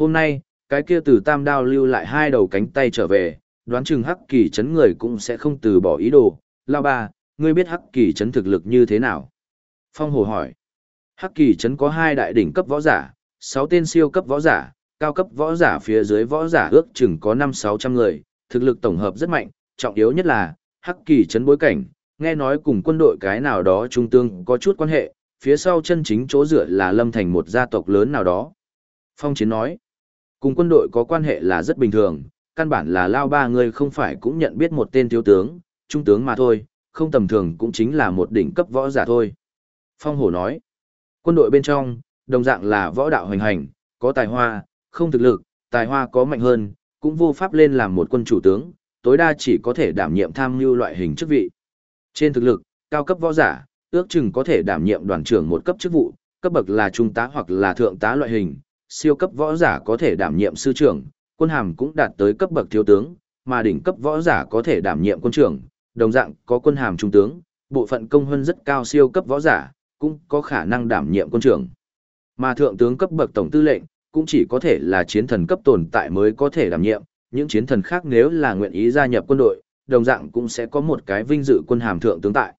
Hôm nay, cái kia từ tam đao lưu lại hai đầu cánh tay trở về, đoán chừng hắc kỳ chấn người cũng sẽ không từ bỏ ý đồ. Lao ba, ngươi biết hắc kỳ chấn thực lực như thế nào? Phong hồ hỏi. Hắc kỳ chấn có hai đại đỉnh cấp võ giả, sáu tên siêu cấp võ giả, cao cấp võ giả phía dưới võ giả ước chừng có năm sáu trăm người, thực lực tổng hợp rất mạnh, trọng yếu nhất là, hắc kỳ chấn bối cảnh, nghe nói cùng quân đội cái nào đó trung tương có chút quan hệ, phía sau chân chính chỗ dựa là lâm thành một gia tộc lớn nào đó. Phong Chiến nói, cùng quân đội có quan hệ là rất bình thường, căn bản là lao ba người không phải cũng nhận biết một tên thiếu tướng, trung tướng mà thôi, không tầm thường cũng chính là một đỉnh cấp võ giả thôi. Phong Hổ nói, quân đội bên trong, đồng dạng là võ đạo hoành hành, có tài hoa, không thực lực, tài hoa có mạnh hơn, cũng vô pháp lên làm một quân chủ tướng, tối đa chỉ có thể đảm nhiệm tham mưu loại hình chức vị. Trên thực lực, cao cấp võ giả, ước chừng có thể đảm nhiệm đoàn trưởng một cấp chức vụ, cấp bậc là trung tá hoặc là thượng tá loại hình, siêu cấp võ giả có thể đảm nhiệm sư trưởng, quân hàm cũng đạt tới cấp bậc thiếu tướng, mà đỉnh cấp võ giả có thể đảm nhiệm quân trưởng, đồng dạng có quân hàm trung tướng, bộ phận công hơn rất cao siêu cấp võ giả, cũng có khả năng đảm nhiệm quân trưởng. Mà thượng tướng cấp bậc tổng tư lệnh, cũng chỉ có thể là chiến thần cấp tồn tại mới có thể đảm nhiệm, những chiến thần khác nếu là nguyện ý gia nhập quân đội, đồng dạng cũng sẽ có một cái vinh dự quân hàm thượng tướng tại.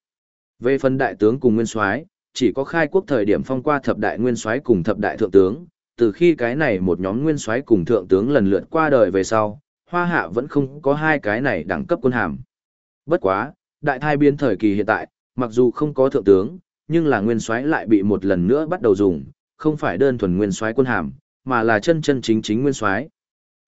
Về phần đại tướng cùng nguyên soái, chỉ có khai quốc thời điểm phong qua thập đại nguyên soái cùng thập đại thượng tướng, từ khi cái này một nhóm nguyên soái cùng thượng tướng lần lượt qua đời về sau, Hoa Hạ vẫn không có hai cái này đẳng cấp quân hàm. Bất quá, đại thai biến thời kỳ hiện tại, mặc dù không có thượng tướng, nhưng là nguyên soái lại bị một lần nữa bắt đầu dùng, không phải đơn thuần nguyên soái quân hàm, mà là chân chân chính chính nguyên soái.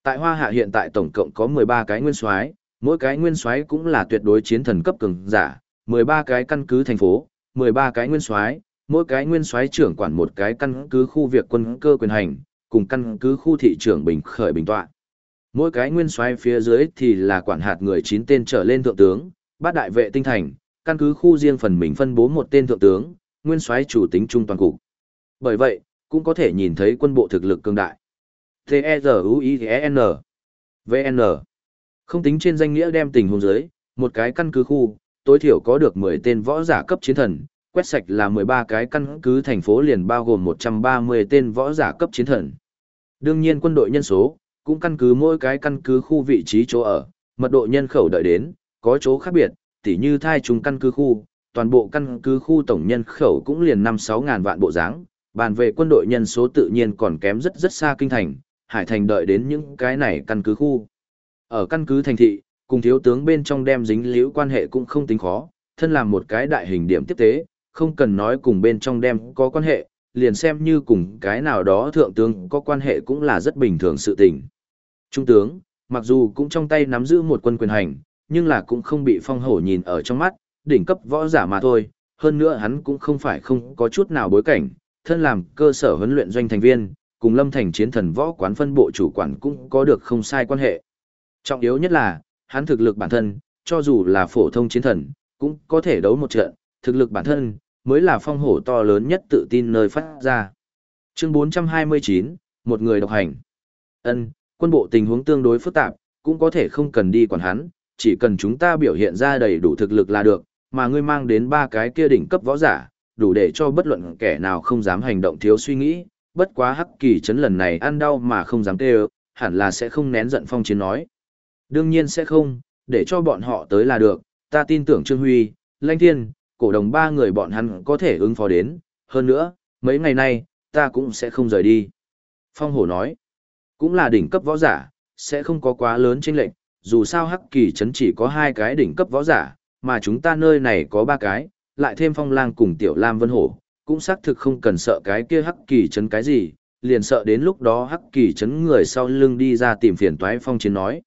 Tại Hoa Hạ hiện tại tổng cộng có 13 cái nguyên soái, mỗi cái nguyên soái cũng là tuyệt đối chiến thần cấp cường giả, 13 cái căn cứ thành phố, 13 cái nguyên soái, mỗi cái nguyên soái trưởng quản một cái căn cứ khu việc quân cơ quyền hành, cùng căn cứ khu thị trưởng bình khởi bình tọa. Mỗi cái nguyên soái phía dưới thì là quản hạt người 9 tên trở lên thượng tướng, bát đại vệ tinh thành, căn cứ khu riêng phần mình phân bố một tên thượng tướng, nguyên soái chủ tính trung toàn cục. Bởi vậy, cũng có thể nhìn thấy quân bộ thực lực cường đại. T-E-Z-U-I-E-N VN Không tính trên danh nghĩa đem tình huống dưới, một cái căn cứ khu, tối thiểu có được 10 tên võ giả cấp chiến thần, quét sạch là 13 cái căn cứ thành phố liền bao gồm 130 tên võ giả cấp chiến thần. Đương nhiên quân đội nhân số, cũng căn cứ mỗi cái căn cứ khu vị trí chỗ ở, mật độ nhân khẩu đợi đến, có chỗ khác biệt, tỉ như thai trùng căn cứ khu, toàn bộ căn cứ khu tổng nhân khẩu cũng liền 5-6 ngàn vạn bộ dáng bàn về quân đội nhân số tự nhiên còn kém rất rất xa kinh thành, hải thành đợi đến những cái này căn cứ khu. Ở căn cứ thành thị, cùng thiếu tướng bên trong đem dính liễu quan hệ cũng không tính khó, thân làm một cái đại hình điểm tiếp tế, không cần nói cùng bên trong đem có quan hệ, liền xem như cùng cái nào đó thượng tướng có quan hệ cũng là rất bình thường sự tình. Trung tướng, mặc dù cũng trong tay nắm giữ một quân quyền hành, nhưng là cũng không bị phong hổ nhìn ở trong mắt, đỉnh cấp võ giả mà thôi, hơn nữa hắn cũng không phải không có chút nào bối cảnh, thân làm cơ sở huấn luyện doanh thành viên, cùng lâm thành chiến thần võ quán phân bộ chủ quản cũng có được không sai quan hệ. Trọng yếu nhất là, hắn thực lực bản thân, cho dù là phổ thông chiến thần, cũng có thể đấu một trận, thực lực bản thân, mới là phong hổ to lớn nhất tự tin nơi phát ra. Chương 429, một người độc hành. Ân, quân bộ tình huống tương đối phức tạp, cũng có thể không cần đi quản hắn, chỉ cần chúng ta biểu hiện ra đầy đủ thực lực là được, mà ngươi mang đến ba cái kia đỉnh cấp võ giả, đủ để cho bất luận kẻ nào không dám hành động thiếu suy nghĩ, bất quá hắc kỳ chấn lần này ăn đau mà không dám kêu, hẳn là sẽ không nén giận phong chiến nói. Đương nhiên sẽ không, để cho bọn họ tới là được, ta tin tưởng Trương Huy, Lanh Thiên, cổ đồng ba người bọn hắn có thể ứng phó đến, hơn nữa, mấy ngày nay, ta cũng sẽ không rời đi. Phong hổ nói, cũng là đỉnh cấp võ giả, sẽ không có quá lớn chênh lệnh, dù sao hắc kỳ chấn chỉ có hai cái đỉnh cấp võ giả, mà chúng ta nơi này có ba cái, lại thêm phong lang cùng tiểu lam vân hổ, cũng xác thực không cần sợ cái kia hắc kỳ chấn cái gì, liền sợ đến lúc đó hắc kỳ chấn người sau lưng đi ra tìm phiền toái phong chiến nói.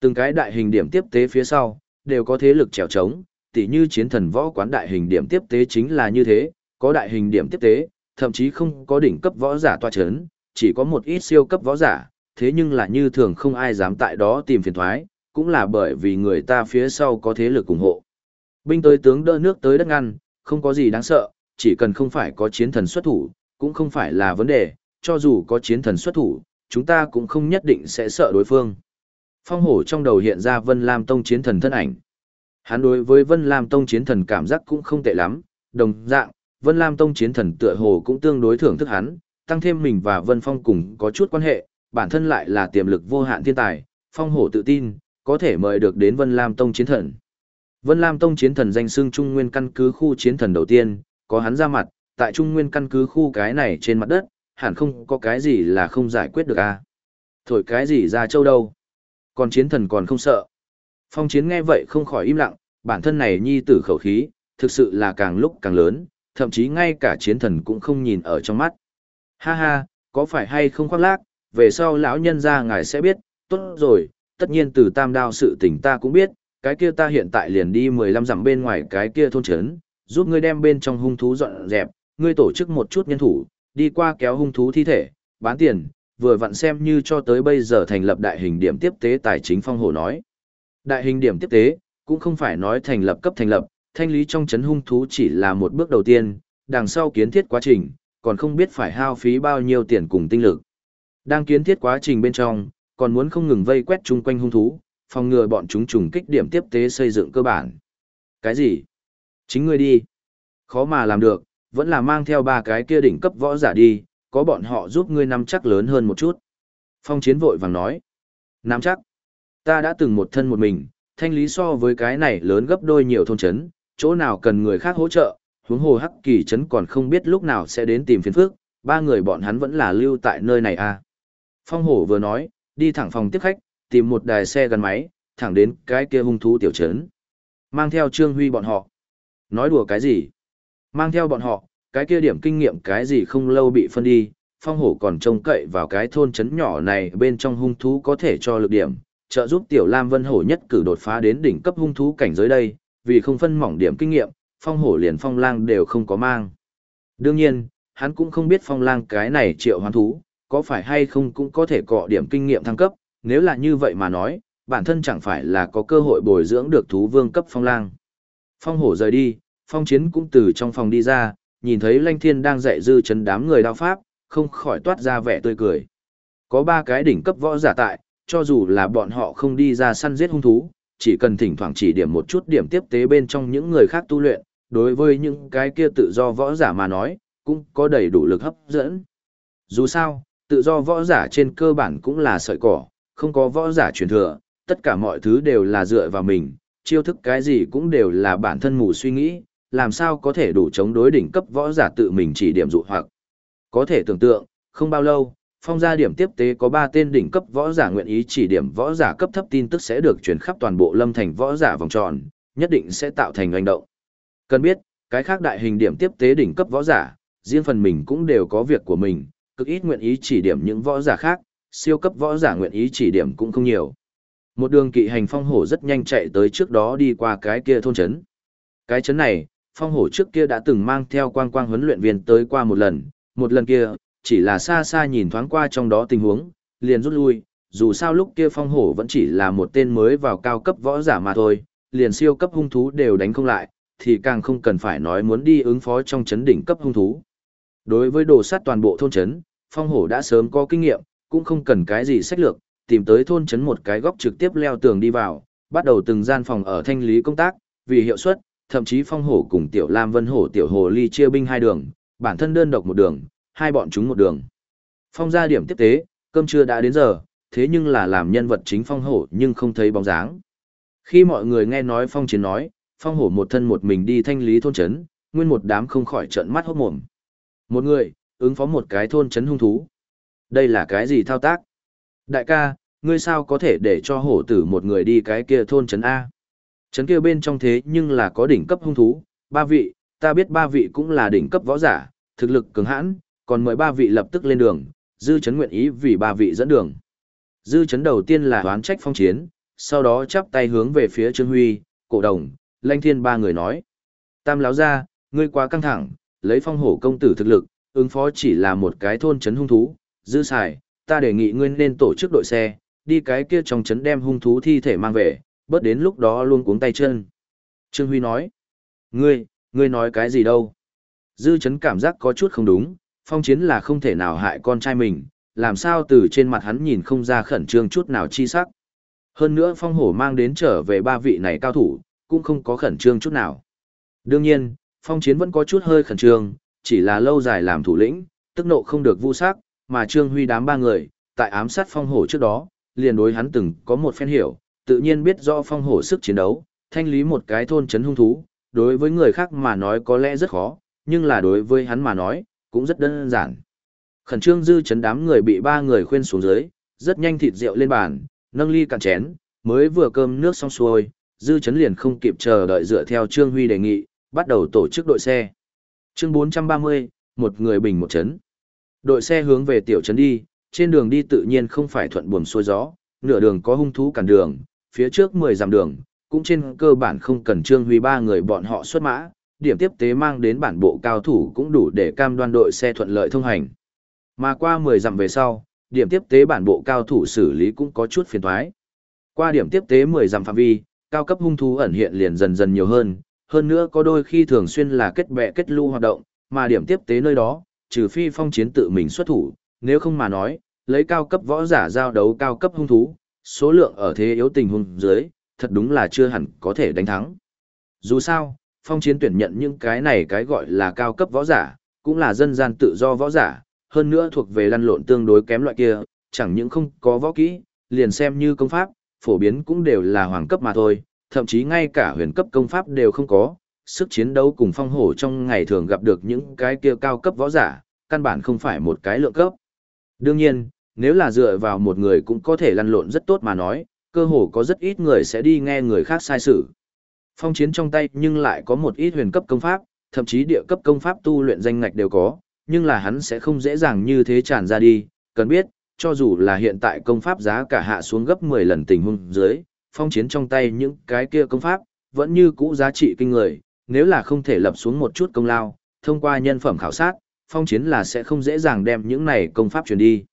Từng cái đại hình điểm tiếp tế phía sau, đều có thế lực trèo trống, tỉ như chiến thần võ quán đại hình điểm tiếp tế chính là như thế, có đại hình điểm tiếp tế, thậm chí không có đỉnh cấp võ giả toa chấn, chỉ có một ít siêu cấp võ giả, thế nhưng là như thường không ai dám tại đó tìm phiền thoái, cũng là bởi vì người ta phía sau có thế lực ủng hộ. Binh tới tướng đỡ nước tới đất ngăn, không có gì đáng sợ, chỉ cần không phải có chiến thần xuất thủ, cũng không phải là vấn đề, cho dù có chiến thần xuất thủ, chúng ta cũng không nhất định sẽ sợ đối phương. Phong hổ trong đầu hiện ra Vân Lam Tông chiến thần thân ảnh. Hắn đối với Vân Lam Tông chiến thần cảm giác cũng không tệ lắm, đồng dạng, Vân Lam Tông chiến thần tựa hồ cũng tương đối thưởng thức hắn, tăng thêm mình và Vân Phong cùng có chút quan hệ, bản thân lại là tiềm lực vô hạn thiên tài, phong hổ tự tin, có thể mời được đến Vân Lam Tông chiến thần. Vân Lam Tông chiến thần danh xưng Trung Nguyên căn cứ khu chiến thần đầu tiên, có hắn ra mặt, tại Trung Nguyên căn cứ khu cái này trên mặt đất, hẳn không có cái gì là không giải quyết được a. À? Thổi cái gì ra châu đâu? Còn chiến thần còn không sợ. Phong chiến nghe vậy không khỏi im lặng, bản thân này nhi tử khẩu khí, thực sự là càng lúc càng lớn, thậm chí ngay cả chiến thần cũng không nhìn ở trong mắt. Ha ha, có phải hay không khoác lác, về sau lão nhân ra ngài sẽ biết, tốt rồi, tất nhiên từ tam đao sự tình ta cũng biết, cái kia ta hiện tại liền đi 15 dặm bên ngoài cái kia thôn trấn, giúp ngươi đem bên trong hung thú dọn dẹp, ngươi tổ chức một chút nhân thủ, đi qua kéo hung thú thi thể, bán tiền, vừa vặn xem như cho tới bây giờ thành lập đại hình điểm tiếp tế tài chính phong hổ nói. Đại hình điểm tiếp tế, cũng không phải nói thành lập cấp thành lập, thanh lý trong chấn hung thú chỉ là một bước đầu tiên, đằng sau kiến thiết quá trình, còn không biết phải hao phí bao nhiêu tiền cùng tinh lực. Đang kiến thiết quá trình bên trong, còn muốn không ngừng vây quét chung quanh hung thú, phòng ngừa bọn chúng trùng kích điểm tiếp tế xây dựng cơ bản. Cái gì? Chính ngươi đi. Khó mà làm được, vẫn là mang theo ba cái kia đỉnh cấp võ giả đi, có bọn họ giúp ngươi nắm chắc lớn hơn một chút. Phong chiến vội vàng nói. Nắm chắc. Ta đã từng một thân một mình, thanh lý so với cái này lớn gấp đôi nhiều thôn chấn, chỗ nào cần người khác hỗ trợ, huống hồ hắc kỳ chấn còn không biết lúc nào sẽ đến tìm phiền phước, ba người bọn hắn vẫn là lưu tại nơi này à. Phong hổ vừa nói, đi thẳng phòng tiếp khách, tìm một đài xe gắn máy, thẳng đến cái kia hung thú tiểu trấn. Mang theo Trương Huy bọn họ. Nói đùa cái gì? Mang theo bọn họ, cái kia điểm kinh nghiệm cái gì không lâu bị phân đi, phong hổ còn trông cậy vào cái thôn trấn nhỏ này bên trong hung thú có thể cho lực điểm, trợ giúp tiểu Lam Vân Hổ nhất cử đột phá đến đỉnh cấp hung thú cảnh giới đây, vì không phân mỏng điểm kinh nghiệm, phong hổ liền phong lang đều không có mang. Đương nhiên, hắn cũng không biết phong lang cái này triệu hoán thú, có phải hay không cũng có thể cọ điểm kinh nghiệm thăng cấp, nếu là như vậy mà nói, bản thân chẳng phải là có cơ hội bồi dưỡng được thú vương cấp phong lang. Phong hổ rời đi, phong chiến cũng từ trong phòng đi ra, nhìn thấy lanh thiên đang dạy dư chấn đám người đao pháp, không khỏi toát ra vẻ tươi cười. Có ba cái đỉnh cấp võ giả tại, cho dù là bọn họ không đi ra săn giết hung thú, chỉ cần thỉnh thoảng chỉ điểm một chút điểm tiếp tế bên trong những người khác tu luyện, đối với những cái kia tự do võ giả mà nói, cũng có đầy đủ lực hấp dẫn. Dù sao, tự do võ giả trên cơ bản cũng là sợi cỏ, không có võ giả truyền thừa, tất cả mọi thứ đều là dựa vào mình, chiêu thức cái gì cũng đều là bản thân mù suy nghĩ, làm sao có thể đủ chống đối đỉnh cấp võ giả tự mình chỉ điểm dụ hoặc. Có thể tưởng tượng, không bao lâu, phong gia điểm tiếp tế có 3 tên đỉnh cấp võ giả nguyện ý chỉ điểm võ giả cấp thấp tin tức sẽ được truyền khắp toàn bộ lâm thành võ giả vòng tròn, nhất định sẽ tạo thành hành động. Cần biết, cái khác đại hình điểm tiếp tế đỉnh cấp võ giả, riêng phần mình cũng đều có việc của mình, cực ít nguyện ý chỉ điểm những võ giả khác, siêu cấp võ giả nguyện ý chỉ điểm cũng không nhiều. Một đường kỵ hành phong hổ rất nhanh chạy tới trước đó đi qua cái kia thôn trấn. Cái trấn này, phong hổ trước kia đã từng mang theo quang quang huấn luyện viên tới qua một lần, một lần kia, chỉ là xa xa nhìn thoáng qua trong đó tình huống, liền rút lui, dù sao lúc kia phong hổ vẫn chỉ là một tên mới vào cao cấp võ giả mà thôi, liền siêu cấp hung thú đều đánh không lại, thì càng không cần phải nói muốn đi ứng phó trong chấn đỉnh cấp hung thú. Đối với đồ sát toàn bộ thôn chấn, phong hổ đã sớm có kinh nghiệm, cũng không cần cái gì sách lược, tìm tới thôn chấn một cái góc trực tiếp leo tường đi vào, bắt đầu từng gian phòng ở thanh lý công tác, vì hiệu suất, thậm chí phong hổ cùng tiểu lam vân hổ tiểu hồ ly chia binh hai đường, bản thân đơn độc một đường, hai bọn chúng một đường. Phong ra điểm tiếp tế, cơm trưa đã đến giờ, thế nhưng là làm nhân vật chính phong hổ nhưng không thấy bóng dáng. Khi mọi người nghe nói phong chiến nói, phong hổ một thân một mình đi thanh lý thôn trấn, nguyên một đám không khỏi trợn mắt hốt mồm. Một người, ứng phó một cái thôn trấn hung thú. Đây là cái gì thao tác? Đại ca, ngươi sao có thể để cho hổ tử một người đi cái kia thôn trấn A? Trấn kia bên trong thế nhưng là có đỉnh cấp hung thú, ba vị, ta biết ba vị cũng là đỉnh cấp võ giả, thực lực cường hãn, còn mời ba vị lập tức lên đường, dư chấn nguyện ý vì ba vị dẫn đường. Dư chấn đầu tiên là đoán trách phong chiến, sau đó chắp tay hướng về phía Trương Huy, cổ đồng, lanh thiên ba người nói. Tam láo ra, ngươi quá căng thẳng, lấy phong hổ công tử thực lực, ứng phó chỉ là một cái thôn chấn hung thú, dư xài, ta đề nghị ngươi nên tổ chức đội xe, đi cái kia trong chấn đem hung thú thi thể mang về, bớt đến lúc đó luôn cuống tay chân. Trương Huy nói, ngươi, ngươi nói cái gì đâu? Dư chấn cảm giác có chút không đúng, phong chiến là không thể nào hại con trai mình, làm sao từ trên mặt hắn nhìn không ra khẩn trương chút nào chi sắc. Hơn nữa phong hổ mang đến trở về ba vị này cao thủ, cũng không có khẩn trương chút nào. Đương nhiên, phong chiến vẫn có chút hơi khẩn trương, chỉ là lâu dài làm thủ lĩnh, tức nộ không được vu sắc, mà Trương Huy đám ba người, tại ám sát phong hổ trước đó, liền đối hắn từng có một phen hiểu, tự nhiên biết rõ phong hổ sức chiến đấu, thanh lý một cái thôn chấn hung thú, đối với người khác mà nói có lẽ rất khó, nhưng là đối với hắn mà nói, cũng rất đơn giản. Khẩn trương dư chấn đám người bị ba người khuyên xuống dưới, rất nhanh thịt rượu lên bàn, nâng ly cạn chén, mới vừa cơm nước xong xuôi, dư chấn liền không kịp chờ đợi dựa theo Trương Huy đề nghị, bắt đầu tổ chức đội xe. Chương 430, một người bình một chấn. Đội xe hướng về tiểu trấn đi, trên đường đi tự nhiên không phải thuận buồm xuôi gió, nửa đường có hung thú cản đường, phía trước 10 dặm đường, cũng trên cơ bản không cần Trương Huy ba người bọn họ xuất mã, điểm tiếp tế mang đến bản bộ cao thủ cũng đủ để cam đoan đội xe thuận lợi thông hành. Mà qua 10 dặm về sau, điểm tiếp tế bản bộ cao thủ xử lý cũng có chút phiền toái. Qua điểm tiếp tế 10 dặm phạm vi, cao cấp hung thú ẩn hiện liền dần dần nhiều hơn, hơn nữa có đôi khi thường xuyên là kết bè kết lưu hoạt động, mà điểm tiếp tế nơi đó, trừ phi phong chiến tự mình xuất thủ, nếu không mà nói, lấy cao cấp võ giả giao đấu cao cấp hung thú, số lượng ở thế yếu tình huống dưới, thật đúng là chưa hẳn có thể đánh thắng. Dù sao, phong chiến tuyển nhận những cái này cái gọi là cao cấp võ giả, cũng là dân gian tự do võ giả, hơn nữa thuộc về lăn lộn tương đối kém loại kia, chẳng những không có võ kỹ, liền xem như công pháp, phổ biến cũng đều là hoàng cấp mà thôi, thậm chí ngay cả huyền cấp công pháp đều không có, sức chiến đấu cùng phong hổ trong ngày thường gặp được những cái kia cao cấp võ giả, căn bản không phải một cái lượng cấp. Đương nhiên, nếu là dựa vào một người cũng có thể lăn lộn rất tốt mà nói, cơ hồ có rất ít người sẽ đi nghe người khác sai sự. Phong chiến trong tay nhưng lại có một ít huyền cấp công pháp, thậm chí địa cấp công pháp tu luyện danh ngạch đều có, nhưng là hắn sẽ không dễ dàng như thế tràn ra đi, cần biết, cho dù là hiện tại công pháp giá cả hạ xuống gấp 10 lần tình huống dưới, phong chiến trong tay những cái kia công pháp, vẫn như cũ giá trị kinh người, nếu là không thể lập xuống một chút công lao, thông qua nhân phẩm khảo sát, phong chiến là sẽ không dễ dàng đem những này công pháp truyền đi.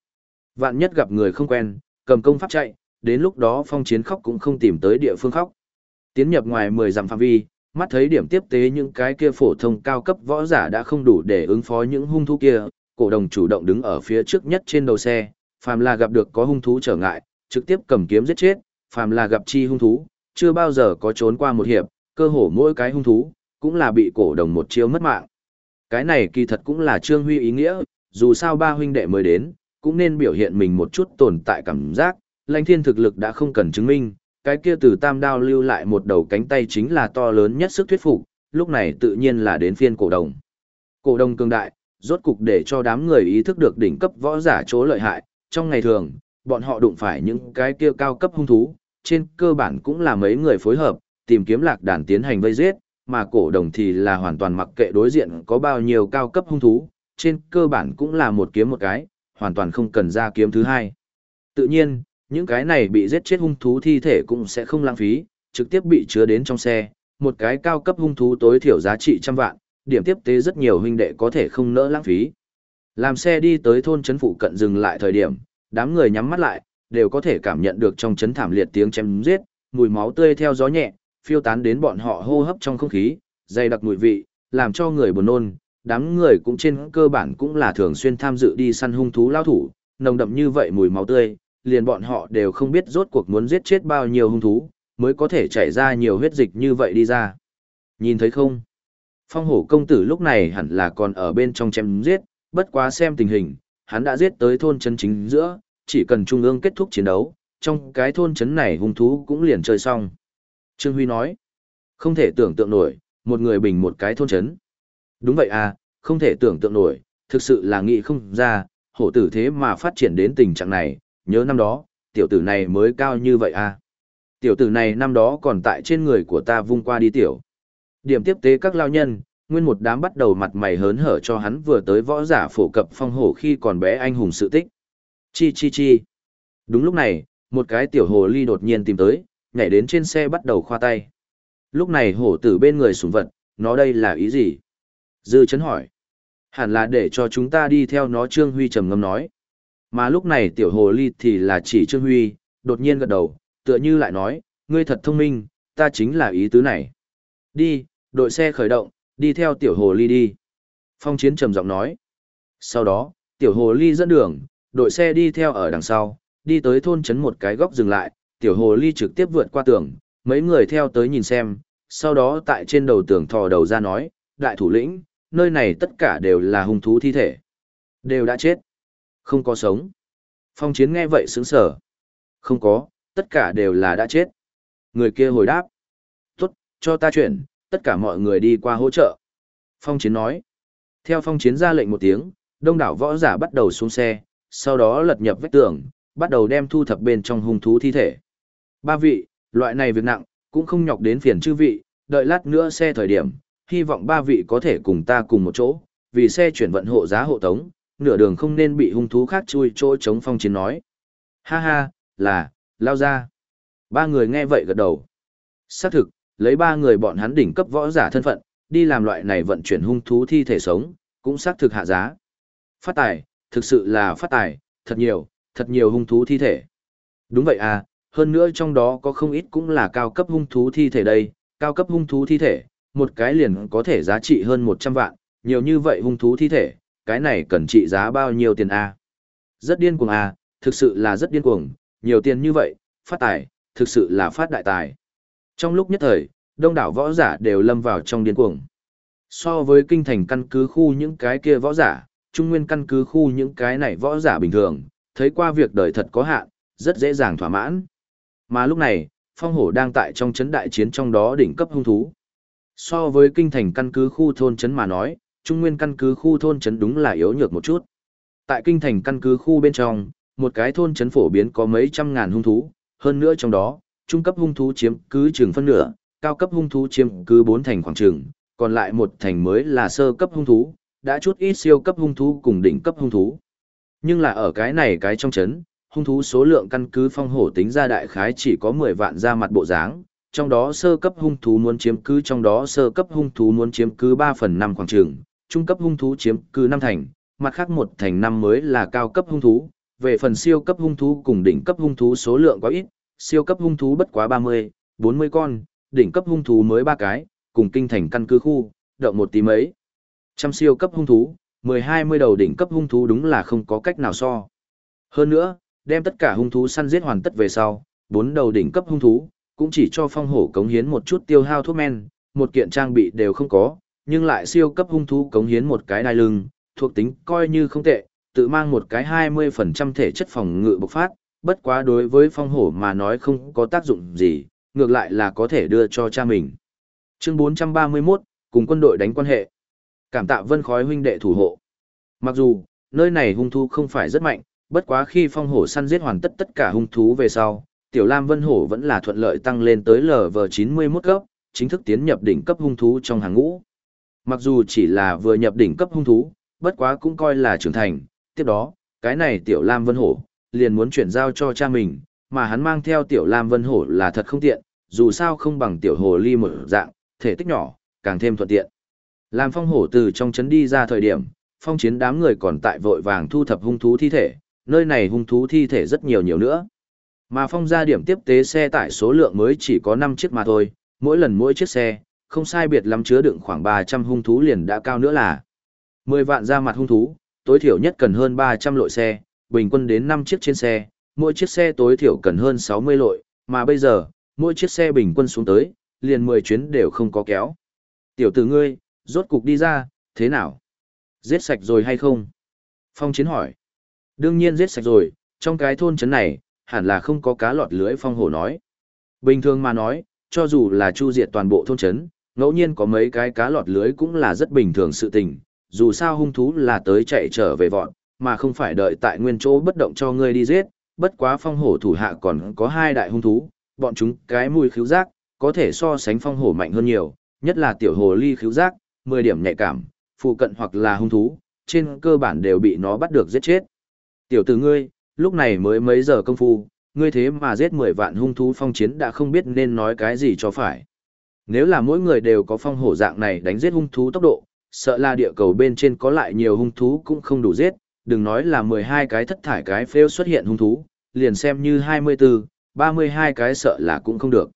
Vạn nhất gặp người không quen, cầm công pháp chạy, đến lúc đó phong chiến khóc cũng không tìm tới địa phương khóc. Tiến nhập ngoài 10 dặm phạm vi, mắt thấy điểm tiếp tế những cái kia phổ thông cao cấp võ giả đã không đủ để ứng phó những hung thú kia, cổ đồng chủ động đứng ở phía trước nhất trên đầu xe, phàm là gặp được có hung thú trở ngại, trực tiếp cầm kiếm giết chết, phàm là gặp chi hung thú, chưa bao giờ có trốn qua một hiệp, cơ hồ mỗi cái hung thú, cũng là bị cổ đồng một chiêu mất mạng. Cái này kỳ thật cũng là Trương Huy ý nghĩa, dù sao ba huynh đệ mới đến, cũng nên biểu hiện mình một chút tồn tại cảm giác, lãnh thiên thực lực đã không cần chứng minh, cái kia từ tam đao lưu lại một đầu cánh tay chính là to lớn nhất sức thuyết phục, lúc này tự nhiên là đến phiên cổ đồng. Cổ đồng cường đại, rốt cục để cho đám người ý thức được đỉnh cấp võ giả chỗ lợi hại, trong ngày thường, bọn họ đụng phải những cái kia cao cấp hung thú, trên cơ bản cũng là mấy người phối hợp, tìm kiếm lạc đàn tiến hành vây giết, mà cổ đồng thì là hoàn toàn mặc kệ đối diện có bao nhiêu cao cấp hung thú, trên cơ bản cũng là một kiếm một cái, hoàn toàn không cần ra kiếm thứ hai. Tự nhiên, những cái này bị giết chết hung thú thi thể cũng sẽ không lãng phí, trực tiếp bị chứa đến trong xe, một cái cao cấp hung thú tối thiểu giá trị trăm vạn, điểm tiếp tế rất nhiều huynh đệ có thể không nỡ lãng phí. Làm xe đi tới thôn trấn phụ cận dừng lại thời điểm, đám người nhắm mắt lại, đều có thể cảm nhận được trong trấn thảm liệt tiếng chém giết, mùi máu tươi theo gió nhẹ, phiêu tán đến bọn họ hô hấp trong không khí, dày đặc mùi vị, làm cho người buồn nôn. Đám người cũng trên cơ bản cũng là thường xuyên tham dự đi săn hung thú lao thủ, nồng đậm như vậy mùi máu tươi, liền bọn họ đều không biết rốt cuộc muốn giết chết bao nhiêu hung thú, mới có thể chảy ra nhiều huyết dịch như vậy đi ra. Nhìn thấy không? Phong hổ công tử lúc này hẳn là còn ở bên trong chém giết, bất quá xem tình hình, hắn đã giết tới thôn chân chính giữa, chỉ cần trung ương kết thúc chiến đấu, trong cái thôn chấn này hung thú cũng liền chơi xong. Trương Huy nói, không thể tưởng tượng nổi, một người bình một cái thôn chấn. Đúng vậy à, không thể tưởng tượng nổi, thực sự là nghĩ không ra, hổ tử thế mà phát triển đến tình trạng này, nhớ năm đó, tiểu tử này mới cao như vậy à. Tiểu tử này năm đó còn tại trên người của ta vung qua đi tiểu. Điểm tiếp tế các lao nhân, nguyên một đám bắt đầu mặt mày hớn hở cho hắn vừa tới võ giả phổ cập phong hổ khi còn bé anh hùng sự tích. Chi chi chi. Đúng lúc này, một cái tiểu hồ ly đột nhiên tìm tới, nhảy đến trên xe bắt đầu khoa tay. Lúc này hổ tử bên người sủng vật, nó đây là ý gì? Dư chấn hỏi. Hẳn là để cho chúng ta đi theo nó Trương Huy trầm ngâm nói. Mà lúc này tiểu hồ ly thì là chỉ Trương Huy, đột nhiên gật đầu, tựa như lại nói, ngươi thật thông minh, ta chính là ý tứ này. Đi, đội xe khởi động, đi theo tiểu hồ ly đi. Phong chiến trầm giọng nói. Sau đó, tiểu hồ ly dẫn đường, đội xe đi theo ở đằng sau, đi tới thôn trấn một cái góc dừng lại, tiểu hồ ly trực tiếp vượt qua tường, mấy người theo tới nhìn xem, sau đó tại trên đầu tường thò đầu ra nói, đại thủ lĩnh, nơi này tất cả đều là hung thú thi thể. Đều đã chết. Không có sống. Phong chiến nghe vậy sững sở. Không có, tất cả đều là đã chết. Người kia hồi đáp. Tốt, cho ta chuyển, tất cả mọi người đi qua hỗ trợ. Phong chiến nói. Theo phong chiến ra lệnh một tiếng, đông đảo võ giả bắt đầu xuống xe, sau đó lật nhập vách tường, bắt đầu đem thu thập bên trong hung thú thi thể. Ba vị, loại này việc nặng, cũng không nhọc đến phiền chư vị, đợi lát nữa xe thời điểm, hy vọng ba vị có thể cùng ta cùng một chỗ, vì xe chuyển vận hộ giá hộ tống, nửa đường không nên bị hung thú khác chui chỗ chống phong chiến nói. Ha ha, là, lao ra. Ba người nghe vậy gật đầu. Xác thực, lấy ba người bọn hắn đỉnh cấp võ giả thân phận, đi làm loại này vận chuyển hung thú thi thể sống, cũng xác thực hạ giá. Phát tài, thực sự là phát tài, thật nhiều, thật nhiều hung thú thi thể. Đúng vậy à, hơn nữa trong đó có không ít cũng là cao cấp hung thú thi thể đây, cao cấp hung thú thi thể, một cái liền có thể giá trị hơn 100 vạn, nhiều như vậy hung thú thi thể, cái này cần trị giá bao nhiêu tiền à? Rất điên cuồng à, thực sự là rất điên cuồng, nhiều tiền như vậy, phát tài, thực sự là phát đại tài. Trong lúc nhất thời, đông đảo võ giả đều lâm vào trong điên cuồng. So với kinh thành căn cứ khu những cái kia võ giả, trung nguyên căn cứ khu những cái này võ giả bình thường, thấy qua việc đời thật có hạn, rất dễ dàng thỏa mãn. Mà lúc này, phong hổ đang tại trong chấn đại chiến trong đó đỉnh cấp hung thú. So với kinh thành căn cứ khu thôn chấn mà nói, trung nguyên căn cứ khu thôn trấn đúng là yếu nhược một chút. Tại kinh thành căn cứ khu bên trong, một cái thôn trấn phổ biến có mấy trăm ngàn hung thú, hơn nữa trong đó, trung cấp hung thú chiếm cứ chừng phân nửa, cao cấp hung thú chiếm cứ bốn thành khoảng chừng, còn lại một thành mới là sơ cấp hung thú, đã chút ít siêu cấp hung thú cùng đỉnh cấp hung thú. Nhưng là ở cái này cái trong trấn, hung thú số lượng căn cứ phong hổ tính ra đại khái chỉ có 10 vạn ra mặt bộ dáng, trong đó sơ cấp hung thú muốn chiếm cứ trong đó sơ cấp hung thú muốn chiếm cứ 3 phần 5 khoảng trường, trung cấp hung thú chiếm cứ năm thành, mặt khác một thành năm mới là cao cấp hung thú, về phần siêu cấp hung thú cùng đỉnh cấp hung thú số lượng quá ít, siêu cấp hung thú bất quá 30, 40 con, đỉnh cấp hung thú mới 3 cái, cùng kinh thành căn cứ khu, động một tí mấy. Trăm siêu cấp hung thú, 10-20 đầu đỉnh cấp hung thú đúng là không có cách nào so. Hơn nữa, đem tất cả hung thú săn giết hoàn tất về sau, bốn đầu đỉnh cấp hung thú, cũng chỉ cho phong hổ cống hiến một chút tiêu hao thuốc men, một kiện trang bị đều không có, nhưng lại siêu cấp hung thú cống hiến một cái đai lưng, thuộc tính coi như không tệ, tự mang một cái 20% thể chất phòng ngự bộc phát, bất quá đối với phong hổ mà nói không có tác dụng gì, ngược lại là có thể đưa cho cha mình. Chương 431, cùng quân đội đánh quan hệ. Cảm tạ vân khói huynh đệ thủ hộ. Mặc dù, nơi này hung thú không phải rất mạnh, bất quá khi phong hổ săn giết hoàn tất tất cả hung thú về sau, tiểu lam vân hổ vẫn là thuận lợi tăng lên tới LV91 cấp, chính thức tiến nhập đỉnh cấp hung thú trong hàng ngũ. Mặc dù chỉ là vừa nhập đỉnh cấp hung thú, bất quá cũng coi là trưởng thành, tiếp đó, cái này tiểu lam vân hổ, liền muốn chuyển giao cho cha mình, mà hắn mang theo tiểu lam vân hổ là thật không tiện, dù sao không bằng tiểu hồ ly một dạng, thể tích nhỏ, càng thêm thuận tiện. Làm phong hổ từ trong chấn đi ra thời điểm, phong chiến đám người còn tại vội vàng thu thập hung thú thi thể, nơi này hung thú thi thể rất nhiều nhiều nữa. Mà phong ra điểm tiếp tế xe tải số lượng mới chỉ có 5 chiếc mà thôi, mỗi lần mỗi chiếc xe, không sai biệt lắm chứa đựng khoảng 300 hung thú liền đã cao nữa là 10 vạn ra mặt hung thú, tối thiểu nhất cần hơn 300 lội xe, bình quân đến 5 chiếc trên xe, mỗi chiếc xe tối thiểu cần hơn 60 lội, mà bây giờ, mỗi chiếc xe bình quân xuống tới, liền 10 chuyến đều không có kéo. Tiểu tử ngươi, rốt cục đi ra, thế nào? Giết sạch rồi hay không? Phong chiến hỏi. Đương nhiên giết sạch rồi, trong cái thôn trấn này, hẳn là không có cá lọt lưới phong hổ nói. Bình thường mà nói, cho dù là chu diệt toàn bộ thôn trấn, ngẫu nhiên có mấy cái cá lọt lưới cũng là rất bình thường sự tình, dù sao hung thú là tới chạy trở về vọn, mà không phải đợi tại nguyên chỗ bất động cho ngươi đi giết, bất quá phong hổ thủ hạ còn có hai đại hung thú, bọn chúng cái mùi khiếu giác, có thể so sánh phong hổ mạnh hơn nhiều, nhất là tiểu hồ ly khiếu giác, 10 điểm nhạy cảm, phụ cận hoặc là hung thú, trên cơ bản đều bị nó bắt được giết chết. Tiểu tử ngươi, lúc này mới mấy giờ công phu, ngươi thế mà giết 10 vạn hung thú phong chiến đã không biết nên nói cái gì cho phải. Nếu là mỗi người đều có phong hổ dạng này đánh giết hung thú tốc độ, sợ là địa cầu bên trên có lại nhiều hung thú cũng không đủ giết, đừng nói là 12 cái thất thải cái phêu xuất hiện hung thú, liền xem như 24, 32 cái sợ là cũng không được.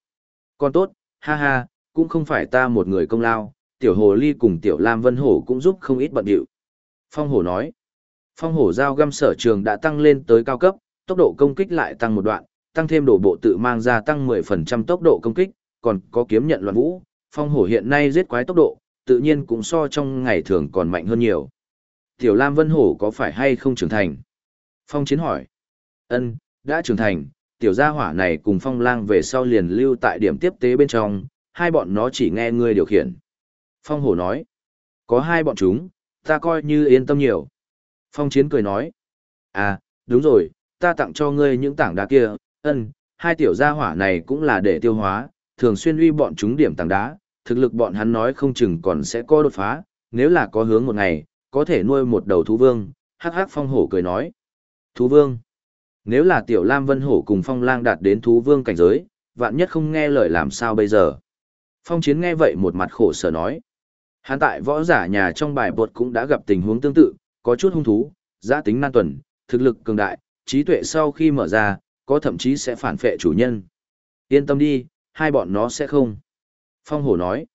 Còn tốt, ha ha, cũng không phải ta một người công lao, tiểu hồ ly cùng tiểu lam vân hổ cũng giúp không ít bận điệu. Phong hổ nói, phong hổ giao găm sở trường đã tăng lên tới cao cấp, tốc độ công kích lại tăng một đoạn, tăng thêm đổ bộ tự mang ra tăng 10% tốc độ công kích, còn có kiếm nhận loạn vũ, phong hổ hiện nay giết quái tốc độ, tự nhiên cũng so trong ngày thường còn mạnh hơn nhiều. Tiểu Lam Vân Hổ có phải hay không trưởng thành? Phong Chiến hỏi. Ân, đã trưởng thành, tiểu gia hỏa này cùng phong lang về sau liền lưu tại điểm tiếp tế bên trong, hai bọn nó chỉ nghe ngươi điều khiển. Phong hổ nói, có hai bọn chúng, ta coi như yên tâm nhiều. Phong chiến cười nói, à, đúng rồi, ta tặng cho ngươi những tảng đá kia, ân, hai tiểu gia hỏa này cũng là để tiêu hóa, thường xuyên uy bọn chúng điểm tảng đá, thực lực bọn hắn nói không chừng còn sẽ có đột phá, nếu là có hướng một ngày, có thể nuôi một đầu thú vương, hắc hắc phong hổ cười nói. Thú vương. Nếu là tiểu lam vân hổ cùng phong lang đạt đến thú vương cảnh giới, vạn nhất không nghe lời làm sao bây giờ. Phong chiến nghe vậy một mặt khổ sở nói. Hắn tại võ giả nhà trong bài bột cũng đã gặp tình huống tương tự, có chút hung thú, giã tính nan tuần, thực lực cường đại, trí tuệ sau khi mở ra, có thậm chí sẽ phản phệ chủ nhân. Yên tâm đi, hai bọn nó sẽ không. Phong hổ nói,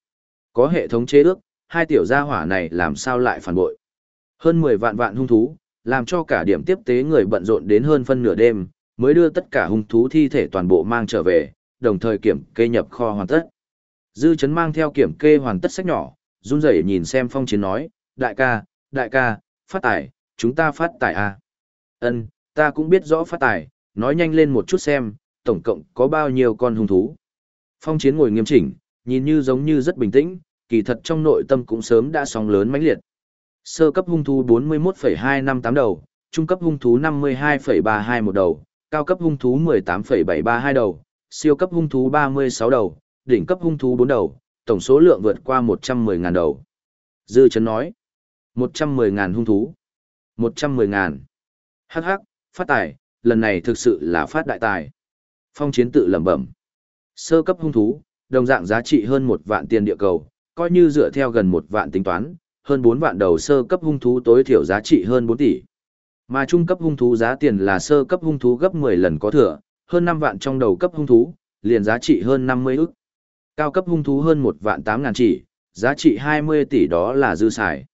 có hệ thống chế ước, hai tiểu gia hỏa này làm sao lại phản bội. Hơn 10 vạn vạn hung thú, làm cho cả điểm tiếp tế người bận rộn đến hơn phân nửa đêm, mới đưa tất cả hung thú thi thể toàn bộ mang trở về, đồng thời kiểm kê nhập kho hoàn tất. Dư chấn mang theo kiểm kê hoàn tất sách nhỏ, run rẩy nhìn xem phong chiến nói, đại ca, đại ca, phát tài, chúng ta phát tài à. Ân, ta cũng biết rõ phát tài, nói nhanh lên một chút xem, tổng cộng có bao nhiêu con hung thú. Phong chiến ngồi nghiêm chỉnh, nhìn như giống như rất bình tĩnh, kỳ thật trong nội tâm cũng sớm đã sóng lớn mãnh liệt. Sơ cấp hung thú 41,258 đầu, trung cấp hung thú 52,321 đầu, cao cấp hung thú 18,732 đầu, siêu cấp hung thú 36 đầu, đỉnh cấp hung thú 4 đầu, tổng số lượng vượt qua 110.000 đầu. Dư chấn nói, 110.000 hung thú. 110.000. Hắc hắc, phát tài, lần này thực sự là phát đại tài. Phong chiến tự lẩm bẩm. Sơ cấp hung thú, đồng dạng giá trị hơn một vạn tiền địa cầu, coi như dựa theo gần một vạn tính toán, hơn 4 vạn đầu sơ cấp hung thú tối thiểu giá trị hơn 4 tỷ. Mà trung cấp hung thú giá tiền là sơ cấp hung thú gấp 10 lần có thừa, hơn 5 vạn trong đầu cấp hung thú, liền giá trị hơn 50 ức. Cao cấp hung thú hơn 1 vạn 8 ngàn chỉ, giá trị 20 tỷ đó là dư xài.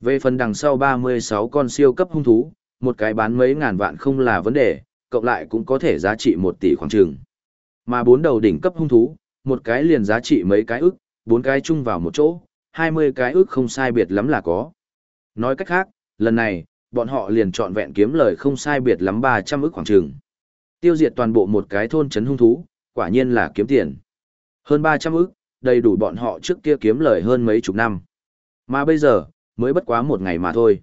Về phần đằng sau 36 con siêu cấp hung thú, một cái bán mấy ngàn vạn không là vấn đề, cộng lại cũng có thể giá trị 1 tỷ khoảng trường. Mà bốn đầu đỉnh cấp hung thú, một cái liền giá trị mấy cái ức, bốn cái chung vào một chỗ, 20 cái ức không sai biệt lắm là có. Nói cách khác, lần này, bọn họ liền chọn vẹn kiếm lời không sai biệt lắm 300 ức khoảng trường. Tiêu diệt toàn bộ một cái thôn trấn hung thú, quả nhiên là kiếm tiền. Hơn 300 ức, đầy đủ bọn họ trước kia kiếm lời hơn mấy chục năm. Mà bây giờ, mới bất quá một ngày mà thôi.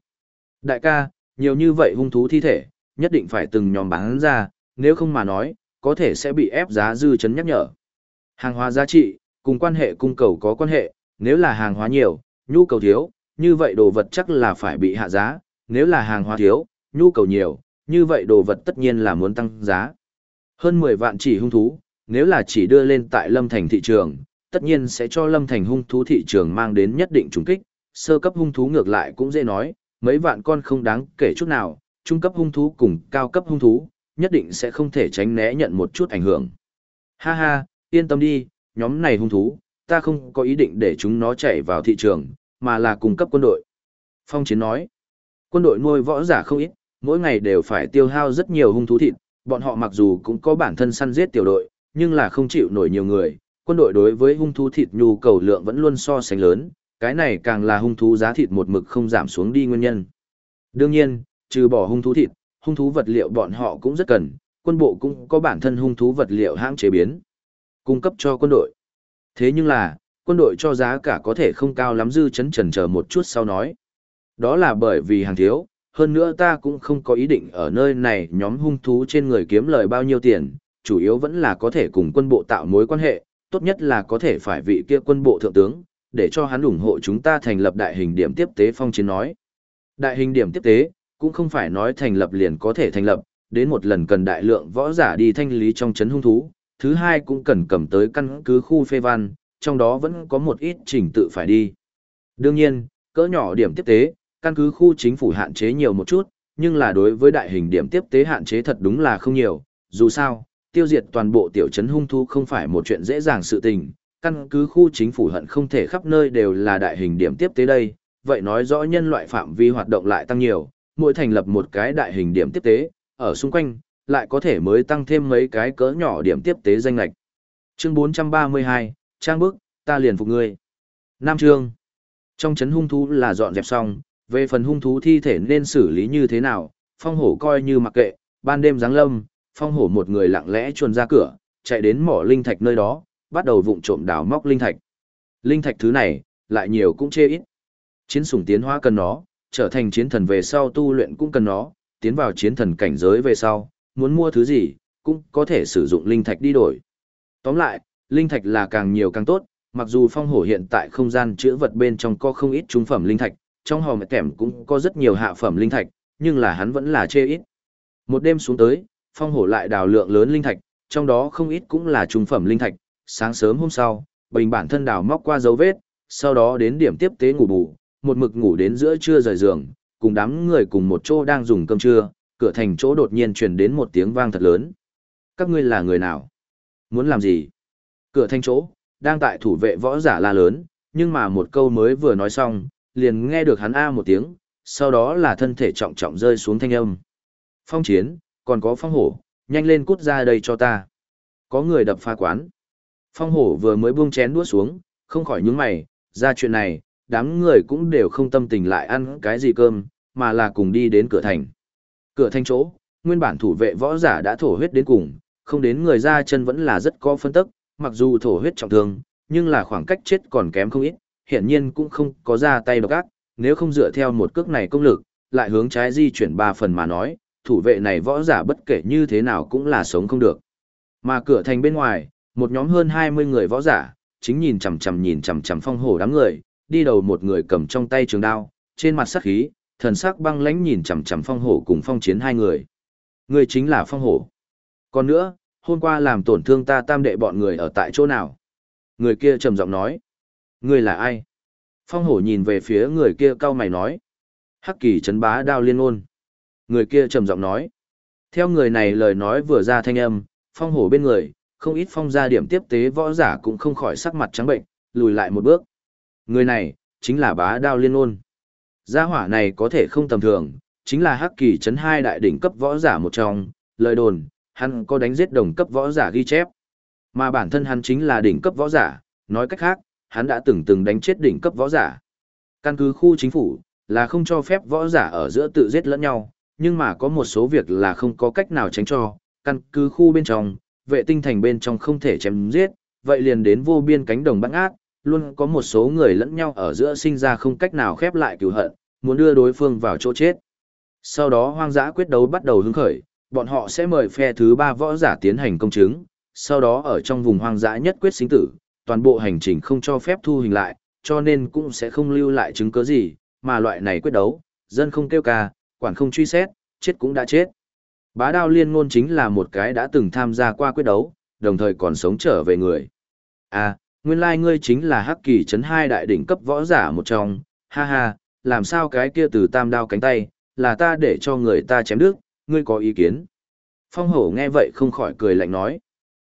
Đại ca, nhiều như vậy hung thú thi thể, nhất định phải từng nhóm bán ra, nếu không mà nói, có thể sẽ bị ép giá dư chấn nhắc nhở. Hàng hóa giá trị, cùng quan hệ cung cầu có quan hệ, nếu là hàng hóa nhiều, nhu cầu thiếu, như vậy đồ vật chắc là phải bị hạ giá, nếu là hàng hóa thiếu, nhu cầu nhiều, như vậy đồ vật tất nhiên là muốn tăng giá. Hơn 10 vạn chỉ hung thú, nếu là chỉ đưa lên tại lâm thành thị trường, tất nhiên sẽ cho lâm thành hung thú thị trường mang đến nhất định trùng kích, sơ cấp hung thú ngược lại cũng dễ nói, mấy vạn con không đáng kể chút nào, trung cấp hung thú cùng cao cấp hung thú, nhất định sẽ không thể tránh né nhận một chút ảnh hưởng. Ha ha, yên tâm đi, nhóm này hung thú, ta không có ý định để chúng nó chạy vào thị trường, mà là cung cấp quân đội. Phong Chiến nói, quân đội nuôi võ giả không ít, mỗi ngày đều phải tiêu hao rất nhiều hung thú thịt, bọn họ mặc dù cũng có bản thân săn giết tiểu đội, nhưng là không chịu nổi nhiều người, quân đội đối với hung thú thịt nhu cầu lượng vẫn luôn so sánh lớn, cái này càng là hung thú giá thịt một mực không giảm xuống đi nguyên nhân. Đương nhiên, trừ bỏ hung thú thịt, hung thú vật liệu bọn họ cũng rất cần, quân bộ cũng có bản thân hung thú vật liệu hãng chế biến, cung cấp cho quân đội. Thế nhưng là, quân đội cho giá cả có thể không cao lắm dư chấn trần chờ một chút sau nói. Đó là bởi vì hàng thiếu, hơn nữa ta cũng không có ý định ở nơi này nhóm hung thú trên người kiếm lời bao nhiêu tiền, chủ yếu vẫn là có thể cùng quân bộ tạo mối quan hệ, tốt nhất là có thể phải vị kia quân bộ thượng tướng, để cho hắn ủng hộ chúng ta thành lập đại hình điểm tiếp tế phong chiến nói. Đại hình điểm tiếp tế, cũng không phải nói thành lập liền có thể thành lập, đến một lần cần đại lượng võ giả đi thanh lý trong chấn hung thú, thứ hai cũng cần cầm tới căn cứ khu phê văn, trong đó vẫn có một ít trình tự phải đi. Đương nhiên, cỡ nhỏ điểm tiếp tế, căn cứ khu chính phủ hạn chế nhiều một chút, nhưng là đối với đại hình điểm tiếp tế hạn chế thật đúng là không nhiều, dù sao, tiêu diệt toàn bộ tiểu trấn hung thú không phải một chuyện dễ dàng sự tình, căn cứ khu chính phủ hận không thể khắp nơi đều là đại hình điểm tiếp tế đây, vậy nói rõ nhân loại phạm vi hoạt động lại tăng nhiều, mỗi thành lập một cái đại hình điểm tiếp tế, ở xung quanh, lại có thể mới tăng thêm mấy cái cỡ nhỏ điểm tiếp tế danh lạch. Chương 432, Trang bức, ta liền phục ngươi. Nam Trương. Trong chấn hung thú là dọn dẹp xong, về phần hung thú thi thể nên xử lý như thế nào, phong hổ coi như mặc kệ, ban đêm giáng lâm, phong hổ một người lặng lẽ chuồn ra cửa, chạy đến mỏ linh thạch nơi đó, bắt đầu vụng trộm đào móc linh thạch. Linh thạch thứ này, lại nhiều cũng chê ít. Chiến sủng tiến hóa cần nó, trở thành chiến thần về sau tu luyện cũng cần nó, tiến vào chiến thần cảnh giới về sau, muốn mua thứ gì, cũng có thể sử dụng linh thạch đi đổi. Tóm lại, linh thạch là càng nhiều càng tốt, mặc dù phong hổ hiện tại không gian chữa vật bên trong có không ít trung phẩm linh thạch, trong hòm kẻm cũng có rất nhiều hạ phẩm linh thạch, nhưng là hắn vẫn là chê ít. Một đêm xuống tới, phong hổ lại đào lượng lớn linh thạch, trong đó không ít cũng là trung phẩm linh thạch, sáng sớm hôm sau, bình bản thân đào móc qua dấu vết, sau đó đến điểm tiếp tế ngủ bù, một mực ngủ đến giữa trưa rời giường, cùng đám người cùng một chỗ đang dùng cơm trưa, cửa thành chỗ đột nhiên truyền đến một tiếng vang thật lớn. Các ngươi là người nào? Muốn làm gì? Cửa thành chỗ, đang tại thủ vệ võ giả la lớn, nhưng mà một câu mới vừa nói xong, liền nghe được hắn a một tiếng, sau đó là thân thể trọng trọng rơi xuống thanh âm. Phong chiến, còn có phong hổ, nhanh lên cút ra đây cho ta. Có người đập pha quán. Phong hổ vừa mới buông chén đũa xuống, không khỏi nhướng mày, ra chuyện này, đám người cũng đều không tâm tình lại ăn cái gì cơm, mà là cùng đi đến cửa thành. Cửa thành chỗ, nguyên bản thủ vệ võ giả đã thổ huyết đến cùng, không đến người ra chân vẫn là rất có phân tức, mặc dù thổ huyết trọng thương, nhưng là khoảng cách chết còn kém không ít, hiển nhiên cũng không có ra tay độc ác, nếu không dựa theo một cước này công lực, lại hướng trái di chuyển ba phần mà nói, thủ vệ này võ giả bất kể như thế nào cũng là sống không được. Mà cửa thành bên ngoài, một nhóm hơn 20 người võ giả, chính nhìn chằm chằm nhìn chằm chằm phong hổ đám người, đi đầu một người cầm trong tay trường đao, trên mặt sắc khí, thần sắc băng lãnh nhìn chằm chằm phong hổ cùng phong chiến hai người. Người chính là phong hổ. Còn nữa, hôm qua làm tổn thương ta tam đệ bọn người ở tại chỗ nào? Người kia trầm giọng nói. Người là ai? Phong hổ nhìn về phía người kia cau mày nói. Hắc kỳ chấn bá đao liên ôn. Người kia trầm giọng nói. Theo người này lời nói vừa ra thanh âm, phong hổ bên người, không ít phong gia điểm tiếp tế võ giả cũng không khỏi sắc mặt trắng bệnh, lùi lại một bước. Người này, chính là bá đao liên ôn. Gia hỏa này có thể không tầm thường, chính là hắc kỳ chấn hai đại đỉnh cấp võ giả một trong, lời đồn, hắn có đánh giết đồng cấp võ giả ghi chép. Mà bản thân hắn chính là đỉnh cấp võ giả, nói cách khác, hắn đã từng từng đánh chết đỉnh cấp võ giả. Căn cứ khu chính phủ, là không cho phép võ giả ở giữa tự giết lẫn nhau, nhưng mà có một số việc là không có cách nào tránh cho, căn cứ khu bên trong, vệ tinh thành bên trong không thể chém giết, vậy liền đến vô biên cánh đồng băng ác, luôn có một số người lẫn nhau ở giữa sinh ra không cách nào khép lại cửu hận, muốn đưa đối phương vào chỗ chết. Sau đó hoang dã quyết đấu bắt đầu hứng khởi, bọn họ sẽ mời phe thứ ba võ giả tiến hành công chứng, sau đó ở trong vùng hoang dã nhất quyết sinh tử, toàn bộ hành trình không cho phép thu hình lại, cho nên cũng sẽ không lưu lại chứng cứ gì, mà loại này quyết đấu, dân không kêu ca, quản không truy xét, chết cũng đã chết. Bá đao liên ngôn chính là một cái đã từng tham gia qua quyết đấu, đồng thời còn sống trở về người. À, nguyên lai like ngươi chính là hắc kỳ chấn hai đại đỉnh cấp võ giả một trong, ha ha, làm sao cái kia từ tam đao cánh tay, là ta để cho người ta chém đứt, ngươi có ý kiến. Phong hổ nghe vậy không khỏi cười lạnh nói.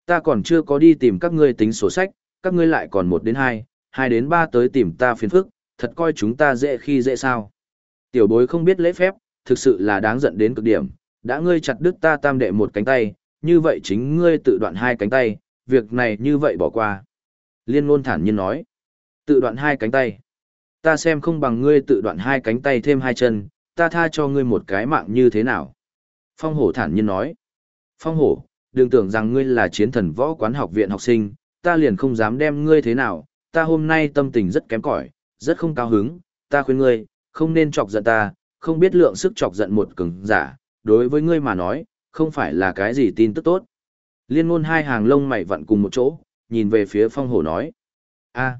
Ta còn chưa có đi tìm các ngươi tính sổ sách, các ngươi lại còn một đến hai, hai đến ba tới tìm ta phiền phức, thật coi chúng ta dễ khi dễ sao. Tiểu bối không biết lễ phép, thực sự là đáng giận đến cực điểm, đã ngươi chặt đứt ta tam đệ một cánh tay, như vậy chính ngươi tự đoạn hai cánh tay, việc này như vậy bỏ qua. Liên ngôn thản nhiên nói, tự đoạn hai cánh tay. Ta xem không bằng ngươi tự đoạn hai cánh tay thêm hai chân, ta tha cho ngươi một cái mạng như thế nào. Phong hổ thản nhiên nói, Phong hổ, đừng tưởng rằng ngươi là chiến thần võ quán học viện học sinh, ta liền không dám đem ngươi thế nào, ta hôm nay tâm tình rất kém cỏi, rất không cao hứng, ta khuyên ngươi, không nên chọc giận ta, không biết lượng sức chọc giận một cường giả, đối với ngươi mà nói, không phải là cái gì tin tức tốt. Liên ngôn hai hàng lông mày vặn cùng một chỗ, nhìn về phía phong hổ nói. a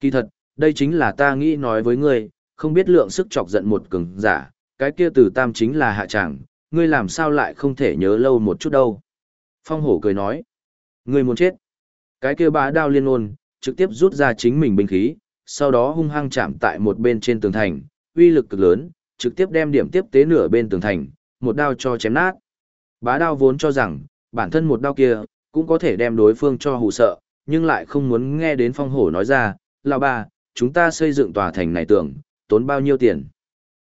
kỳ thật, đây chính là ta nghĩ nói với ngươi, không biết lượng sức chọc giận một cường giả, cái kia từ tam chính là hạ chẳng, ngươi làm sao lại không thể nhớ lâu một chút đâu. Phong hổ cười nói. Ngươi muốn chết. Cái kia bá đao liên ôn, trực tiếp rút ra chính mình binh khí, sau đó hung hăng chạm tại một bên trên tường thành, uy lực cực lớn, trực tiếp đem điểm tiếp tế nửa bên tường thành, một đao cho chém nát. Bá đao vốn cho rằng, bản thân một đao kia, cũng có thể đem đối phương cho hù sợ, nhưng lại không muốn nghe đến phong hổ nói ra, lão ba, chúng ta xây dựng tòa thành này tưởng, tốn bao nhiêu tiền.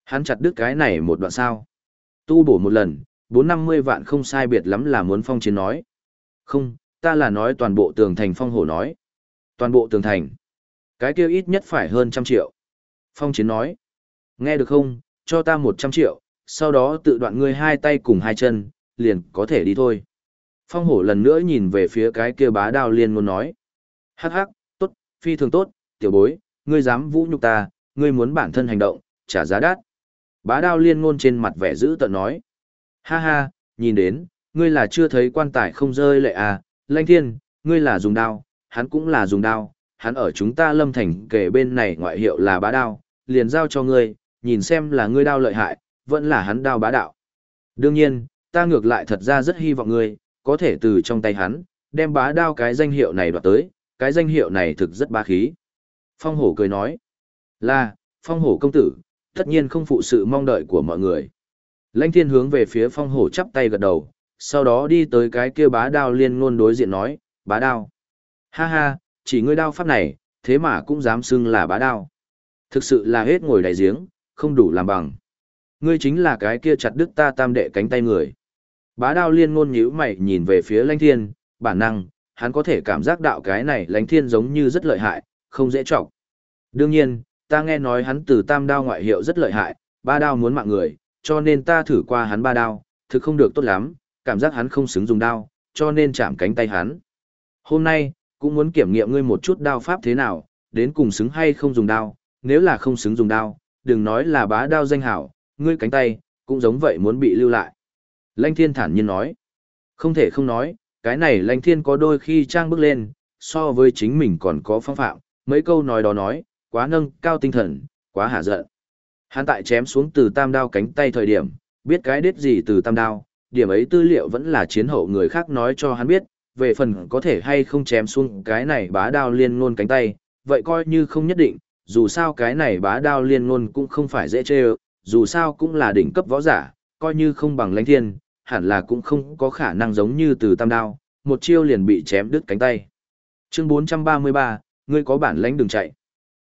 Hắn chặt đứt cái này một đoạn sao. Tu bổ một lần, bốn năm mươi vạn không sai biệt lắm là muốn phong chiến nói. Không, ta là nói toàn bộ tường thành phong hổ nói. Toàn bộ tường thành. Cái kia ít nhất phải hơn trăm triệu. Phong chiến nói. Nghe được không, cho ta một trăm triệu, sau đó tự đoạn ngươi hai tay cùng hai chân, liền có thể đi thôi. Phong hổ lần nữa nhìn về phía cái kia bá đao liên ngôn nói. Hắc hắc, tốt, phi thường tốt, tiểu bối, ngươi dám vũ nhục ta, ngươi muốn bản thân hành động, trả giá đắt. Bá đao liên ngôn trên mặt vẻ dữ tợn nói. Ha ha, nhìn đến, ngươi là chưa thấy quan tài không rơi lệ à, lanh thiên, ngươi là dùng đao, hắn cũng là dùng đao, hắn ở chúng ta lâm thành kể bên này ngoại hiệu là bá đao, liền giao cho ngươi, nhìn xem là ngươi đao lợi hại, vẫn là hắn đao bá đạo. Đương nhiên, ta ngược lại thật ra rất hy vọng ngươi, có thể từ trong tay hắn, đem bá đao cái danh hiệu này đoạt tới, cái danh hiệu này thực rất ba khí. Phong hổ cười nói, là, phong hổ công tử, tất nhiên không phụ sự mong đợi của mọi người. Lãnh thiên hướng về phía phong hổ chắp tay gật đầu, sau đó đi tới cái kia bá đao liên ngôn đối diện nói, bá đao. Ha ha, chỉ ngươi đao pháp này, thế mà cũng dám xưng là bá đao. Thực sự là hết ngồi đại giếng, không đủ làm bằng. Ngươi chính là cái kia chặt đứt ta tam đệ cánh tay người. Bá đao liên ngôn nhíu mày nhìn về phía lãnh thiên, bản năng, hắn có thể cảm giác đạo cái này lãnh thiên giống như rất lợi hại, không dễ trọng. Đương nhiên, ta nghe nói hắn từ tam đao ngoại hiệu rất lợi hại, ba đao muốn mạng người, cho nên ta thử qua hắn ba đao, thực không được tốt lắm, cảm giác hắn không xứng dùng đao, cho nên chạm cánh tay hắn. Hôm nay, cũng muốn kiểm nghiệm ngươi một chút đao pháp thế nào, đến cùng xứng hay không dùng đao, nếu là không xứng dùng đao, đừng nói là bá đao danh hảo, ngươi cánh tay, cũng giống vậy muốn bị lưu lại. Lanh thiên thản nhiên nói, không thể không nói, cái này lanh thiên có đôi khi trang bước lên, so với chính mình còn có phong phạm, mấy câu nói đó nói, quá nâng cao tinh thần, quá hạ giận. Hắn tại chém xuống từ tam đao cánh tay thời điểm, biết cái đết gì từ tam đao, điểm ấy tư liệu vẫn là chiến hậu người khác nói cho hắn biết, về phần có thể hay không chém xuống cái này bá đao liên ngôn cánh tay, vậy coi như không nhất định, dù sao cái này bá đao liên ngôn cũng không phải dễ chê dù sao cũng là đỉnh cấp võ giả, coi như không bằng lãnh thiên, hẳn là cũng không có khả năng giống như từ tam đao, một chiêu liền bị chém đứt cánh tay. Chương 433, ngươi có bản lãnh đừng chạy.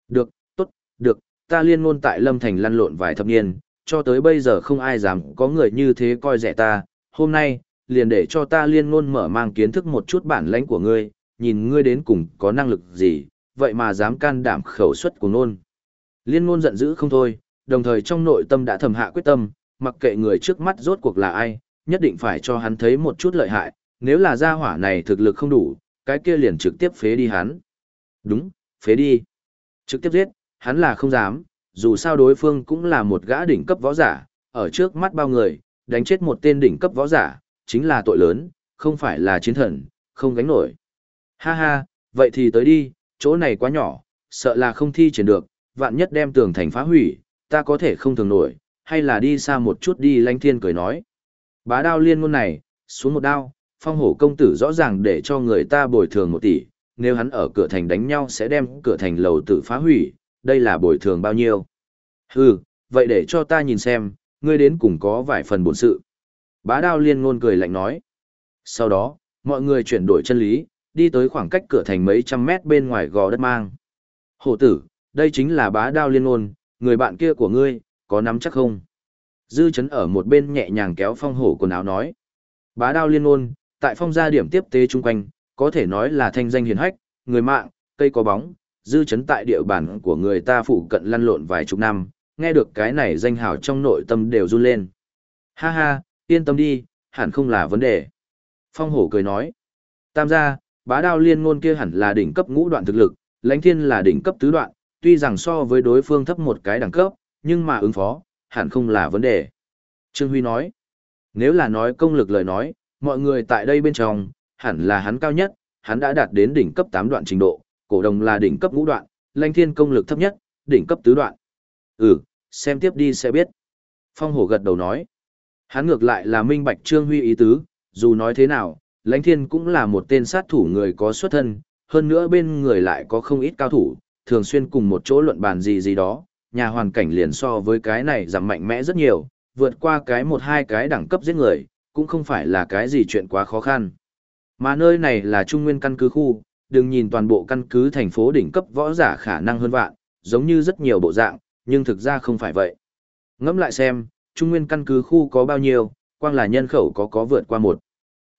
Được, tốt, được, ta liên ngôn tại Lâm Thành lăn lộn vài thập niên, cho tới bây giờ không ai dám có người như thế coi rẻ ta, hôm nay, liền để cho ta liên ngôn mở mang kiến thức một chút bản lãnh của ngươi, nhìn ngươi đến cùng có năng lực gì, vậy mà dám can đảm khẩu suất của nôn. Liên ngôn giận dữ không thôi, đồng thời trong nội tâm đã thầm hạ quyết tâm, mặc kệ người trước mắt rốt cuộc là ai, nhất định phải cho hắn thấy một chút lợi hại, nếu là gia hỏa này thực lực không đủ, cái kia liền trực tiếp phế đi hắn. Đúng, phế đi. Trực tiếp giết, hắn là không dám, dù sao đối phương cũng là một gã đỉnh cấp võ giả, ở trước mắt bao người, đánh chết một tên đỉnh cấp võ giả, chính là tội lớn, không phải là chiến thần, không gánh nổi. Ha ha, vậy thì tới đi, chỗ này quá nhỏ, sợ là không thi triển được, vạn nhất đem tường thành phá hủy, ta có thể không thường nổi, hay là đi xa một chút đi lanh thiên cười nói. Bá đao liên ngôn này, xuống một đao, phong hổ công tử rõ ràng để cho người ta bồi thường một tỷ, nếu hắn ở cửa thành đánh nhau sẽ đem cửa thành lầu tự phá hủy, đây là bồi thường bao nhiêu. Hừ, vậy để cho ta nhìn xem, ngươi đến cùng có vài phần bổn sự. Bá đao liên ngôn cười lạnh nói. Sau đó, mọi người chuyển đổi chân lý, đi tới khoảng cách cửa thành mấy trăm mét bên ngoài gò đất mang. Hổ tử, đây chính là bá đao liên ngôn, người bạn kia của ngươi, có nắm chắc không? Dư chấn ở một bên nhẹ nhàng kéo phong hổ quần áo nói. Bá đao liên ngôn, tại phong gia điểm tiếp tế chung quanh, có thể nói là thanh danh hiền hách, người mạng, cây có bóng, dư chấn tại địa bàn của người ta phụ cận lăn lộn vài chục năm, nghe được cái này danh hào trong nội tâm đều run lên. Ha ha, yên tâm đi, hẳn không là vấn đề. Phong hổ cười nói. Tam gia, bá đao liên ngôn kia hẳn là đỉnh cấp ngũ đoạn thực lực, lãnh thiên là đỉnh cấp tứ đoạn, tuy rằng so với đối phương thấp một cái đẳng cấp, nhưng mà ứng phó, hẳn không là vấn đề. Trương Huy nói. Nếu là nói công lực lời nói, mọi người tại đây bên trong, hẳn là hắn cao nhất, hắn đã đạt đến đỉnh cấp 8 đoạn trình độ, cổ đồng là đỉnh cấp ngũ đoạn, lãnh thiên công lực thấp nhất, đỉnh cấp tứ đoạn. Ừ, xem tiếp đi sẽ biết. Phong hổ gật đầu nói. Hắn ngược lại là minh bạch Trương Huy ý tứ, dù nói thế nào, lãnh thiên cũng là một tên sát thủ người có xuất thân, hơn nữa bên người lại có không ít cao thủ, thường xuyên cùng một chỗ luận bàn gì gì đó, nhà hoàn cảnh liền so với cái này giảm mạnh mẽ rất nhiều, vượt qua cái một hai cái đẳng cấp giết người, cũng không phải là cái gì chuyện quá khó khăn. Mà nơi này là trung nguyên căn cứ khu, đừng nhìn toàn bộ căn cứ thành phố đỉnh cấp võ giả khả năng hơn vạn, giống như rất nhiều bộ dạng, nhưng thực ra không phải vậy. Ngẫm lại xem, trung nguyên căn cứ khu có bao nhiêu, quang là nhân khẩu có có vượt qua một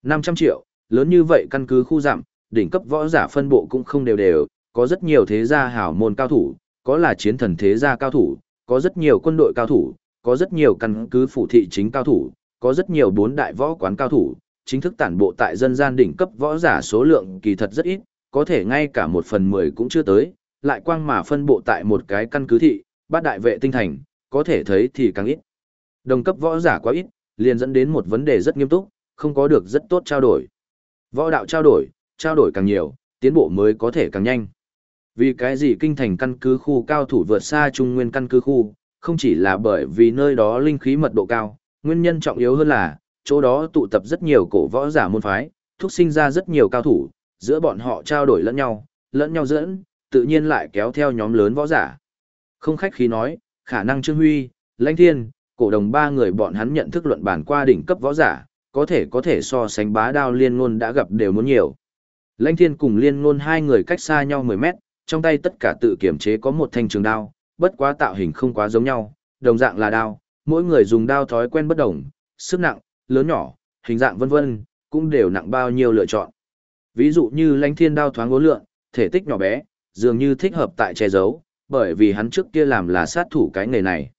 500 triệu, lớn như vậy căn cứ khu giảm, đỉnh cấp võ giả phân bộ cũng không đều đều, có rất nhiều thế gia hảo môn cao thủ, có là chiến thần thế gia cao thủ, có rất nhiều quân đội cao thủ, có rất nhiều căn cứ phủ thị chính cao thủ, có rất nhiều bốn đại võ quán cao thủ, chính thức tản bộ tại dân gian đỉnh cấp võ giả số lượng kỳ thật rất ít, có thể ngay cả một phần mười cũng chưa tới, lại quang mà phân bộ tại một cái căn cứ thị, bát đại vệ tinh thành, có thể thấy thì càng ít. Đồng cấp võ giả quá ít, liền dẫn đến một vấn đề rất nghiêm túc, không có được rất tốt trao đổi. Võ đạo trao đổi, trao đổi càng nhiều, tiến bộ mới có thể càng nhanh. Vì cái gì kinh thành căn cứ khu cao thủ vượt xa trung nguyên căn cứ khu, không chỉ là bởi vì nơi đó linh khí mật độ cao, nguyên nhân trọng yếu hơn là, chỗ đó tụ tập rất nhiều cổ võ giả môn phái, thúc sinh ra rất nhiều cao thủ, giữa bọn họ trao đổi lẫn nhau, lẫn nhau dẫn, tự nhiên lại kéo theo nhóm lớn võ giả. Không khách khí nói, khả năng Trương Huy, Lãnh Thiên, cổ đồng ba người bọn hắn nhận thức luận bản qua đỉnh cấp võ giả, có thể có thể so sánh bá đao liên ngôn đã gặp đều muốn nhiều. Lãnh Thiên cùng liên ngôn hai người cách xa nhau 10 mét, trong tay tất cả tự kiểm chế có một thanh trường đao, bất quá tạo hình không quá giống nhau, đồng dạng là đao, mỗi người dùng đao thói quen bất đồng, sức nặng, lớn nhỏ, hình dạng vân vân, cũng đều nặng bao nhiêu lựa chọn. Ví dụ như lãnh thiên đao thoáng ngố lượng, thể tích nhỏ bé, dường như thích hợp tại che giấu, bởi vì hắn trước kia làm là sát thủ cái nghề này.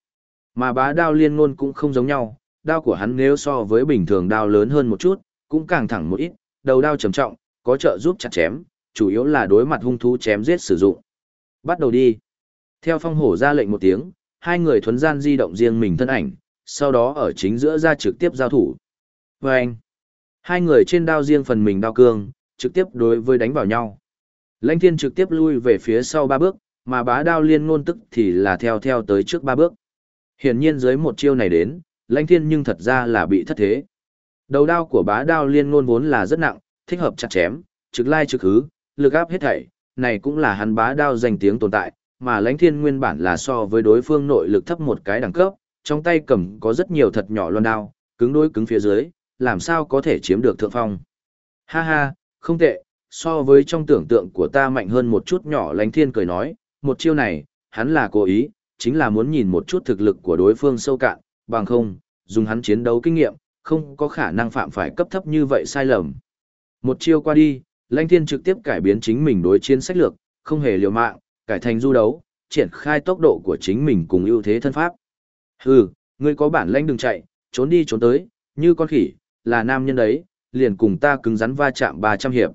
Mà bá đao liên ngôn cũng không giống nhau, đao của hắn nếu so với bình thường đao lớn hơn một chút, cũng càng thẳng một ít, đầu đao trầm trọng, có trợ giúp chặt chém, chủ yếu là đối mặt hung thú chém giết sử dụng. Bắt đầu đi. Theo phong hổ ra lệnh một tiếng, hai người thuấn gian di động riêng mình thân ảnh, sau đó ở chính giữa ra trực tiếp giao thủ. Vâng! anh, hai người trên đao riêng phần mình đao cương, trực tiếp đối với đánh vào nhau. Lãnh thiên trực tiếp lui về phía sau ba bước, mà bá đao liên ngôn tức thì là theo theo tới trước ba bước. Hiển nhiên dưới một chiêu này đến, lãnh thiên nhưng thật ra là bị thất thế. Đầu đao của bá đao liên ngôn vốn là rất nặng, thích hợp chặt chém, trực lai trực hứ, lực áp hết thảy, này cũng là hắn bá đao danh tiếng tồn tại, mà lãnh thiên nguyên bản là so với đối phương nội lực thấp một cái đẳng cấp, trong tay cầm có rất nhiều thật nhỏ loan đao, cứng đối cứng phía dưới, làm sao có thể chiếm được thượng phong. Ha ha, không tệ, so với trong tưởng tượng của ta mạnh hơn một chút nhỏ lãnh thiên cười nói, một chiêu này, hắn là cố ý, chính là muốn nhìn một chút thực lực của đối phương sâu cạn, bằng không, dùng hắn chiến đấu kinh nghiệm, không có khả năng phạm phải cấp thấp như vậy sai lầm. Một chiêu qua đi, lãnh thiên trực tiếp cải biến chính mình đối chiến sách lược, không hề liều mạng, cải thành du đấu, triển khai tốc độ của chính mình cùng ưu thế thân pháp. Hừ, ngươi có bản lãnh đừng chạy, trốn đi trốn tới, như con khỉ, là nam nhân đấy, liền cùng ta cứng rắn va chạm 300 hiệp.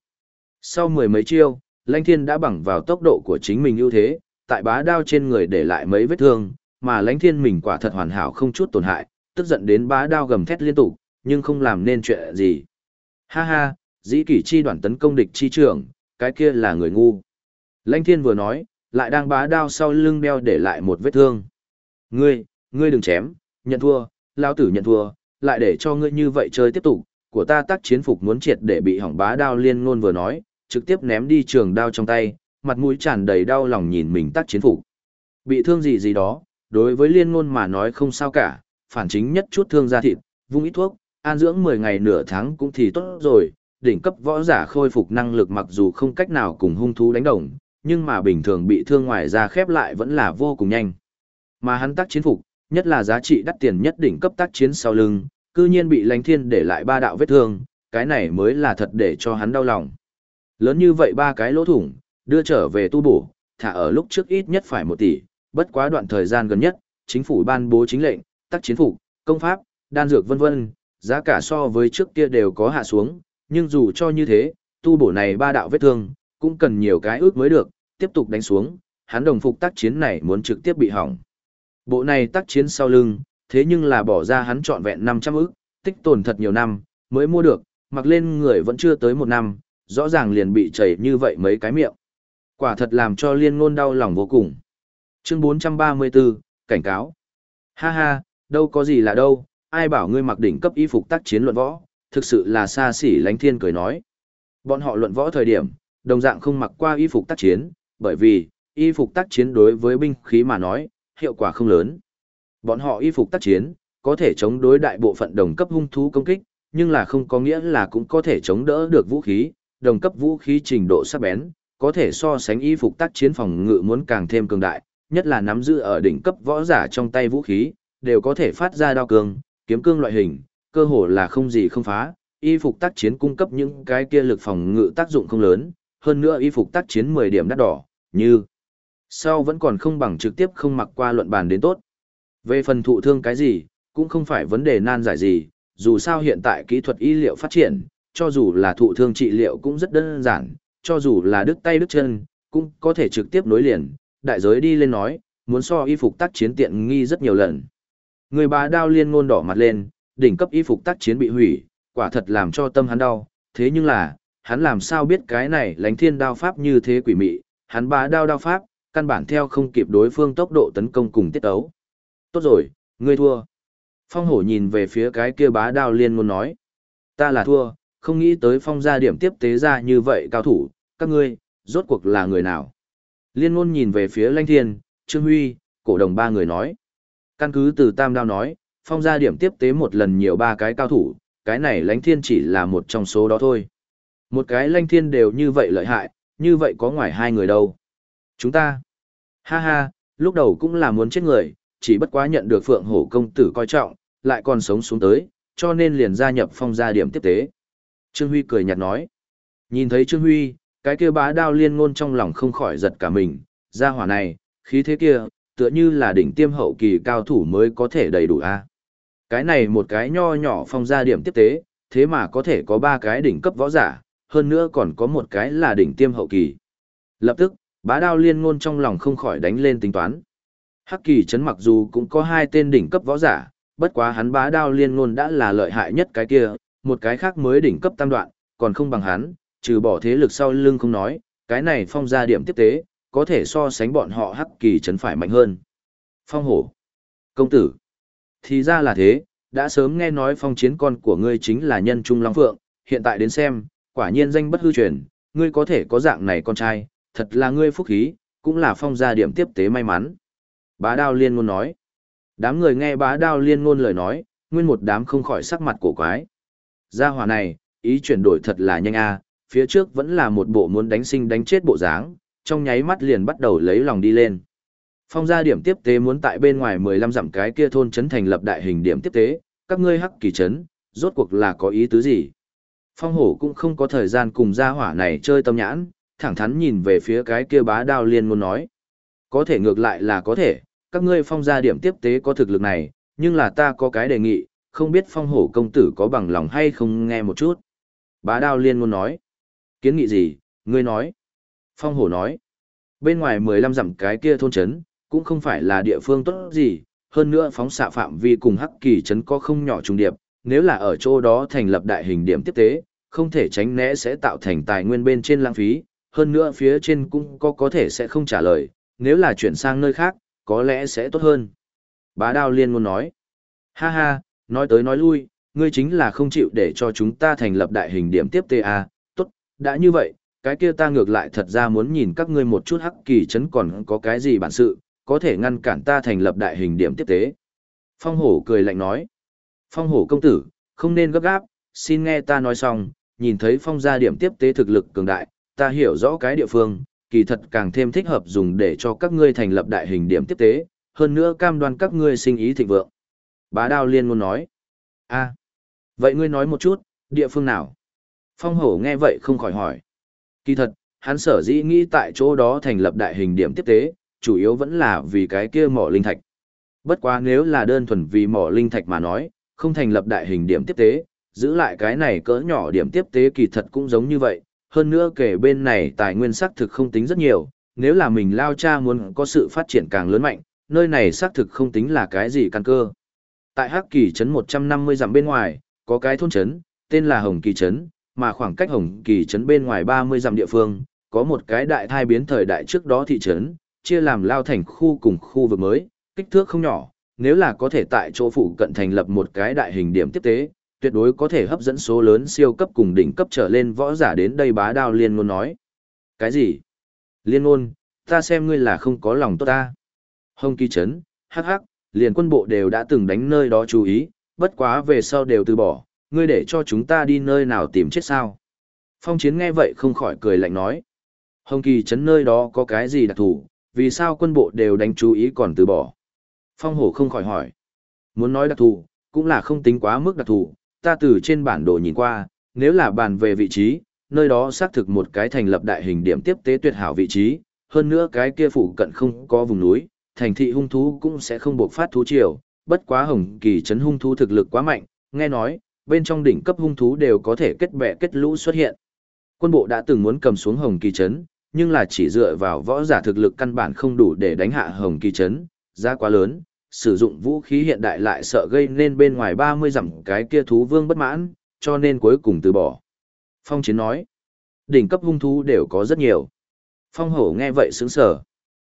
Sau mười mấy chiêu, Lãnh Thiên đã bằng vào tốc độ của chính mình ưu thế, tại bá đao trên người để lại mấy vết thương, mà Lãnh Thiên mình quả thật hoàn hảo không chút tổn hại, tức giận đến bá đao gầm thét liên tục, nhưng không làm nên chuyện gì. Ha ha, dĩ kỷ chi đoàn tấn công địch chi trưởng, cái kia là người ngu. Lãnh Thiên vừa nói, lại đang bá đao sau lưng đeo để lại một vết thương. Ngươi, ngươi đừng chém, nhận thua, lao tử nhận thua, lại để cho ngươi như vậy chơi tiếp tục, của ta tác chiến phục muốn triệt để bị hỏng bá đao liên ngôn vừa nói, trực tiếp ném đi trường đao trong tay, mặt mũi tràn đầy đau lòng nhìn mình tác chiến phục. Bị thương gì gì đó, đối với liên ngôn mà nói không sao cả, phản chính nhất chút thương da thịt, vung ít thuốc, an dưỡng 10 ngày nửa tháng cũng thì tốt rồi, đỉnh cấp võ giả khôi phục năng lực mặc dù không cách nào cùng hung thú đánh đồng, nhưng mà bình thường bị thương ngoài ra khép lại vẫn là vô cùng nhanh. Mà hắn tác chiến phục, nhất là giá trị đắt tiền nhất đỉnh cấp tác chiến sau lưng, cư nhiên bị lãnh thiên để lại ba đạo vết thương, cái này mới là thật để cho hắn đau lòng. Lớn như vậy ba cái lỗ thủng, đưa trở về tu bổ, thả ở lúc trước ít nhất phải một tỷ, bất quá đoạn thời gian gần nhất, chính phủ ban bố chính lệnh, tác chiến phục, công pháp, đan dược vân vân, giá cả so với trước kia đều có hạ xuống, nhưng dù cho như thế, tu bổ này ba đạo vết thương, cũng cần nhiều cái ước mới được, tiếp tục đánh xuống, hắn đồng phục tác chiến này muốn trực tiếp bị hỏng. Bộ này tác chiến sau lưng, thế nhưng là bỏ ra hắn trọn vẹn 500 ức, tích tồn thật nhiều năm, mới mua được, mặc lên người vẫn chưa tới một năm, rõ ràng liền bị chảy như vậy mấy cái miệng. Quả thật làm cho liên ngôn đau lòng vô cùng. Chương 434, cảnh cáo. Ha ha, đâu có gì là đâu, ai bảo ngươi mặc đỉnh cấp y phục tác chiến luận võ, thực sự là xa xỉ lánh thiên cười nói. Bọn họ luận võ thời điểm, đồng dạng không mặc qua y phục tác chiến, bởi vì, y phục tác chiến đối với binh khí mà nói, hiệu quả không lớn. Bọn họ y phục tác chiến, có thể chống đối đại bộ phận đồng cấp hung thú công kích, nhưng là không có nghĩa là cũng có thể chống đỡ được vũ khí, đồng cấp vũ khí trình độ sắc bén, có thể so sánh y phục tác chiến phòng ngự muốn càng thêm cường đại, nhất là nắm giữ ở đỉnh cấp võ giả trong tay vũ khí, đều có thể phát ra đao cương, kiếm cương loại hình, cơ hồ là không gì không phá. Y phục tác chiến cung cấp những cái kia lực phòng ngự tác dụng không lớn, hơn nữa y phục tác chiến 10 điểm đắt đỏ, như sau vẫn còn không bằng trực tiếp không mặc qua luận bàn đến tốt. Về phần thụ thương cái gì, cũng không phải vấn đề nan giải gì, dù sao hiện tại kỹ thuật y liệu phát triển, cho dù là thụ thương trị liệu cũng rất đơn giản, cho dù là đứt tay đứt chân, cũng có thể trực tiếp nối liền, đại giới đi lên nói, muốn so y phục tác chiến tiện nghi rất nhiều lần. Người bá đao liên ngôn đỏ mặt lên, đỉnh cấp y phục tác chiến bị hủy, quả thật làm cho tâm hắn đau, thế nhưng là, hắn làm sao biết cái này lánh thiên đao pháp như thế quỷ mị, hắn bá đao đao pháp, căn bản theo không kịp đối phương tốc độ tấn công cùng tiết ấu. Tốt rồi, ngươi thua. Phong hổ nhìn về phía cái kia bá đao liên ngôn nói. Ta là thua, không nghĩ tới phong gia điểm tiếp tế ra như vậy cao thủ, các ngươi, rốt cuộc là người nào? Liên ngôn nhìn về phía Lanh Thiên, Trương Huy, cổ đồng ba người nói. Căn cứ từ Tam Đao nói, phong gia điểm tiếp tế một lần nhiều ba cái cao thủ, cái này lãnh Thiên chỉ là một trong số đó thôi. Một cái lãnh Thiên đều như vậy lợi hại, như vậy có ngoài hai người đâu. Chúng ta, ha ha, lúc đầu cũng là muốn chết người, chỉ bất quá nhận được Phượng Hổ công tử coi trọng, lại còn sống xuống tới, cho nên liền gia nhập phong gia điểm tiếp tế. Trương Huy cười nhạt nói. Nhìn thấy Trương Huy, cái kia bá đao liên ngôn trong lòng không khỏi giật cả mình, gia hỏa này, khí thế kia, tựa như là đỉnh tiêm hậu kỳ cao thủ mới có thể đầy đủ a. Cái này một cái nho nhỏ phong gia điểm tiếp tế, thế mà có thể có ba cái đỉnh cấp võ giả, hơn nữa còn có một cái là đỉnh tiêm hậu kỳ. Lập tức, bá đao liên ngôn trong lòng không khỏi đánh lên tính toán. Hắc kỳ chấn mặc dù cũng có hai tên đỉnh cấp võ giả, bất quá hắn bá đao liên ngôn đã là lợi hại nhất cái kia, một cái khác mới đỉnh cấp tam đoạn, còn không bằng hắn, trừ bỏ thế lực sau lưng không nói, cái này phong ra điểm tiếp tế, có thể so sánh bọn họ hắc kỳ chấn phải mạnh hơn. Phong hổ. Công tử. Thì ra là thế, đã sớm nghe nói phong chiến con của ngươi chính là nhân trung long phượng, hiện tại đến xem, quả nhiên danh bất hư truyền, ngươi có thể có dạng này con trai, thật là ngươi phúc khí, cũng là phong gia điểm tiếp tế may mắn. Bá đao liên ngôn nói. Đám người nghe bá đao liên ngôn lời nói, nguyên một đám không khỏi sắc mặt cổ quái. Gia hỏa này, ý chuyển đổi thật là nhanh a, phía trước vẫn là một bộ muốn đánh sinh đánh chết bộ dáng, trong nháy mắt liền bắt đầu lấy lòng đi lên. Phong gia điểm tiếp tế muốn tại bên ngoài 15 dặm cái kia thôn trấn thành lập đại hình điểm tiếp tế, các ngươi hắc kỳ trấn, rốt cuộc là có ý tứ gì? Phong hổ cũng không có thời gian cùng gia hỏa này chơi tâm nhãn, thẳng thắn nhìn về phía cái kia bá đao liên muốn nói. Có thể ngược lại là có thể, các ngươi phong gia điểm tiếp tế có thực lực này, nhưng là ta có cái đề nghị, không biết phong hổ công tử có bằng lòng hay không nghe một chút. Bá đao liên muốn nói. Kiến nghị gì, ngươi nói. Phong hổ nói. Bên ngoài 15 dặm cái kia thôn trấn, cũng không phải là địa phương tốt gì, hơn nữa phóng xạ phạm vi cùng hắc kỳ trấn có không nhỏ trùng điệp, nếu là ở chỗ đó thành lập đại hình điểm tiếp tế, không thể tránh né sẽ tạo thành tài nguyên bên trên lãng phí, hơn nữa phía trên cũng có có thể sẽ không trả lời, nếu là chuyển sang nơi khác, có lẽ sẽ tốt hơn. Bá đao liên muốn nói, ha ha, nói tới nói lui, ngươi chính là không chịu để cho chúng ta thành lập đại hình điểm tiếp tế à? tốt, đã như vậy, cái kia ta ngược lại thật ra muốn nhìn các ngươi một chút hắc kỳ chấn còn có cái gì bản sự, có thể ngăn cản ta thành lập đại hình điểm tiếp tế. Phong hổ cười lạnh nói, phong hổ công tử, không nên gấp gáp, xin nghe ta nói xong, nhìn thấy phong gia điểm tiếp tế thực lực cường đại, ta hiểu rõ cái địa phương, kỳ thật càng thêm thích hợp dùng để cho các ngươi thành lập đại hình điểm tiếp tế, hơn nữa cam đoan các ngươi sinh ý thịnh vượng. Bá đao liên muốn nói, a vậy ngươi nói một chút, địa phương nào? Phong hổ nghe vậy không khỏi hỏi. Kỳ thật, hắn sở dĩ nghĩ tại chỗ đó thành lập đại hình điểm tiếp tế, chủ yếu vẫn là vì cái kia mỏ linh thạch. Bất quá nếu là đơn thuần vì mỏ linh thạch mà nói, không thành lập đại hình điểm tiếp tế, giữ lại cái này cỡ nhỏ điểm tiếp tế kỳ thật cũng giống như vậy, hơn nữa kể bên này tài nguyên xác thực không tính rất nhiều, nếu là mình lao cha muốn có sự phát triển càng lớn mạnh, nơi này xác thực không tính là cái gì căn cơ. Tại Hắc Kỳ trấn 150 dặm bên ngoài, có cái thôn trấn, tên là Hồng Kỳ trấn, mà khoảng cách Hồng Kỳ trấn bên ngoài 30 dặm địa phương, có một cái đại thai biến thời đại trước đó thị trấn, chia làm lao thành khu cùng khu vực mới, kích thước không nhỏ, nếu là có thể tại chỗ phụ cận thành lập một cái đại hình điểm tiếp tế, tuyệt đối có thể hấp dẫn số lớn siêu cấp cùng đỉnh cấp trở lên võ giả đến đây bá đao liên ngôn nói. Cái gì? Liên ngôn, ta xem ngươi là không có lòng tốt ta. Hồng kỳ chấn, hắc hắc, liền quân bộ đều đã từng đánh nơi đó chú ý, bất quá về sau đều từ bỏ, ngươi để cho chúng ta đi nơi nào tìm chết sao. Phong chiến nghe vậy không khỏi cười lạnh nói. Hồng kỳ chấn nơi đó có cái gì đặc thù, vì sao quân bộ đều đánh chú ý còn từ bỏ. Phong hổ không khỏi hỏi. Muốn nói đặc thù, cũng là không tính quá mức đặc thù, ta từ trên bản đồ nhìn qua, nếu là bàn về vị trí, nơi đó xác thực một cái thành lập đại hình điểm tiếp tế tuyệt hảo vị trí, hơn nữa cái kia phụ cận không có vùng núi, thành thị hung thú cũng sẽ không buộc phát thú triều, bất quá hồng kỳ trấn hung thú thực lực quá mạnh, nghe nói, bên trong đỉnh cấp hung thú đều có thể kết bè kết lũ xuất hiện. Quân bộ đã từng muốn cầm xuống Hồng Kỳ Trấn, nhưng là chỉ dựa vào võ giả thực lực căn bản không đủ để đánh hạ Hồng Kỳ Trấn, giá quá lớn, sử dụng vũ khí hiện đại lại sợ gây nên bên ngoài 30 dặm cái kia thú vương bất mãn, cho nên cuối cùng từ bỏ. Phong Chiến nói, đỉnh cấp hung thú đều có rất nhiều. Phong Hổ nghe vậy sướng sở.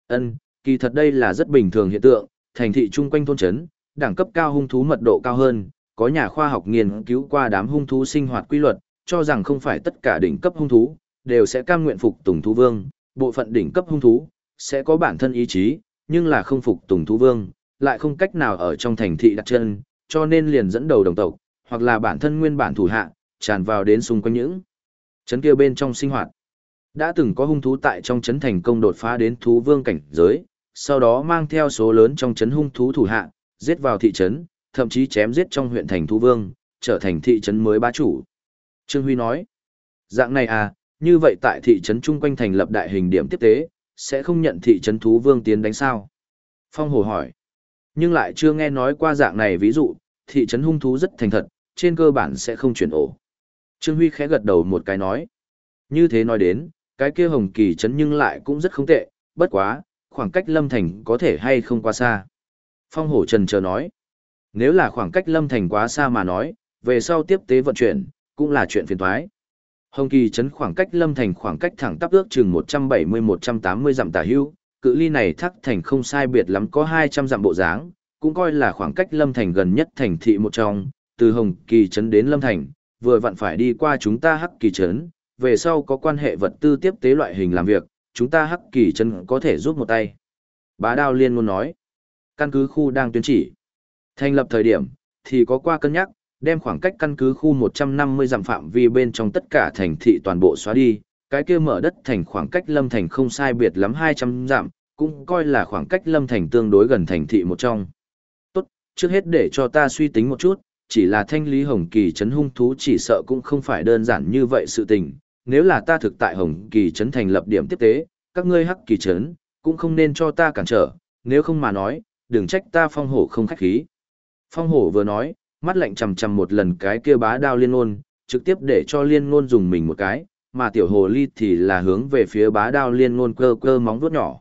Ân, kỳ thật đây là rất bình thường hiện tượng, thành thị chung quanh thôn trấn, đẳng cấp cao hung thú mật độ cao hơn, có nhà khoa học nghiên cứu qua đám hung thú sinh hoạt quy luật, cho rằng không phải tất cả đỉnh cấp hung thú đều sẽ cam nguyện phục tùng thú vương, bộ phận đỉnh cấp hung thú sẽ có bản thân ý chí, nhưng là không phục tùng thú vương, lại không cách nào ở trong thành thị đặt chân, cho nên liền dẫn đầu đồng tộc, hoặc là bản thân nguyên bản thủ hạ, tràn vào đến xung quanh những chấn kia bên trong sinh hoạt. Đã từng có hung thú tại trong chấn thành công đột phá đến thú vương cảnh giới, sau đó mang theo số lớn trong chấn hung thú thủ hạ, giết vào thị trấn, thậm chí chém giết trong huyện thành thú vương, trở thành thị trấn mới bá chủ. Trương Huy nói, dạng này à, như vậy tại thị trấn chung quanh thành lập đại hình điểm tiếp tế, sẽ không nhận thị trấn thú vương tiến đánh sao? Phong Hồ hỏi, nhưng lại chưa nghe nói qua dạng này ví dụ, thị trấn hung thú rất thành thật, trên cơ bản sẽ không chuyển ổ. Trương Huy khẽ gật đầu một cái nói, như thế nói đến, cái kia hồng kỳ trấn nhưng lại cũng rất không tệ, bất quá, khoảng cách lâm thành có thể hay không quá xa. Phong hổ trần chờ nói, nếu là khoảng cách lâm thành quá xa mà nói, về sau tiếp tế vận chuyển, cũng là chuyện phiền thoái. Hồng kỳ trấn khoảng cách lâm thành khoảng cách thẳng tắp ước chừng 170-180 dặm tả hưu, cự ly này thắc thành không sai biệt lắm có 200 dặm bộ dáng, cũng coi là khoảng cách lâm thành gần nhất thành thị một trong, từ Hồng kỳ trấn đến lâm thành, vừa vặn phải đi qua chúng ta hắc kỳ trấn, về sau có quan hệ vật tư tiếp tế loại hình làm việc, chúng ta hắc kỳ Trấn có thể giúp một tay. Bá đao liên muốn nói, căn cứ khu đang tuyên chỉ. Thành lập thời điểm, thì có qua cân nhắc, đem khoảng cách căn cứ khu 150 dặm phạm vi bên trong tất cả thành thị toàn bộ xóa đi, cái kia mở đất thành khoảng cách lâm thành không sai biệt lắm 200 dặm, cũng coi là khoảng cách lâm thành tương đối gần thành thị một trong. Tốt, trước hết để cho ta suy tính một chút, chỉ là thanh lý hồng kỳ Trấn hung thú chỉ sợ cũng không phải đơn giản như vậy sự tình, nếu là ta thực tại Hồng Kỳ Trấn thành lập điểm tiếp tế, các ngươi hắc kỳ trấn, cũng không nên cho ta cản trở, nếu không mà nói, đừng trách ta phong hổ không khách khí. Phong hổ vừa nói, mắt lạnh chầm chầm một lần cái kia bá đao liên ngôn, trực tiếp để cho liên ngôn dùng mình một cái, mà tiểu hồ ly thì là hướng về phía bá đao liên ngôn cơ cơ móng vuốt nhỏ.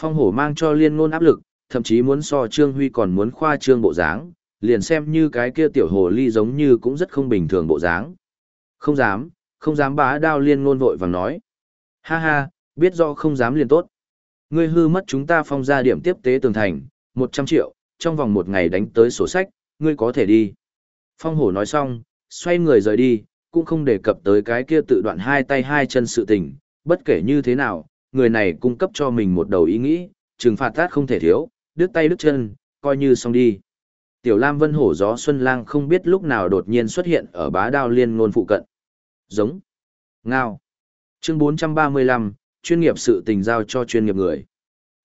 Phong hổ mang cho liên ngôn áp lực, thậm chí muốn so Trương Huy còn muốn khoa trương bộ dáng, liền xem như cái kia tiểu hồ ly giống như cũng rất không bình thường bộ dáng. Không dám, không dám bá đao liên ngôn vội vàng nói. Ha ha, biết do không dám liền tốt. Ngươi hư mất chúng ta phong ra điểm tiếp tế tường thành, 100 triệu, trong vòng một ngày đánh tới sổ sách, ngươi có thể đi. Phong hổ nói xong, xoay người rời đi, cũng không đề cập tới cái kia tự đoạn hai tay hai chân sự tình, bất kể như thế nào, người này cung cấp cho mình một đầu ý nghĩ, trừng phạt tát không thể thiếu, đứt tay đứt chân, coi như xong đi. Tiểu Lam Vân Hổ gió Xuân Lang không biết lúc nào đột nhiên xuất hiện ở bá đao liên ngôn phụ cận. Giống. Ngao. Chương 435, chuyên nghiệp sự tình giao cho chuyên nghiệp người.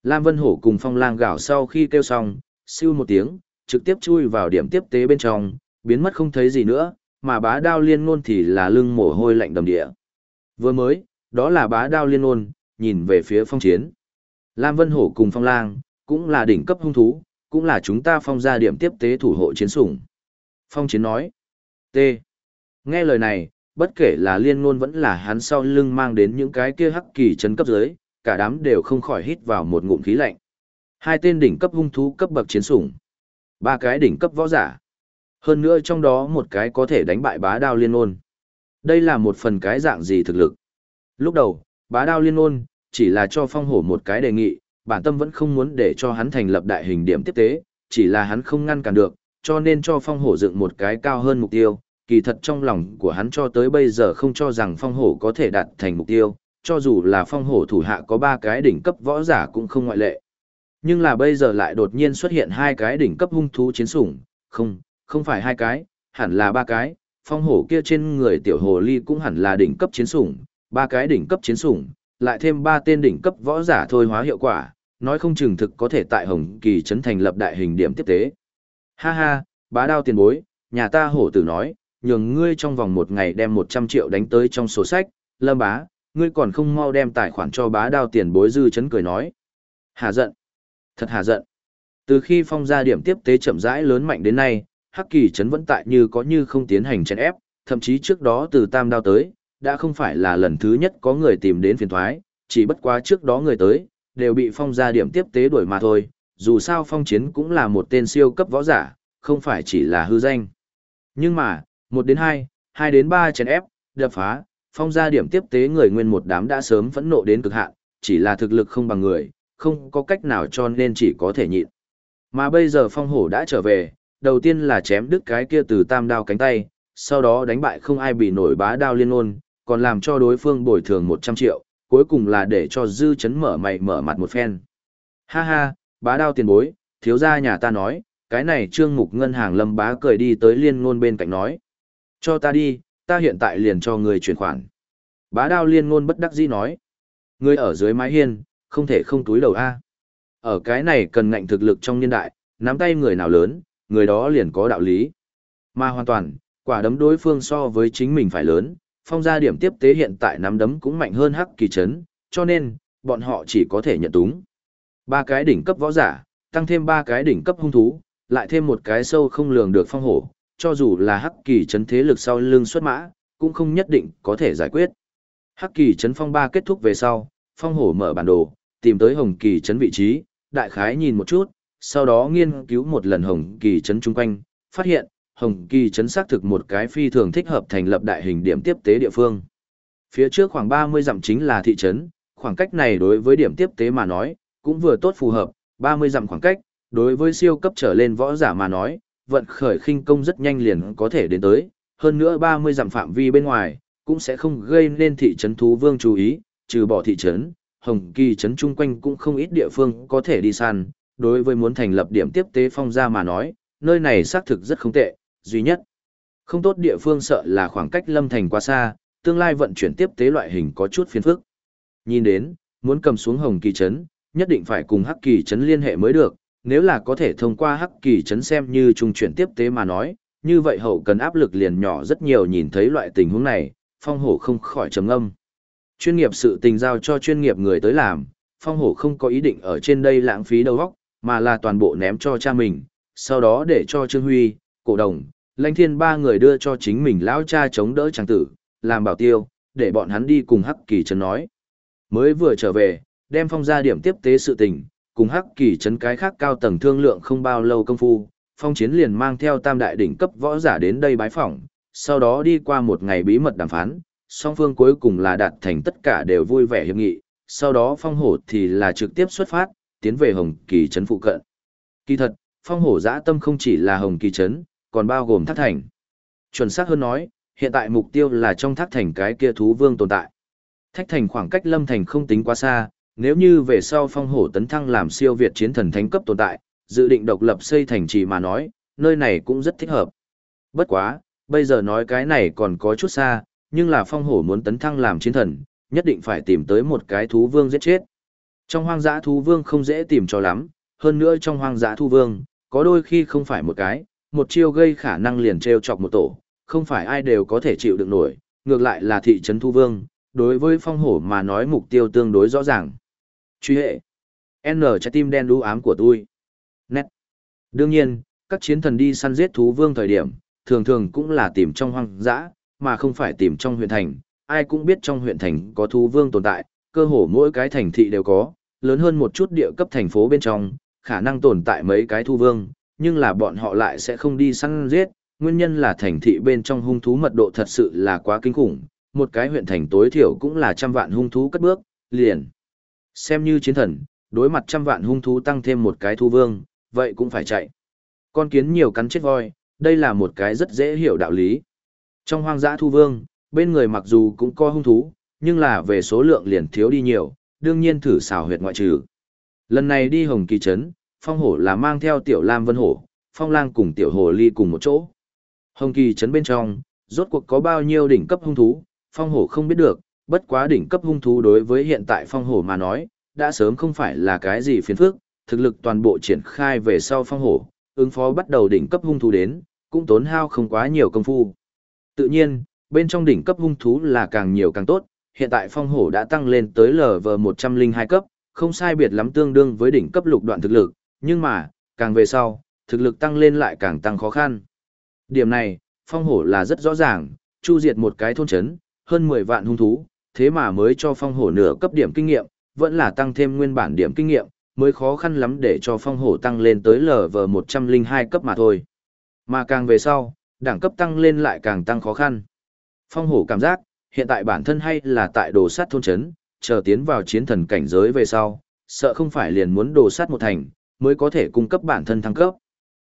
Lam Vân Hổ cùng Phong Lang gạo sau khi kêu xong, siêu một tiếng, trực tiếp chui vào điểm tiếp tế bên trong, biến mất không thấy gì nữa, mà bá đao liên ngôn thì là lưng mồ hôi lạnh đầm địa. Vừa mới, đó là bá đao liên ngôn, nhìn về phía phong chiến. Lam Vân Hổ cùng Phong Lang, cũng là đỉnh cấp hung thú, cũng là chúng ta phong ra điểm tiếp tế thủ hộ chiến sủng. Phong chiến nói. T. Nghe lời này, bất kể là liên ngôn vẫn là hắn sau lưng mang đến những cái kia hắc kỳ chấn cấp dưới, cả đám đều không khỏi hít vào một ngụm khí lạnh. Hai tên đỉnh cấp hung thú cấp bậc chiến sủng, ba cái đỉnh cấp võ giả. Hơn nữa trong đó một cái có thể đánh bại bá đao liên Ôn. Đây là một phần cái dạng gì thực lực. Lúc đầu, bá đao liên Ôn chỉ là cho phong hổ một cái đề nghị, bản tâm vẫn không muốn để cho hắn thành lập đại hình điểm tiếp tế, chỉ là hắn không ngăn cản được, cho nên cho phong hổ dựng một cái cao hơn mục tiêu, kỳ thật trong lòng của hắn cho tới bây giờ không cho rằng phong hổ có thể đạt thành mục tiêu, cho dù là phong hổ thủ hạ có ba cái đỉnh cấp võ giả cũng không ngoại lệ. Nhưng là bây giờ lại đột nhiên xuất hiện hai cái đỉnh cấp hung thú chiến sủng, không, không phải hai cái, hẳn là ba cái, phong hổ kia trên người tiểu hồ ly cũng hẳn là đỉnh cấp chiến sủng, ba cái đỉnh cấp chiến sủng, lại thêm ba tên đỉnh cấp võ giả thôi hóa hiệu quả, nói không chừng thực có thể tại Hồng Kỳ trấn thành lập đại hình điểm tiếp tế. Ha ha, bá đao tiền bối, nhà ta hổ tử nói, nhường ngươi trong vòng một ngày đem 100 triệu đánh tới trong sổ sách, lâm bá, ngươi còn không mau đem tài khoản cho bá đao tiền bối dư chấn cười nói. Hà giận. Thật hà giận. Từ khi phong gia điểm tiếp tế chậm rãi lớn mạnh đến nay, Hắc Kỳ Trấn vẫn tại như có như không tiến hành chèn ép, thậm chí trước đó từ Tam Đao tới, đã không phải là lần thứ nhất có người tìm đến phiền thoái, chỉ bất quá trước đó người tới, đều bị phong gia điểm tiếp tế đuổi mà thôi, dù sao phong chiến cũng là một tên siêu cấp võ giả, không phải chỉ là hư danh. Nhưng mà, 1 đến 2, 2 đến 3 chèn ép, đập phá, phong gia điểm tiếp tế người nguyên một đám đã sớm phẫn nộ đến cực hạn, chỉ là thực lực không bằng người, không có cách nào cho nên chỉ có thể nhịn. Mà bây giờ phong hổ đã trở về, đầu tiên là chém đứt cái kia từ tam đao cánh tay, sau đó đánh bại không ai bị nổi bá đao liên ôn, còn làm cho đối phương bồi thường 100 triệu, cuối cùng là để cho dư chấn mở mày mở mặt một phen. Ha ha, bá đao tiền bối, thiếu gia nhà ta nói, cái này trương mục ngân hàng lâm bá cười đi tới liên ngôn bên cạnh nói. Cho ta đi, ta hiện tại liền cho người chuyển khoản. Bá đao liên ngôn bất đắc dĩ nói. Người ở dưới mái hiên, không thể không túi đầu A. Ở cái này cần ngạnh thực lực trong niên đại, nắm tay người nào lớn, người đó liền có đạo lý. Mà hoàn toàn, quả đấm đối phương so với chính mình phải lớn, phong gia điểm tiếp tế hiện tại nắm đấm cũng mạnh hơn hắc kỳ chấn, cho nên, bọn họ chỉ có thể nhận túng. Ba cái đỉnh cấp võ giả, tăng thêm ba cái đỉnh cấp hung thú, lại thêm một cái sâu không lường được phong hổ, cho dù là hắc kỳ chấn thế lực sau lưng xuất mã, cũng không nhất định có thể giải quyết. Hắc kỳ chấn phong ba kết thúc về sau, phong hổ mở bản đồ, tìm tới hồng kỳ chấn vị trí, đại khái nhìn một chút, sau đó nghiên cứu một lần hồng kỳ chấn chung quanh, phát hiện, hồng kỳ chấn xác thực một cái phi thường thích hợp thành lập đại hình điểm tiếp tế địa phương. Phía trước khoảng 30 dặm chính là thị trấn, khoảng cách này đối với điểm tiếp tế mà nói, cũng vừa tốt phù hợp, 30 dặm khoảng cách, đối với siêu cấp trở lên võ giả mà nói, vận khởi khinh công rất nhanh liền có thể đến tới, hơn nữa 30 dặm phạm vi bên ngoài, cũng sẽ không gây nên thị trấn thú vương chú ý, trừ bỏ thị trấn, Hồng Kỳ trấn chung quanh cũng không ít địa phương có thể đi săn, đối với muốn thành lập điểm tiếp tế phong gia mà nói, nơi này xác thực rất không tệ, duy nhất. Không tốt địa phương sợ là khoảng cách lâm thành quá xa, tương lai vận chuyển tiếp tế loại hình có chút phiền phức. Nhìn đến, muốn cầm xuống Hồng Kỳ trấn, nhất định phải cùng Hắc Kỳ trấn liên hệ mới được, nếu là có thể thông qua Hắc Kỳ trấn xem như trung chuyển tiếp tế mà nói, như vậy hậu cần áp lực liền nhỏ rất nhiều nhìn thấy loại tình huống này, phong hổ không khỏi trầm âm. Chuyên nghiệp sự tình giao cho chuyên nghiệp người tới làm, phong hổ không có ý định ở trên đây lãng phí đầu óc, mà là toàn bộ ném cho cha mình, sau đó để cho Trương Huy, cổ đồng, lãnh thiên ba người đưa cho chính mình lão cha chống đỡ trang tử, làm bảo tiêu, để bọn hắn đi cùng Hắc Kỳ Trấn nói. Mới vừa trở về, đem phong ra điểm tiếp tế sự tình, cùng Hắc Kỳ Trấn cái khác cao tầng thương lượng không bao lâu công phu, phong chiến liền mang theo tam đại đỉnh cấp võ giả đến đây bái phỏng, sau đó đi qua một ngày bí mật đàm phán, song phương cuối cùng là đạt thành tất cả đều vui vẻ hiệp nghị, sau đó phong hổ thì là trực tiếp xuất phát, tiến về Hồng Kỳ Trấn phụ cận. Kỳ thật, phong hổ dã tâm không chỉ là Hồng Kỳ Trấn, còn bao gồm thác thành. Chuẩn xác hơn nói, hiện tại mục tiêu là trong thác thành cái kia thú vương tồn tại. Thách thành khoảng cách lâm thành không tính quá xa, nếu như về sau phong hổ tấn thăng làm siêu việt chiến thần thánh cấp tồn tại, dự định độc lập xây thành trì mà nói, nơi này cũng rất thích hợp. Bất quá, bây giờ nói cái này còn có chút xa, nhưng là phong hổ muốn tấn thăng làm chiến thần, nhất định phải tìm tới một cái thú vương giết chết. Trong hoang dã thú vương không dễ tìm cho lắm, hơn nữa trong hoang dã thú vương, có đôi khi không phải một cái, một chiêu gây khả năng liền treo chọc một tổ, không phải ai đều có thể chịu được nổi, ngược lại là thị trấn thú vương, đối với phong hổ mà nói mục tiêu tương đối rõ ràng. Truy hệ. N trái tim đen đu ám của tôi. Nét. Đương nhiên, các chiến thần đi săn giết thú vương thời điểm, thường thường cũng là tìm trong hoang dã, mà không phải tìm trong huyện thành. Ai cũng biết trong huyện thành có thú vương tồn tại, cơ hồ mỗi cái thành thị đều có, lớn hơn một chút địa cấp thành phố bên trong, khả năng tồn tại mấy cái thú vương, nhưng là bọn họ lại sẽ không đi săn giết, nguyên nhân là thành thị bên trong hung thú mật độ thật sự là quá kinh khủng, một cái huyện thành tối thiểu cũng là trăm vạn hung thú cất bước, liền. Xem như chiến thần, đối mặt trăm vạn hung thú tăng thêm một cái thu vương, vậy cũng phải chạy. Con kiến nhiều cắn chết voi, đây là một cái rất dễ hiểu đạo lý. Trong hoang dã thu vương, bên người mặc dù cũng có hung thú, nhưng là về số lượng liền thiếu đi nhiều, đương nhiên thử xào huyệt ngoại trừ. Lần này đi Hồng Kỳ Trấn, Phong Hổ là mang theo Tiểu Lam Vân Hổ, Phong Lang cùng Tiểu Hồ Ly cùng một chỗ. Hồng Kỳ Trấn bên trong, rốt cuộc có bao nhiêu đỉnh cấp hung thú, Phong Hổ không biết được, bất quá đỉnh cấp hung thú đối với hiện tại Phong Hổ mà nói, đã sớm không phải là cái gì phiền phức, thực lực toàn bộ triển khai về sau Phong Hổ, ứng phó bắt đầu đỉnh cấp hung thú đến, cũng tốn hao không quá nhiều công phu. Tự nhiên, bên trong đỉnh cấp hung thú là càng nhiều càng tốt, hiện tại phong hổ đã tăng lên tới LV102 cấp, không sai biệt lắm tương đương với đỉnh cấp lục đoạn thực lực, nhưng mà, càng về sau, thực lực tăng lên lại càng tăng khó khăn. Điểm này, phong hổ là rất rõ ràng, chu diệt một cái thôn chấn, hơn 10 vạn hung thú, thế mà mới cho phong hổ nửa cấp điểm kinh nghiệm, vẫn là tăng thêm nguyên bản điểm kinh nghiệm, mới khó khăn lắm để cho phong hổ tăng lên tới LV102 cấp mà thôi. Mà càng về sau, đẳng cấp tăng lên lại càng tăng khó khăn. Phong hổ cảm giác, hiện tại bản thân hay là tại đồ sát thôn chấn, chờ tiến vào chiến thần cảnh giới về sau, sợ không phải liền muốn đồ sát một thành, mới có thể cung cấp bản thân thăng cấp.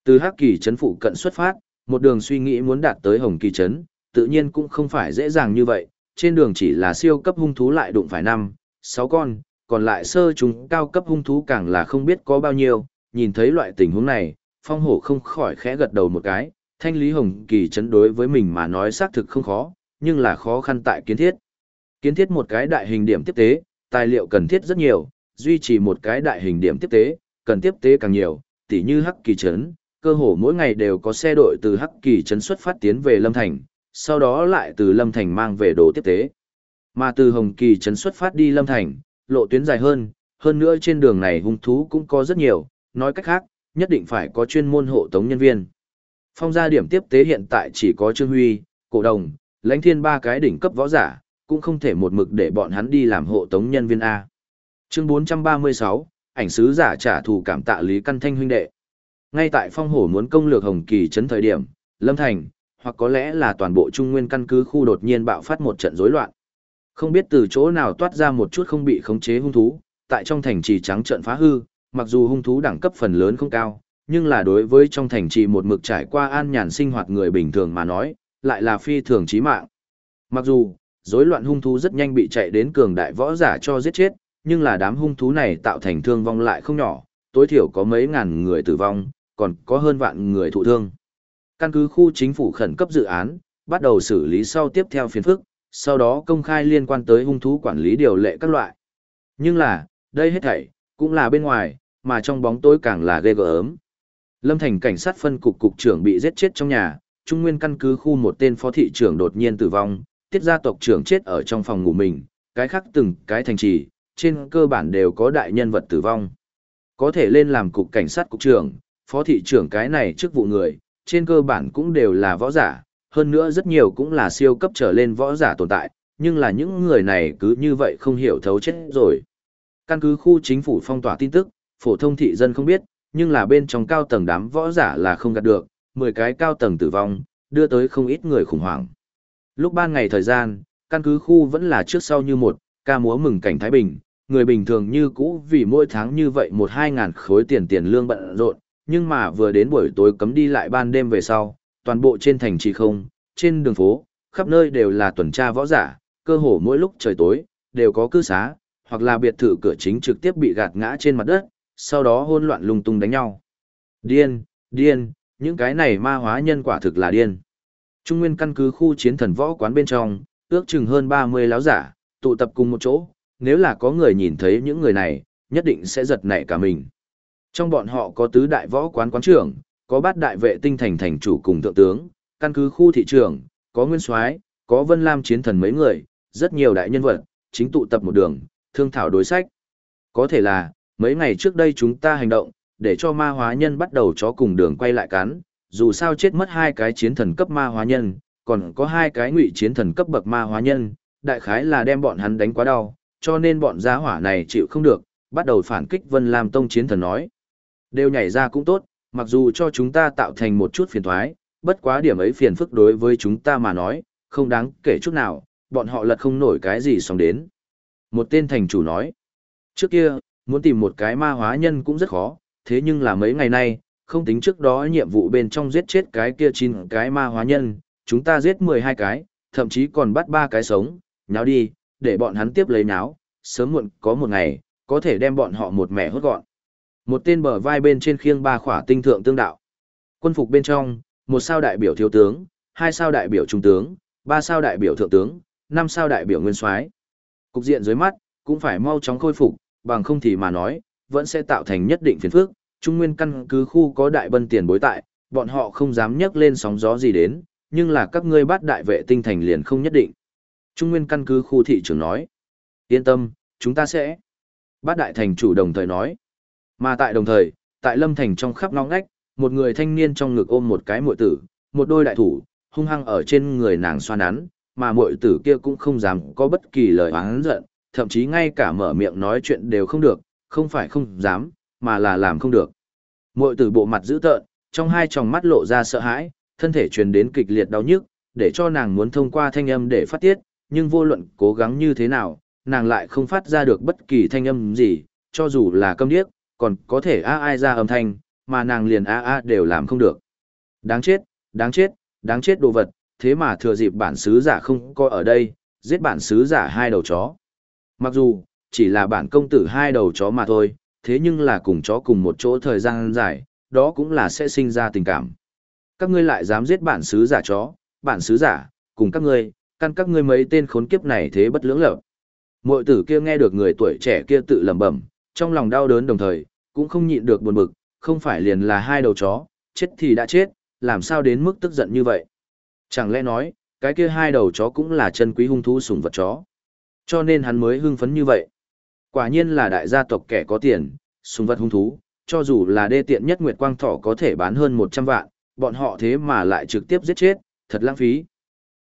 Từ Hắc Kỳ chấn phụ cận xuất phát, một đường suy nghĩ muốn đạt tới Hồng Kỳ chấn, tự nhiên cũng không phải dễ dàng như vậy, trên đường chỉ là siêu cấp hung thú lại đụng phải năm, sáu con, còn lại sơ chúng cao cấp hung thú càng là không biết có bao nhiêu, nhìn thấy loại tình huống này, phong hổ không khỏi khẽ gật đầu một cái, thanh lý hồng kỳ chấn đối với mình mà nói xác thực không khó, nhưng là khó khăn tại kiến thiết. Kiến thiết một cái đại hình điểm tiếp tế, tài liệu cần thiết rất nhiều, duy trì một cái đại hình điểm tiếp tế, cần tiếp tế càng nhiều, tỉ như hắc kỳ chấn, cơ hồ mỗi ngày đều có xe đội từ hắc kỳ chấn xuất phát tiến về Lâm Thành, sau đó lại từ Lâm Thành mang về đồ tiếp tế. Mà từ Hồng Kỳ chấn xuất phát đi Lâm Thành, lộ tuyến dài hơn, hơn nữa trên đường này hung thú cũng có rất nhiều, nói cách khác, nhất định phải có chuyên môn hộ tống nhân viên. Phong gia điểm tiếp tế hiện tại chỉ có Trương Huy, Cổ Đồng, lãnh thiên ba cái đỉnh cấp võ giả, cũng không thể một mực để bọn hắn đi làm hộ tống nhân viên A. Chương 436, ảnh sứ giả trả thù cảm tạ Lý Căn Thanh huynh đệ. Ngay tại phong hổ muốn công lược Hồng Kỳ trấn thời điểm, Lâm Thành, hoặc có lẽ là toàn bộ trung nguyên căn cứ khu đột nhiên bạo phát một trận rối loạn. Không biết từ chỗ nào toát ra một chút không bị khống chế hung thú, tại trong thành trì trắng trận phá hư, mặc dù hung thú đẳng cấp phần lớn không cao, nhưng là đối với trong thành trì một mực trải qua an nhàn sinh hoạt người bình thường mà nói, lại là phi thường chí mạng. Mặc dù, rối loạn hung thú rất nhanh bị chạy đến cường đại võ giả cho giết chết, nhưng là đám hung thú này tạo thành thương vong lại không nhỏ, tối thiểu có mấy ngàn người tử vong, còn có hơn vạn người thụ thương. Căn cứ khu chính phủ khẩn cấp dự án, bắt đầu xử lý sau tiếp theo phiền phức, sau đó công khai liên quan tới hung thú quản lý điều lệ các loại. Nhưng là, đây hết thảy, cũng là bên ngoài, mà trong bóng tối càng là ghê gớm. Lâm Thành cảnh sát phân cục cục trưởng bị giết chết trong nhà, Trung Nguyên căn cứ khu một tên phó thị trưởng đột nhiên tử vong, tiết gia tộc trưởng chết ở trong phòng ngủ mình, cái khác từng cái thành trì, trên cơ bản đều có đại nhân vật tử vong. Có thể lên làm cục cảnh sát cục trưởng, phó thị trưởng cái này chức vụ người, trên cơ bản cũng đều là võ giả, hơn nữa rất nhiều cũng là siêu cấp trở lên võ giả tồn tại, nhưng là những người này cứ như vậy không hiểu thấu chết rồi. Căn cứ khu chính phủ phong tỏa tin tức, phổ thông thị dân không biết, nhưng là bên trong cao tầng đám võ giả là không gạt được, 10 cái cao tầng tử vong, đưa tới không ít người khủng hoảng. Lúc ban ngày thời gian, căn cứ khu vẫn là trước sau như một, ca múa mừng cảnh Thái Bình, người bình thường như cũ vì mỗi tháng như vậy một hai ngàn khối tiền tiền lương bận rộn, nhưng mà vừa đến buổi tối cấm đi lại ban đêm về sau, toàn bộ trên thành trì không, trên đường phố, khắp nơi đều là tuần tra võ giả, cơ hồ mỗi lúc trời tối, đều có cư xá, hoặc là biệt thự cửa chính trực tiếp bị gạt ngã trên mặt đất, sau đó hôn loạn lung tung đánh nhau. Điên, điên, những cái này ma hóa nhân quả thực là điên. Trung nguyên căn cứ khu chiến thần võ quán bên trong, ước chừng hơn 30 láo giả, tụ tập cùng một chỗ, nếu là có người nhìn thấy những người này, nhất định sẽ giật nảy cả mình. Trong bọn họ có tứ đại võ quán quán trưởng, có bát đại vệ tinh thành thành chủ cùng thượng tướng, căn cứ khu thị trường, có nguyên soái, có vân lam chiến thần mấy người, rất nhiều đại nhân vật, chính tụ tập một đường, thương thảo đối sách. Có thể là, mấy ngày trước đây chúng ta hành động, để cho ma hóa nhân bắt đầu chó cùng đường quay lại cắn, dù sao chết mất hai cái chiến thần cấp ma hóa nhân, còn có hai cái ngụy chiến thần cấp bậc ma hóa nhân, đại khái là đem bọn hắn đánh quá đau, cho nên bọn giá hỏa này chịu không được, bắt đầu phản kích Vân Lam Tông chiến thần nói. Đều nhảy ra cũng tốt, mặc dù cho chúng ta tạo thành một chút phiền thoái, bất quá điểm ấy phiền phức đối với chúng ta mà nói, không đáng kể chút nào, bọn họ lật không nổi cái gì xong đến. Một tên thành chủ nói, trước kia, muốn tìm một cái ma hóa nhân cũng rất khó, thế nhưng là mấy ngày nay, không tính trước đó nhiệm vụ bên trong giết chết cái kia chín cái ma hóa nhân, chúng ta giết 12 cái, thậm chí còn bắt ba cái sống, nháo đi, để bọn hắn tiếp lấy nháo, sớm muộn có một ngày, có thể đem bọn họ một mẻ hốt gọn. Một tên bờ vai bên trên khiêng ba khỏa tinh thượng tương đạo. Quân phục bên trong, một sao đại biểu thiếu tướng, hai sao đại biểu trung tướng, ba sao đại biểu thượng tướng, năm sao đại biểu nguyên soái. Cục diện dưới mắt cũng phải mau chóng khôi phục, bằng không thì mà nói, vẫn sẽ tạo thành nhất định phiền phức. Trung nguyên căn cứ khu có đại bân tiền bối tại, bọn họ không dám nhấc lên sóng gió gì đến, nhưng là các ngươi bắt đại vệ tinh thành liền không nhất định. Trung nguyên căn cứ khu thị trưởng nói. Yên tâm, chúng ta sẽ. Bát đại thành chủ đồng thời nói. Mà tại đồng thời, tại lâm thành trong khắp ngõ ngách, một người thanh niên trong ngực ôm một cái muội tử, một đôi đại thủ, hung hăng ở trên người nàng xoa nắn, mà muội tử kia cũng không dám có bất kỳ lời oán giận, thậm chí ngay cả mở miệng nói chuyện đều không được, không phải không dám, mà là làm không được. Mội tử bộ mặt dữ tợn, trong hai tròng mắt lộ ra sợ hãi, thân thể truyền đến kịch liệt đau nhức, để cho nàng muốn thông qua thanh âm để phát tiết, nhưng vô luận cố gắng như thế nào, nàng lại không phát ra được bất kỳ thanh âm gì, cho dù là câm điếc, còn có thể a ai ra âm thanh, mà nàng liền a a đều làm không được. Đáng chết, đáng chết, đáng chết đồ vật, thế mà thừa dịp bản sứ giả không có ở đây, giết bản sứ giả hai đầu chó. Mặc dù, chỉ là bản công tử hai đầu chó mà thôi, thế nhưng là cùng chó cùng một chỗ thời gian dài, đó cũng là sẽ sinh ra tình cảm. Các ngươi lại dám giết bản sứ giả chó, bản sứ giả, cùng các ngươi, căn các ngươi mấy tên khốn kiếp này thế bất lưỡng lập. Mội tử kia nghe được người tuổi trẻ kia tự lẩm bẩm, trong lòng đau đớn đồng thời, cũng không nhịn được buồn bực, không phải liền là hai đầu chó, chết thì đã chết, làm sao đến mức tức giận như vậy. Chẳng lẽ nói, cái kia hai đầu chó cũng là chân quý hung thú sủng vật chó. Cho nên hắn mới hưng phấn như vậy. Quả nhiên là đại gia tộc kẻ có tiền, sùng vật hung thú, cho dù là đê tiện nhất Nguyệt Quang Thỏ có thể bán hơn 100 vạn, bọn họ thế mà lại trực tiếp giết chết, thật lãng phí.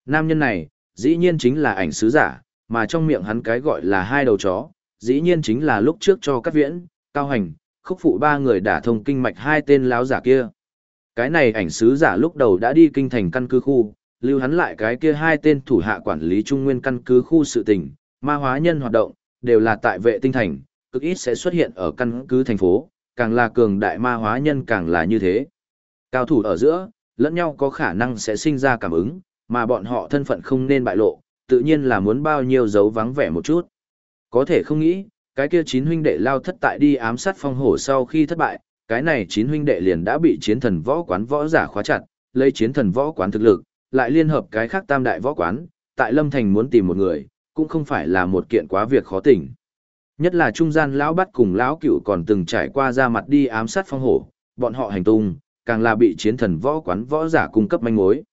Nam nhân này, dĩ nhiên chính là ảnh sứ giả, mà trong miệng hắn cái gọi là hai đầu chó, dĩ nhiên chính là lúc trước cho các viễn, cao hành, khúc phụ ba người đả thông kinh mạch hai tên láo giả kia. Cái này ảnh sứ giả lúc đầu đã đi kinh thành căn cứ khu, lưu hắn lại cái kia hai tên thủ hạ quản lý trung nguyên căn cứ khu sự tình, ma hóa nhân hoạt động, đều là tại vệ tinh thành, cực ít sẽ xuất hiện ở căn cứ thành phố, càng là cường đại ma hóa nhân càng là như thế. Cao thủ ở giữa, lẫn nhau có khả năng sẽ sinh ra cảm ứng, mà bọn họ thân phận không nên bại lộ, tự nhiên là muốn bao nhiêu dấu vắng vẻ một chút. Có thể không nghĩ, cái kia chín huynh đệ lao thất tại đi ám sát phong hổ sau khi thất bại, cái này chín huynh đệ liền đã bị chiến thần võ quán võ giả khóa chặt, lấy chiến thần võ quán thực lực, lại liên hợp cái khác tam đại võ quán, tại Lâm Thành muốn tìm một người, cũng không phải là một kiện quá việc khó tỉnh. Nhất là trung gian lão bắt cùng lão cựu còn từng trải qua ra mặt đi ám sát phong hổ, bọn họ hành tung, càng là bị chiến thần võ quán võ giả cung cấp manh mối.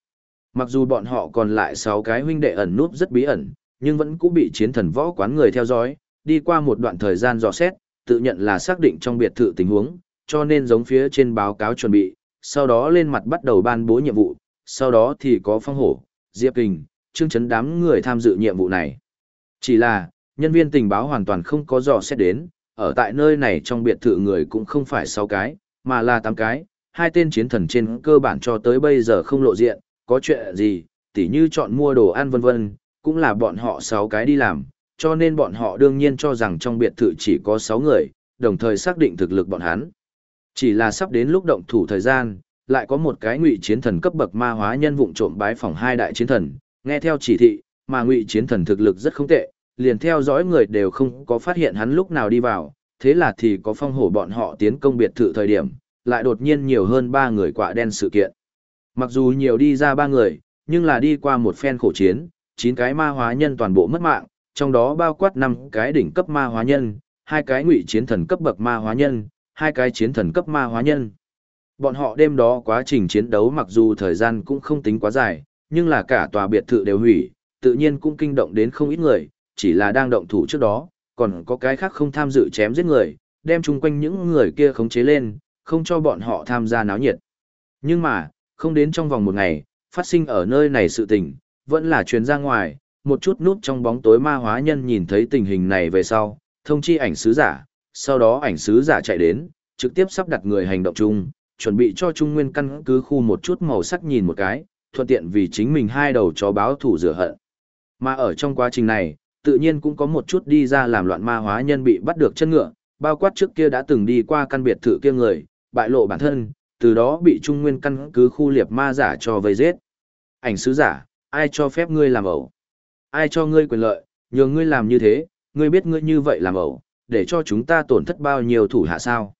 Mặc dù bọn họ còn lại 6 cái huynh đệ ẩn núp rất bí ẩn, nhưng vẫn cũng bị chiến thần võ quán người theo dõi, đi qua một đoạn thời gian dò xét, tự nhận là xác định trong biệt thự tình huống, cho nên giống phía trên báo cáo chuẩn bị, sau đó lên mặt bắt đầu ban bố nhiệm vụ, sau đó thì có phong hổ, diệp kình, chương chấn đám người tham dự nhiệm vụ này. Chỉ là, nhân viên tình báo hoàn toàn không có dò xét đến, ở tại nơi này trong biệt thự người cũng không phải 6 cái, mà là 8 cái, hai tên chiến thần trên cơ bản cho tới bây giờ không lộ diện, có chuyện gì, tỉ như chọn mua đồ ăn vân vân, cũng là bọn họ 6 cái đi làm, cho nên bọn họ đương nhiên cho rằng trong biệt thự chỉ có 6 người, đồng thời xác định thực lực bọn hắn. Chỉ là sắp đến lúc động thủ thời gian, lại có một cái ngụy chiến thần cấp bậc ma hóa nhân vụng trộm bái phòng hai đại chiến thần, nghe theo chỉ thị, mà ngụy chiến thần thực lực rất không tệ, liền theo dõi người đều không có phát hiện hắn lúc nào đi vào, thế là thì có phong hổ bọn họ tiến công biệt thự thời điểm, lại đột nhiên nhiều hơn ba người quạ đen sự kiện. Mặc dù nhiều đi ra ba người, nhưng là đi qua một phen khổ chiến, chín cái ma hóa nhân toàn bộ mất mạng, trong đó bao quát năm cái đỉnh cấp ma hóa nhân, hai cái ngụy chiến thần cấp bậc ma hóa nhân, hai cái chiến thần cấp ma hóa nhân. Bọn họ đêm đó quá trình chiến đấu mặc dù thời gian cũng không tính quá dài, nhưng là cả tòa biệt thự đều hủy, tự nhiên cũng kinh động đến không ít người, chỉ là đang động thủ trước đó, còn có cái khác không tham dự chém giết người, đem chung quanh những người kia khống chế lên, không cho bọn họ tham gia náo nhiệt. Nhưng mà, không đến trong vòng một ngày, phát sinh ở nơi này sự tình, vẫn là truyền ra ngoài, một chút nút trong bóng tối ma hóa nhân nhìn thấy tình hình này về sau, thông chi ảnh sứ giả, sau đó ảnh sứ giả chạy đến, trực tiếp sắp đặt người hành động chung, chuẩn bị cho Trung Nguyên căn cứ khu một chút màu sắc nhìn một cái, thuận tiện vì chính mình hai đầu chó báo thủ rửa hận. Mà ở trong quá trình này, tự nhiên cũng có một chút đi ra làm loạn ma hóa nhân bị bắt được chân ngựa, bao quát trước kia đã từng đi qua căn biệt thự kia người, bại lộ bản thân, từ đó bị Trung Nguyên căn cứ khu liệp ma giả cho vây giết. Ảnh sứ giả, ai cho phép ngươi làm ẩu? Ai cho ngươi quyền lợi, nhường ngươi làm như thế, ngươi biết ngươi như vậy làm ẩu, để cho chúng ta tổn thất bao nhiêu thủ hạ sao?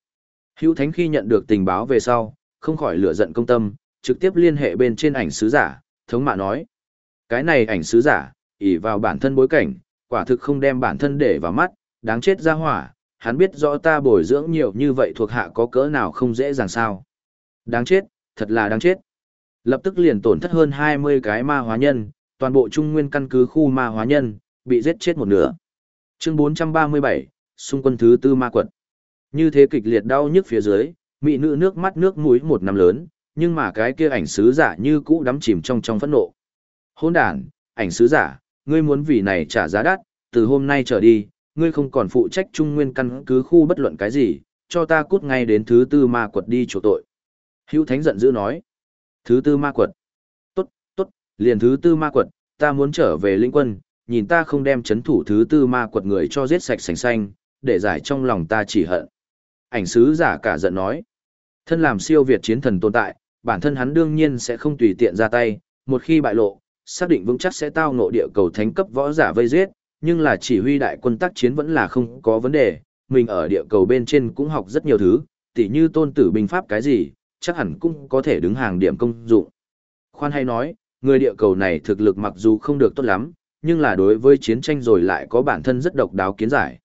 Hữu Thánh khi nhận được tình báo về sau, không khỏi lửa giận công tâm, trực tiếp liên hệ bên trên ảnh sứ giả, thống mạ nói. Cái này ảnh sứ giả, ỷ vào bản thân bối cảnh, quả thực không đem bản thân để vào mắt, đáng chết ra hỏa, hắn biết rõ ta bồi dưỡng nhiều như vậy thuộc hạ có cỡ nào không dễ dàng sao. Đáng chết, thật là đáng chết. Lập tức liền tổn thất hơn 20 cái ma hóa nhân, toàn bộ trung nguyên căn cứ khu ma hóa nhân, bị giết chết một nửa. Chương 437, xung quân thứ tư ma quật. Như thế kịch liệt đau nhức phía dưới, mỹ nữ nước mắt nước mũi một năm lớn, Nhưng mà cái kia ảnh sứ giả như cũ đắm chìm trong trong phẫn nộ. Hôn đàn, ảnh sứ giả, ngươi muốn vì này trả giá đắt, từ hôm nay trở đi, ngươi không còn phụ trách trung nguyên căn cứ khu bất luận cái gì, cho ta cút ngay đến thứ tư ma quật đi chỗ tội. Hữu Thánh giận dữ nói. Thứ tư ma quật. Tốt, tốt, liền thứ tư ma quật, ta muốn trở về linh quân, nhìn ta không đem chấn thủ thứ tư ma quật người cho giết sạch sành xanh, để giải trong lòng ta chỉ hận. Ảnh sứ giả cả giận nói. Thân làm siêu việt chiến thần tồn tại, bản thân hắn đương nhiên sẽ không tùy tiện ra tay, một khi bại lộ, xác định vững chắc sẽ tao ngộ địa cầu thánh cấp võ giả vây giết, nhưng là chỉ huy đại quân tác chiến vẫn là không có vấn đề, mình ở địa cầu bên trên cũng học rất nhiều thứ, tỉ như tôn tử binh pháp cái gì, chắc hẳn cũng có thể đứng hàng điểm công dụng. Khoan hay nói, người địa cầu này thực lực mặc dù không được tốt lắm, nhưng là đối với chiến tranh rồi lại có bản thân rất độc đáo kiến giải.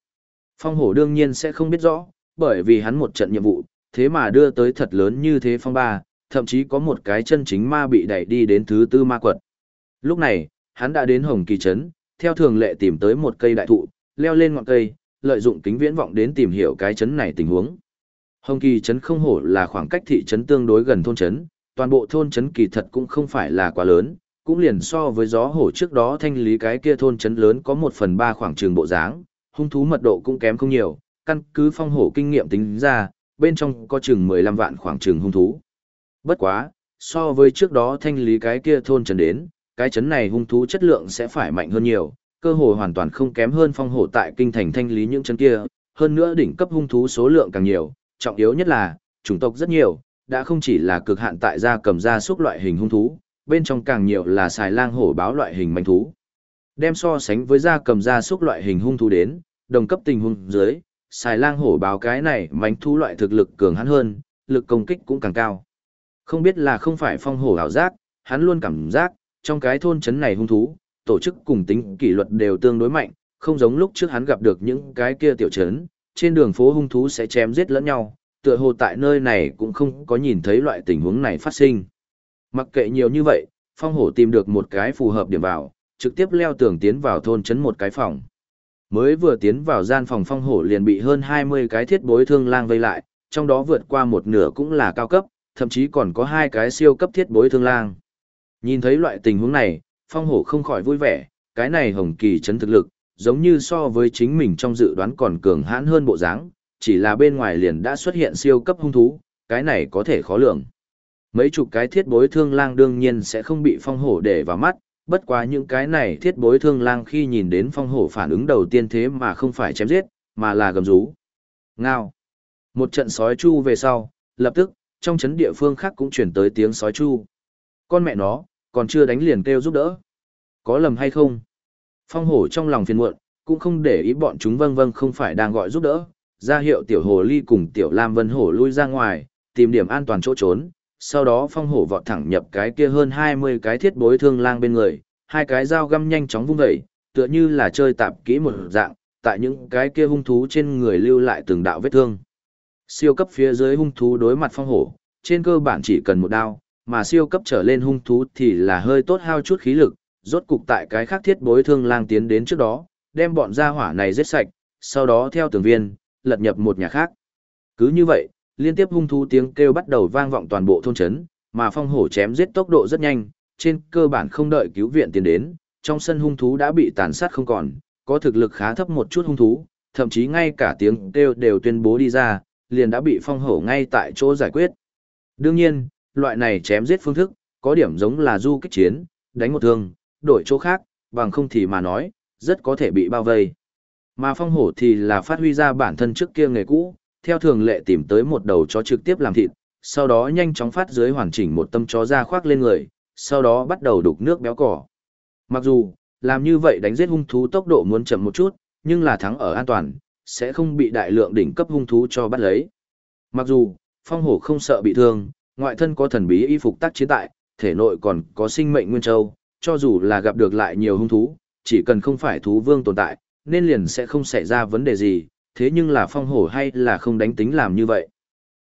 Phong hổ đương nhiên sẽ không biết rõ, bởi vì hắn một trận nhiệm vụ, thế mà đưa tới thật lớn như thế phong ba, thậm chí có một cái chân chính ma bị đẩy đi đến thứ tư ma quật. Lúc này, hắn đã đến Hồng Kỳ Trấn, theo thường lệ tìm tới một cây đại thụ, leo lên ngọn cây, lợi dụng kính viễn vọng đến tìm hiểu cái trấn này tình huống. Hồng Kỳ Trấn không hổ là khoảng cách thị trấn tương đối gần thôn trấn, toàn bộ thôn trấn kỳ thật cũng không phải là quá lớn, cũng liền so với gió hổ trước đó thanh lý cái kia thôn trấn lớn có một phần ba khoảng trường bộ dáng, hung thú mật độ cũng kém không nhiều, căn cứ phong hổ kinh nghiệm tính ra, bên trong có chừng 15 vạn khoảng trường hung thú. Bất quá, so với trước đó thanh lý cái kia thôn trấn đến, cái chấn này hung thú chất lượng sẽ phải mạnh hơn nhiều, cơ hội hoàn toàn không kém hơn phong hổ tại kinh thành thanh lý những chân kia, hơn nữa đỉnh cấp hung thú số lượng càng nhiều, trọng yếu nhất là, chủng tộc rất nhiều, đã không chỉ là cực hạn tại gia cầm gia súc loại hình hung thú, bên trong càng nhiều là xài lang hổ báo loại hình manh thú. Đem so sánh với gia cầm gia súc loại hình hung thú đến, đồng cấp tình hung dưới, xài lang hổ báo cái này manh thú loại thực lực cường hắn hơn, lực công kích cũng càng cao. Không biết là không phải phong hổ ảo giác, hắn luôn cảm giác, trong cái thôn trấn này hung thú, tổ chức cùng tính kỷ luật đều tương đối mạnh, không giống lúc trước hắn gặp được những cái kia tiểu trấn, trên đường phố hung thú sẽ chém giết lẫn nhau, tựa hồ tại nơi này cũng không có nhìn thấy loại tình huống này phát sinh. Mặc kệ nhiều như vậy, phong hổ tìm được một cái phù hợp điểm vào, trực tiếp leo tường tiến vào thôn trấn một cái phòng. Mới vừa tiến vào gian phòng phong hổ liền bị hơn 20 cái thiết bối thương lang vây lại, trong đó vượt qua một nửa cũng là cao cấp, thậm chí còn có hai cái siêu cấp thiết bối thương lang. Nhìn thấy loại tình huống này, phong hổ không khỏi vui vẻ, cái này hồng kỳ chấn thực lực, giống như so với chính mình trong dự đoán còn cường hãn hơn bộ dáng, chỉ là bên ngoài liền đã xuất hiện siêu cấp hung thú, cái này có thể khó lường. Mấy chục cái thiết bối thương lang đương nhiên sẽ không bị phong hổ để vào mắt, bất quá những cái này thiết bối thương lang khi nhìn đến phong hổ phản ứng đầu tiên thế mà không phải chém giết, mà là gầm rú. Ngao. Một trận sói chu về sau, lập tức, trong chấn địa phương khác cũng chuyển tới tiếng sói chu. Con mẹ nó, còn chưa đánh liền kêu giúp đỡ. Có lầm hay không? Phong hổ trong lòng phiền muộn, cũng không để ý bọn chúng vâng vâng không phải đang gọi giúp đỡ, ra hiệu tiểu hồ ly cùng tiểu lam vân hổ lui ra ngoài, tìm điểm an toàn chỗ trốn. Sau đó phong hổ vọt thẳng nhập cái kia hơn 20 cái thiết bối thương lang bên người, hai cái dao găm nhanh chóng vung dậy, tựa như là chơi tạp kỹ một dạng, tại những cái kia hung thú trên người lưu lại từng đạo vết thương. Siêu cấp phía dưới hung thú đối mặt phong hổ, trên cơ bản chỉ cần một đao, mà siêu cấp trở lên hung thú thì là hơi tốt hao chút khí lực, rốt cục tại cái khác thiết bối thương lang tiến đến trước đó, đem bọn gia hỏa này giết sạch, sau đó theo tường viên, lật nhập một nhà khác. Cứ như vậy, liên tiếp hung thú tiếng kêu bắt đầu vang vọng toàn bộ thôn trấn, mà phong hổ chém giết tốc độ rất nhanh, trên cơ bản không đợi cứu viện tiến đến, trong sân hung thú đã bị tàn sát không còn, có thực lực khá thấp một chút hung thú, thậm chí ngay cả tiếng kêu đều tuyên bố đi ra, liền đã bị phong hổ ngay tại chỗ giải quyết. Đương nhiên, loại này chém giết phương thức, có điểm giống là du kích chiến, đánh một thương, đổi chỗ khác, bằng không thì mà nói, rất có thể bị bao vây. Mà phong hổ thì là phát huy ra bản thân trước kia nghề cũ, theo thường lệ tìm tới một đầu chó trực tiếp làm thịt, sau đó nhanh chóng phát dưới hoàn chỉnh một tâm chó ra khoác lên người, sau đó bắt đầu đục nước béo cỏ. Mặc dù, làm như vậy đánh giết hung thú tốc độ muốn chậm một chút, nhưng là thắng ở an toàn, sẽ không bị đại lượng đỉnh cấp hung thú cho bắt lấy. Mặc dù, phong hổ không sợ bị thương, ngoại thân có thần bí y phục tác chiến tại, thể nội còn có sinh mệnh nguyên châu, cho dù là gặp được lại nhiều hung thú, chỉ cần không phải thú vương tồn tại, nên liền sẽ không xảy ra vấn đề gì, thế nhưng là phong hổ hay là không đánh tính làm như vậy.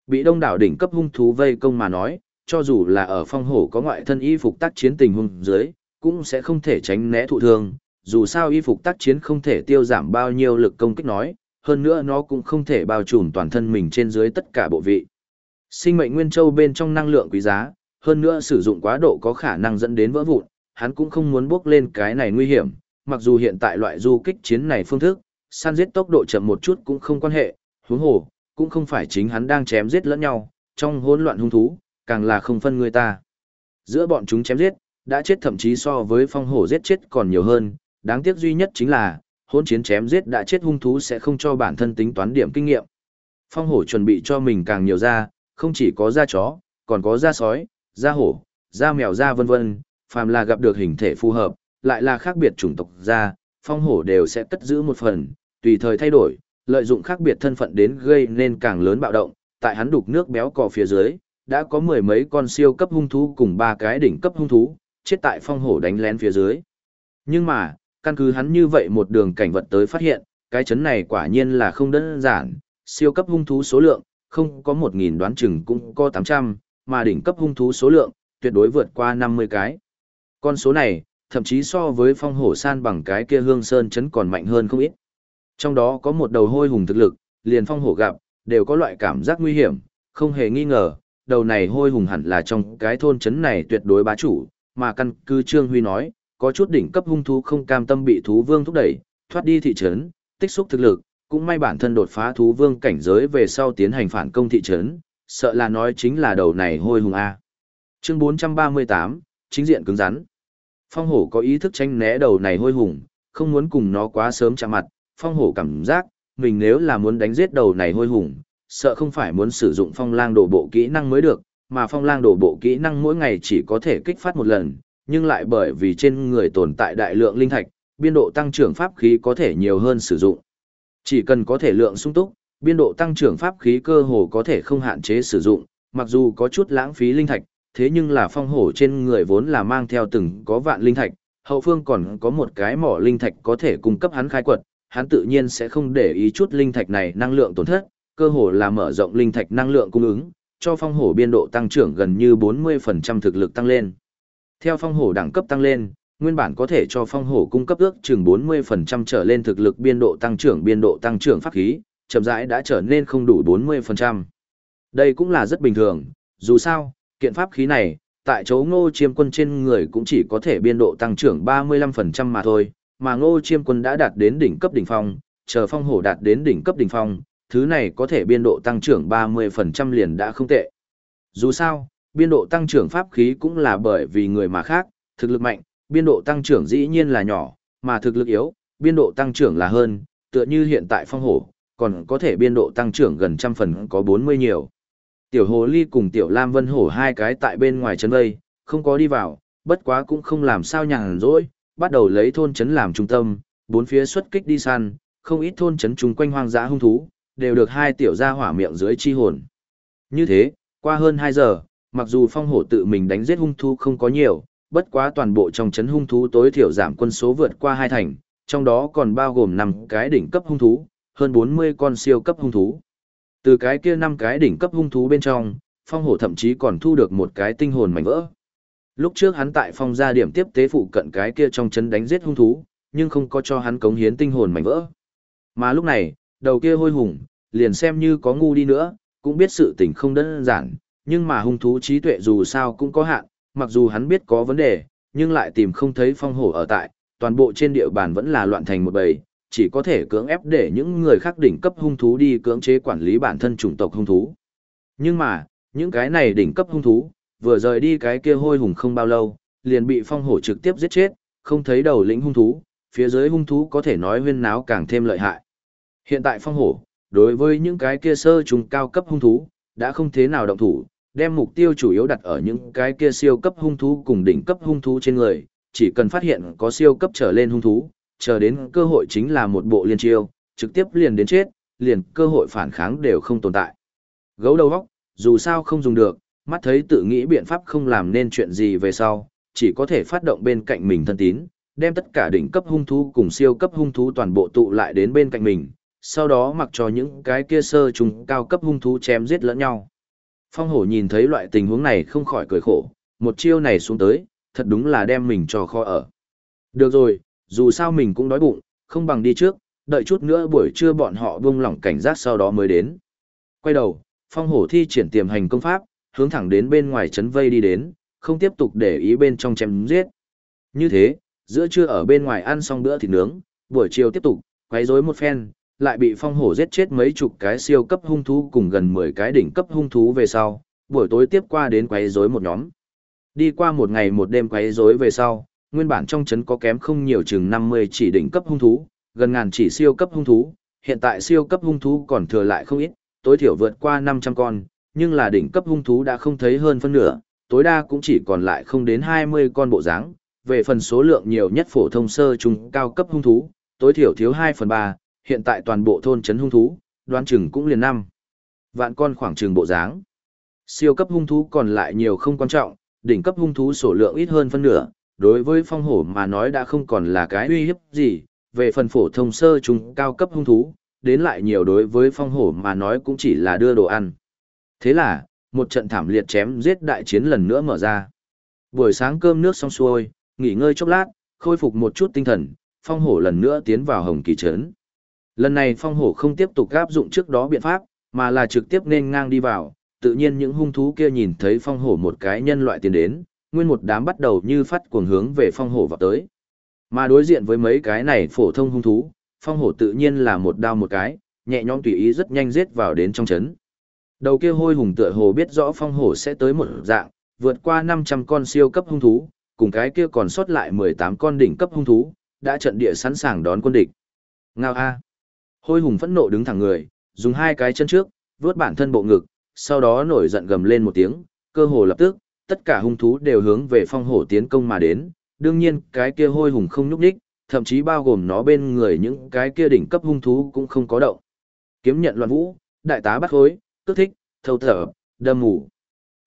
Bị đông đảo đỉnh cấp hung thú vây công mà nói, cho dù là ở phong hổ có ngoại thân y phục tác chiến tình huống dưới, cũng sẽ không thể tránh né thụ thương, dù sao y phục tác chiến không thể tiêu giảm bao nhiêu lực công kích nói, hơn nữa nó cũng không thể bao trùm toàn thân mình trên dưới tất cả bộ vị. Sinh mệnh nguyên châu bên trong năng lượng quý giá, hơn nữa sử dụng quá độ có khả năng dẫn đến vỡ vụn, hắn cũng không muốn bước lên cái này nguy hiểm, mặc dù hiện tại loại du kích chiến này phương thức, săn giết tốc độ chậm một chút cũng không quan hệ, huống hồ, cũng không phải chính hắn đang chém giết lẫn nhau, trong hỗn loạn hung thú, càng là không phân người ta. Giữa bọn chúng chém giết, đã chết thậm chí so với phong hổ giết chết còn nhiều hơn, đáng tiếc duy nhất chính là, hỗn chiến chém giết đã chết hung thú sẽ không cho bản thân tính toán điểm kinh nghiệm. Phong hổ chuẩn bị cho mình càng nhiều ra không chỉ có da chó, còn có da sói, da hổ, da mèo da vân vân, phàm là gặp được hình thể phù hợp, lại là khác biệt chủng tộc da, phong hổ đều sẽ cất giữ một phần, tùy thời thay đổi, lợi dụng khác biệt thân phận đến gây nên càng lớn bạo động, tại hắn đục nước béo cò phía dưới, đã có mười mấy con siêu cấp hung thú cùng ba cái đỉnh cấp hung thú, chết tại phong hổ đánh lén phía dưới. Nhưng mà, căn cứ hắn như vậy một đường cảnh vật tới phát hiện, cái chấn này quả nhiên là không đơn giản, siêu cấp hung thú số lượng, không có 1.000 đoán chừng cũng có 800, mà đỉnh cấp hung thú số lượng, tuyệt đối vượt qua 50 cái. Con số này, thậm chí so với phong hổ san bằng cái kia hương sơn chấn còn mạnh hơn không ít. Trong đó có một đầu hôi hùng thực lực, liền phong hổ gặp, đều có loại cảm giác nguy hiểm, không hề nghi ngờ, đầu này hôi hùng hẳn là trong cái thôn chấn này tuyệt đối bá chủ, mà căn cứ Trương Huy nói, có chút đỉnh cấp hung thú không cam tâm bị thú vương thúc đẩy, thoát đi thị trấn, tích xúc thực lực, cũng may bản thân đột phá thú vương cảnh giới về sau tiến hành phản công thị trấn, sợ là nói chính là đầu này hôi hùng A. Chương 438, chính diện cứng rắn. Phong hổ có ý thức tranh né đầu này hôi hùng, không muốn cùng nó quá sớm chạm mặt, phong hổ cảm giác, mình nếu là muốn đánh giết đầu này hôi hùng, sợ không phải muốn sử dụng phong lang đổ bộ kỹ năng mới được, mà phong lang đổ bộ kỹ năng mỗi ngày chỉ có thể kích phát một lần, nhưng lại bởi vì trên người tồn tại đại lượng linh thạch, biên độ tăng trưởng pháp khí có thể nhiều hơn sử dụng. Chỉ cần có thể lượng sung túc, biên độ tăng trưởng pháp khí cơ hồ có thể không hạn chế sử dụng, mặc dù có chút lãng phí linh thạch, thế nhưng là phong hổ trên người vốn là mang theo từng có vạn linh thạch, hậu phương còn có một cái mỏ linh thạch có thể cung cấp hắn khai quật, hắn tự nhiên sẽ không để ý chút linh thạch này năng lượng tổn thất, cơ hồ là mở rộng linh thạch năng lượng cung ứng, cho phong hổ biên độ tăng trưởng gần như 40% thực lực tăng lên. Theo phong hổ đẳng cấp tăng lên, nguyên bản có thể cho phong hổ cung cấp ước chừng 40% trở lên thực lực biên độ tăng trưởng biên độ tăng trưởng pháp khí, chậm rãi đã trở nên không đủ 40%. Đây cũng là rất bình thường, dù sao, kiện pháp khí này, tại chỗ ngô chiêm quân trên người cũng chỉ có thể biên độ tăng trưởng 35% mà thôi, mà ngô chiêm quân đã đạt đến đỉnh cấp đỉnh phong, chờ phong hổ đạt đến đỉnh cấp đỉnh phong, thứ này có thể biên độ tăng trưởng 30% liền đã không tệ. Dù sao, biên độ tăng trưởng pháp khí cũng là bởi vì người mà khác, thực lực mạnh, biên độ tăng trưởng dĩ nhiên là nhỏ, mà thực lực yếu, biên độ tăng trưởng là hơn, tựa như hiện tại phong hổ, còn có thể biên độ tăng trưởng gần trăm phần có 40 nhiều. Tiểu hồ ly cùng tiểu lam vân hổ hai cái tại bên ngoài trấn vây, không có đi vào, bất quá cũng không làm sao nhàn rỗi, bắt đầu lấy thôn trấn làm trung tâm, bốn phía xuất kích đi săn, không ít thôn trấn chung quanh hoang dã hung thú, đều được hai tiểu gia hỏa miệng dưới chi hồn. Như thế, qua hơn 2 giờ, mặc dù phong hổ tự mình đánh giết hung thú không có nhiều, bất quá toàn bộ trong chấn hung thú tối thiểu giảm quân số vượt qua hai thành, trong đó còn bao gồm 5 cái đỉnh cấp hung thú, hơn 40 con siêu cấp hung thú. Từ cái kia 5 cái đỉnh cấp hung thú bên trong, phong hổ thậm chí còn thu được một cái tinh hồn mảnh vỡ. Lúc trước hắn tại phong gia điểm tiếp tế phụ cận cái kia trong chấn đánh giết hung thú, nhưng không có cho hắn cống hiến tinh hồn mảnh vỡ. Mà lúc này, đầu kia hôi hùng, liền xem như có ngu đi nữa, cũng biết sự tình không đơn giản, nhưng mà hung thú trí tuệ dù sao cũng có hạn, mặc dù hắn biết có vấn đề, nhưng lại tìm không thấy phong hổ ở tại, toàn bộ trên địa bàn vẫn là loạn thành một bầy, chỉ có thể cưỡng ép để những người khác đỉnh cấp hung thú đi cưỡng chế quản lý bản thân chủng tộc hung thú. Nhưng mà, những cái này đỉnh cấp hung thú, vừa rời đi cái kia hôi hùng không bao lâu, liền bị phong hổ trực tiếp giết chết, không thấy đầu lĩnh hung thú, phía dưới hung thú có thể nói huyên náo càng thêm lợi hại. Hiện tại phong hổ, đối với những cái kia sơ trùng cao cấp hung thú, đã không thế nào động thủ, đem mục tiêu chủ yếu đặt ở những cái kia siêu cấp hung thú cùng đỉnh cấp hung thú trên người, chỉ cần phát hiện có siêu cấp trở lên hung thú, chờ đến cơ hội chính là một bộ liên chiêu, trực tiếp liền đến chết, liền cơ hội phản kháng đều không tồn tại. Gấu đầu vóc, dù sao không dùng được, mắt thấy tự nghĩ biện pháp không làm nên chuyện gì về sau, chỉ có thể phát động bên cạnh mình thân tín, đem tất cả đỉnh cấp hung thú cùng siêu cấp hung thú toàn bộ tụ lại đến bên cạnh mình, sau đó mặc cho những cái kia sơ trùng cao cấp hung thú chém giết lẫn nhau. Phong hổ nhìn thấy loại tình huống này không khỏi cười khổ, một chiêu này xuống tới, thật đúng là đem mình cho kho ở. Được rồi, dù sao mình cũng đói bụng, không bằng đi trước, đợi chút nữa buổi trưa bọn họ buông lỏng cảnh giác sau đó mới đến. Quay đầu, phong hổ thi triển tiềm hành công pháp, hướng thẳng đến bên ngoài trấn vây đi đến, không tiếp tục để ý bên trong chém giết. Như thế, giữa trưa ở bên ngoài ăn xong bữa thịt nướng, buổi chiều tiếp tục, quấy rối một phen, lại bị phong hổ giết chết mấy chục cái siêu cấp hung thú cùng gần 10 cái đỉnh cấp hung thú về sau, buổi tối tiếp qua đến quấy rối một nhóm. Đi qua một ngày một đêm quấy rối về sau, nguyên bản trong trấn có kém không nhiều chừng 50 chỉ đỉnh cấp hung thú, gần ngàn chỉ siêu cấp hung thú, hiện tại siêu cấp hung thú còn thừa lại không ít, tối thiểu vượt qua 500 con, nhưng là đỉnh cấp hung thú đã không thấy hơn phân nửa, tối đa cũng chỉ còn lại không đến 20 con bộ dáng. Về phần số lượng nhiều nhất phổ thông sơ trung cao cấp hung thú, tối thiểu thiếu 2 phần 3, hiện tại toàn bộ thôn trấn hung thú, đoán chừng cũng liền năm vạn con khoảng chừng bộ dáng. Siêu cấp hung thú còn lại nhiều không quan trọng, đỉnh cấp hung thú số lượng ít hơn phân nửa, đối với phong hổ mà nói đã không còn là cái uy hiếp gì, về phần phổ thông sơ trung cao cấp hung thú, đến lại nhiều đối với phong hổ mà nói cũng chỉ là đưa đồ ăn. Thế là, một trận thảm liệt chém giết đại chiến lần nữa mở ra. Buổi sáng cơm nước xong xuôi, nghỉ ngơi chốc lát, khôi phục một chút tinh thần, phong hổ lần nữa tiến vào hồng kỳ trấn. Lần này phong hổ không tiếp tục áp dụng trước đó biện pháp, mà là trực tiếp nên ngang đi vào, tự nhiên những hung thú kia nhìn thấy phong hổ một cái nhân loại tiến đến, nguyên một đám bắt đầu như phát cuồng hướng về phong hổ vào tới. Mà đối diện với mấy cái này phổ thông hung thú, phong hổ tự nhiên là một đao một cái, nhẹ nhõm tùy ý rất nhanh giết vào đến trong chấn. Đầu kia hôi hùng tựa hồ biết rõ phong hổ sẽ tới một dạng, vượt qua 500 con siêu cấp hung thú, cùng cái kia còn sót lại 18 con đỉnh cấp hung thú, đã trận địa sẵn sàng đón quân địch. Ngao a. Hôi hùng phẫn nộ đứng thẳng người, dùng hai cái chân trước, vớt bản thân bộ ngực, sau đó nổi giận gầm lên một tiếng, cơ hồ lập tức, tất cả hung thú đều hướng về phong hổ tiến công mà đến, đương nhiên cái kia hôi hùng không nhúc nhích, thậm chí bao gồm nó bên người những cái kia đỉnh cấp hung thú cũng không có động. Kiếm nhận loạn vũ, đại tá bắt khối, tức thích, thâu thở, đâm mù.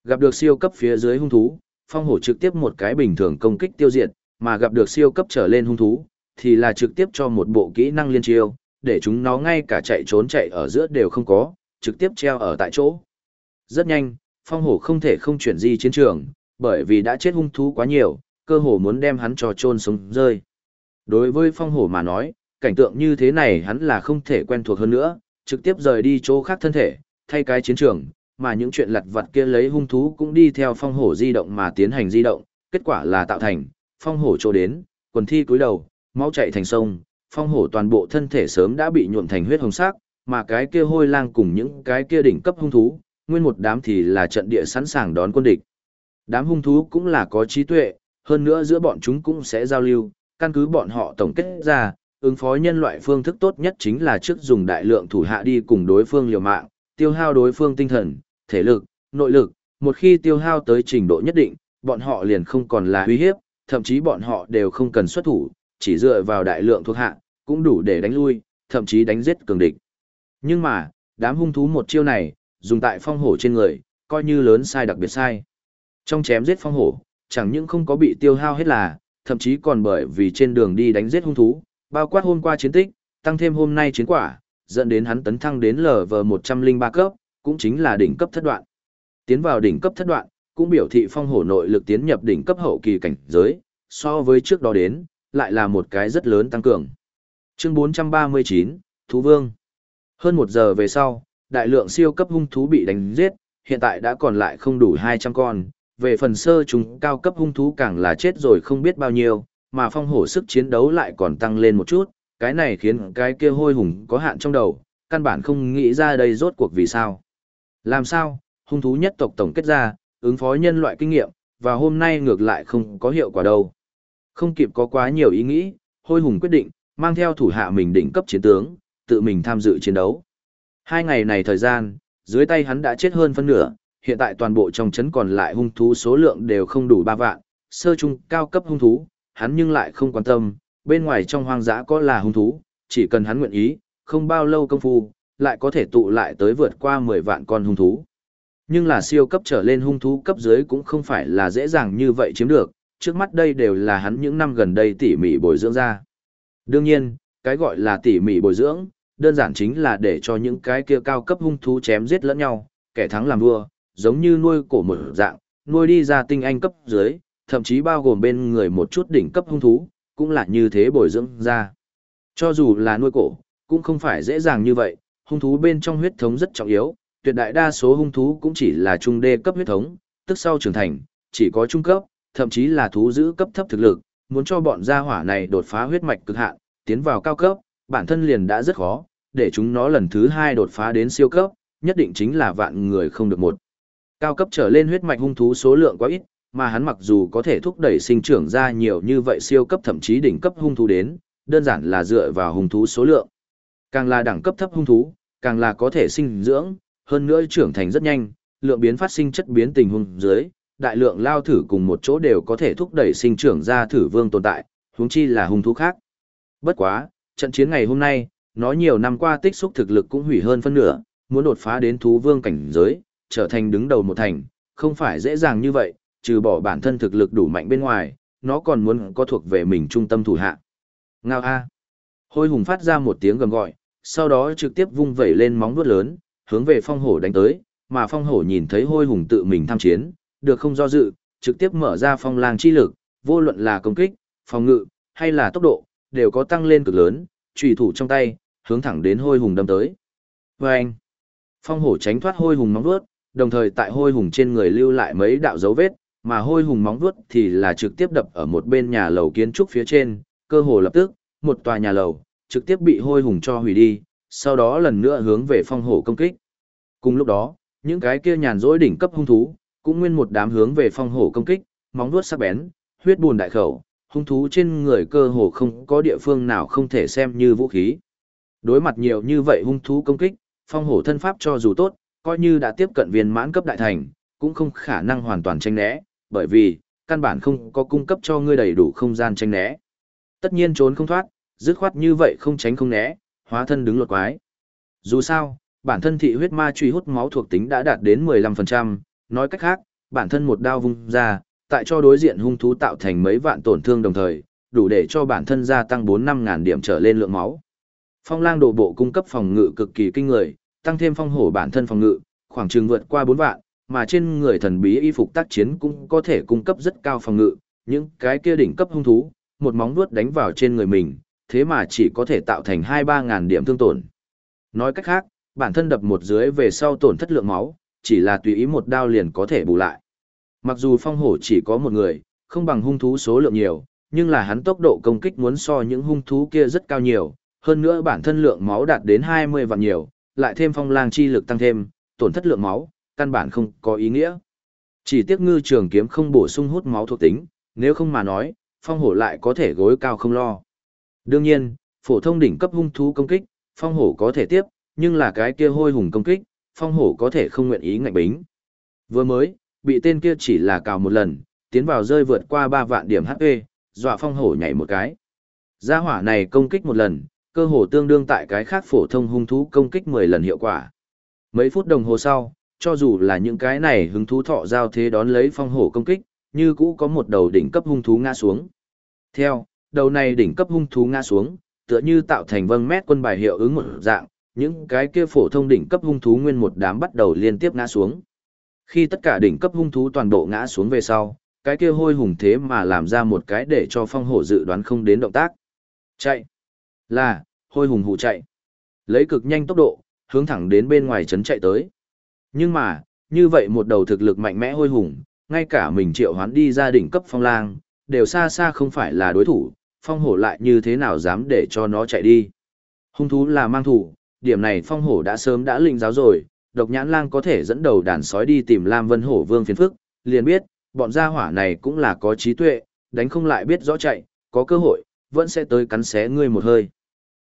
Gặp được siêu cấp phía dưới hung thú, phong hổ trực tiếp một cái bình thường công kích tiêu diệt, mà gặp được siêu cấp trở lên hung thú, thì là trực tiếp cho một bộ kỹ năng liên chiêu, để chúng nó ngay cả chạy trốn chạy ở giữa đều không có, trực tiếp treo ở tại chỗ. Rất nhanh, phong hổ không thể không chuyển di chiến trường, bởi vì đã chết hung thú quá nhiều, cơ hồ muốn đem hắn cho trôn sống rơi. Đối với phong hổ mà nói, cảnh tượng như thế này hắn là không thể quen thuộc hơn nữa, trực tiếp rời đi chỗ khác thân thể, thay cái chiến trường, mà những chuyện lặt vặt kia lấy hung thú cũng đi theo phong hổ di động mà tiến hành di động, kết quả là tạo thành, phong hổ trô đến, quần thi cúi đầu, máu chạy thành sông, phong hổ toàn bộ thân thể sớm đã bị nhuộm thành huyết hồng sắc, mà cái kia hôi lang cùng những cái kia đỉnh cấp hung thú, nguyên một đám thì là trận địa sẵn sàng đón quân địch. Đám hung thú cũng là có trí tuệ, hơn nữa giữa bọn chúng cũng sẽ giao lưu, căn cứ bọn họ tổng kết ra, ứng phó nhân loại phương thức tốt nhất chính là trước dùng đại lượng thủ hạ đi cùng đối phương liều mạng, tiêu hao đối phương tinh thần, thể lực, nội lực, một khi tiêu hao tới trình độ nhất định, bọn họ liền không còn là uy hiếp, thậm chí bọn họ đều không cần xuất thủ, chỉ dựa vào đại lượng thuộc hạ, cũng đủ để đánh lui, thậm chí đánh giết cường địch. Nhưng mà, đám hung thú một chiêu này, dùng tại phong hổ trên người, coi như lớn sai đặc biệt sai. Trong chém giết phong hổ, chẳng những không có bị tiêu hao hết là, thậm chí còn bởi vì trên đường đi đánh giết hung thú, bao quát hôm qua chiến tích, tăng thêm hôm nay chiến quả, dẫn đến hắn tấn thăng đến LV103 cấp, cũng chính là đỉnh cấp thất đoạn. Tiến vào đỉnh cấp thất đoạn, cũng biểu thị phong hổ nội lực tiến nhập đỉnh cấp hậu kỳ cảnh giới, so với trước đó đến, lại là một cái rất lớn tăng cường. Chương 439, Thú Vương Hơn một giờ về sau, đại lượng siêu cấp hung thú bị đánh giết, hiện tại đã còn lại không đủ 200 con, về phần sơ chúng cao cấp hung thú càng là chết rồi không biết bao nhiêu, mà phong hổ sức chiến đấu lại còn tăng lên một chút, cái này khiến cái kia hôi hùng có hạn trong đầu, căn bản không nghĩ ra đây rốt cuộc vì sao. Làm sao, hung thú nhất tộc tổng kết ra, ứng phó nhân loại kinh nghiệm, và hôm nay ngược lại không có hiệu quả đâu. Không kịp có quá nhiều ý nghĩ, hôi hùng quyết định, mang theo thủ hạ mình đỉnh cấp chiến tướng, tự mình tham dự chiến đấu. Hai ngày này thời gian, dưới tay hắn đã chết hơn phân nửa, hiện tại toàn bộ trong trấn còn lại hung thú số lượng đều không đủ ba vạn, sơ trung cao cấp hung thú, hắn nhưng lại không quan tâm, bên ngoài trong hoang dã có là hung thú, chỉ cần hắn nguyện ý, không bao lâu công phu, lại có thể tụ lại tới vượt qua 10 vạn con hung thú. Nhưng là siêu cấp trở lên hung thú cấp dưới cũng không phải là dễ dàng như vậy chiếm được, trước mắt đây đều là hắn những năm gần đây tỉ mỉ bồi dưỡng ra. Đương nhiên, cái gọi là tỉ mỉ bồi dưỡng, đơn giản chính là để cho những cái kia cao cấp hung thú chém giết lẫn nhau, kẻ thắng làm vua, giống như nuôi cổ một dạng, nuôi đi ra tinh anh cấp dưới, thậm chí bao gồm bên người một chút đỉnh cấp hung thú, cũng là như thế bồi dưỡng ra. Cho dù là nuôi cổ, cũng không phải dễ dàng như vậy, hung thú bên trong huyết thống rất trọng yếu, tuyệt đại đa số hung thú cũng chỉ là trung đê cấp huyết thống, tức sau trưởng thành, chỉ có trung cấp, thậm chí là thú giữ cấp thấp thực lực, muốn cho bọn gia hỏa này đột phá huyết mạch cực hạn, tiến vào cao cấp, bản thân liền đã rất khó, để chúng nó lần thứ hai đột phá đến siêu cấp, nhất định chính là vạn người không được một. Cao cấp trở lên huyết mạch hung thú số lượng quá ít, mà hắn mặc dù có thể thúc đẩy sinh trưởng ra nhiều như vậy siêu cấp thậm chí đỉnh cấp hung thú đến, đơn giản là dựa vào hung thú số lượng. Càng là đẳng cấp thấp hung thú, càng là có thể sinh dưỡng, hơn nữa trưởng thành rất nhanh, lượng biến phát sinh chất biến tình hung dưới, đại lượng lao thử cùng một chỗ đều có thể thúc đẩy sinh trưởng ra thử vương tồn tại, huống chi là hung thú khác. Bất quá, trận chiến ngày hôm nay, nó nhiều năm qua tích xúc thực lực cũng hủy hơn phân nửa, muốn đột phá đến thú vương cảnh giới, trở thành đứng đầu một thành, không phải dễ dàng như vậy, trừ bỏ bản thân thực lực đủ mạnh bên ngoài, nó còn muốn có thuộc về mình trung tâm thủ hạ. Ngao A. Hôi hùng phát ra một tiếng gầm gọi, sau đó trực tiếp vung vẩy lên móng vuốt lớn, hướng về phong hổ đánh tới, mà phong hổ nhìn thấy hôi hùng tự mình tham chiến, được không do dự, trực tiếp mở ra phong lang chi lực, vô luận là công kích, phòng ngự, hay là tốc độ, đều có tăng lên cực lớn, trùy thủ trong tay, hướng thẳng đến hôi hùng đâm tới. Vâng! Phong hổ tránh thoát hôi hùng móng vuốt, đồng thời tại hôi hùng trên người lưu lại mấy đạo dấu vết, mà hôi hùng móng vuốt thì là trực tiếp đập ở một bên nhà lầu kiến trúc phía trên, cơ hồ lập tức, một tòa nhà lầu, trực tiếp bị hôi hùng cho hủy đi, sau đó lần nữa hướng về phong hổ công kích. Cùng lúc đó, những cái kia nhàn rỗi đỉnh cấp hung thú, cũng nguyên một đám hướng về phong hổ công kích, móng vuốt sắc bén, huyết buồn đại khẩu, hung thú trên người cơ hồ không có địa phương nào không thể xem như vũ khí. Đối mặt nhiều như vậy hung thú công kích, phong hổ thân pháp cho dù tốt, coi như đã tiếp cận viên mãn cấp đại thành, cũng không khả năng hoàn toàn tranh né, bởi vì, căn bản không có cung cấp cho ngươi đầy đủ không gian tranh né. Tất nhiên trốn không thoát, dứt khoát như vậy không tránh không né, hóa thân đứng lột quái. Dù sao, bản thân thị huyết ma truy hút máu thuộc tính đã đạt đến 15%, nói cách khác, bản thân một đao vung ra, tại cho đối diện hung thú tạo thành mấy vạn tổn thương đồng thời, đủ để cho bản thân gia tăng 4-5 ngàn điểm trở lên lượng máu. Phong lang đồ bộ cung cấp phòng ngự cực kỳ kinh người, tăng thêm phong hổ bản thân phòng ngự, khoảng chừng vượt qua 4 vạn, mà trên người thần bí y phục tác chiến cũng có thể cung cấp rất cao phòng ngự, những cái kia đỉnh cấp hung thú, một móng vuốt đánh vào trên người mình, thế mà chỉ có thể tạo thành 2-3 ngàn điểm thương tổn. Nói cách khác, bản thân đập một dưới về sau tổn thất lượng máu, chỉ là tùy ý một đao liền có thể bù lại. Mặc dù phong hổ chỉ có một người, không bằng hung thú số lượng nhiều, nhưng là hắn tốc độ công kích muốn so những hung thú kia rất cao nhiều, hơn nữa bản thân lượng máu đạt đến 20 vạn nhiều, lại thêm phong lang chi lực tăng thêm, tổn thất lượng máu, căn bản không có ý nghĩa. Chỉ tiếc ngư trường kiếm không bổ sung hút máu thuộc tính, nếu không mà nói, phong hổ lại có thể gối cao không lo. Đương nhiên, phổ thông đỉnh cấp hung thú công kích, phong hổ có thể tiếp, nhưng là cái kia hôi hùng công kích, phong hổ có thể không nguyện ý ngạnh bính. Vừa mới, bị tên kia chỉ là cào một lần, tiến vào rơi vượt qua 3 vạn điểm HP, dọa phong hổ nhảy một cái. Gia hỏa này công kích một lần, cơ hồ tương đương tại cái khác phổ thông hung thú công kích 10 lần hiệu quả. Mấy phút đồng hồ sau, cho dù là những cái này hứng thú thọ giao thế đón lấy phong hổ công kích, như cũ có một đầu đỉnh cấp hung thú ngã xuống. Theo, đầu này đỉnh cấp hung thú ngã xuống, tựa như tạo thành vâng mét quân bài hiệu ứng một dạng, những cái kia phổ thông đỉnh cấp hung thú nguyên một đám bắt đầu liên tiếp ngã xuống. Khi tất cả đỉnh cấp hung thú toàn bộ ngã xuống về sau, cái kia hôi hùng thế mà làm ra một cái để cho phong hổ dự đoán không đến động tác. Chạy. Là, hôi hùng hù chạy. Lấy cực nhanh tốc độ, hướng thẳng đến bên ngoài trấn chạy tới. Nhưng mà, như vậy một đầu thực lực mạnh mẽ hôi hùng, ngay cả mình triệu hoán đi ra đỉnh cấp phong lang, đều xa xa không phải là đối thủ, phong hổ lại như thế nào dám để cho nó chạy đi. Hung thú là mang thủ, điểm này phong hổ đã sớm đã linh giáo rồi, độc nhãn lang có thể dẫn đầu đàn sói đi tìm Lam Vân Hổ Vương phiền phức, liền biết, bọn gia hỏa này cũng là có trí tuệ, đánh không lại biết rõ chạy, có cơ hội, vẫn sẽ tới cắn xé ngươi một hơi.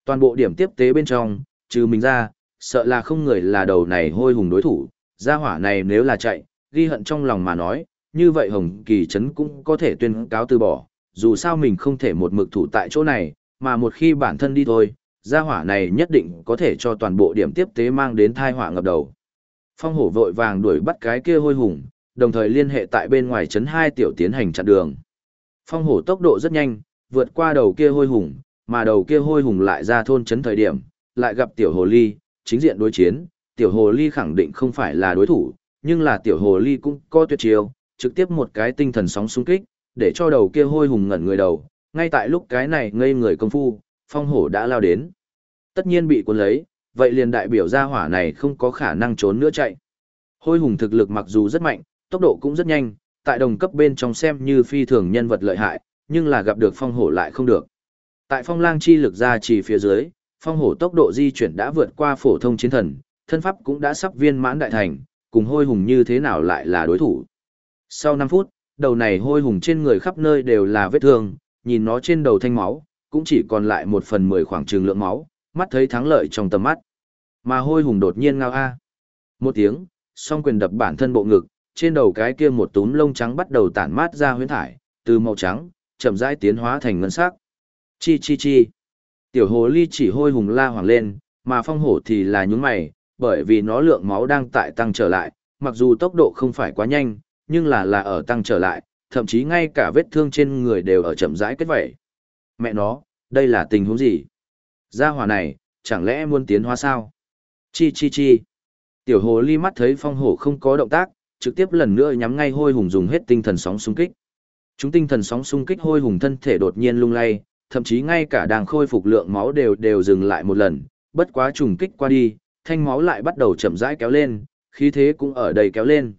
Toàn bộ điểm tiếp tế bên trong, trừ mình ra, sợ là không người là đầu này hôi hùng đối thủ, gia hỏa này nếu là chạy, ghi hận trong lòng mà nói, như vậy Hồng Kỳ Trấn cũng có thể tuyên cáo từ bỏ, dù sao mình không thể một mực thủ tại chỗ này, mà một khi bản thân đi thôi, gia hỏa này nhất định có thể cho toàn bộ điểm tiếp tế mang đến thai họa ngập đầu. Phong hổ vội vàng đuổi bắt cái kia hôi hùng, đồng thời liên hệ tại bên ngoài trấn hai tiểu tiến hành chặn đường. Phong hổ tốc độ rất nhanh, vượt qua đầu kia hôi hùng, mà đầu kia hôi hùng lại ra thôn trấn thời điểm, lại gặp tiểu hồ ly, chính diện đối chiến, tiểu hồ ly khẳng định không phải là đối thủ, nhưng là tiểu hồ ly cũng có tuyệt chiêu, trực tiếp một cái tinh thần sóng xung kích, để cho đầu kia hôi hùng ngẩn người đầu, ngay tại lúc cái này ngây người công phu, phong hổ đã lao đến. Tất nhiên bị cuốn lấy, vậy liền đại biểu ra hỏa này không có khả năng trốn nữa chạy. Hôi hùng thực lực mặc dù rất mạnh, tốc độ cũng rất nhanh, tại đồng cấp bên trong xem như phi thường nhân vật lợi hại, nhưng là gặp được phong hổ lại không được. Tại phong lang chi lực ra chỉ phía dưới, phong hổ tốc độ di chuyển đã vượt qua phổ thông chiến thần, thân pháp cũng đã sắp viên mãn đại thành, cùng hôi hùng như thế nào lại là đối thủ. Sau 5 phút, đầu này hôi hùng trên người khắp nơi đều là vết thương, nhìn nó trên đầu thanh máu, cũng chỉ còn lại một phần mười khoảng trường lượng máu, mắt thấy thắng lợi trong tầm mắt. Mà hôi hùng đột nhiên ngao a. Một tiếng, song quyền đập bản thân bộ ngực, trên đầu cái kia một túm lông trắng bắt đầu tản mát ra huyễn thải, từ màu trắng, chậm rãi tiến hóa thành ngân sắc. Chi chi chi. Tiểu hồ ly chỉ hôi hùng la hoàng lên, mà phong hổ thì là nhún mày, bởi vì nó lượng máu đang tại tăng trở lại, mặc dù tốc độ không phải quá nhanh, nhưng là là ở tăng trở lại, thậm chí ngay cả vết thương trên người đều ở chậm rãi kết vẩy. Mẹ nó, đây là tình huống gì? Gia hỏa này, chẳng lẽ muốn tiến hóa sao? Chi chi chi. Tiểu hồ ly mắt thấy phong hổ không có động tác, trực tiếp lần nữa nhắm ngay hôi hùng dùng hết tinh thần sóng xung kích. Chúng tinh thần sóng xung kích hôi hùng thân thể đột nhiên lung lay, thậm chí ngay cả đang khôi phục lượng máu đều đều dừng lại một lần, bất quá trùng kích qua đi, thanh máu lại bắt đầu chậm rãi kéo lên, khí thế cũng ở đây kéo lên.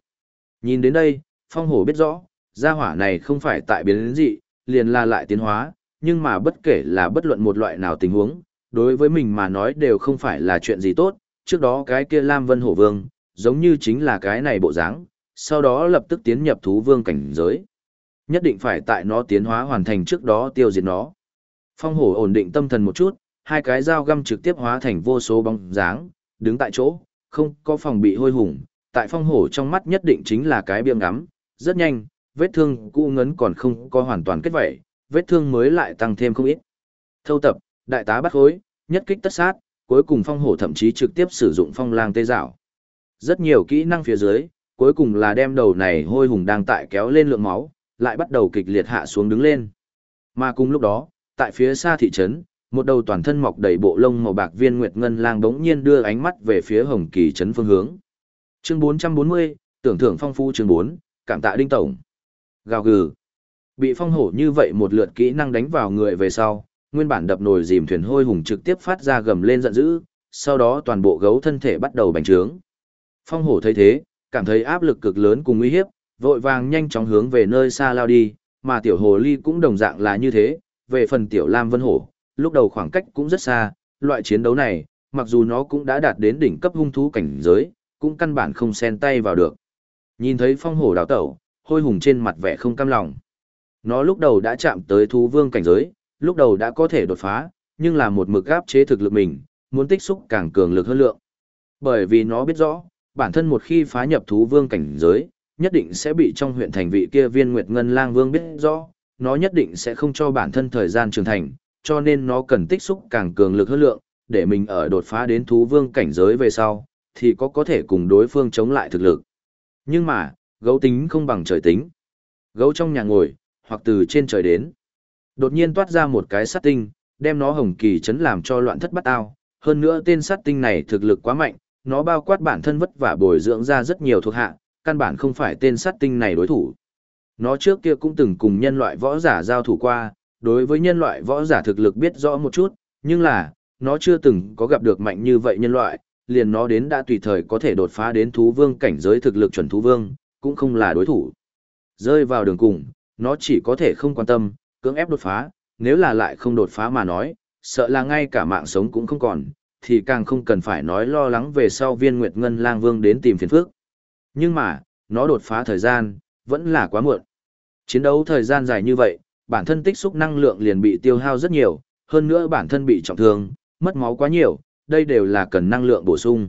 Nhìn đến đây, phong hổ biết rõ, gia hỏa này không phải tại biến dị, liền là lại tiến hóa, nhưng mà bất kể là bất luận một loại nào tình huống, đối với mình mà nói đều không phải là chuyện gì tốt, trước đó cái kia Lam Vân Hổ Vương, giống như chính là cái này bộ dáng, sau đó lập tức tiến nhập thú vương cảnh giới. Nhất định phải tại nó tiến hóa hoàn thành trước đó tiêu diệt nó. Phong hổ ổn định tâm thần một chút, hai cái dao găm trực tiếp hóa thành vô số bóng dáng, đứng tại chỗ, không có phòng bị hôi hùng, tại phong hổ trong mắt nhất định chính là cái biêm ngắm, rất nhanh, vết thương cũ ngấn còn không có hoàn toàn kết vẩy, vết thương mới lại tăng thêm không ít. Thâu tập, đại tá bắt khối, nhất kích tất sát, cuối cùng phong hổ thậm chí trực tiếp sử dụng phong lang tê dạo. Rất nhiều kỹ năng phía dưới, cuối cùng là đem đầu này hôi hùng đang tại kéo lên lượng máu, lại bắt đầu kịch liệt hạ xuống đứng lên. Mà cùng lúc đó, tại phía xa thị trấn, một đầu toàn thân mọc đầy bộ lông màu bạc viên nguyệt ngân lang bỗng nhiên đưa ánh mắt về phía hồng kỳ trấn phương hướng. Chương 440, tưởng thưởng phong phú chương 4, cảm tạ đinh tổng. Gào gừ. Bị phong hổ như vậy một lượt kỹ năng đánh vào người về sau, nguyên bản đập nồi dìm thuyền hôi hùng trực tiếp phát ra gầm lên giận dữ, sau đó toàn bộ gấu thân thể bắt đầu bành trướng. Phong hổ thấy thế, cảm thấy áp lực cực lớn cùng uy hiếp, vội vàng nhanh chóng hướng về nơi xa lao đi, mà tiểu hồ ly cũng đồng dạng là như thế, về phần tiểu lam vân hổ, lúc đầu khoảng cách cũng rất xa, loại chiến đấu này, mặc dù nó cũng đã đạt đến đỉnh cấp hung thú cảnh giới, cũng căn bản không xen tay vào được. Nhìn thấy phong hổ đào tẩu, hôi hùng trên mặt vẻ không cam lòng. Nó lúc đầu đã chạm tới thú vương cảnh giới, lúc đầu đã có thể đột phá, nhưng là một mực áp chế thực lực mình, muốn tích xúc càng cường lực hơn lượng. Bởi vì nó biết rõ, bản thân một khi phá nhập thú vương cảnh giới, nhất định sẽ bị trong huyện thành vị kia viên Nguyệt Ngân Lang Vương biết rõ, nó nhất định sẽ không cho bản thân thời gian trưởng thành, cho nên nó cần tích xúc càng cường lực hơn lượng, để mình ở đột phá đến thú vương cảnh giới về sau, thì có có thể cùng đối phương chống lại thực lực. Nhưng mà, gấu tính không bằng trời tính. Gấu trong nhà ngồi, hoặc từ trên trời đến. Đột nhiên toát ra một cái sát tinh, đem nó hồng kỳ chấn làm cho loạn thất bắt ao. Hơn nữa tên sát tinh này thực lực quá mạnh, nó bao quát bản thân vất vả bồi dưỡng ra rất nhiều thuộc hạ, căn bản không phải tên sát tinh này đối thủ. Nó trước kia cũng từng cùng nhân loại võ giả giao thủ qua, đối với nhân loại võ giả thực lực biết rõ một chút, nhưng là, nó chưa từng có gặp được mạnh như vậy nhân loại, liền nó đến đã tùy thời có thể đột phá đến thú vương cảnh giới thực lực chuẩn thú vương, cũng không là đối thủ. Rơi vào đường cùng, nó chỉ có thể không quan tâm, cưỡng ép đột phá, nếu là lại không đột phá mà nói, sợ là ngay cả mạng sống cũng không còn, thì càng không cần phải nói lo lắng về sau viên Nguyệt Ngân Lang Vương đến tìm phiền phức. Nhưng mà, nó đột phá thời gian, vẫn là quá muộn. Chiến đấu thời gian dài như vậy, bản thân tích xúc năng lượng liền bị tiêu hao rất nhiều, hơn nữa bản thân bị trọng thương, mất máu quá nhiều, đây đều là cần năng lượng bổ sung.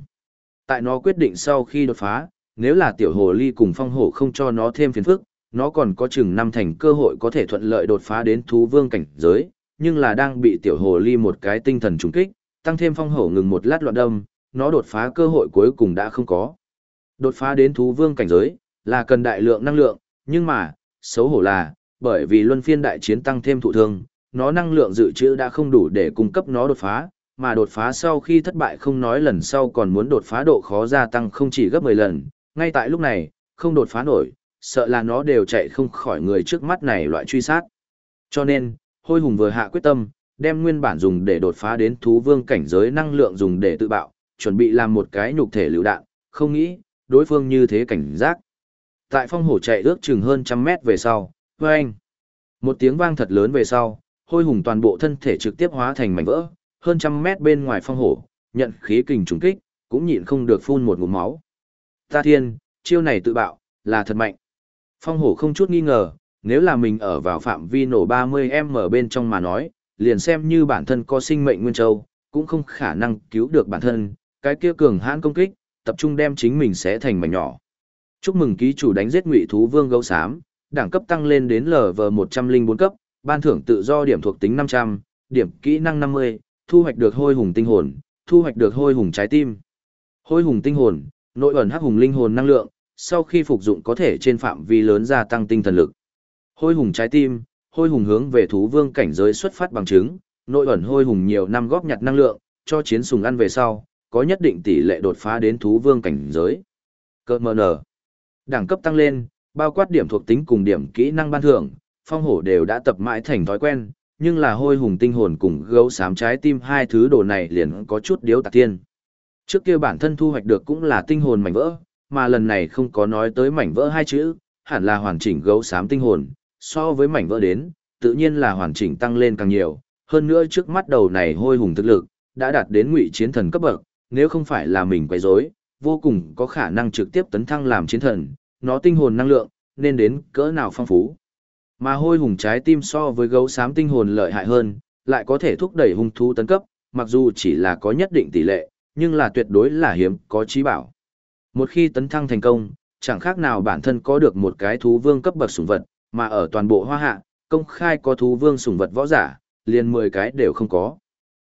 Tại nó quyết định sau khi đột phá, nếu là tiểu hồ ly cùng phong hổ không cho nó thêm phiền phức, nó còn có chừng năm thành cơ hội có thể thuận lợi đột phá đến thú vương cảnh giới, nhưng là đang bị tiểu hồ ly một cái tinh thần trùng kích, tăng thêm phong hổ ngừng một lát loạn đâm, nó đột phá cơ hội cuối cùng đã không có. Đột phá đến thú vương cảnh giới, là cần đại lượng năng lượng, nhưng mà, xấu hổ là, bởi vì luân phiên đại chiến tăng thêm thụ thương, nó năng lượng dự trữ đã không đủ để cung cấp nó đột phá, mà đột phá sau khi thất bại không nói lần sau còn muốn đột phá độ khó gia tăng không chỉ gấp 10 lần, ngay tại lúc này, không đột phá nổi, sợ là nó đều chạy không khỏi người trước mắt này loại truy sát. Cho nên, hôi hùng vừa hạ quyết tâm, đem nguyên bản dùng để đột phá đến thú vương cảnh giới năng lượng dùng để tự bạo, chuẩn bị làm một cái nhục thể lựu đạn, không nghĩ, đối phương như thế cảnh giác. Tại phong hổ chạy ước chừng hơn trăm mét về sau, vâng! Một tiếng vang thật lớn về sau, hôi hùng toàn bộ thân thể trực tiếp hóa thành mảnh vỡ, hơn trăm mét bên ngoài phong hổ, nhận khí kình trùng kích, cũng nhịn không được phun một ngụm máu. Ta thiên, chiêu này tự bạo, là thật mạnh. Phong hổ không chút nghi ngờ, nếu là mình ở vào phạm vi nổ 30M bên trong mà nói, liền xem như bản thân có sinh mệnh nguyên châu, cũng không khả năng cứu được bản thân, cái kia cường hãn công kích, tập trung đem chính mình sẽ thành mảnh nhỏ. Chúc mừng ký chủ đánh giết ngụy thú vương gấu xám, đẳng cấp tăng lên đến LV104 cấp, ban thưởng tự do điểm thuộc tính 500, điểm kỹ năng 50, thu hoạch được hôi hùng tinh hồn, thu hoạch được hôi hùng trái tim. Hôi hùng tinh hồn, nội ẩn hắc hùng linh hồn năng lượng, sau khi phục dụng có thể trên phạm vi lớn gia tăng tinh thần lực. Hôi hùng trái tim, hôi hùng hướng về thú vương cảnh giới xuất phát bằng chứng, nội ẩn hôi hùng nhiều năm góp nhặt năng lượng, cho chiến sùng ăn về sau, có nhất định tỷ lệ đột phá đến thú vương cảnh giới. Cơ mờ nở. Đẳng cấp tăng lên, bao quát điểm thuộc tính cùng điểm kỹ năng ban thưởng, phong hổ đều đã tập mãi thành thói quen, nhưng là hôi hùng tinh hồn cùng gấu xám trái tim hai thứ đồ này liền có chút điếu tạc tiên. Trước kia bản thân thu hoạch được cũng là tinh hồn mảnh vỡ, mà lần này không có nói tới mảnh vỡ hai chữ, hẳn là hoàn chỉnh gấu xám tinh hồn, so với mảnh vỡ đến, tự nhiên là hoàn chỉnh tăng lên càng nhiều, hơn nữa trước mắt đầu này hôi hùng thực lực, đã đạt đến ngụy chiến thần cấp bậc, nếu không phải là mình quấy rối, vô cùng có khả năng trực tiếp tấn thăng làm chiến thần, nó tinh hồn năng lượng, nên đến cỡ nào phong phú. Mà hôi hùng trái tim so với gấu xám tinh hồn lợi hại hơn, lại có thể thúc đẩy hung thú tấn cấp, mặc dù chỉ là có nhất định tỷ lệ, nhưng là tuyệt đối là hiếm, có trí bảo. Một khi tấn thăng thành công, chẳng khác nào bản thân có được một cái thú vương cấp bậc sủng vật, mà ở toàn bộ hoa hạ, công khai có thú vương sủng vật võ giả, liền 10 cái đều không có.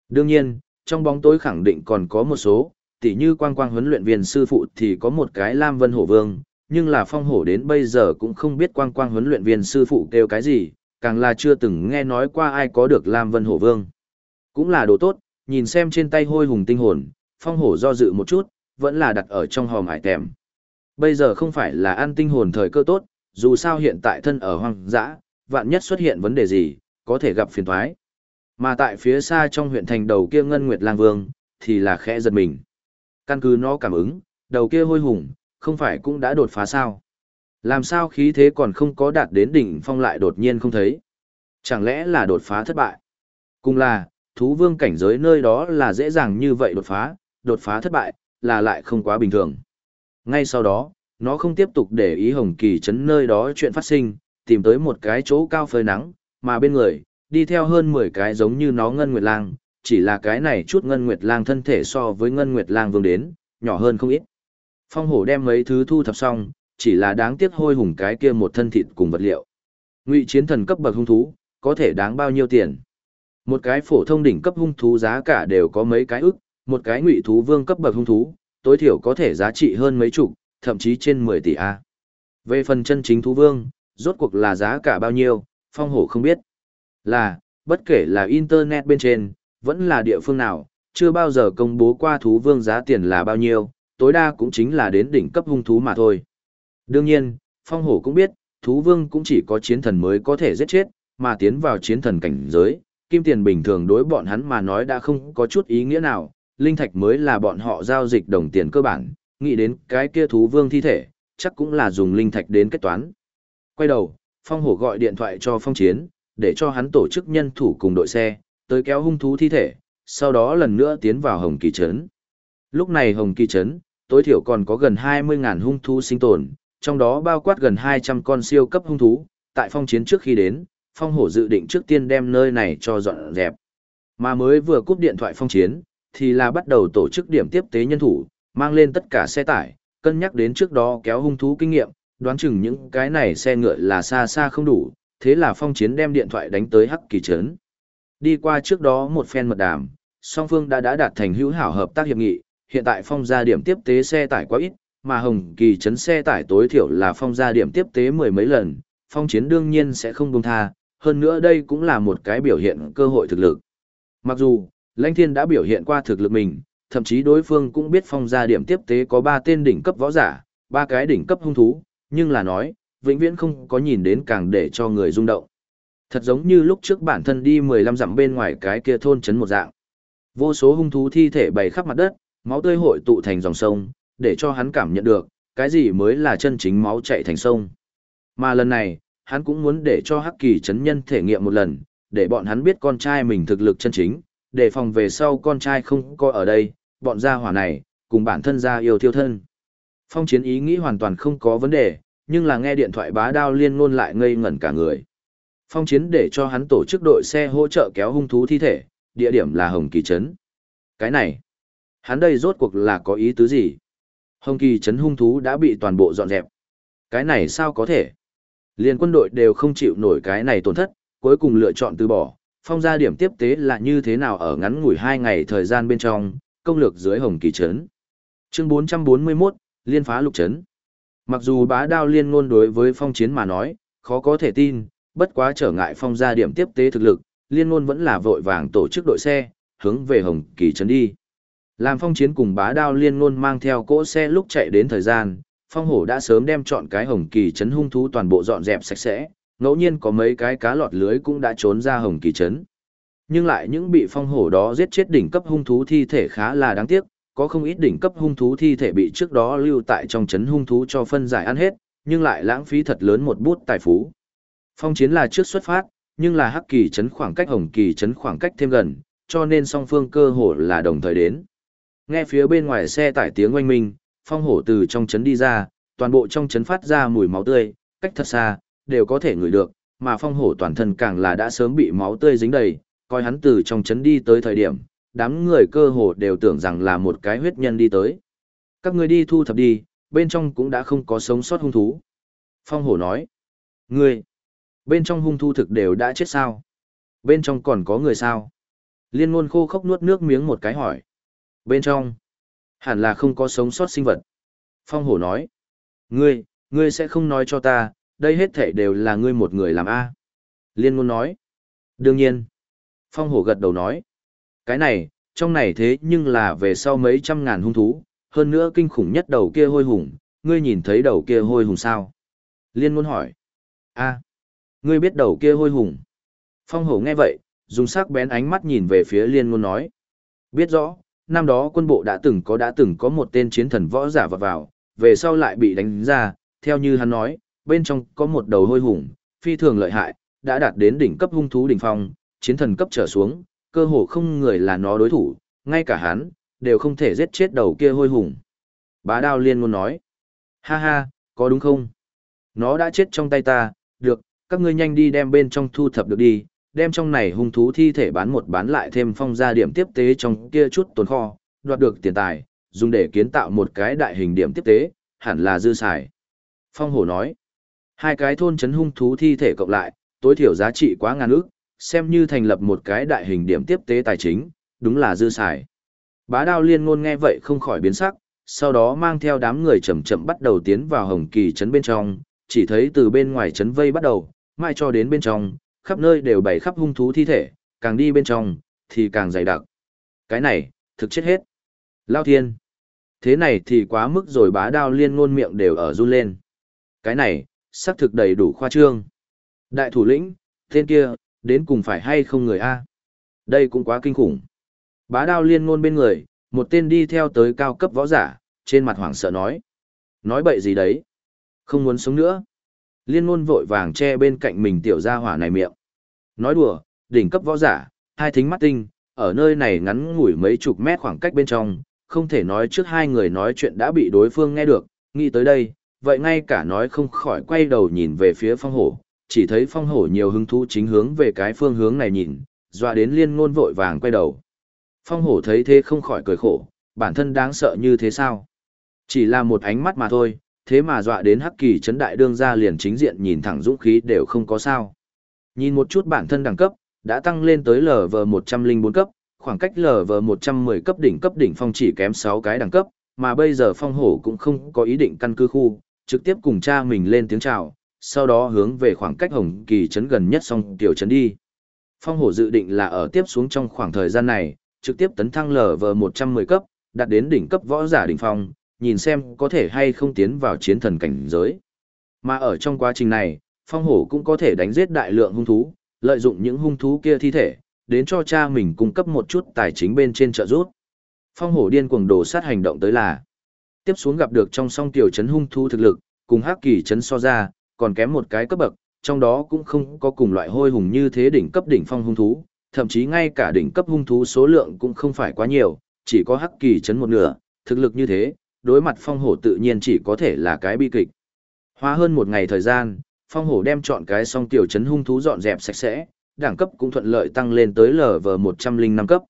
Đương nhiên, trong bóng tối khẳng định còn có một số, tỉ như quang quang huấn luyện viên sư phụ thì có một cái Lam Vân Hổ Vương, nhưng là phong hổ đến bây giờ cũng không biết quang quang huấn luyện viên sư phụ kêu cái gì, càng là chưa từng nghe nói qua ai có được Lam Vân Hổ Vương. Cũng là đồ tốt, nhìn xem trên tay hôi hùng tinh hồn, phong hổ do dự một chút, vẫn là đặt ở trong hòm hải tèm. Bây giờ không phải là ăn tinh hồn thời cơ tốt, dù sao hiện tại thân ở hoang dã, vạn nhất xuất hiện vấn đề gì, có thể gặp phiền thoái. Mà tại phía xa trong huyện thành đầu kia Ngân Nguyệt Lang Vương, thì là khẽ giật mình. Căn cứ nó cảm ứng, đầu kia hôi hùng, không phải cũng đã đột phá sao? Làm sao khí thế còn không có đạt đến đỉnh phong lại đột nhiên không thấy? Chẳng lẽ là đột phá thất bại? Cùng là, thú vương cảnh giới nơi đó là dễ dàng như vậy đột phá, đột phá thất bại, là lại không quá bình thường. Ngay sau đó, nó không tiếp tục để ý hồng kỳ chấn nơi đó chuyện phát sinh, tìm tới một cái chỗ cao phơi nắng, mà bên người, đi theo hơn 10 cái giống như nó ngân nguyệt lang, chỉ là cái này chút ngân nguyệt lang thân thể so với ngân nguyệt lang vương đến, nhỏ hơn không ít. Phong hổ đem mấy thứ thu thập xong, chỉ là đáng tiếc hôi hùng cái kia một thân thịt cùng vật liệu. Ngụy chiến thần cấp bậc hung thú, có thể đáng bao nhiêu tiền? Một cái phổ thông đỉnh cấp hung thú giá cả đều có mấy cái ức, một cái ngụy thú vương cấp bậc hung thú, tối thiểu có thể giá trị hơn mấy chục, thậm chí trên 10 tỷ A. Về phần chân chính thú vương, rốt cuộc là giá cả bao nhiêu, phong hổ không biết. Là, bất kể là internet bên trên, vẫn là địa phương nào, chưa bao giờ công bố qua thú vương giá tiền là bao nhiêu, tối đa cũng chính là đến đỉnh cấp hung thú mà thôi. Đương nhiên, phong hổ cũng biết, thú vương cũng chỉ có chiến thần mới có thể giết chết, mà tiến vào chiến thần cảnh giới, kim tiền bình thường đối bọn hắn mà nói đã không có chút ý nghĩa nào, linh thạch mới là bọn họ giao dịch đồng tiền cơ bản, nghĩ đến cái kia thú vương thi thể, chắc cũng là dùng linh thạch đến kết toán. Quay đầu, phong hổ gọi điện thoại cho phong chiến, để cho hắn tổ chức nhân thủ cùng đội xe, tới kéo hung thú thi thể, sau đó lần nữa tiến vào Hồng Kỳ Trấn. Lúc này Hồng Kỳ Trấn, tối thiểu còn có gần 20.000 hung thú sinh tồn, trong đó bao quát gần 200 con siêu cấp hung thú, tại phong chiến trước khi đến, phong hổ dự định trước tiên đem nơi này cho dọn dẹp. Mà mới vừa cúp điện thoại phong chiến, thì là bắt đầu tổ chức điểm tiếp tế nhân thủ, mang lên tất cả xe tải, cân nhắc đến trước đó kéo hung thú kinh nghiệm, đoán chừng những cái này xe ngựa là xa xa không đủ, thế là phong chiến đem điện thoại đánh tới hắc kỳ trấn. Đi qua trước đó một phen mật đàm, song phương đã đã đạt thành hữu hảo hợp tác hiệp nghị, hiện tại phong gia điểm tiếp tế xe tải quá ít, mà hồng kỳ trấn xe tải tối thiểu là phong gia điểm tiếp tế mười mấy lần, phong chiến đương nhiên sẽ không buông tha, hơn nữa đây cũng là một cái biểu hiện cơ hội thực lực. Mặc dù, lãnh thiên đã biểu hiện qua thực lực mình, thậm chí đối phương cũng biết phong gia điểm tiếp tế có ba tên đỉnh cấp võ giả, ba cái đỉnh cấp hung thú, nhưng là nói, vĩnh viễn không có nhìn đến càng để cho người rung động. Thật giống như lúc trước bản thân đi 15 dặm bên ngoài cái kia thôn trấn một dạng. Vô số hung thú thi thể bày khắp mặt đất, máu tươi hội tụ thành dòng sông, để cho hắn cảm nhận được, cái gì mới là chân chính máu chạy thành sông. Mà lần này, hắn cũng muốn để cho Hắc Kỳ chấn nhân thể nghiệm một lần, để bọn hắn biết con trai mình thực lực chân chính, để phòng về sau con trai không có ở đây, bọn gia hỏa này, cùng bản thân gia yêu thiêu thân. Phong chiến ý nghĩ hoàn toàn không có vấn đề, nhưng là nghe điện thoại bá đao liên ngôn lại ngây ngẩn cả người. Phong chiến để cho hắn tổ chức đội xe hỗ trợ kéo hung thú thi thể, địa điểm là Hồng Kỳ Trấn. Cái này, hắn đây rốt cuộc là có ý tứ gì? Hồng Kỳ Trấn hung thú đã bị toàn bộ dọn dẹp. Cái này sao có thể? Liên quân đội đều không chịu nổi cái này tổn thất, cuối cùng lựa chọn từ bỏ. Phong gia điểm tiếp tế là như thế nào ở ngắn ngủi hai ngày thời gian bên trong, công lược dưới Hồng Kỳ Trấn. Chương 441, Liên phá lục trấn. Mặc dù bá đao liên ngôn đối với phong chiến mà nói, khó có thể tin, bất quá trở ngại phong gia điểm tiếp tế thực lực, liên ngôn vẫn là vội vàng tổ chức đội xe, hướng về Hồng Kỳ Trấn đi. Làm phong chiến cùng bá đao liên ngôn mang theo cỗ xe lúc chạy đến thời gian, phong hổ đã sớm đem chọn cái Hồng Kỳ Trấn hung thú toàn bộ dọn dẹp sạch sẽ, ngẫu nhiên có mấy cái cá lọt lưới cũng đã trốn ra Hồng Kỳ Trấn. Nhưng lại những bị phong hổ đó giết chết đỉnh cấp hung thú thi thể khá là đáng tiếc, có không ít đỉnh cấp hung thú thi thể bị trước đó lưu tại trong trấn hung thú cho phân giải ăn hết, nhưng lại lãng phí thật lớn một bút tài phú. Phong chiến là trước xuất phát, nhưng là hắc kỳ trấn khoảng cách hồng kỳ trấn khoảng cách thêm gần, cho nên song phương cơ hồ là đồng thời đến. Nghe phía bên ngoài xe tải tiếng oanh minh, phong hổ từ trong trấn đi ra, toàn bộ trong trấn phát ra mùi máu tươi, cách thật xa, đều có thể ngửi được, mà phong hổ toàn thân càng là đã sớm bị máu tươi dính đầy, coi hắn từ trong chấn đi tới thời điểm, đám người cơ hồ đều tưởng rằng là một cái huyết nhân đi tới. Các người đi thu thập đi, bên trong cũng đã không có sống sót hung thú. Phong hổ nói, ngươi, bên trong hung thú thực đều đã chết sao? Bên trong còn có người sao? Liên ngôn khô khốc nuốt nước miếng một cái hỏi. Bên trong, hẳn là không có sống sót sinh vật. Phong hổ nói, ngươi, ngươi sẽ không nói cho ta, đây hết thể đều là ngươi một người làm A. Liên ngôn nói, đương nhiên. Phong hổ gật đầu nói, cái này, trong này thế nhưng là về sau mấy trăm ngàn hung thú, hơn nữa kinh khủng nhất đầu kia hôi hùng, ngươi nhìn thấy đầu kia hôi hùng sao? Liên ngôn hỏi. a ngươi biết đầu kia hôi hùng. Phong hổ nghe vậy, dùng sắc bén ánh mắt nhìn về phía liên ngôn nói. Biết rõ, năm đó quân bộ đã từng có đã từng có một tên chiến thần võ giả vào vào, về sau lại bị đánh ra, theo như hắn nói, bên trong có một đầu hôi hùng, phi thường lợi hại, đã đạt đến đỉnh cấp hung thú đỉnh phong, chiến thần cấp trở xuống, cơ hồ không người là nó đối thủ, ngay cả hắn, đều không thể giết chết đầu kia hôi hùng. Bá đao liên ngôn nói, ha ha, có đúng không? Nó đã chết trong tay ta, được, các ngươi nhanh đi đem bên trong thu thập được đi, đem trong này hung thú thi thể bán một bán lại thêm phong ra điểm tiếp tế trong kia chút tồn kho, đoạt được tiền tài, dùng để kiến tạo một cái đại hình điểm tiếp tế, hẳn là dư xài. Phong hổ nói, hai cái thôn chấn hung thú thi thể cộng lại, tối thiểu giá trị quá ngàn ước, xem như thành lập một cái đại hình điểm tiếp tế tài chính, đúng là dư xài. Bá đao liên ngôn nghe vậy không khỏi biến sắc, sau đó mang theo đám người chậm chậm bắt đầu tiến vào hồng kỳ trấn bên trong, chỉ thấy từ bên ngoài trấn vây bắt đầu, mai cho đến bên trong, khắp nơi đều bày khắp hung thú thi thể, càng đi bên trong, thì càng dày đặc. Cái này, thực chết hết. Lao thiên. Thế này thì quá mức rồi bá đao liên ngôn miệng đều ở run lên. Cái này, xác thực đầy đủ khoa trương. Đại thủ lĩnh, tên kia, đến cùng phải hay không người A. Đây cũng quá kinh khủng. Bá đao liên ngôn bên người, một tên đi theo tới cao cấp võ giả, trên mặt hoảng sợ nói. Nói bậy gì đấy? Không muốn sống nữa. Liên ngôn vội vàng che bên cạnh mình tiểu gia hỏa này miệng. Nói đùa, đỉnh cấp võ giả, hai thính mắt tinh, ở nơi này ngắn ngủi mấy chục mét khoảng cách bên trong, không thể nói trước hai người nói chuyện đã bị đối phương nghe được, nghĩ tới đây, vậy ngay cả nói không khỏi quay đầu nhìn về phía phong hổ, chỉ thấy phong hổ nhiều hứng thú chính hướng về cái phương hướng này nhìn, dọa đến liên ngôn vội vàng quay đầu. Phong hổ thấy thế không khỏi cười khổ, bản thân đáng sợ như thế sao? Chỉ là một ánh mắt mà thôi, thế mà dọa đến hắc kỳ chấn đại đương ra liền chính diện nhìn thẳng dũng khí đều không có sao. Nhìn một chút bản thân đẳng cấp, đã tăng lên tới LV104 cấp, khoảng cách LV110 cấp đỉnh cấp đỉnh phong chỉ kém 6 cái đẳng cấp, mà bây giờ phong hổ cũng không có ý định căn cứ khu, trực tiếp cùng cha mình lên tiếng chào, sau đó hướng về khoảng cách Hồng Kỳ trấn gần nhất song tiểu trấn đi. Phong hổ dự định là ở tiếp xuống trong khoảng thời gian này, trực tiếp tấn thăng lở lv 110 cấp, đạt đến đỉnh cấp võ giả đỉnh phong, nhìn xem có thể hay không tiến vào chiến thần cảnh giới. Mà ở trong quá trình này, phong hổ cũng có thể đánh giết đại lượng hung thú, lợi dụng những hung thú kia thi thể, đến cho cha mình cung cấp một chút tài chính bên trên trợ giúp. Phong hổ điên cuồng đổ sát hành động tới là. Tiếp xuống gặp được trong song tiểu trấn hung thú thực lực, cùng hắc kỳ trấn so ra, còn kém một cái cấp bậc, trong đó cũng không có cùng loại hôi hùng như thế đỉnh cấp đỉnh phong hung thú, thậm chí ngay cả đỉnh cấp hung thú số lượng cũng không phải quá nhiều, chỉ có hắc kỳ trấn một nửa, thực lực như thế, đối mặt phong hổ tự nhiên chỉ có thể là cái bi kịch. Hóa hơn một ngày thời gian, phong hổ đem chọn cái song tiểu trấn hung thú dọn dẹp sạch sẽ, đẳng cấp cũng thuận lợi tăng lên tới LV105 cấp.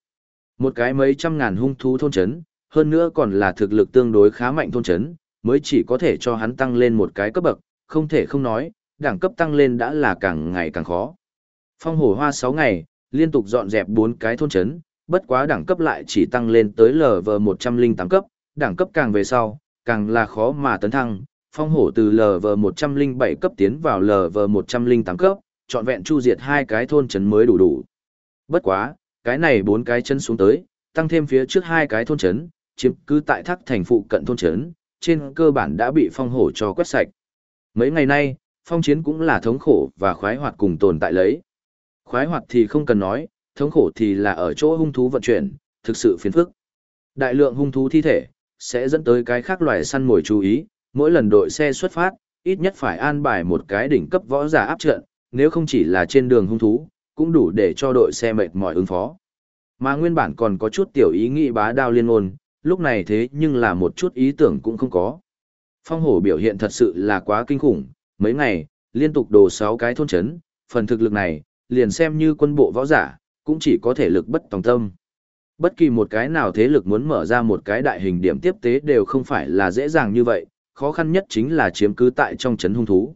Một cái mấy trăm ngàn hung thú thôn trấn, hơn nữa còn là thực lực tương đối khá mạnh thôn chấn mới chỉ có thể cho hắn tăng lên một cái cấp bậc, không thể không nói, đẳng cấp tăng lên đã là càng ngày càng khó. Phong hổ hoa 6 ngày, liên tục dọn dẹp 4 cái thôn chấn bất quá đẳng cấp lại chỉ tăng lên tới LV108 cấp, đẳng cấp càng về sau, càng là khó mà tấn thăng. Phong hổ từ LV107 cấp tiến vào LV108 cấp, trọn vẹn chu diệt hai cái thôn chấn mới đủ đủ. Bất quá, cái này bốn cái chân xuống tới, tăng thêm phía trước hai cái thôn chấn chiếm cứ tại thác thành phụ cận thôn trấn, trên cơ bản đã bị phong hổ cho quét sạch. Mấy ngày nay, phong chiến cũng là thống khổ và khoái hoạt cùng tồn tại lấy. Khoái hoạt thì không cần nói, thống khổ thì là ở chỗ hung thú vận chuyển, thực sự phiền phức. Đại lượng hung thú thi thể, sẽ dẫn tới cái khác loài săn mồi chú ý, mỗi lần đội xe xuất phát, ít nhất phải an bài một cái đỉnh cấp võ giả áp trận, nếu không chỉ là trên đường hung thú, cũng đủ để cho đội xe mệt mỏi ứng phó. Mà nguyên bản còn có chút tiểu ý nghĩ bá đao liên ôn, lúc này thế nhưng là một chút ý tưởng cũng không có. Phong hổ biểu hiện thật sự là quá kinh khủng, mấy ngày, liên tục đồ 6 cái thôn chấn, phần thực lực này, liền xem như quân bộ võ giả, cũng chỉ có thể lực bất tòng tâm. Bất kỳ một cái nào thế lực muốn mở ra một cái đại hình điểm tiếp tế đều không phải là dễ dàng như vậy, khó khăn nhất chính là chiếm cứ tại trong chấn hung thú.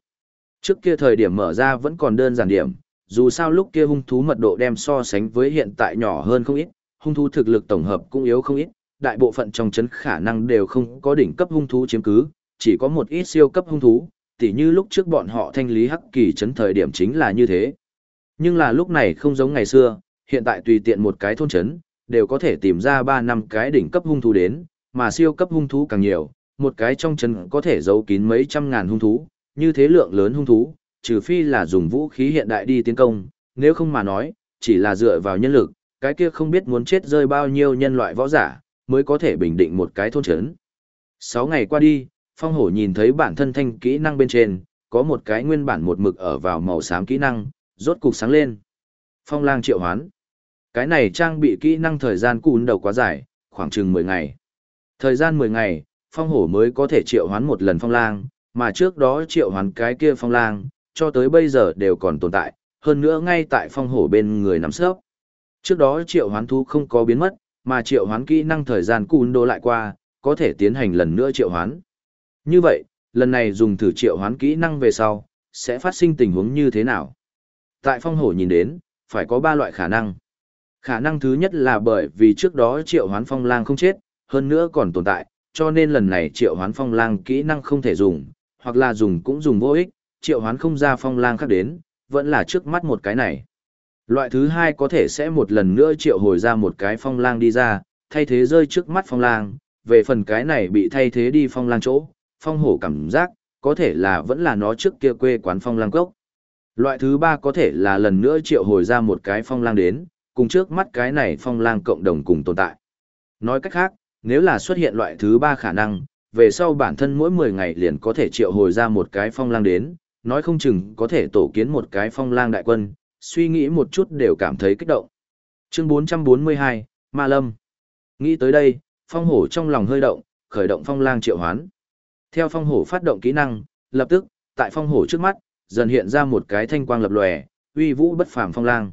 Trước kia thời điểm mở ra vẫn còn đơn giản điểm, dù sao lúc kia hung thú mật độ đem so sánh với hiện tại nhỏ hơn không ít, hung thú thực lực tổng hợp cũng yếu không ít, đại bộ phận trong chấn khả năng đều không có đỉnh cấp hung thú chiếm cứ, chỉ có một ít siêu cấp hung thú, tỉ như lúc trước bọn họ thanh lý hắc kỳ chấn thời điểm chính là như thế. Nhưng là lúc này không giống ngày xưa, hiện tại tùy tiện một cái thôn chấn, đều có thể tìm ra 3 năm cái đỉnh cấp hung thú đến, mà siêu cấp hung thú càng nhiều, một cái trong chấn có thể giấu kín mấy trăm ngàn hung thú, như thế lượng lớn hung thú, trừ phi là dùng vũ khí hiện đại đi tiến công, nếu không mà nói, chỉ là dựa vào nhân lực, cái kia không biết muốn chết rơi bao nhiêu nhân loại võ giả, mới có thể bình định một cái thôn chấn. 6 ngày qua đi, Phong Hổ nhìn thấy bản thân thanh kỹ năng bên trên, có một cái nguyên bản một mực ở vào màu xám kỹ năng, rốt cục sáng lên. Phong lang triệu hoán. Cái này trang bị kỹ năng thời gian cún đầu quá dài, khoảng chừng 10 ngày. Thời gian 10 ngày, Phong Hổ mới có thể triệu hoán một lần phong lang, mà trước đó triệu hoán cái kia phong lang, cho tới bây giờ đều còn tồn tại, hơn nữa ngay tại phong hổ bên người nắm sớp. Trước đó triệu hoán thú không có biến mất, mà triệu hoán kỹ năng thời gian cún đô lại qua, có thể tiến hành lần nữa triệu hoán. Như vậy, lần này dùng thử triệu hoán kỹ năng về sau, sẽ phát sinh tình huống như thế nào? Tại phong hổ nhìn đến, phải có ba loại khả năng. Khả năng thứ nhất là bởi vì trước đó triệu hoán phong lang không chết, hơn nữa còn tồn tại, cho nên lần này triệu hoán phong lang kỹ năng không thể dùng, hoặc là dùng cũng dùng vô ích, triệu hoán không ra phong lang khác đến, vẫn là trước mắt một cái này. Loại thứ hai có thể sẽ một lần nữa triệu hồi ra một cái phong lang đi ra, thay thế rơi trước mắt phong lang, về phần cái này bị thay thế đi phong lang chỗ, phong hổ cảm giác, có thể là vẫn là nó trước kia quê quán phong lang cốc. Loại thứ ba có thể là lần nữa triệu hồi ra một cái phong lang đến, cùng trước mắt cái này phong lang cộng đồng cùng tồn tại. Nói cách khác, nếu là xuất hiện loại thứ ba khả năng, về sau bản thân mỗi 10 ngày liền có thể triệu hồi ra một cái phong lang đến, nói không chừng có thể tổ kiến một cái phong lang đại quân, suy nghĩ một chút đều cảm thấy kích động. Chương 442, Ma Lâm. Nghĩ tới đây, phong hổ trong lòng hơi động, khởi động phong lang triệu hoán. Theo phong hổ phát động kỹ năng, lập tức, tại phong hổ trước mắt, dần hiện ra một cái thanh quang lập lòe, uy vũ bất phàm phong lang.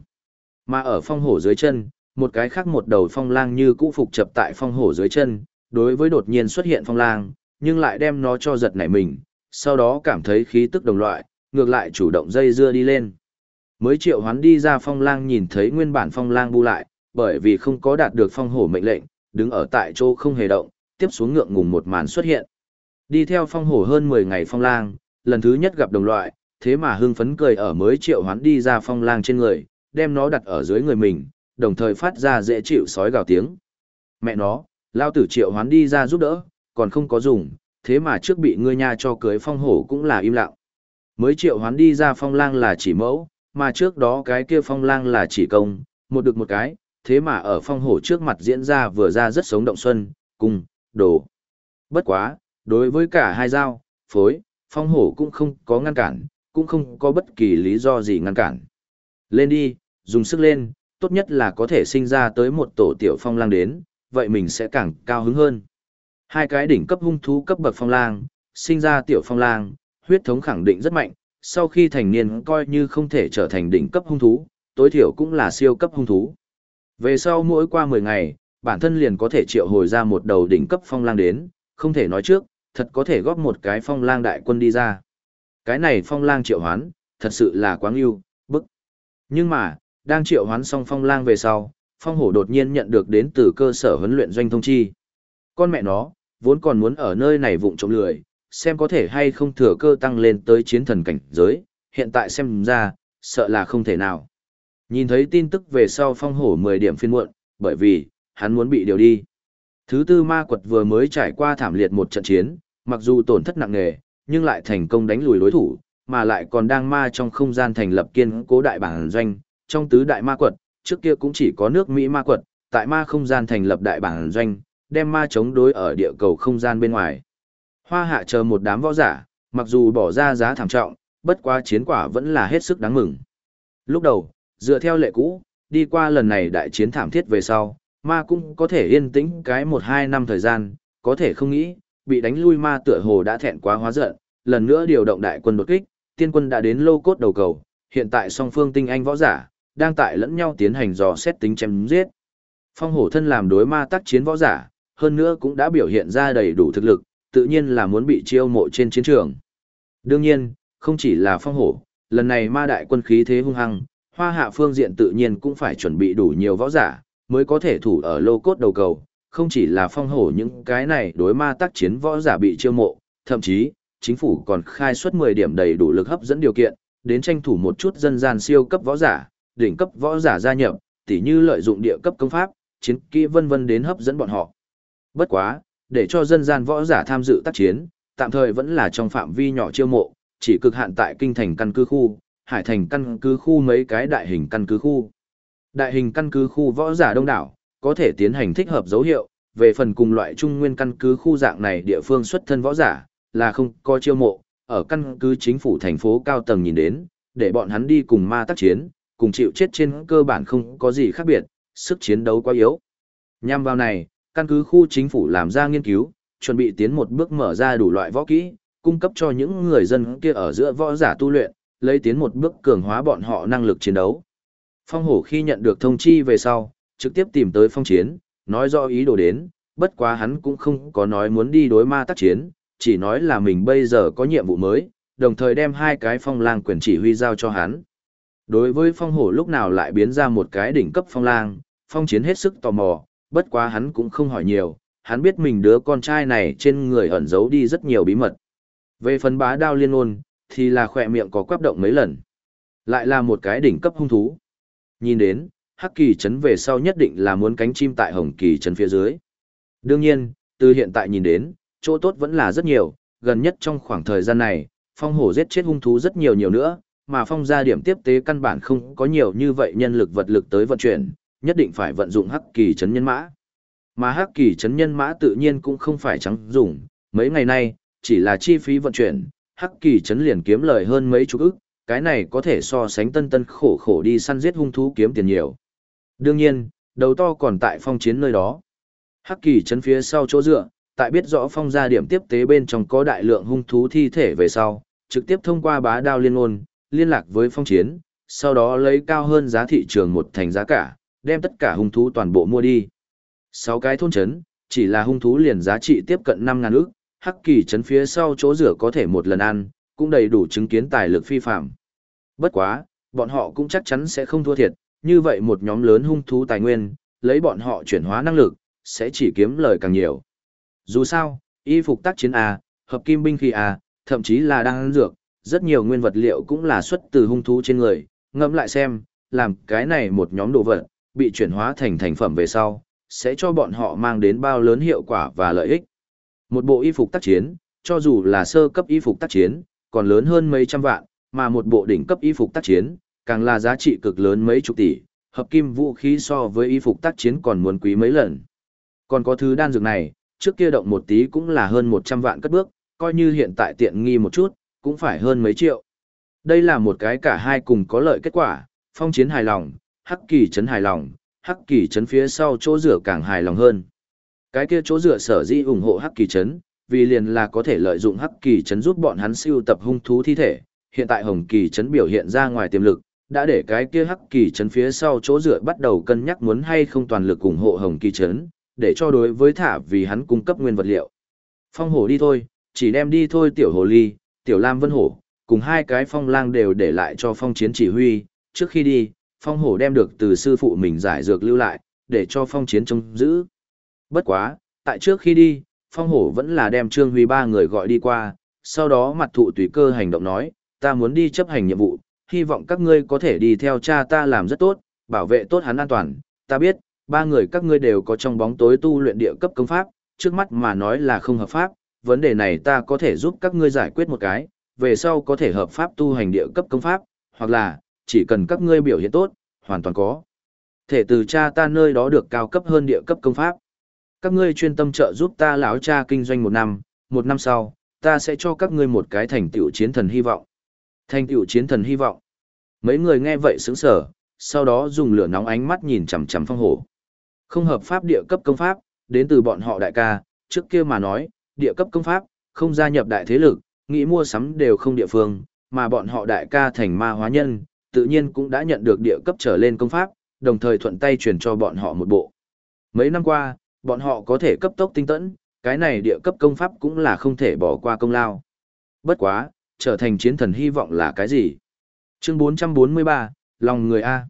Mà ở phong hổ dưới chân, một cái khác một đầu phong lang như cũ phục chập tại phong hổ dưới chân, đối với đột nhiên xuất hiện phong lang, nhưng lại đem nó cho giật nảy mình, sau đó cảm thấy khí tức đồng loại, ngược lại chủ động dây dưa đi lên. Mới triệu hoán đi ra phong lang nhìn thấy nguyên bản phong lang bu lại, bởi vì không có đạt được phong hổ mệnh lệnh, đứng ở tại chỗ không hề động, tiếp xuống ngượng ngùng một màn xuất hiện. Đi theo phong hổ hơn 10 ngày phong lang, lần thứ nhất gặp đồng loại, thế mà hưng phấn cười ở mới triệu hoán đi ra phong lang trên người, đem nó đặt ở dưới người mình, đồng thời phát ra dễ chịu sói gào tiếng. Mẹ nó, lao tử triệu hoán đi ra giúp đỡ, còn không có dùng, thế mà trước bị ngươi nha cho cưới phong hổ cũng là im lặng. Mới triệu hoán đi ra phong lang là chỉ mẫu, mà trước đó cái kia phong lang là chỉ công, một được một cái, thế mà ở phong hổ trước mặt diễn ra vừa ra rất sống động xuân, cung, đồ. Bất quá, đối với cả hai dao, phối, phong hổ cũng không có ngăn cản, cũng không có bất kỳ lý do gì ngăn cản. Lên đi, dùng sức lên, tốt nhất là có thể sinh ra tới một tổ tiểu phong lang đến, vậy mình sẽ càng cao hứng hơn. Hai cái đỉnh cấp hung thú cấp bậc phong lang, sinh ra tiểu phong lang, huyết thống khẳng định rất mạnh, sau khi thành niên coi như không thể trở thành đỉnh cấp hung thú, tối thiểu cũng là siêu cấp hung thú. Về sau mỗi qua 10 ngày, bản thân liền có thể triệu hồi ra một đầu đỉnh cấp phong lang đến, không thể nói trước, thật có thể góp một cái phong lang đại quân đi ra. Cái này phong lang triệu hoán, thật sự là quá yêu, bức. Nhưng mà, đang triệu hoán xong phong lang về sau, phong hổ đột nhiên nhận được đến từ cơ sở huấn luyện doanh thông chi. Con mẹ nó, vốn còn muốn ở nơi này vụng trộm lười, xem có thể hay không thừa cơ tăng lên tới chiến thần cảnh giới, hiện tại xem ra, sợ là không thể nào. Nhìn thấy tin tức về sau phong hổ 10 điểm phiên muộn, bởi vì, hắn muốn bị điều đi. Thứ tư ma quật vừa mới trải qua thảm liệt một trận chiến, mặc dù tổn thất nặng nề, nhưng lại thành công đánh lùi đối thủ, mà lại còn đang ma trong không gian thành lập kiên cố đại bản doanh, trong tứ đại ma quật, trước kia cũng chỉ có nước Mỹ ma quật, tại ma không gian thành lập đại bản doanh, đem ma chống đối ở địa cầu không gian bên ngoài. Hoa hạ chờ một đám võ giả, mặc dù bỏ ra giá thảm trọng, bất quá chiến quả vẫn là hết sức đáng mừng. Lúc đầu, dựa theo lệ cũ, đi qua lần này đại chiến thảm thiết về sau, ma cũng có thể yên tĩnh cái một hai năm thời gian, có thể không nghĩ, bị đánh lui ma tựa hồ đã thẹn quá hóa giận, lần nữa điều động đại quân đột kích, tiên quân đã đến lô cốt đầu cầu, hiện tại song phương tinh anh võ giả, đang tại lẫn nhau tiến hành dò xét tính chém giết. Phong hổ thân làm đối ma tác chiến võ giả, hơn nữa cũng đã biểu hiện ra đầy đủ thực lực, tự nhiên là muốn bị chiêu mộ trên chiến trường. Đương nhiên, không chỉ là phong hổ, lần này ma đại quân khí thế hung hăng, hoa hạ phương diện tự nhiên cũng phải chuẩn bị đủ nhiều võ giả, mới có thể thủ ở lô cốt đầu cầu, không chỉ là phong hổ những cái này đối ma tác chiến võ giả bị chiêu mộ, thậm chí, chính phủ còn khai xuất 10 điểm đầy đủ lực hấp dẫn điều kiện, đến tranh thủ một chút dân gian siêu cấp võ giả, đỉnh cấp võ giả gia nhập, tỉ như lợi dụng địa cấp công pháp, chiến kỹ vân vân đến hấp dẫn bọn họ. Bất quá, để cho dân gian võ giả tham dự tác chiến, tạm thời vẫn là trong phạm vi nhỏ chiêu mộ, chỉ cực hạn tại kinh thành căn cứ khu, hải thành căn cứ khu mấy cái đại hình căn cứ khu. Đại hình căn cứ khu võ giả đông đảo, có thể tiến hành thích hợp dấu hiệu, về phần cùng loại trung nguyên căn cứ khu dạng này địa phương xuất thân võ giả, là không có chiêu mộ, ở căn cứ chính phủ thành phố cao tầng nhìn đến, để bọn hắn đi cùng ma tác chiến, cùng chịu chết trên cơ bản không có gì khác biệt, sức chiến đấu quá yếu. Nhằm vào này, căn cứ khu chính phủ làm ra nghiên cứu, chuẩn bị tiến một bước mở ra đủ loại võ kỹ, cung cấp cho những người dân kia ở giữa võ giả tu luyện, lấy tiến một bước cường hóa bọn họ năng lực chiến đấu. Phong hổ khi nhận được thông chi về sau, trực tiếp tìm tới phong chiến, nói rõ ý đồ đến, bất quá hắn cũng không có nói muốn đi đối ma tác chiến, chỉ nói là mình bây giờ có nhiệm vụ mới, đồng thời đem hai cái phong lang quyền chỉ huy giao cho hắn. Đối với phong hổ lúc nào lại biến ra một cái đỉnh cấp phong lang, phong chiến hết sức tò mò, bất quá hắn cũng không hỏi nhiều, hắn biết mình đứa con trai này trên người ẩn giấu đi rất nhiều bí mật. Về phần bá đao liên ôn, thì là khỏe miệng có quắp động mấy lần. Lại là một cái đỉnh cấp hung thú. Nhìn đến, hắc kỳ trấn về sau nhất định là muốn cánh chim tại hồng kỳ trấn phía dưới. Đương nhiên, từ hiện tại nhìn đến, chỗ tốt vẫn là rất nhiều, gần nhất trong khoảng thời gian này, phong hổ giết chết hung thú rất nhiều nhiều nữa, mà phong gia điểm tiếp tế căn bản không có nhiều như vậy nhân lực vật lực tới vận chuyển, nhất định phải vận dụng hắc kỳ chấn nhân mã. Mà hắc kỳ chấn nhân mã tự nhiên cũng không phải trắng dùng, mấy ngày nay, chỉ là chi phí vận chuyển, hắc kỳ chấn liền kiếm lời hơn mấy chục ức, cái này có thể so sánh tân tân khổ khổ đi săn giết hung thú kiếm tiền nhiều. Đương nhiên, đầu to còn tại phong chiến nơi đó. Hắc kỳ chấn phía sau chỗ dựa, tại biết rõ phong gia điểm tiếp tế bên trong có đại lượng hung thú thi thể về sau, trực tiếp thông qua bá đao liên ôn, liên lạc với phong chiến, sau đó lấy cao hơn giá thị trường một thành giá cả, đem tất cả hung thú toàn bộ mua đi. Sáu cái thôn trấn, chỉ là hung thú liền giá trị tiếp cận 5 ngàn ức, hắc kỳ trấn phía sau chỗ rửa có thể một lần ăn, cũng đầy đủ chứng kiến tài lực phi phàm. Bất quá, bọn họ cũng chắc chắn sẽ không thua thiệt, như vậy một nhóm lớn hung thú tài nguyên, lấy bọn họ chuyển hóa năng lực, sẽ chỉ kiếm lời càng nhiều. Dù sao, y phục tác chiến A, hợp kim binh khí A, thậm chí là đan dược, rất nhiều nguyên vật liệu cũng là xuất từ hung thú trên người, ngẫm lại xem, làm cái này một nhóm đồ vật, bị chuyển hóa thành thành phẩm về sau, sẽ cho bọn họ mang đến bao lớn hiệu quả và lợi ích. Một bộ y phục tác chiến, cho dù là sơ cấp y phục tác chiến, còn lớn hơn mấy trăm vạn, mà một bộ đỉnh cấp y phục tác chiến, càng là giá trị cực lớn mấy chục tỷ, hợp kim vũ khí so với y phục tác chiến còn muốn quý mấy lần. Còn có thứ đan dược này, trước kia động một tí cũng là hơn 100 vạn cất bước, coi như hiện tại tiện nghi một chút, cũng phải hơn mấy triệu. Đây là một cái cả hai cùng có lợi kết quả, phong chiến hài lòng, hắc kỳ Trấn hài lòng, hắc kỳ Trấn phía sau chỗ rửa càng hài lòng hơn. Cái kia chỗ rửa sở dĩ ủng hộ hắc kỳ Trấn, vì liền là có thể lợi dụng hắc kỳ Trấn giúp bọn hắn siêu tập hung thú thi thể. Hiện tại hồng kỳ Trấn biểu hiện ra ngoài tiềm lực, đã để cái kia hắc kỳ Trấn phía sau chỗ rửa bắt đầu cân nhắc muốn hay không toàn lực ủng hộ hồng kỳ Trấn, để cho đối với thả vì hắn cung cấp nguyên vật liệu. Phong hổ đi thôi, chỉ đem đi thôi tiểu hồ ly, tiểu lam vân hổ, cùng hai cái phong lang đều để lại cho phong chiến chỉ huy, trước khi đi, phong hổ đem được từ sư phụ mình giải dược lưu lại, để cho phong chiến trông giữ. Bất quá, tại trước khi đi, phong hổ vẫn là đem trương huy ba người gọi đi qua, sau đó mặt thụ tùy cơ hành động nói, ta muốn đi chấp hành nhiệm vụ, hy vọng các ngươi có thể đi theo cha ta làm rất tốt, bảo vệ tốt hắn an toàn, ta biết, ba người các ngươi đều có trong bóng tối tu luyện địa cấp công pháp, trước mắt mà nói là không hợp pháp, vấn đề này ta có thể giúp các ngươi giải quyết một cái, về sau có thể hợp pháp tu hành địa cấp công pháp, hoặc là, chỉ cần các ngươi biểu hiện tốt, hoàn toàn có. Thể từ cha ta nơi đó được cao cấp hơn địa cấp công pháp. Các ngươi chuyên tâm trợ giúp ta lão cha kinh doanh một năm, một năm sau, ta sẽ cho các ngươi một cái thành tựu chiến thần hy vọng. Thành tựu chiến thần hy vọng. Mấy người nghe vậy sững sờ, sau đó dùng lửa nóng ánh mắt nhìn chằm chằm phong hổ. Không hợp pháp địa cấp công pháp, đến từ bọn họ đại ca, trước kia mà nói, địa cấp công pháp, không gia nhập đại thế lực, nghĩ mua sắm đều không địa phương, mà bọn họ đại ca thành ma hóa nhân, tự nhiên cũng đã nhận được địa cấp trở lên công pháp, đồng thời thuận tay truyền cho bọn họ một bộ. Mấy năm qua, bọn họ có thể cấp tốc tinh tấn, cái này địa cấp công pháp cũng là không thể bỏ qua công lao. Bất quá, trở thành chiến thần hy vọng là cái gì? Chương 443, lòng người A.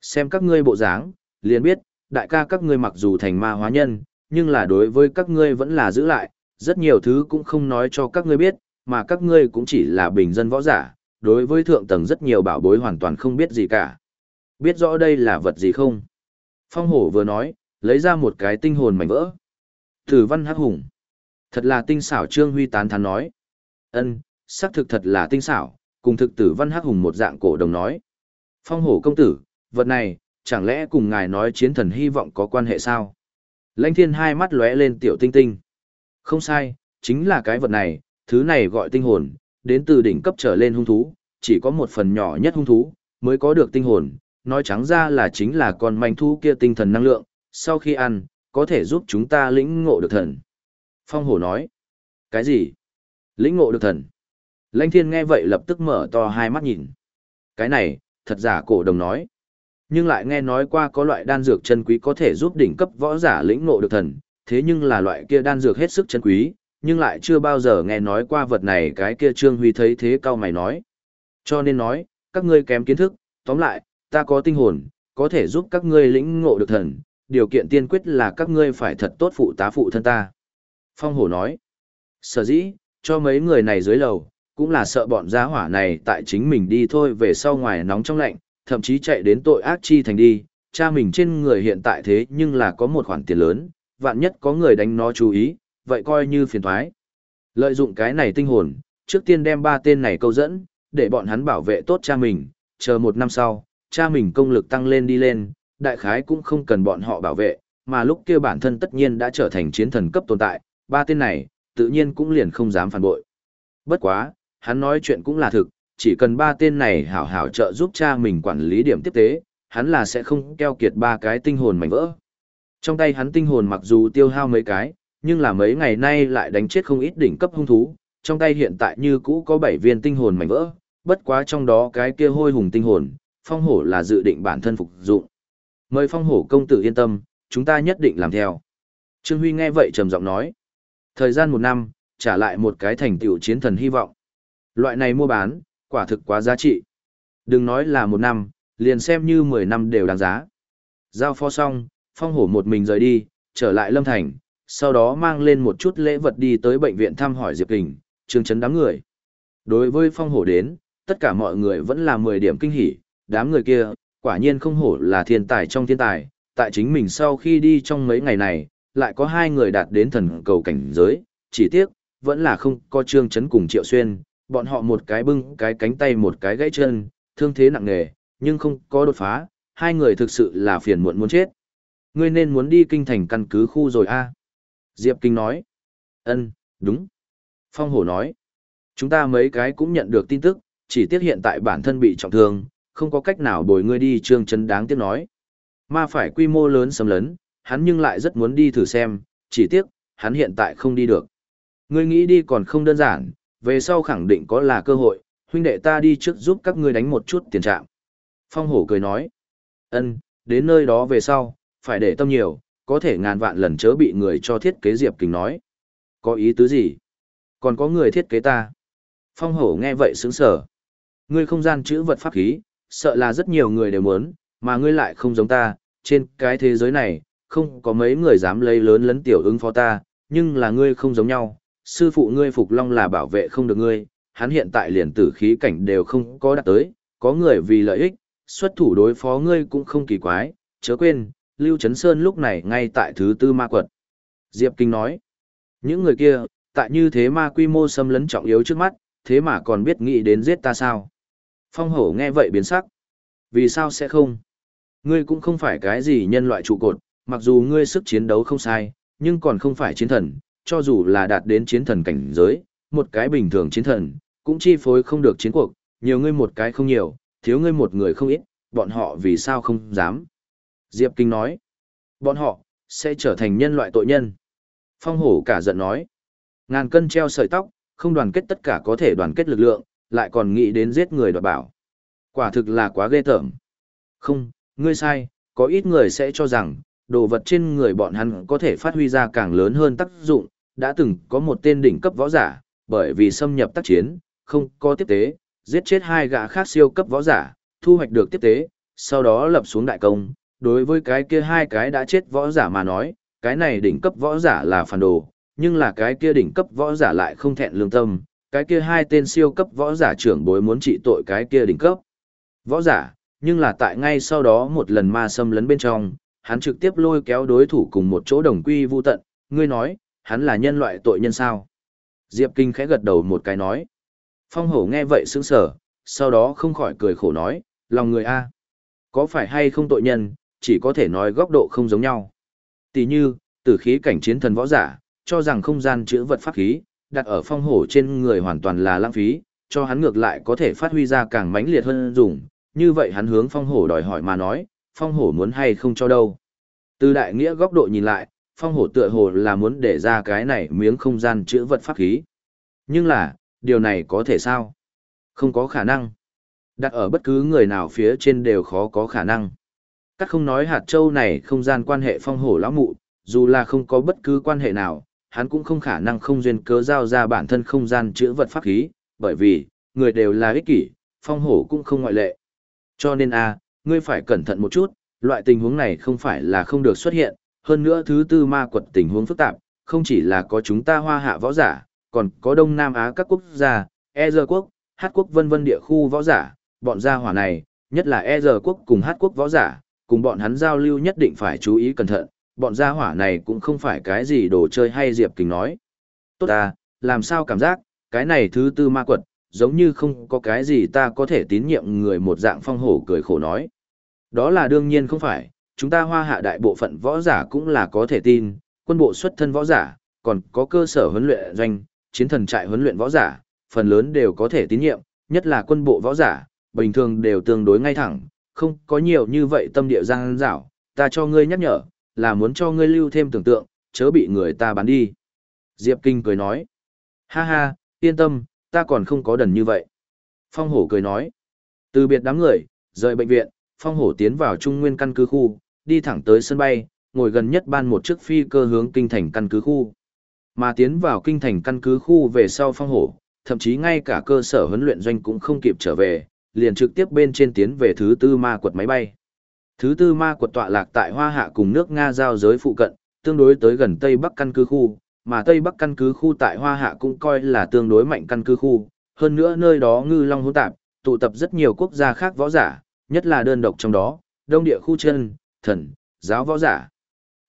Xem các ngươi bộ dáng, liền biết, đại ca các ngươi mặc dù thành ma hóa nhân, nhưng là đối với các ngươi vẫn là giữ lại, rất nhiều thứ cũng không nói cho các ngươi biết, mà các ngươi cũng chỉ là bình dân võ giả, đối với thượng tầng rất nhiều bảo bối hoàn toàn không biết gì cả. Biết rõ đây là vật gì không? Phong hổ vừa nói, lấy ra một cái tinh hồn mảnh vỡ. Tử văn hắc hùng. Thật là tinh xảo Trương Huy tán thán nói. Ân, xác thực thật là tinh xảo, cùng thực tử văn hắc hùng một dạng cổ đồng nói. Phong hổ công tử, vật này, chẳng lẽ cùng ngài nói chiến thần hy vọng có quan hệ sao? Lãnh thiên hai mắt lóe lên tiểu tinh tinh. Không sai, chính là cái vật này, thứ này gọi tinh hồn, đến từ đỉnh cấp trở lên hung thú, chỉ có một phần nhỏ nhất hung thú, mới có được tinh hồn, nói trắng ra là chính là con manh thú kia tinh thần năng lượng, sau khi ăn, có thể giúp chúng ta lĩnh ngộ được thần. Phong hổ nói, cái gì? Lĩnh ngộ được thần. Lãnh thiên nghe vậy lập tức mở to hai mắt nhìn. Cái này, thật giả cổ đồng nói. Nhưng lại nghe nói qua có loại đan dược chân quý có thể giúp đỉnh cấp võ giả lĩnh ngộ được thần, thế nhưng là loại kia đan dược hết sức chân quý, nhưng lại chưa bao giờ nghe nói qua vật này cái kia Trương Huy thấy thế cao mày nói. Cho nên nói, các ngươi kém kiến thức, tóm lại, ta có tinh hồn, có thể giúp các ngươi lĩnh ngộ được thần, điều kiện tiên quyết là các ngươi phải thật tốt phụ tá phụ thân ta. Phong hổ nói, sở dĩ, cho mấy người này dưới lầu, cũng là sợ bọn giá hỏa này tại chính mình đi thôi về sau ngoài nóng trong lạnh, thậm chí chạy đến tội ác chi thành đi, cha mình trên người hiện tại thế nhưng là có một khoản tiền lớn, vạn nhất có người đánh nó chú ý, vậy coi như phiền thoái. Lợi dụng cái này tinh hồn, trước tiên đem ba tên này câu dẫn, để bọn hắn bảo vệ tốt cha mình, chờ một năm sau, cha mình công lực tăng lên đi lên, đại khái cũng không cần bọn họ bảo vệ, mà lúc kia bản thân tất nhiên đã trở thành chiến thần cấp tồn tại, ba tên này, tự nhiên cũng liền không dám phản bội. Bất quá, hắn nói chuyện cũng là thực, chỉ cần ba tên này hảo hảo trợ giúp cha mình quản lý điểm tiếp tế, hắn là sẽ không keo kiệt ba cái tinh hồn mảnh vỡ. Trong tay hắn tinh hồn mặc dù tiêu hao mấy cái, nhưng là mấy ngày nay lại đánh chết không ít đỉnh cấp hung thú, trong tay hiện tại như cũ có 7 viên tinh hồn mảnh vỡ, bất quá trong đó cái kia hôi hùng tinh hồn, phong hổ là dự định bản thân phục dụng. Mời phong hổ công tử yên tâm, chúng ta nhất định làm theo. Trương Huy nghe vậy trầm giọng nói. Thời gian một năm, trả lại một cái thành tựu chiến thần hy vọng. Loại này mua bán, quả thực quá giá trị. Đừng nói là một năm, liền xem như 10 năm đều đáng giá. Giao phó xong, phong hổ một mình rời đi, trở lại lâm thành, sau đó mang lên một chút lễ vật đi tới bệnh viện thăm hỏi Diệp Kình, trương chấn đám người. Đối với phong hổ đến, tất cả mọi người vẫn là 10 điểm kinh hỉ, đám người kia, quả nhiên không hổ là thiên tài trong thiên tài, tại chính mình sau khi đi trong mấy ngày này, lại có hai người đạt đến thần cầu cảnh giới, chỉ tiếc, vẫn là không có trương chấn cùng triệu xuyên, bọn họ một cái bưng cái cánh tay một cái gãy chân, thương thế nặng nề, nhưng không có đột phá, hai người thực sự là phiền muộn muốn chết. Ngươi nên muốn đi kinh thành căn cứ khu rồi a Diệp Kinh nói. Ân, đúng. Phong hổ nói. Chúng ta mấy cái cũng nhận được tin tức, chỉ tiếc hiện tại bản thân bị trọng thương, không có cách nào bồi ngươi đi trương chấn đáng tiếc nói. Ma phải quy mô lớn xâm lấn, hắn nhưng lại rất muốn đi thử xem, chỉ tiếc, hắn hiện tại không đi được. Ngươi nghĩ đi còn không đơn giản, về sau khẳng định có là cơ hội, huynh đệ ta đi trước giúp các ngươi đánh một chút tiền trạng. Phong hổ cười nói, ân, đến nơi đó về sau, phải để tâm nhiều, có thể ngàn vạn lần chớ bị người cho thiết kế Diệp Kình nói. Có ý tứ gì? Còn có người thiết kế ta. Phong hổ nghe vậy sững sở. Ngươi không gian chữ vật pháp khí, sợ là rất nhiều người đều muốn, mà ngươi lại không giống ta, trên cái thế giới này, không có mấy người dám lấy lớn lấn tiểu ứng phó ta, nhưng là ngươi không giống nhau, sư phụ ngươi Phục Long là bảo vệ không được ngươi, hắn hiện tại liền tử khí cảnh đều không có đạt tới, có người vì lợi ích, xuất thủ đối phó ngươi cũng không kỳ quái, chớ quên, Lưu Trấn Sơn lúc này ngay tại thứ tư ma quật. Diệp Kinh nói, những người kia, tại như thế ma quy mô xâm lấn trọng yếu trước mắt, thế mà còn biết nghĩ đến giết ta sao? Phong hổ nghe vậy biến sắc. Vì sao sẽ không? Ngươi cũng không phải cái gì nhân loại trụ cột, mặc dù ngươi sức chiến đấu không sai, nhưng còn không phải chiến thần, cho dù là đạt đến chiến thần cảnh giới, một cái bình thường chiến thần, cũng chi phối không được chiến cuộc, nhiều ngươi một cái không nhiều, thiếu ngươi một người không ít, bọn họ vì sao không dám. Diệp Kinh nói, bọn họ, sẽ trở thành nhân loại tội nhân. Phong hổ cả giận nói, ngàn cân treo sợi tóc, không đoàn kết tất cả có thể đoàn kết lực lượng, lại còn nghĩ đến giết người đoạt bảo. Quả thực là quá ghê tởm. Không, ngươi sai, có ít người sẽ cho rằng, đồ vật trên người bọn hắn có thể phát huy ra càng lớn hơn tác dụng, đã từng có một tên đỉnh cấp võ giả, bởi vì xâm nhập tác chiến, không có tiếp tế, giết chết hai gã khác siêu cấp võ giả, thu hoạch được tiếp tế, sau đó lập xuống đại công. Đối với cái kia hai cái đã chết võ giả mà nói, cái này đỉnh cấp võ giả là phản đồ, nhưng là cái kia đỉnh cấp võ giả lại không thẹn lương tâm, cái kia hai tên siêu cấp võ giả trưởng bối muốn trị tội cái kia đỉnh cấp võ giả, nhưng là tại ngay sau đó một lần ma xâm lấn bên trong, hắn trực tiếp lôi kéo đối thủ cùng một chỗ đồng quy vu tận, ngươi nói, hắn là nhân loại tội nhân sao? Diệp Kinh khẽ gật đầu một cái nói. Phong hổ nghe vậy sững sờ, sau đó không khỏi cười khổ nói, lòng người A. Có phải hay không tội nhân, chỉ có thể nói góc độ không giống nhau. Tỷ như, tử khí cảnh chiến thần võ giả, cho rằng không gian chữ vật pháp khí, đặt ở phong hổ trên người hoàn toàn là lãng phí, cho hắn ngược lại có thể phát huy ra càng mãnh liệt hơn dùng. Như vậy hắn hướng phong hổ đòi hỏi mà nói, phong hổ muốn hay không cho đâu. Từ đại nghĩa góc độ nhìn lại, phong hổ tựa hồ là muốn để ra cái này miếng không gian chữ vật pháp khí. Nhưng là, điều này có thể sao? Không có khả năng. Đặt ở bất cứ người nào phía trên đều khó có khả năng. Các không nói hạt châu này không gian quan hệ phong hổ lão mụ, dù là không có bất cứ quan hệ nào, hắn cũng không khả năng không duyên cớ giao ra bản thân không gian chữa vật pháp khí, bởi vì, người đều là ích kỷ, phong hổ cũng không ngoại lệ. Cho nên a, ngươi phải cẩn thận một chút, loại tình huống này không phải là không được xuất hiện, hơn nữa thứ tư ma quật tình huống phức tạp, không chỉ là có chúng ta hoa hạ võ giả, còn có Đông Nam Á các quốc gia, E quốc, Hát quốc vân vân địa khu võ giả, bọn gia hỏa này, nhất là E quốc cùng Hát quốc võ giả, cùng bọn hắn giao lưu nhất định phải chú ý cẩn thận, bọn gia hỏa này cũng không phải cái gì đồ chơi hay Diệp Kình nói. Tốt à, làm sao cảm giác, cái này thứ tư ma quật, giống như không có cái gì ta có thể tín nhiệm người một dạng phong hổ cười khổ nói. Đó là đương nhiên không phải, chúng ta hoa hạ đại bộ phận võ giả cũng là có thể tin, quân bộ xuất thân võ giả, còn có cơ sở huấn luyện doanh, chiến thần trại huấn luyện võ giả, phần lớn đều có thể tín nhiệm, nhất là quân bộ võ giả, bình thường đều tương đối ngay thẳng, không có nhiều như vậy tâm địa giang dảo, ta cho ngươi nhắc nhở, là muốn cho ngươi lưu thêm tưởng tượng, chớ bị người ta bán đi. Diệp Kinh cười nói, ha ha, yên tâm, ta còn không có đần như vậy. Phong hổ cười nói, từ biệt đám người, rời bệnh viện, phong hổ tiến vào trung nguyên căn cứ khu, đi thẳng tới sân bay, ngồi gần nhất ban một chiếc phi cơ hướng kinh thành căn cứ khu. Mà tiến vào kinh thành căn cứ khu về sau phong hổ, thậm chí ngay cả cơ sở huấn luyện doanh cũng không kịp trở về, liền trực tiếp bên trên tiến về thứ tư ma quật máy bay. Thứ tư ma quật tọa lạc tại Hoa Hạ cùng nước Nga giao giới phụ cận, tương đối tới gần Tây Bắc căn cứ khu, mà Tây Bắc căn cứ khu tại Hoa Hạ cũng coi là tương đối mạnh căn cứ khu, hơn nữa nơi đó ngư long hỗn tạp, tụ tập rất nhiều quốc gia khác võ giả, nhất là đơn độc trong đó, đông địa khu chân, thần, giáo võ giả.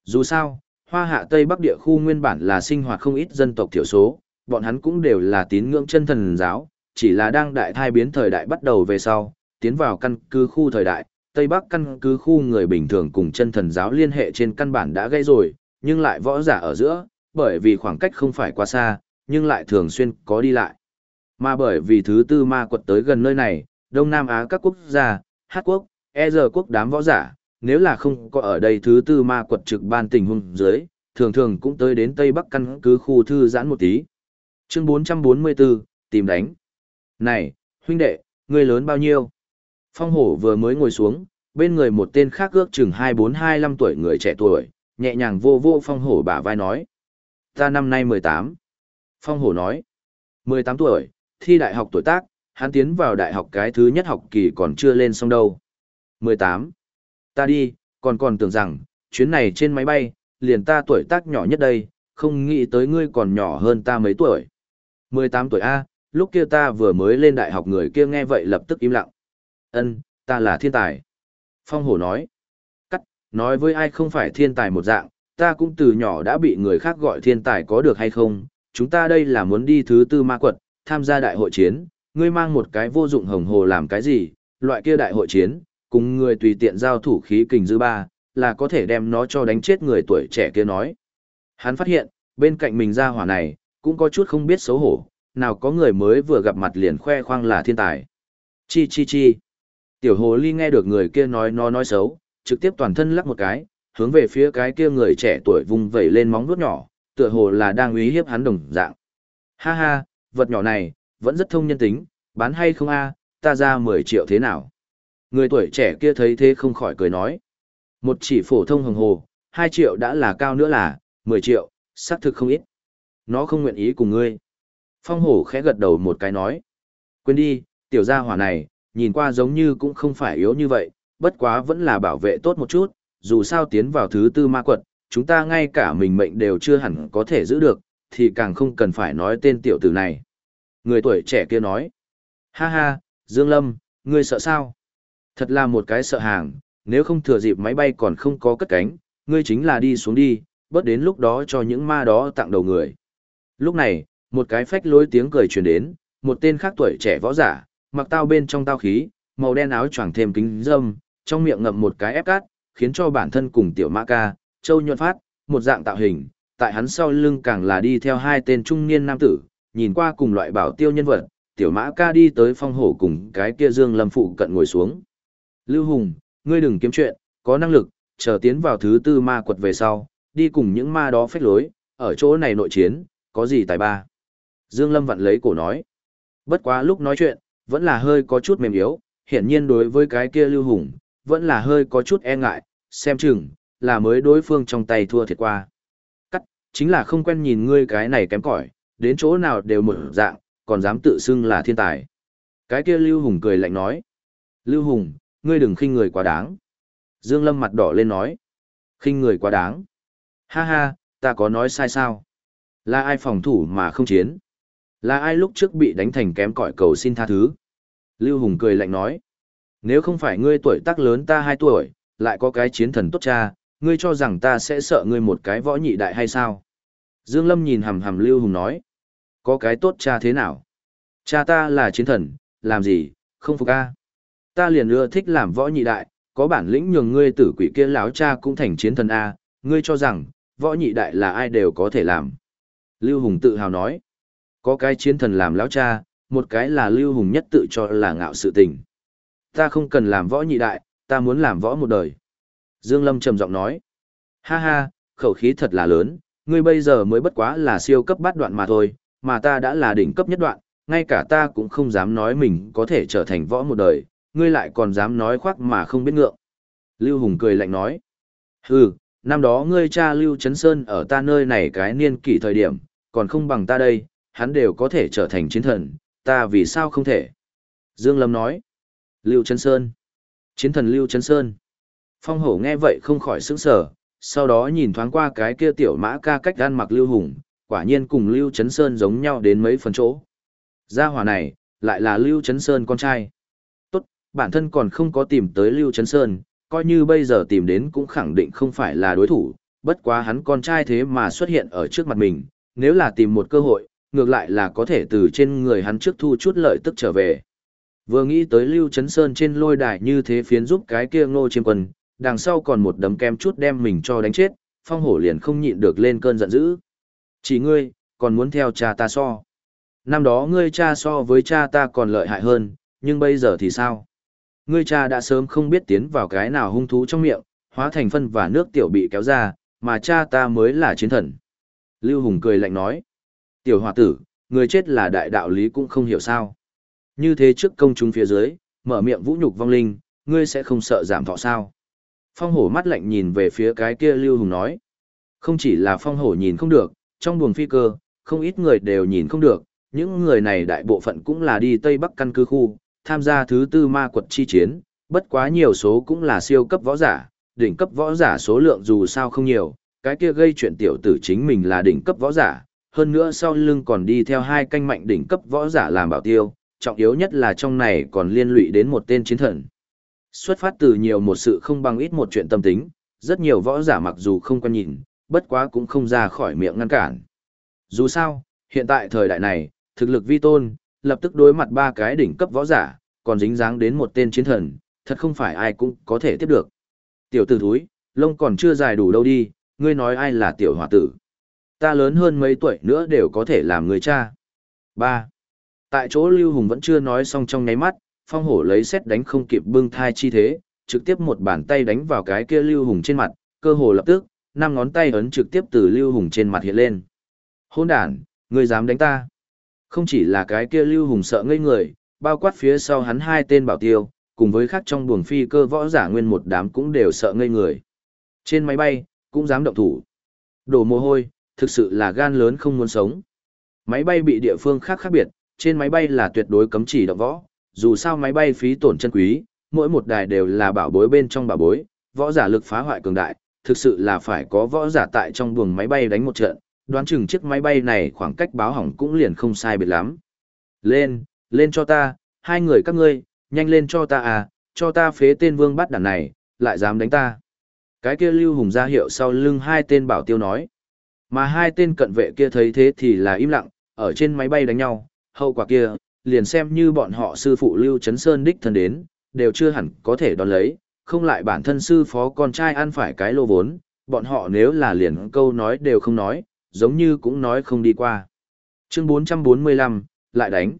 Dù sao, hoa hạ Tây Bắc địa khu nguyên bản là sinh hoạt không ít dân tộc thiểu số, bọn hắn cũng đều là tín ngưỡng chân thần giáo, chỉ là đang đại thai biến thời đại bắt đầu về sau, tiến vào căn cứ khu thời đại, Tây Bắc căn cứ khu người bình thường cùng chân thần giáo liên hệ trên căn bản đã gây rồi, nhưng lại võ giả ở giữa, bởi vì khoảng cách không phải quá xa, nhưng lại thường xuyên có đi lại. Mà bởi vì thứ tư ma quật tới gần nơi này, Đông Nam Á các quốc gia, Hát quốc, E giờ quốc đám võ giả, nếu là không có ở đây thứ tư ma quật trực ban tình huống dưới, thường thường cũng tới đến Tây Bắc căn cứ khu thư giãn một tí. Chương 444, tìm đánh. Này, huynh đệ, ngươi lớn bao nhiêu? Phong hổ vừa mới ngồi xuống, bên người một tên khác ước chừng 24-25 tuổi người trẻ tuổi, nhẹ nhàng vô vô phong hổ bả vai nói. Ta năm nay 18. Phong hổ nói. 18 tuổi, thi đại học tuổi tác, hắn tiến vào đại học cái thứ nhất học kỳ còn chưa lên xong đâu. 18. Ta đi, còn còn tưởng rằng, chuyến này trên máy bay, liền ta tuổi tác nhỏ nhất đây, không nghĩ tới ngươi còn nhỏ hơn ta mấy tuổi. 18 tuổi A, lúc kia ta vừa mới lên đại học người kia nghe vậy lập tức im lặng. Ân, ta là thiên tài. Phong hổ nói. Cắt, nói với ai không phải thiên tài một dạng, ta cũng từ nhỏ đã bị người khác gọi thiên tài có được hay không, chúng ta đây là muốn đi thứ tư ma quật, tham gia đại hội chiến, ngươi mang một cái vô dụng hồng hồ làm cái gì, loại kia đại hội chiến, cùng người tùy tiện giao thủ khí kình dư ba, là có thể đem nó cho đánh chết người tuổi trẻ kia nói. Hắn phát hiện, bên cạnh mình ra hỏa này, cũng có chút không biết xấu hổ, nào có người mới vừa gặp mặt liền khoe khoang là thiên tài. Chi chi chi. Tiểu hồ ly nghe được người kia nói nó nói xấu, trực tiếp toàn thân lắc một cái, hướng về phía cái kia người trẻ tuổi vùng vẩy lên móng vuốt nhỏ, tựa hồ là đang uy hiếp hắn đồng dạng. Ha ha, vật nhỏ này, vẫn rất thông nhân tính, bán hay không a, ta ra 10 triệu thế nào? Người tuổi trẻ kia thấy thế không khỏi cười nói. Một chỉ phổ thông hồng hồ, 2 triệu đã là cao nữa là, 10 triệu, xác thực không ít. Nó không nguyện ý cùng ngươi. Phong hổ khẽ gật đầu một cái nói. Quên đi, tiểu gia hỏa này, nhìn qua giống như cũng không phải yếu như vậy, bất quá vẫn là bảo vệ tốt một chút, dù sao tiến vào thứ tư ma quật, chúng ta ngay cả mình mệnh đều chưa hẳn có thể giữ được, thì càng không cần phải nói tên tiểu tử này. Người tuổi trẻ kia nói. Ha ha, Dương Lâm, ngươi sợ sao? Thật là một cái sợ hàng, nếu không thừa dịp máy bay còn không có cất cánh, ngươi chính là đi xuống đi, bớt đến lúc đó cho những ma đó tặng đầu người. Lúc này, một cái phách lối tiếng cười truyền đến, một tên khác tuổi trẻ võ giả, mặc tao bên trong tao khí, màu đen áo choàng thêm kính dâm, trong miệng ngậm một cái ép cát, khiến cho bản thân cùng tiểu mã ca, châu nhuận phát, một dạng tạo hình, tại hắn sau lưng càng là đi theo hai tên trung niên nam tử, nhìn qua cùng loại bảo tiêu nhân vật, tiểu mã ca đi tới phong hổ cùng cái kia dương lâm phụ cận ngồi xuống. Lưu Hùng, ngươi đừng kiếm chuyện, có năng lực, chờ tiến vào thứ tư ma quật về sau, đi cùng những ma đó phách lối, ở chỗ này nội chiến, có gì tài ba. Dương Lâm vặn lấy cổ nói. Bất quá lúc nói chuyện, vẫn là hơi có chút mềm yếu, hiển nhiên đối với cái kia Lưu Hùng, vẫn là hơi có chút e ngại, xem chừng, là mới đối phương trong tay thua thiệt qua. Cắt, chính là không quen nhìn ngươi cái này kém cỏi, đến chỗ nào đều một dạng, còn dám tự xưng là thiên tài. Cái kia Lưu Hùng cười lạnh nói. Lưu Hùng, ngươi đừng khinh người quá đáng. Dương Lâm mặt đỏ lên nói. khinh người quá đáng. Ha ha, ta có nói sai sao? Là ai phòng thủ mà không chiến? Là ai lúc trước bị đánh thành kém cỏi cầu xin tha thứ? Lưu Hùng cười lạnh nói. Nếu không phải ngươi tuổi tác lớn ta 2 tuổi, lại có cái chiến thần tốt cha, ngươi cho rằng ta sẽ sợ ngươi một cái võ nhị đại hay sao? Dương Lâm nhìn hầm hầm Lưu Hùng nói. Có cái tốt cha thế nào? Cha ta là chiến thần, làm gì, không phục a? Ta liền ưa thích làm võ nhị đại, có bản lĩnh nhường ngươi tử quỷ kia láo cha cũng thành chiến thần a, ngươi cho rằng, võ nhị đại là ai đều có thể làm. Lưu Hùng tự hào nói. Có cái chiến thần làm lão cha, một cái là Lưu Hùng nhất tự cho là ngạo sự tình. Ta không cần làm võ nhị đại, ta muốn làm võ một đời. Dương Lâm trầm giọng nói. Ha ha, khẩu khí thật là lớn, ngươi bây giờ mới bất quá là siêu cấp bát đoạn mà thôi, mà ta đã là đỉnh cấp nhất đoạn, ngay cả ta cũng không dám nói mình có thể trở thành võ một đời, ngươi lại còn dám nói khoác mà không biết ngượng. Lưu Hùng cười lạnh nói. Hừ, năm đó ngươi cha Lưu Trấn Sơn ở ta nơi này cái niên kỷ thời điểm, còn không bằng ta đây, hắn đều có thể trở thành chiến thần, ta vì sao không thể? Dương Lâm nói. Lưu Trấn Sơn. Chiến thần Lưu Trấn Sơn. Phong hổ nghe vậy không khỏi sững sờ, sau đó nhìn thoáng qua cái kia tiểu mã ca cách gan mặc Lưu Hùng, quả nhiên cùng Lưu Trấn Sơn giống nhau đến mấy phần chỗ. Gia hỏa này, lại là Lưu Trấn Sơn con trai. Tốt, bản thân còn không có tìm tới Lưu Trấn Sơn, coi như bây giờ tìm đến cũng khẳng định không phải là đối thủ, bất quá hắn con trai thế mà xuất hiện ở trước mặt mình, nếu là tìm một cơ hội, ngược lại là có thể từ trên người hắn trước thu chút lợi tức trở về. Vừa nghĩ tới Lưu Trấn Sơn trên lôi đài như thế phiến giúp cái kia ngô chiêm quân, đằng sau còn một đấm kem chút đem mình cho đánh chết, phong hổ liền không nhịn được lên cơn giận dữ. Chỉ ngươi, còn muốn theo cha ta so. Năm đó ngươi cha so với cha ta còn lợi hại hơn, nhưng bây giờ thì sao? Ngươi cha đã sớm không biết tiến vào cái nào hung thú trong miệng, hóa thành phân và nước tiểu bị kéo ra, mà cha ta mới là chiến thần. Lưu Hùng cười lạnh nói. Tiểu hòa tử, người chết là đại đạo lý cũng không hiểu sao. Như thế trước công chúng phía dưới, mở miệng vũ nhục vong linh, ngươi sẽ không sợ giảm thọ sao. Phong hổ mắt lạnh nhìn về phía cái kia Lưu Hùng nói. Không chỉ là phong hổ nhìn không được, trong buồng phi cơ, không ít người đều nhìn không được, những người này đại bộ phận cũng là đi Tây Bắc căn cứ khu, tham gia thứ tư ma quật chi chiến, bất quá nhiều số cũng là siêu cấp võ giả, đỉnh cấp võ giả số lượng dù sao không nhiều, cái kia gây chuyện tiểu tử chính mình là đỉnh cấp võ giả, hơn nữa sau lưng còn đi theo hai canh mạnh đỉnh cấp võ giả làm bảo tiêu, trọng yếu nhất là trong này còn liên lụy đến một tên chiến thần. Xuất phát từ nhiều một sự không bằng ít một chuyện tâm tính, rất nhiều võ giả mặc dù không quan nhìn, bất quá cũng không ra khỏi miệng ngăn cản. Dù sao, hiện tại thời đại này, thực lực vi tôn, lập tức đối mặt ba cái đỉnh cấp võ giả, còn dính dáng đến một tên chiến thần, thật không phải ai cũng có thể tiếp được. Tiểu tử thúi, lông còn chưa dài đủ đâu đi, ngươi nói ai là tiểu hòa tử. Ta lớn hơn mấy tuổi nữa đều có thể làm người cha. 3. Tại chỗ Lưu Hùng vẫn chưa nói xong trong nháy mắt, phong hổ lấy xét đánh không kịp bưng thai chi thế, trực tiếp một bàn tay đánh vào cái kia Lưu Hùng trên mặt, cơ hồ lập tức, năm ngón tay ấn trực tiếp từ Lưu Hùng trên mặt hiện lên. Hôn đàn, ngươi dám đánh ta. Không chỉ là cái kia Lưu Hùng sợ ngây người, bao quát phía sau hắn hai tên bảo tiêu, cùng với khác trong buồng phi cơ võ giả nguyên một đám cũng đều sợ ngây người. Trên máy bay, cũng dám động thủ. Đổ mồ hôi, thực sự là gan lớn không muốn sống. Máy bay bị địa phương khác khác biệt, trên máy bay là tuyệt đối cấm chỉ động võ, dù sao máy bay phí tổn chân quý, mỗi một đài đều là bảo bối bên trong bảo bối, võ giả lực phá hoại cường đại, thực sự là phải có võ giả tại trong buồng máy bay đánh một trận, đoán chừng chiếc máy bay này khoảng cách báo hỏng cũng liền không sai biệt lắm. Lên, lên cho ta, hai người các ngươi, nhanh lên cho ta à, cho ta phế tên vương bắt đàn này, lại dám đánh ta. Cái kia Lưu Hùng ra hiệu sau lưng hai tên bảo tiêu nói. Mà hai tên cận vệ kia thấy thế thì là im lặng, ở trên máy bay đánh nhau, hậu quả kia, liền xem như bọn họ sư phụ Lưu Trấn Sơn đích thân đến, đều chưa hẳn có thể đón lấy, không lại bản thân sư phó con trai ăn phải cái lô vốn, bọn họ nếu là liền câu nói đều không nói, giống như cũng nói không đi qua. Chương 445, lại đánh.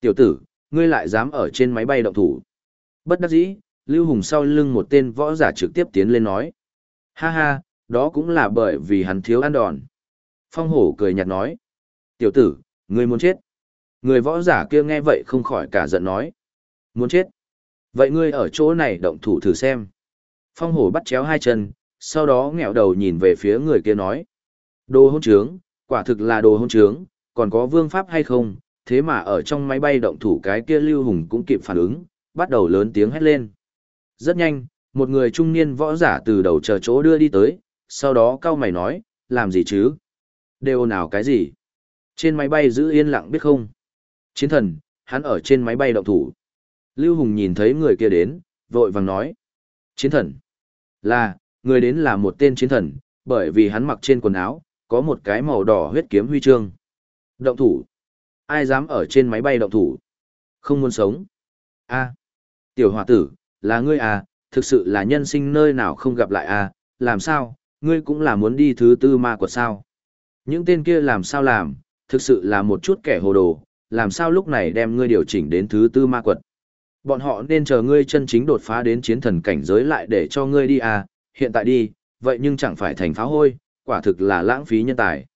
Tiểu tử, ngươi lại dám ở trên máy bay động thủ. Bất đắc dĩ, Lưu Hùng sau lưng một tên võ giả trực tiếp tiến lên nói. Ha ha, đó cũng là bởi vì hắn thiếu ăn đòn. Phong hổ cười nhạt nói. Tiểu tử, ngươi muốn chết. Người võ giả kia nghe vậy không khỏi cả giận nói. Muốn chết. Vậy ngươi ở chỗ này động thủ thử xem. Phong hổ bắt chéo hai chân, sau đó nghẹo đầu nhìn về phía người kia nói. Đồ hôn trướng, quả thực là đồ hôn trướng, còn có vương pháp hay không, thế mà ở trong máy bay động thủ cái kia Lưu Hùng cũng kịp phản ứng, bắt đầu lớn tiếng hét lên. Rất nhanh, một người trung niên võ giả từ đầu chờ chỗ đưa đi tới, sau đó cao mày nói, làm gì chứ? Đều nào cái gì? Trên máy bay giữ yên lặng biết không? Chiến thần, hắn ở trên máy bay động thủ. Lưu Hùng nhìn thấy người kia đến, vội vàng nói. Chiến thần. Là, người đến là một tên chiến thần, bởi vì hắn mặc trên quần áo, có một cái màu đỏ huyết kiếm huy chương. Động thủ. Ai dám ở trên máy bay động thủ? Không muốn sống. a tiểu hòa tử, là ngươi à, thực sự là nhân sinh nơi nào không gặp lại à, làm sao, ngươi cũng là muốn đi thứ tư ma quật sao. Những tên kia làm sao làm, thực sự là một chút kẻ hồ đồ, làm sao lúc này đem ngươi điều chỉnh đến thứ tư ma quật. Bọn họ nên chờ ngươi chân chính đột phá đến chiến thần cảnh giới lại để cho ngươi đi à, hiện tại đi, vậy nhưng chẳng phải thành phá hôi, quả thực là lãng phí nhân tài.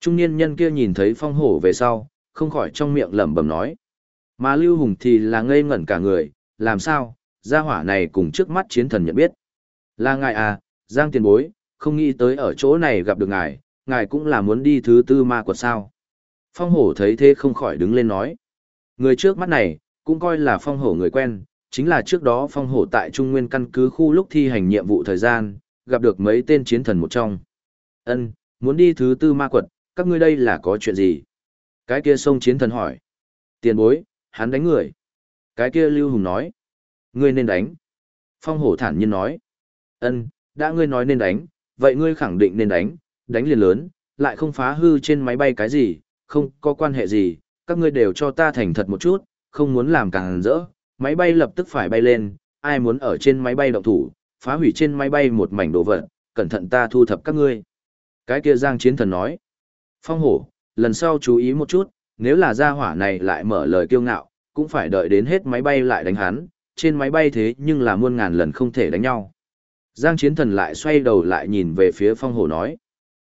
Trung niên nhân kia nhìn thấy phong hổ về sau, không khỏi trong miệng lẩm bẩm nói. Mà Lưu Hùng thì là ngây ngẩn cả người, làm sao, gia hỏa này cùng trước mắt chiến thần nhận biết. Là ngài à, Giang tiền bối, không nghĩ tới ở chỗ này gặp được ngài, ngài cũng là muốn đi thứ tư ma quật sao. Phong hổ thấy thế không khỏi đứng lên nói. Người trước mắt này, cũng coi là phong hổ người quen, chính là trước đó phong hổ tại Trung Nguyên căn cứ khu lúc thi hành nhiệm vụ thời gian, gặp được mấy tên chiến thần một trong. Ân, muốn đi thứ tư ma quật, các ngươi đây là có chuyện gì? Cái kia sông chiến thần hỏi. Tiền bối, hắn đánh người. Cái kia Lưu Hùng nói. Ngươi nên đánh. Phong hổ thản nhiên nói. Ân, đã ngươi nói nên đánh, vậy ngươi khẳng định nên đánh, đánh liền lớn, lại không phá hư trên máy bay cái gì, không có quan hệ gì, các ngươi đều cho ta thành thật một chút, không muốn làm càng rỡ, máy bay lập tức phải bay lên, ai muốn ở trên máy bay động thủ, phá hủy trên máy bay một mảnh đồ vật, cẩn thận ta thu thập các ngươi. Cái kia Giang Chiến Thần nói. Phong hổ, lần sau chú ý một chút, nếu là gia hỏa này lại mở lời kiêu ngạo, cũng phải đợi đến hết máy bay lại đánh hắn, trên máy bay thế nhưng là muôn ngàn lần không thể đánh nhau. Giang Chiến Thần lại xoay đầu lại nhìn về phía Phong hổ nói.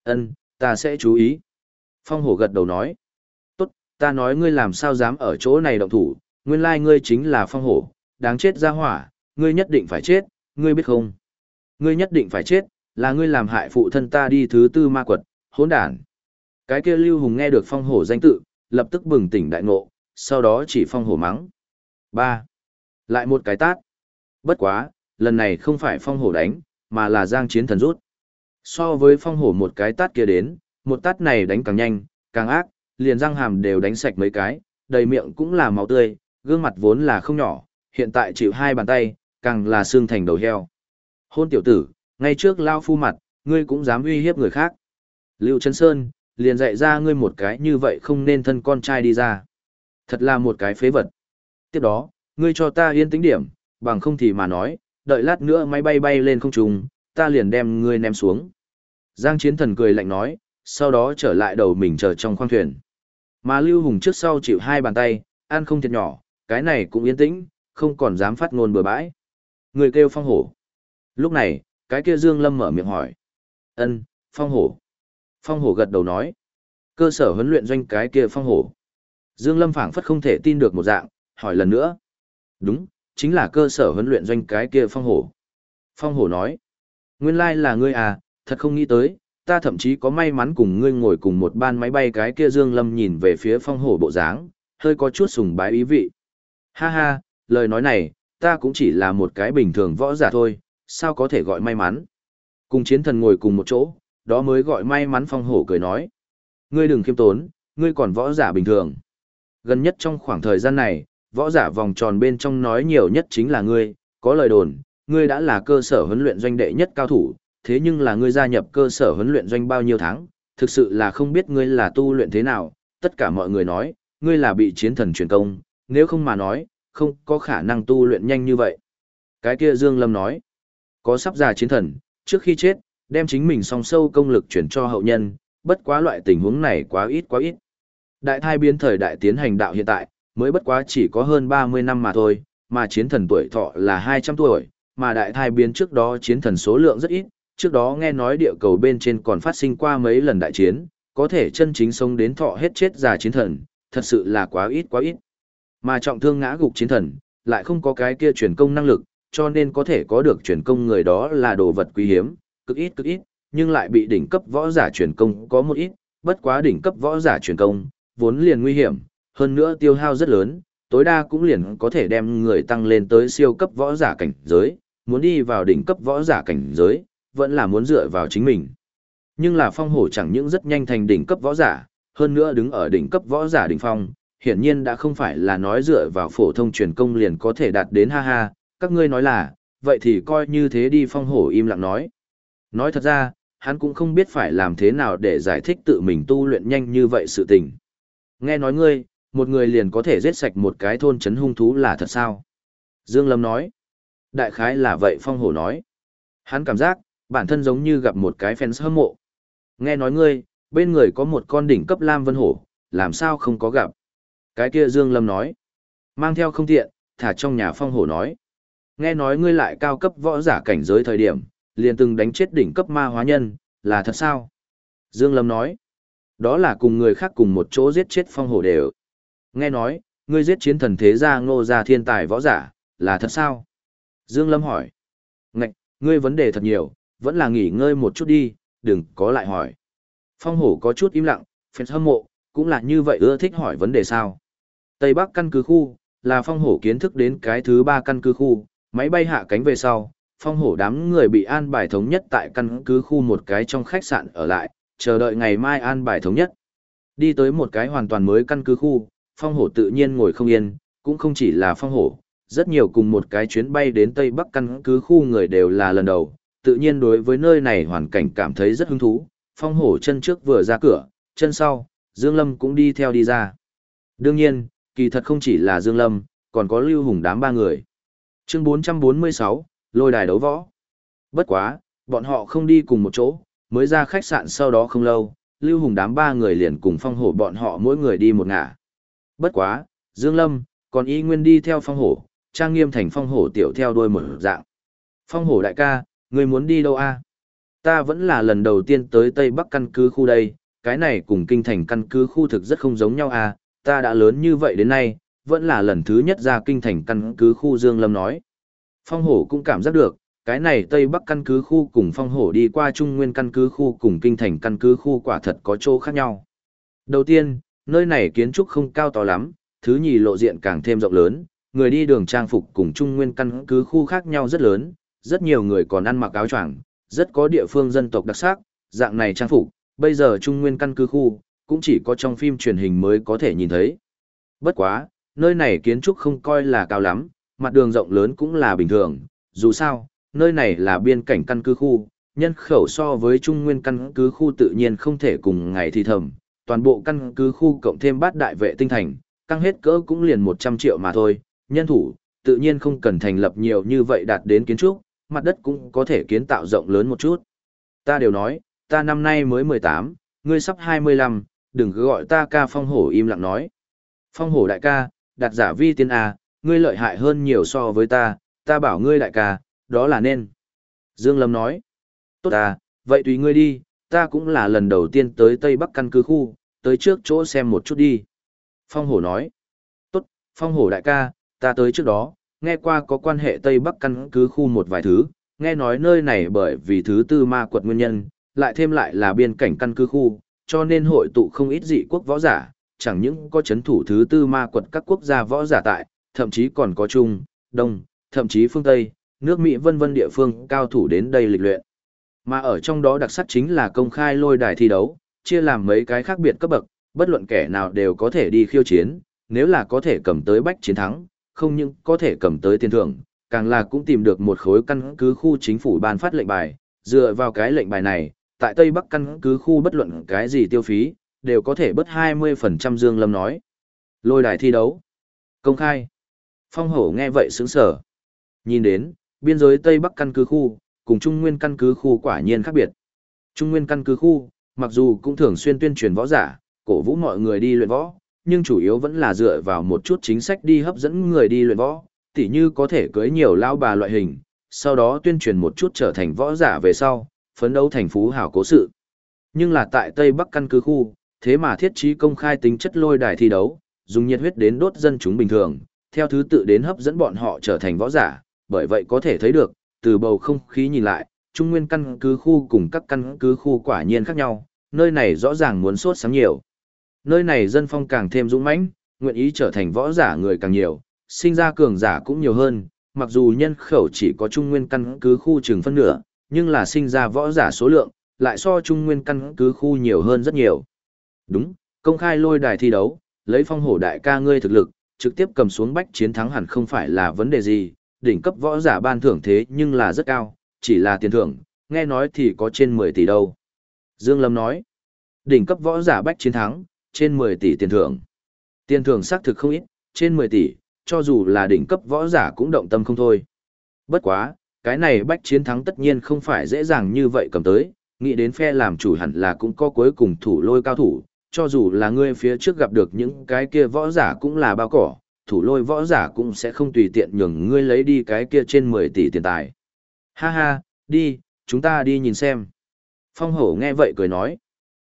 ân ta sẽ chú ý. Phong hổ gật đầu nói. Tốt, ta nói ngươi làm sao dám ở chỗ này động thủ, nguyên lai ngươi chính là Phong hổ, đáng chết ra hỏa, ngươi nhất định phải chết, ngươi biết không? Ngươi nhất định phải chết, là ngươi làm hại phụ thân ta đi thứ tư ma quật, hỗn đản. Cái kia Lưu Hùng nghe được phong hổ danh tự, lập tức bừng tỉnh đại ngộ, sau đó chỉ phong hổ mắng. ba Lại một cái tát. Bất quá, lần này không phải phong hổ đánh, mà là giang chiến thần rút. So với phong hổ một cái tát kia đến, một tát này đánh càng nhanh, càng ác, liền răng hàm đều đánh sạch mấy cái, đầy miệng cũng là máu tươi, gương mặt vốn là không nhỏ, hiện tại chịu hai bàn tay, càng là xương thành đầu heo. Hôn tiểu tử, ngay trước lao phu mặt, ngươi cũng dám uy hiếp người khác. Lưu Trấn Sơn, liền dạy ra ngươi một cái như vậy không nên thân con trai đi ra. Thật là một cái phế vật. Tiếp đó, ngươi cho ta yên tĩnh điểm, bằng không thì mà nói, đợi lát nữa máy bay bay lên không trung, ta liền đem ngươi ném xuống. Giang Chiến Thần cười lạnh nói, sau đó trở lại đầu mình chờ trong khoang thuyền. Mà Lưu Hùng trước sau chịu hai bàn tay, ăn không thiệt nhỏ, cái này cũng yên tĩnh, không còn dám phát ngôn bừa bãi. Người kêu phong hổ. Lúc này, cái kia Dương Lâm mở miệng hỏi. Ân, phong hổ. Phong hổ gật đầu nói. Cơ sở huấn luyện doanh cái kia phong hổ. Dương Lâm phảng phất không thể tin được một dạng, hỏi lần nữa. Đúng, chính là cơ sở huấn luyện doanh cái kia phong hổ. Phong hổ nói. Nguyên lai là ngươi à, thật không nghĩ tới, ta thậm chí có may mắn cùng ngươi ngồi cùng một ban máy bay cái kia Dương Lâm nhìn về phía phong hổ bộ dáng, hơi có chút sùng bái ý vị. Ha ha, lời nói này, ta cũng chỉ là một cái bình thường võ giả thôi, sao có thể gọi may mắn. Cùng chiến thần ngồi cùng một chỗ, đó mới gọi may mắn phong hổ cười nói. Ngươi đừng khiêm tốn, ngươi còn võ giả bình thường. Gần nhất trong khoảng thời gian này, võ giả vòng tròn bên trong nói nhiều nhất chính là ngươi, có lời đồn, ngươi đã là cơ sở huấn luyện doanh đệ nhất cao thủ, thế nhưng là ngươi gia nhập cơ sở huấn luyện doanh bao nhiêu tháng, thực sự là không biết ngươi là tu luyện thế nào, tất cả mọi người nói, ngươi là bị chiến thần truyền công, nếu không mà nói, không có khả năng tu luyện nhanh như vậy. Cái kia Dương Lâm nói, có sắp già chiến thần, trước khi chết, đem chính mình song sâu công lực chuyển cho hậu nhân, bất quá loại tình huống này quá ít quá ít. Đại thai biến thời đại tiến hành đạo hiện tại, mới bất quá chỉ có hơn 30 năm mà thôi, mà chiến thần tuổi thọ là 200 tuổi, mà đại thai biến trước đó chiến thần số lượng rất ít, trước đó nghe nói địa cầu bên trên còn phát sinh qua mấy lần đại chiến, có thể chân chính sống đến thọ hết chết già chiến thần, thật sự là quá ít quá ít. Mà trọng thương ngã gục chiến thần, lại không có cái kia truyền công năng lực, cho nên có thể có được truyền công người đó là đồ vật quý hiếm, cực ít cực ít, nhưng lại bị đỉnh cấp võ giả truyền công có một ít, bất quá đỉnh cấp võ giả truyền công, vốn liền nguy hiểm, hơn nữa tiêu hao rất lớn, tối đa cũng liền có thể đem người tăng lên tới siêu cấp võ giả cảnh giới, muốn đi vào đỉnh cấp võ giả cảnh giới, vẫn là muốn dựa vào chính mình. Nhưng là phong hổ chẳng những rất nhanh thành đỉnh cấp võ giả, hơn nữa đứng ở đỉnh cấp võ giả đỉnh phong, hiển nhiên đã không phải là nói dựa vào phổ thông truyền công liền có thể đạt đến ha ha, các ngươi nói là, vậy thì coi như thế đi phong hổ im lặng nói. Nói thật ra, hắn cũng không biết phải làm thế nào để giải thích tự mình tu luyện nhanh như vậy sự tình. Nghe nói ngươi, một người liền có thể giết sạch một cái thôn trấn hung thú là thật sao? Dương Lâm nói. Đại khái là vậy phong hổ nói. Hắn cảm giác, bản thân giống như gặp một cái fans hâm mộ. Nghe nói ngươi, bên người có một con đỉnh cấp lam vân hổ, làm sao không có gặp? Cái kia Dương Lâm nói. Mang theo không tiện, thả trong nhà phong hổ nói. Nghe nói ngươi lại cao cấp võ giả cảnh giới thời điểm, liền từng đánh chết đỉnh cấp ma hóa nhân, là thật sao? Dương Lâm nói. Đó là cùng người khác cùng một chỗ giết chết phong hổ đều. Nghe nói, ngươi giết chiến thần thế gia ngô gia thiên tài võ giả, là thật sao? Dương Lâm hỏi. Ngạch, ngươi vấn đề thật nhiều, vẫn là nghỉ ngơi một chút đi, đừng có lại hỏi. Phong hổ có chút im lặng, phèn hâm mộ, cũng là như vậy ưa thích hỏi vấn đề sao. Tây Bắc căn cứ khu, là phong hổ kiến thức đến cái thứ ba căn cứ khu, máy bay hạ cánh về sau, phong hổ đám người bị an bài thống nhất tại căn cứ khu một cái trong khách sạn ở lại, chờ đợi ngày mai an bài thống nhất. Đi tới một cái hoàn toàn mới căn cứ khu, phong hổ tự nhiên ngồi không yên, cũng không chỉ là phong hổ, rất nhiều cùng một cái chuyến bay đến Tây Bắc căn cứ khu người đều là lần đầu, tự nhiên đối với nơi này hoàn cảnh cảm thấy rất hứng thú, phong hổ chân trước vừa ra cửa, chân sau, Dương Lâm cũng đi theo đi ra. Đương nhiên, kỳ thật không chỉ là Dương Lâm, còn có Lưu Hùng đám ba người. Chương 446, lôi đài đấu võ. Bất quá, bọn họ không đi cùng một chỗ, mới ra khách sạn sau đó không lâu, Lưu Hùng đám ba người liền cùng phong hổ bọn họ mỗi người đi một ngả. Bất quá, Dương Lâm, còn y nguyên đi theo phong hổ, trang nghiêm thành phong hổ tiểu theo đuôi một dạng. Phong hổ đại ca, người muốn đi đâu a? Ta vẫn là lần đầu tiên tới Tây Bắc căn cứ khu đây, cái này cùng kinh thành căn cứ khu thực rất không giống nhau a, ta đã lớn như vậy đến nay, vẫn là lần thứ nhất ra kinh thành căn cứ khu Dương Lâm nói. Phong hổ cũng cảm giác được, cái này Tây Bắc căn cứ khu cùng phong hổ đi qua Trung Nguyên căn cứ khu cùng kinh thành căn cứ khu quả thật có chỗ khác nhau. Đầu tiên, nơi này kiến trúc không cao to lắm, thứ nhì lộ diện càng thêm rộng lớn, người đi đường trang phục cùng Trung Nguyên căn cứ khu khác nhau rất lớn, rất nhiều người còn ăn mặc áo choàng, rất có địa phương dân tộc đặc sắc, dạng này trang phục, bây giờ Trung Nguyên căn cứ khu, cũng chỉ có trong phim truyền hình mới có thể nhìn thấy. Bất quá, nơi này kiến trúc không coi là cao lắm, mặt đường rộng lớn cũng là bình thường, dù sao, nơi này là biên cảnh căn cứ khu, nhân khẩu so với trung nguyên căn cứ khu tự nhiên không thể cùng ngày thì thầm, toàn bộ căn cứ khu cộng thêm bát đại vệ tinh thành, căng hết cỡ cũng liền 100 triệu mà thôi, nhân thủ, tự nhiên không cần thành lập nhiều như vậy đạt đến kiến trúc, mặt đất cũng có thể kiến tạo rộng lớn một chút. Ta đều nói, ta năm nay mới 18, ngươi sắp 25, đừng cứ gọi ta ca phong hổ im lặng nói. Phong hổ đại ca, đạt giả vi tiên A, ngươi lợi hại hơn nhiều so với ta, ta bảo ngươi đại ca, đó là nên. Dương Lâm nói, tốt à, vậy tùy ngươi đi, ta cũng là lần đầu tiên tới Tây Bắc căn cứ khu, tới trước chỗ xem một chút đi. Phong hổ nói, tốt, phong hổ đại ca, ta tới trước đó, nghe qua có quan hệ Tây Bắc căn cứ khu một vài thứ, nghe nói nơi này bởi vì thứ tư ma quật nguyên nhân, lại thêm lại là biên cảnh căn cứ khu, cho nên hội tụ không ít dị quốc võ giả, chẳng những có chấn thủ thứ tư ma quật các quốc gia võ giả tại, thậm chí còn có Trung, Đông, thậm chí phương Tây, nước Mỹ vân vân địa phương cao thủ đến đây lịch luyện. Mà ở trong đó đặc sắc chính là công khai lôi đài thi đấu, chia làm mấy cái khác biệt cấp bậc, bất luận kẻ nào đều có thể đi khiêu chiến, nếu là có thể cầm tới bách chiến thắng, không những có thể cầm tới tiền thưởng, càng là cũng tìm được một khối căn cứ khu chính phủ ban phát lệnh bài, dựa vào cái lệnh bài này, tại Tây Bắc căn cứ khu bất luận cái gì tiêu phí, đều có thể bớt 20% Dương Lâm nói. Lôi đài thi đấu. Công khai. Phong hổ nghe vậy sướng sở. Nhìn đến, biên giới Tây Bắc căn cứ khu, cùng Trung Nguyên căn cứ khu quả nhiên khác biệt. Trung Nguyên căn cứ khu, mặc dù cũng thường xuyên tuyên truyền võ giả, cổ vũ mọi người đi luyện võ, nhưng chủ yếu vẫn là dựa vào một chút chính sách đi hấp dẫn người đi luyện võ, tỉ như có thể cưới nhiều lao bà loại hình, sau đó tuyên truyền một chút trở thành võ giả về sau, phấn đấu thành phú hảo cố sự. Nhưng là tại Tây Bắc căn cứ khu, thế mà thiết trí công khai tính chất lôi đài thi đấu, dùng nhiệt huyết đến đốt dân chúng bình thường, theo thứ tự đến hấp dẫn bọn họ trở thành võ giả, bởi vậy có thể thấy được, từ bầu không khí nhìn lại, trung nguyên căn cứ khu cùng các căn cứ khu quả nhiên khác nhau, nơi này rõ ràng muốn sốt sáng nhiều. Nơi này dân phong càng thêm dũng mãnh, nguyện ý trở thành võ giả người càng nhiều, sinh ra cường giả cũng nhiều hơn, mặc dù nhân khẩu chỉ có trung nguyên căn cứ khu chừng phân nửa, nhưng là sinh ra võ giả số lượng, lại so trung nguyên căn cứ khu nhiều hơn rất nhiều. Đúng, công khai lôi đài thi đấu, lấy phong hổ đại ca ngươi thực lực, trực tiếp cầm xuống bách chiến thắng hẳn không phải là vấn đề gì, đỉnh cấp võ giả ban thưởng thế nhưng là rất cao, chỉ là tiền thưởng, nghe nói thì có trên 10 tỷ đâu. Dương Lâm nói, đỉnh cấp võ giả bách chiến thắng, trên 10 tỷ tiền thưởng. Tiền thưởng xác thực không ít, trên 10 tỷ, cho dù là đỉnh cấp võ giả cũng động tâm không thôi. Bất quá, cái này bách chiến thắng tất nhiên không phải dễ dàng như vậy cầm tới, nghĩ đến phe làm chủ hẳn là cũng có cuối cùng thủ lôi cao thủ, cho dù là ngươi phía trước gặp được những cái kia võ giả cũng là bao cỏ, thủ lôi võ giả cũng sẽ không tùy tiện nhường ngươi lấy đi cái kia trên 10 tỷ tiền tài. Ha ha, đi, chúng ta đi nhìn xem. Phong hổ nghe vậy cười nói.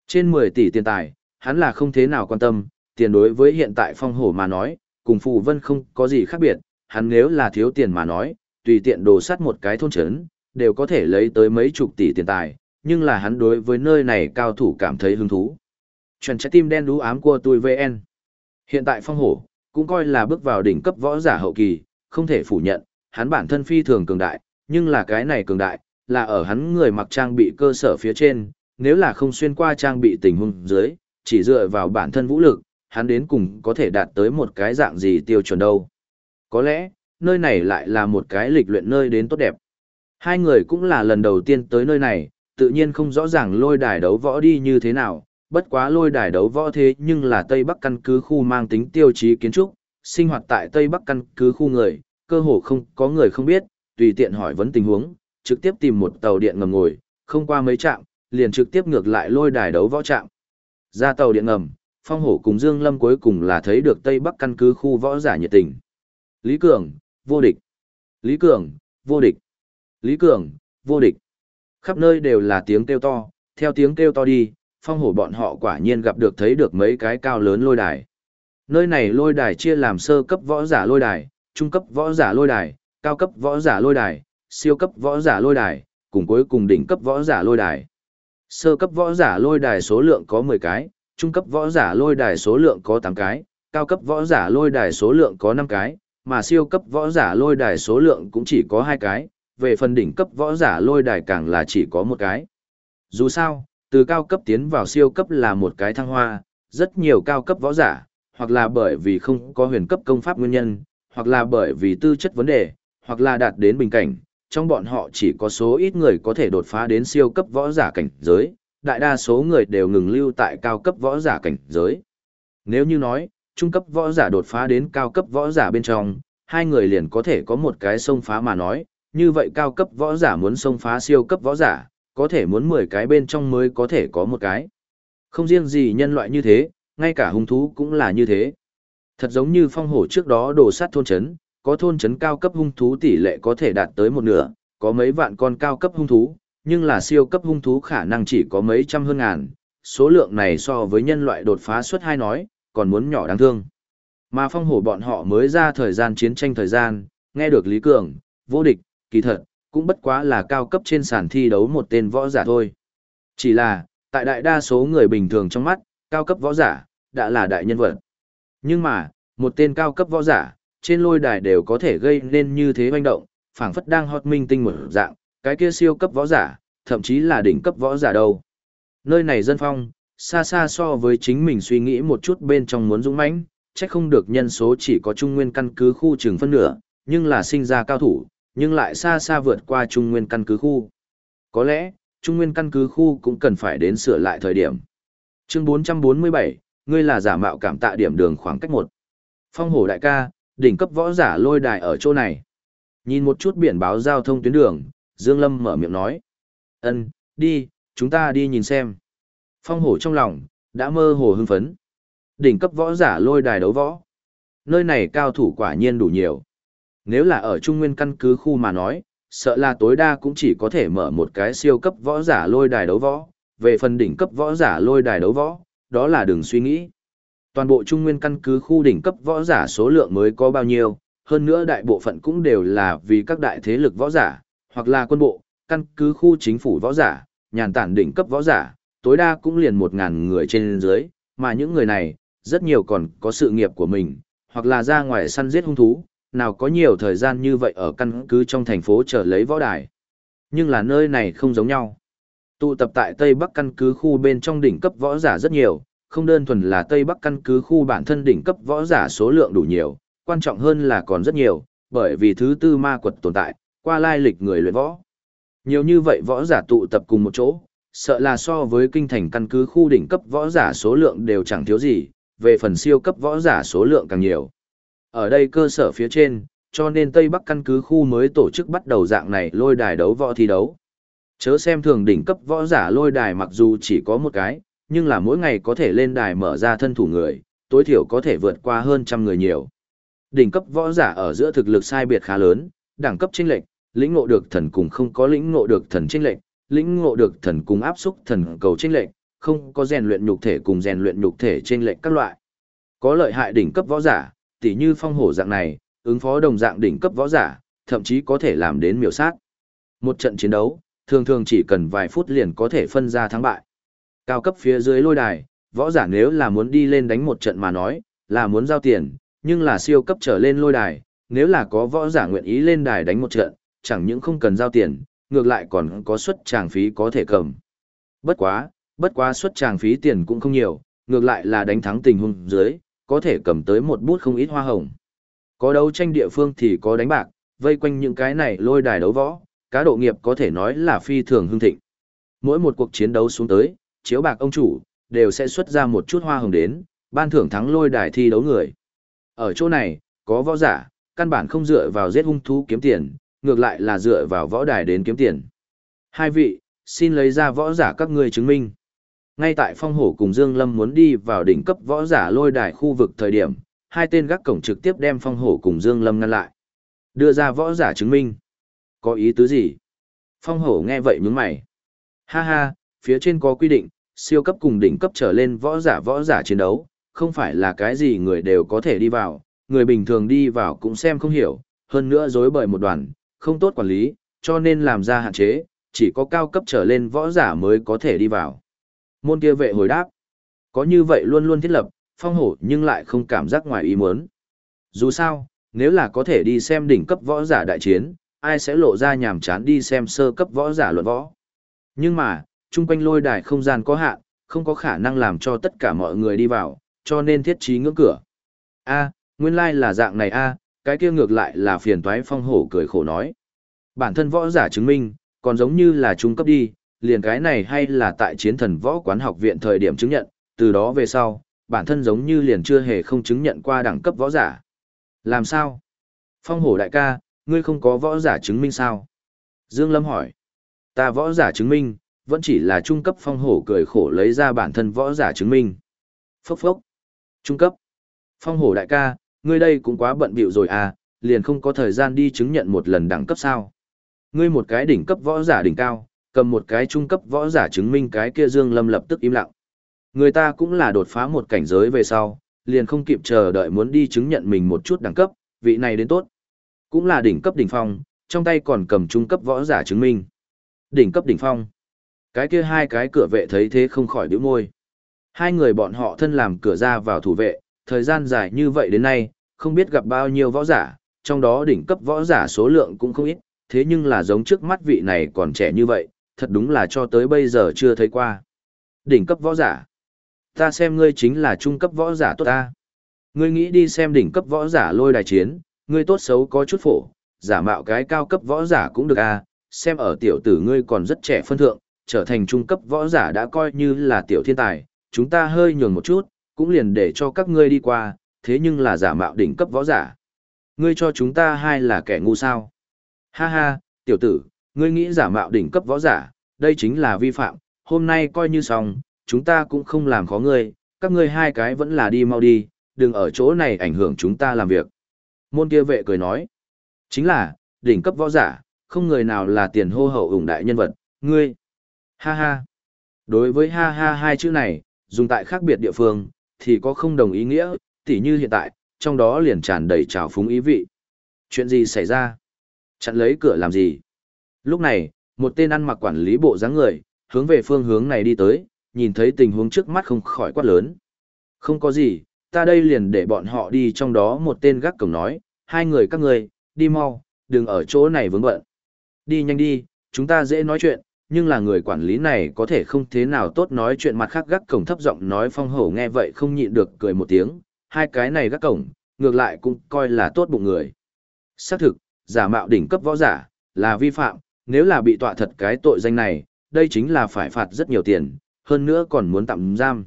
Trên 10 tỷ tiền tài, hắn là không thế nào quan tâm, tiền đối với hiện tại phong hổ mà nói, cùng phù vân không có gì khác biệt, hắn nếu là thiếu tiền mà nói, tùy tiện đồ sắt một cái thôn trấn, đều có thể lấy tới mấy chục tỷ tiền tài, nhưng là hắn đối với nơi này cao thủ cảm thấy hứng thú. Chuẩn trái tim đen đú ám của tôi VN. Hiện tại phong hổ, cũng coi là bước vào đỉnh cấp võ giả hậu kỳ, không thể phủ nhận, hắn bản thân phi thường cường đại, nhưng là cái này cường đại, là ở hắn người mặc trang bị cơ sở phía trên, nếu là không xuyên qua trang bị tình huống dưới, chỉ dựa vào bản thân vũ lực, hắn đến cùng có thể đạt tới một cái dạng gì tiêu chuẩn đâu. Có lẽ, nơi này lại là một cái lịch luyện nơi đến tốt đẹp. Hai người cũng là lần đầu tiên tới nơi này, tự nhiên không rõ ràng lôi đài đấu võ đi như thế nào, bất quá lôi đài đấu võ thế nhưng là Tây Bắc căn cứ khu mang tính tiêu chí kiến trúc, sinh hoạt tại Tây Bắc căn cứ khu người, cơ hồ không có người không biết, tùy tiện hỏi vấn tình huống, trực tiếp tìm một tàu điện ngầm ngồi, không qua mấy trạm, liền trực tiếp ngược lại lôi đài đấu võ trạm. Ra tàu điện ngầm, Phong Hổ cùng Dương Lâm cuối cùng là thấy được Tây Bắc căn cứ khu võ giả nhiệt tình. Lý Cường, vô địch. Lý Cường, vô địch. Lý Cường, vô địch. Khắp nơi đều là tiếng kêu to, theo tiếng kêu to đi, Phong Hổ bọn họ quả nhiên gặp được thấy được mấy cái cao lớn lôi đài. Nơi này lôi đài chia làm sơ cấp võ giả lôi đài, trung cấp võ giả lôi đài, cao cấp võ giả lôi đài, siêu cấp võ giả lôi đài, cùng cuối cùng đỉnh cấp võ giả lôi đài. Sơ cấp võ giả lôi đài số lượng có 10 cái, trung cấp võ giả lôi đài số lượng có 8 cái, cao cấp võ giả lôi đài số lượng có 5 cái, mà siêu cấp võ giả lôi đài số lượng cũng chỉ có 2 cái, về phần đỉnh cấp võ giả lôi đài càng là chỉ có một cái. Dù sao, từ cao cấp tiến vào siêu cấp là một cái thăng hoa, rất nhiều cao cấp võ giả, hoặc là bởi vì không có huyền cấp công pháp nguyên nhân, hoặc là bởi vì tư chất vấn đề, hoặc là đạt đến bình cảnh, trong bọn họ chỉ có số ít người có thể đột phá đến siêu cấp võ giả cảnh giới, đại đa số người đều ngừng lưu tại cao cấp võ giả cảnh giới. Nếu như nói, trung cấp võ giả đột phá đến cao cấp võ giả bên trong, hai người liền có thể có một cái xông phá mà nói, như vậy cao cấp võ giả muốn xông phá siêu cấp võ giả, có thể muốn 10 cái bên trong mới có thể có một cái. Không riêng gì nhân loại như thế, ngay cả hung thú cũng là như thế. Thật giống như phong hổ trước đó đổ sát thôn chấn, có thôn chấn cao cấp hung thú tỷ lệ có thể đạt tới một nửa, có mấy vạn con cao cấp hung thú, nhưng là siêu cấp hung thú khả năng chỉ có mấy trăm hơn ngàn, số lượng này so với nhân loại đột phá suất hai nói, còn muốn nhỏ đáng thương. Mà phong hổ bọn họ mới ra thời gian chiến tranh thời gian, nghe được Lý Cường, vô địch, kỳ thật, cũng bất quá là cao cấp trên sàn thi đấu một tên võ giả thôi. Chỉ là, tại đại đa số người bình thường trong mắt, cao cấp võ giả, đã là đại nhân vật. Nhưng mà, một tên cao cấp võ giả, trên lôi đài đều có thể gây nên như thế hoành động, phảng phất đang hot minh tinh một dạng, cái kia siêu cấp võ giả, thậm chí là đỉnh cấp võ giả đâu. Nơi này dân phong, xa xa so với chính mình suy nghĩ một chút bên trong muốn dũng mãnh, chắc không được nhân số chỉ có trung nguyên căn cứ khu trường phân nửa, nhưng là sinh ra cao thủ, nhưng lại xa xa vượt qua trung nguyên căn cứ khu. Có lẽ, trung nguyên căn cứ khu cũng cần phải đến sửa lại thời điểm. Chương 447, ngươi là giả mạo cảm tạ điểm đường khoảng cách một. Phong hổ đại ca, đỉnh cấp võ giả lôi đài ở chỗ này. Nhìn một chút biển báo giao thông tuyến đường, Dương Lâm mở miệng nói. ân đi, chúng ta đi nhìn xem. Phong hổ trong lòng, đã mơ hồ hưng phấn. Đỉnh cấp võ giả lôi đài đấu võ. Nơi này cao thủ quả nhiên đủ nhiều. Nếu là ở Trung Nguyên căn cứ khu mà nói, sợ là tối đa cũng chỉ có thể mở một cái siêu cấp võ giả lôi đài đấu võ. Về phần đỉnh cấp võ giả lôi đài đấu võ, đó là đừng suy nghĩ. Toàn bộ Trung Nguyên căn cứ khu đỉnh cấp võ giả số lượng mới có bao nhiêu, hơn nữa đại bộ phận cũng đều là vì các đại thế lực võ giả, hoặc là quân bộ, căn cứ khu chính phủ võ giả, nhàn tản đỉnh cấp võ giả, tối đa cũng liền một ngàn người trên dưới, mà những người này, rất nhiều còn có sự nghiệp của mình, hoặc là ra ngoài săn giết hung thú, nào có nhiều thời gian như vậy ở căn cứ trong thành phố chờ lấy võ đài. Nhưng là nơi này không giống nhau. Tụ tập tại Tây Bắc căn cứ khu bên trong đỉnh cấp võ giả rất nhiều, không đơn thuần là Tây Bắc căn cứ khu bản thân đỉnh cấp võ giả số lượng đủ nhiều, quan trọng hơn là còn rất nhiều, bởi vì thứ tư ma quật tồn tại, qua lai lịch người luyện võ. Nhiều như vậy võ giả tụ tập cùng một chỗ, sợ là so với kinh thành căn cứ khu đỉnh cấp võ giả số lượng đều chẳng thiếu gì, về phần siêu cấp võ giả số lượng càng nhiều. Ở đây cơ sở phía trên, cho nên Tây Bắc căn cứ khu mới tổ chức bắt đầu dạng này lôi đài đấu võ thi đấu. Chớ xem thường đỉnh cấp võ giả lôi đài mặc dù chỉ có một cái, nhưng là mỗi ngày có thể lên đài mở ra thân thủ người, tối thiểu có thể vượt qua hơn trăm người nhiều. Đỉnh cấp võ giả ở giữa thực lực sai biệt khá lớn, đẳng cấp chênh lệch, lĩnh ngộ được thần cùng không có lĩnh ngộ được thần chênh lệch, lĩnh ngộ được thần cùng áp xúc thần cầu chênh lệch, không có rèn luyện nhục thể cùng rèn luyện nhục thể chênh lệch các loại. Có lợi hại đỉnh cấp võ giả, tỉ như phong hổ dạng này, ứng phó đồng dạng đỉnh cấp võ giả, thậm chí có thể làm đến miểu sát. Một trận chiến đấu, thường thường chỉ cần vài phút liền có thể phân ra thắng bại. Cao cấp phía dưới lôi đài, võ giả nếu là muốn đi lên đánh một trận mà nói, là muốn giao tiền, nhưng là siêu cấp trở lên lôi đài, nếu là có võ giả nguyện ý lên đài đánh một trận, chẳng những không cần giao tiền, ngược lại còn có suất tràng phí có thể cầm. Bất quá, bất quá suất tràng phí tiền cũng không nhiều, ngược lại là đánh thắng tình huống dưới, có thể cầm tới một bút không ít hoa hồng. Có đấu tranh địa phương thì có đánh bạc, vây quanh những cái này lôi đài đấu võ, cá độ nghiệp có thể nói là phi thường hưng thịnh. Mỗi một cuộc chiến đấu xuống tới, chiếu bạc ông chủ, đều sẽ xuất ra một chút hoa hồng đến, ban thưởng thắng lôi đài thi đấu người. Ở chỗ này, có võ giả, căn bản không dựa vào giết hung thú kiếm tiền, ngược lại là dựa vào võ đài đến kiếm tiền. Hai vị, xin lấy ra võ giả các ngươi chứng minh. Ngay tại phong hổ cùng Dương Lâm muốn đi vào đỉnh cấp võ giả lôi đài khu vực thời điểm, hai tên gác cổng trực tiếp đem phong hổ cùng Dương Lâm ngăn lại. Đưa ra võ giả chứng minh. Có ý tứ gì? Phong hổ nghe vậy nhướng mày. Ha ha, phía trên có quy định, siêu cấp cùng đỉnh cấp trở lên võ giả võ giả chiến đấu, không phải là cái gì người đều có thể đi vào, người bình thường đi vào cũng xem không hiểu, hơn nữa dối bời một đoàn, không tốt quản lý, cho nên làm ra hạn chế, chỉ có cao cấp trở lên võ giả mới có thể đi vào. Môn kia vệ hồi đáp, có như vậy luôn luôn thiết lập, phong hổ nhưng lại không cảm giác ngoài ý muốn. Dù sao, nếu là có thể đi xem đỉnh cấp võ giả đại chiến, ai sẽ lộ ra nhàm chán đi xem sơ cấp võ giả luận võ. Nhưng mà, chung quanh lôi đài không gian có hạn, không có khả năng làm cho tất cả mọi người đi vào, cho nên thiết trí ngưỡng cửa. A, nguyên lai like là dạng này a, cái kia ngược lại là phiền toái phong hổ cười khổ nói. Bản thân võ giả chứng minh, còn giống như là trung cấp đi, liền cái này hay là tại chiến thần võ quán học viện thời điểm chứng nhận, từ đó về sau, bản thân giống như liền chưa hề không chứng nhận qua đẳng cấp võ giả. Làm sao? Phong hổ đại ca, ngươi không có võ giả chứng minh sao? Dương Lâm hỏi. Ta võ giả chứng minh, vẫn chỉ là trung cấp phong hổ cười khổ lấy ra bản thân võ giả chứng minh. Phốc phốc. Trung cấp. Phong hổ đại ca, ngươi đây cũng quá bận bịu rồi à, liền không có thời gian đi chứng nhận một lần đẳng cấp sao. Ngươi một cái đỉnh cấp võ giả đỉnh cao, cầm một cái trung cấp võ giả chứng minh cái kia Dương Lâm lập tức im lặng. Người ta cũng là đột phá một cảnh giới về sau, liền không kịp chờ đợi muốn đi chứng nhận mình một chút đẳng cấp, vị này đến tốt. Cũng là đỉnh cấp đỉnh phong, trong tay còn cầm trung cấp võ giả chứng minh. Đỉnh cấp đỉnh phong. Cái kia hai cái cửa vệ thấy thế không khỏi bĩu môi. Hai người bọn họ thân làm cửa ra vào thủ vệ, thời gian dài như vậy đến nay, không biết gặp bao nhiêu võ giả, trong đó đỉnh cấp võ giả số lượng cũng không ít, thế nhưng là giống trước mắt vị này còn trẻ như vậy, thật đúng là cho tới bây giờ chưa thấy qua. Đỉnh cấp võ giả. Ta xem ngươi chính là trung cấp võ giả tốt ta. Ngươi nghĩ đi xem đỉnh cấp võ giả lôi đài chiến, ngươi tốt xấu có chút phổ, giả mạo cái cao cấp võ giả cũng được à, xem ở tiểu tử ngươi còn rất trẻ phân thượng, trở thành trung cấp võ giả đã coi như là tiểu thiên tài, chúng ta hơi nhường một chút, cũng liền để cho các ngươi đi qua, thế nhưng là giả mạo đỉnh cấp võ giả. Ngươi cho chúng ta hai là kẻ ngu sao? Ha ha, tiểu tử, ngươi nghĩ giả mạo đỉnh cấp võ giả, đây chính là vi phạm, hôm nay coi như xong, chúng ta cũng không làm khó ngươi, các ngươi hai cái vẫn là đi mau đi, đừng ở chỗ này ảnh hưởng chúng ta làm việc. Môn kia vệ cười nói, chính là, đỉnh cấp võ giả, không người nào là tiền hô hậu ủng đại nhân vật, ngươi. Ha ha. Đối với ha ha hai chữ này, dùng tại khác biệt địa phương, thì có không đồng ý nghĩa, tỉ như hiện tại, trong đó liền tràn đầy trào phúng ý vị. Chuyện gì xảy ra? Chặn lấy cửa làm gì? Lúc này, một tên ăn mặc quản lý bộ dáng người, hướng về phương hướng này đi tới, nhìn thấy tình huống trước mắt không khỏi quát lớn. Không có gì, ta đây liền để bọn họ đi trong đó một tên gác cổng nói, hai người các người, đi mau, đừng ở chỗ này vướng bận. Đi nhanh đi, chúng ta dễ nói chuyện, nhưng là người quản lý này có thể không thế nào tốt nói chuyện mặt khác gác cổng thấp giọng nói phong hổ nghe vậy không nhịn được cười một tiếng, hai cái này gác cổng, ngược lại cũng coi là tốt bụng người. Xác thực, giả mạo đỉnh cấp võ giả, là vi phạm, nếu là bị tọa thật cái tội danh này, đây chính là phải phạt rất nhiều tiền, hơn nữa còn muốn tạm giam.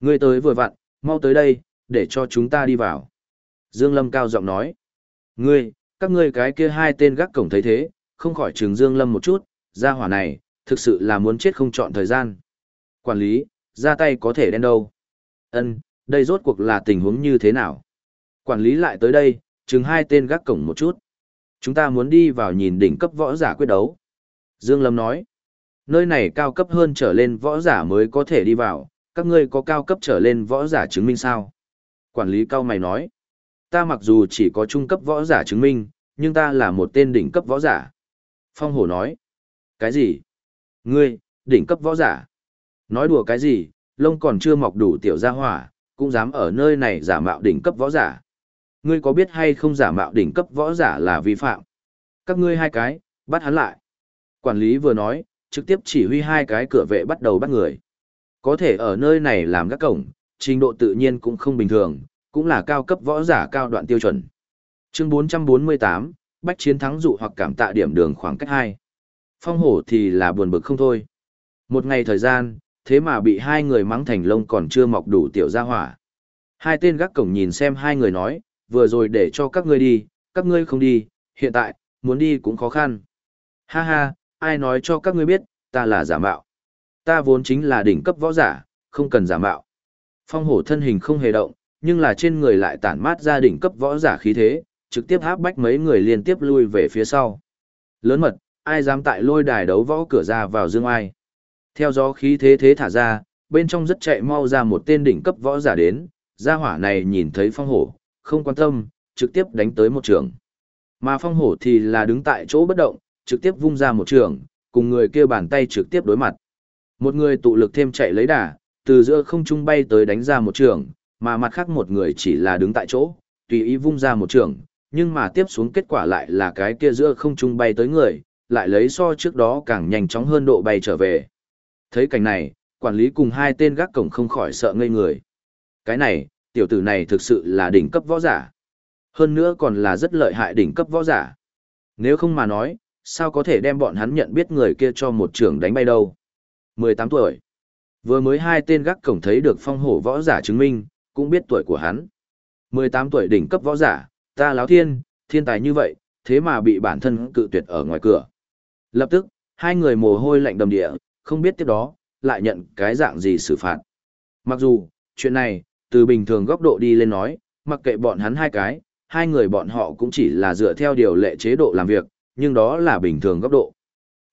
Ngươi tới vừa vặn, mau tới đây, để cho chúng ta đi vào. Dương Lâm cao giọng nói. Ngươi, các ngươi cái kia hai tên gác cổng thấy thế, không khỏi trường Dương Lâm một chút, ra hỏa này, thực sự là muốn chết không chọn thời gian. Quản lý, ra tay có thể đen đâu. Ân, đây rốt cuộc là tình huống như thế nào? Quản lý lại tới đây, chừng hai tên gác cổng một chút. Chúng ta muốn đi vào nhìn đỉnh cấp võ giả quyết đấu. Dương Lâm nói, nơi này cao cấp hơn trở lên võ giả mới có thể đi vào, các ngươi có cao cấp trở lên võ giả chứng minh sao? Quản lý cao mày nói, ta mặc dù chỉ có trung cấp võ giả chứng minh, nhưng ta là một tên đỉnh cấp võ giả. Phong hổ nói, cái gì? Ngươi, đỉnh cấp võ giả. Nói đùa cái gì, lông còn chưa mọc đủ tiểu gia hỏa, cũng dám ở nơi này giả mạo đỉnh cấp võ giả. Ngươi có biết hay không giả mạo đỉnh cấp võ giả là vi phạm? Các ngươi hai cái, bắt hắn lại. Quản lý vừa nói, trực tiếp chỉ huy hai cái cửa vệ bắt đầu bắt người. Có thể ở nơi này làm các cổng, trình độ tự nhiên cũng không bình thường, cũng là cao cấp võ giả cao đoạn tiêu chuẩn. Chương 448, Bách chiến thắng dụ hoặc cảm tạ điểm đường khoảng cách 2. Phong hổ thì là buồn bực không thôi. Một ngày thời gian, thế mà bị hai người mắng thành lông còn chưa mọc đủ tiểu gia hỏa. Hai tên gác cổng nhìn xem hai người nói, vừa rồi để cho các ngươi đi, các ngươi không đi, hiện tại, muốn đi cũng khó khăn. Ha ha, ai nói cho các ngươi biết, ta là giả mạo. Ta vốn chính là đỉnh cấp võ giả, không cần giả mạo. Phong hổ thân hình không hề động, nhưng là trên người lại tản mát ra đỉnh cấp võ giả khí thế, trực tiếp áp bách mấy người liên tiếp lui về phía sau. Lớn mật, ai dám tại lôi đài đấu võ cửa ra vào dương ai. Theo gió khí thế thế thả ra, bên trong rất chạy mau ra một tên đỉnh cấp võ giả đến, gia hỏa này nhìn thấy phong hổ, không quan tâm, trực tiếp đánh tới một trường. Mà phong hổ thì là đứng tại chỗ bất động, trực tiếp vung ra một trường, cùng người kia bàn tay trực tiếp đối mặt. Một người tụ lực thêm chạy lấy đà, từ giữa không trung bay tới đánh ra một trường, mà mặt khác một người chỉ là đứng tại chỗ, tùy ý vung ra một trường, nhưng mà tiếp xuống kết quả lại là cái kia giữa không trung bay tới người, lại lấy so trước đó càng nhanh chóng hơn độ bay trở về. Thấy cảnh này, quản lý cùng hai tên gác cổng không khỏi sợ ngây người. Cái này, tiểu tử này thực sự là đỉnh cấp võ giả. Hơn nữa còn là rất lợi hại đỉnh cấp võ giả. Nếu không mà nói, sao có thể đem bọn hắn nhận biết người kia cho một trưởng đánh bay đâu. 18 tuổi. Vừa mới hai tên gác cổng thấy được phong hổ võ giả chứng minh, cũng biết tuổi của hắn. 18 tuổi đỉnh cấp võ giả, ta láo thiên, thiên tài như vậy, thế mà bị bản thân cự tuyệt ở ngoài cửa. Lập tức, hai người mồ hôi lạnh đầm địa, không biết tiếp đó, lại nhận cái dạng gì xử phạt. Mặc dù, chuyện này, từ bình thường góc độ đi lên nói, mặc kệ bọn hắn hai cái, hai người bọn họ cũng chỉ là dựa theo điều lệ chế độ làm việc, nhưng đó là bình thường góc độ.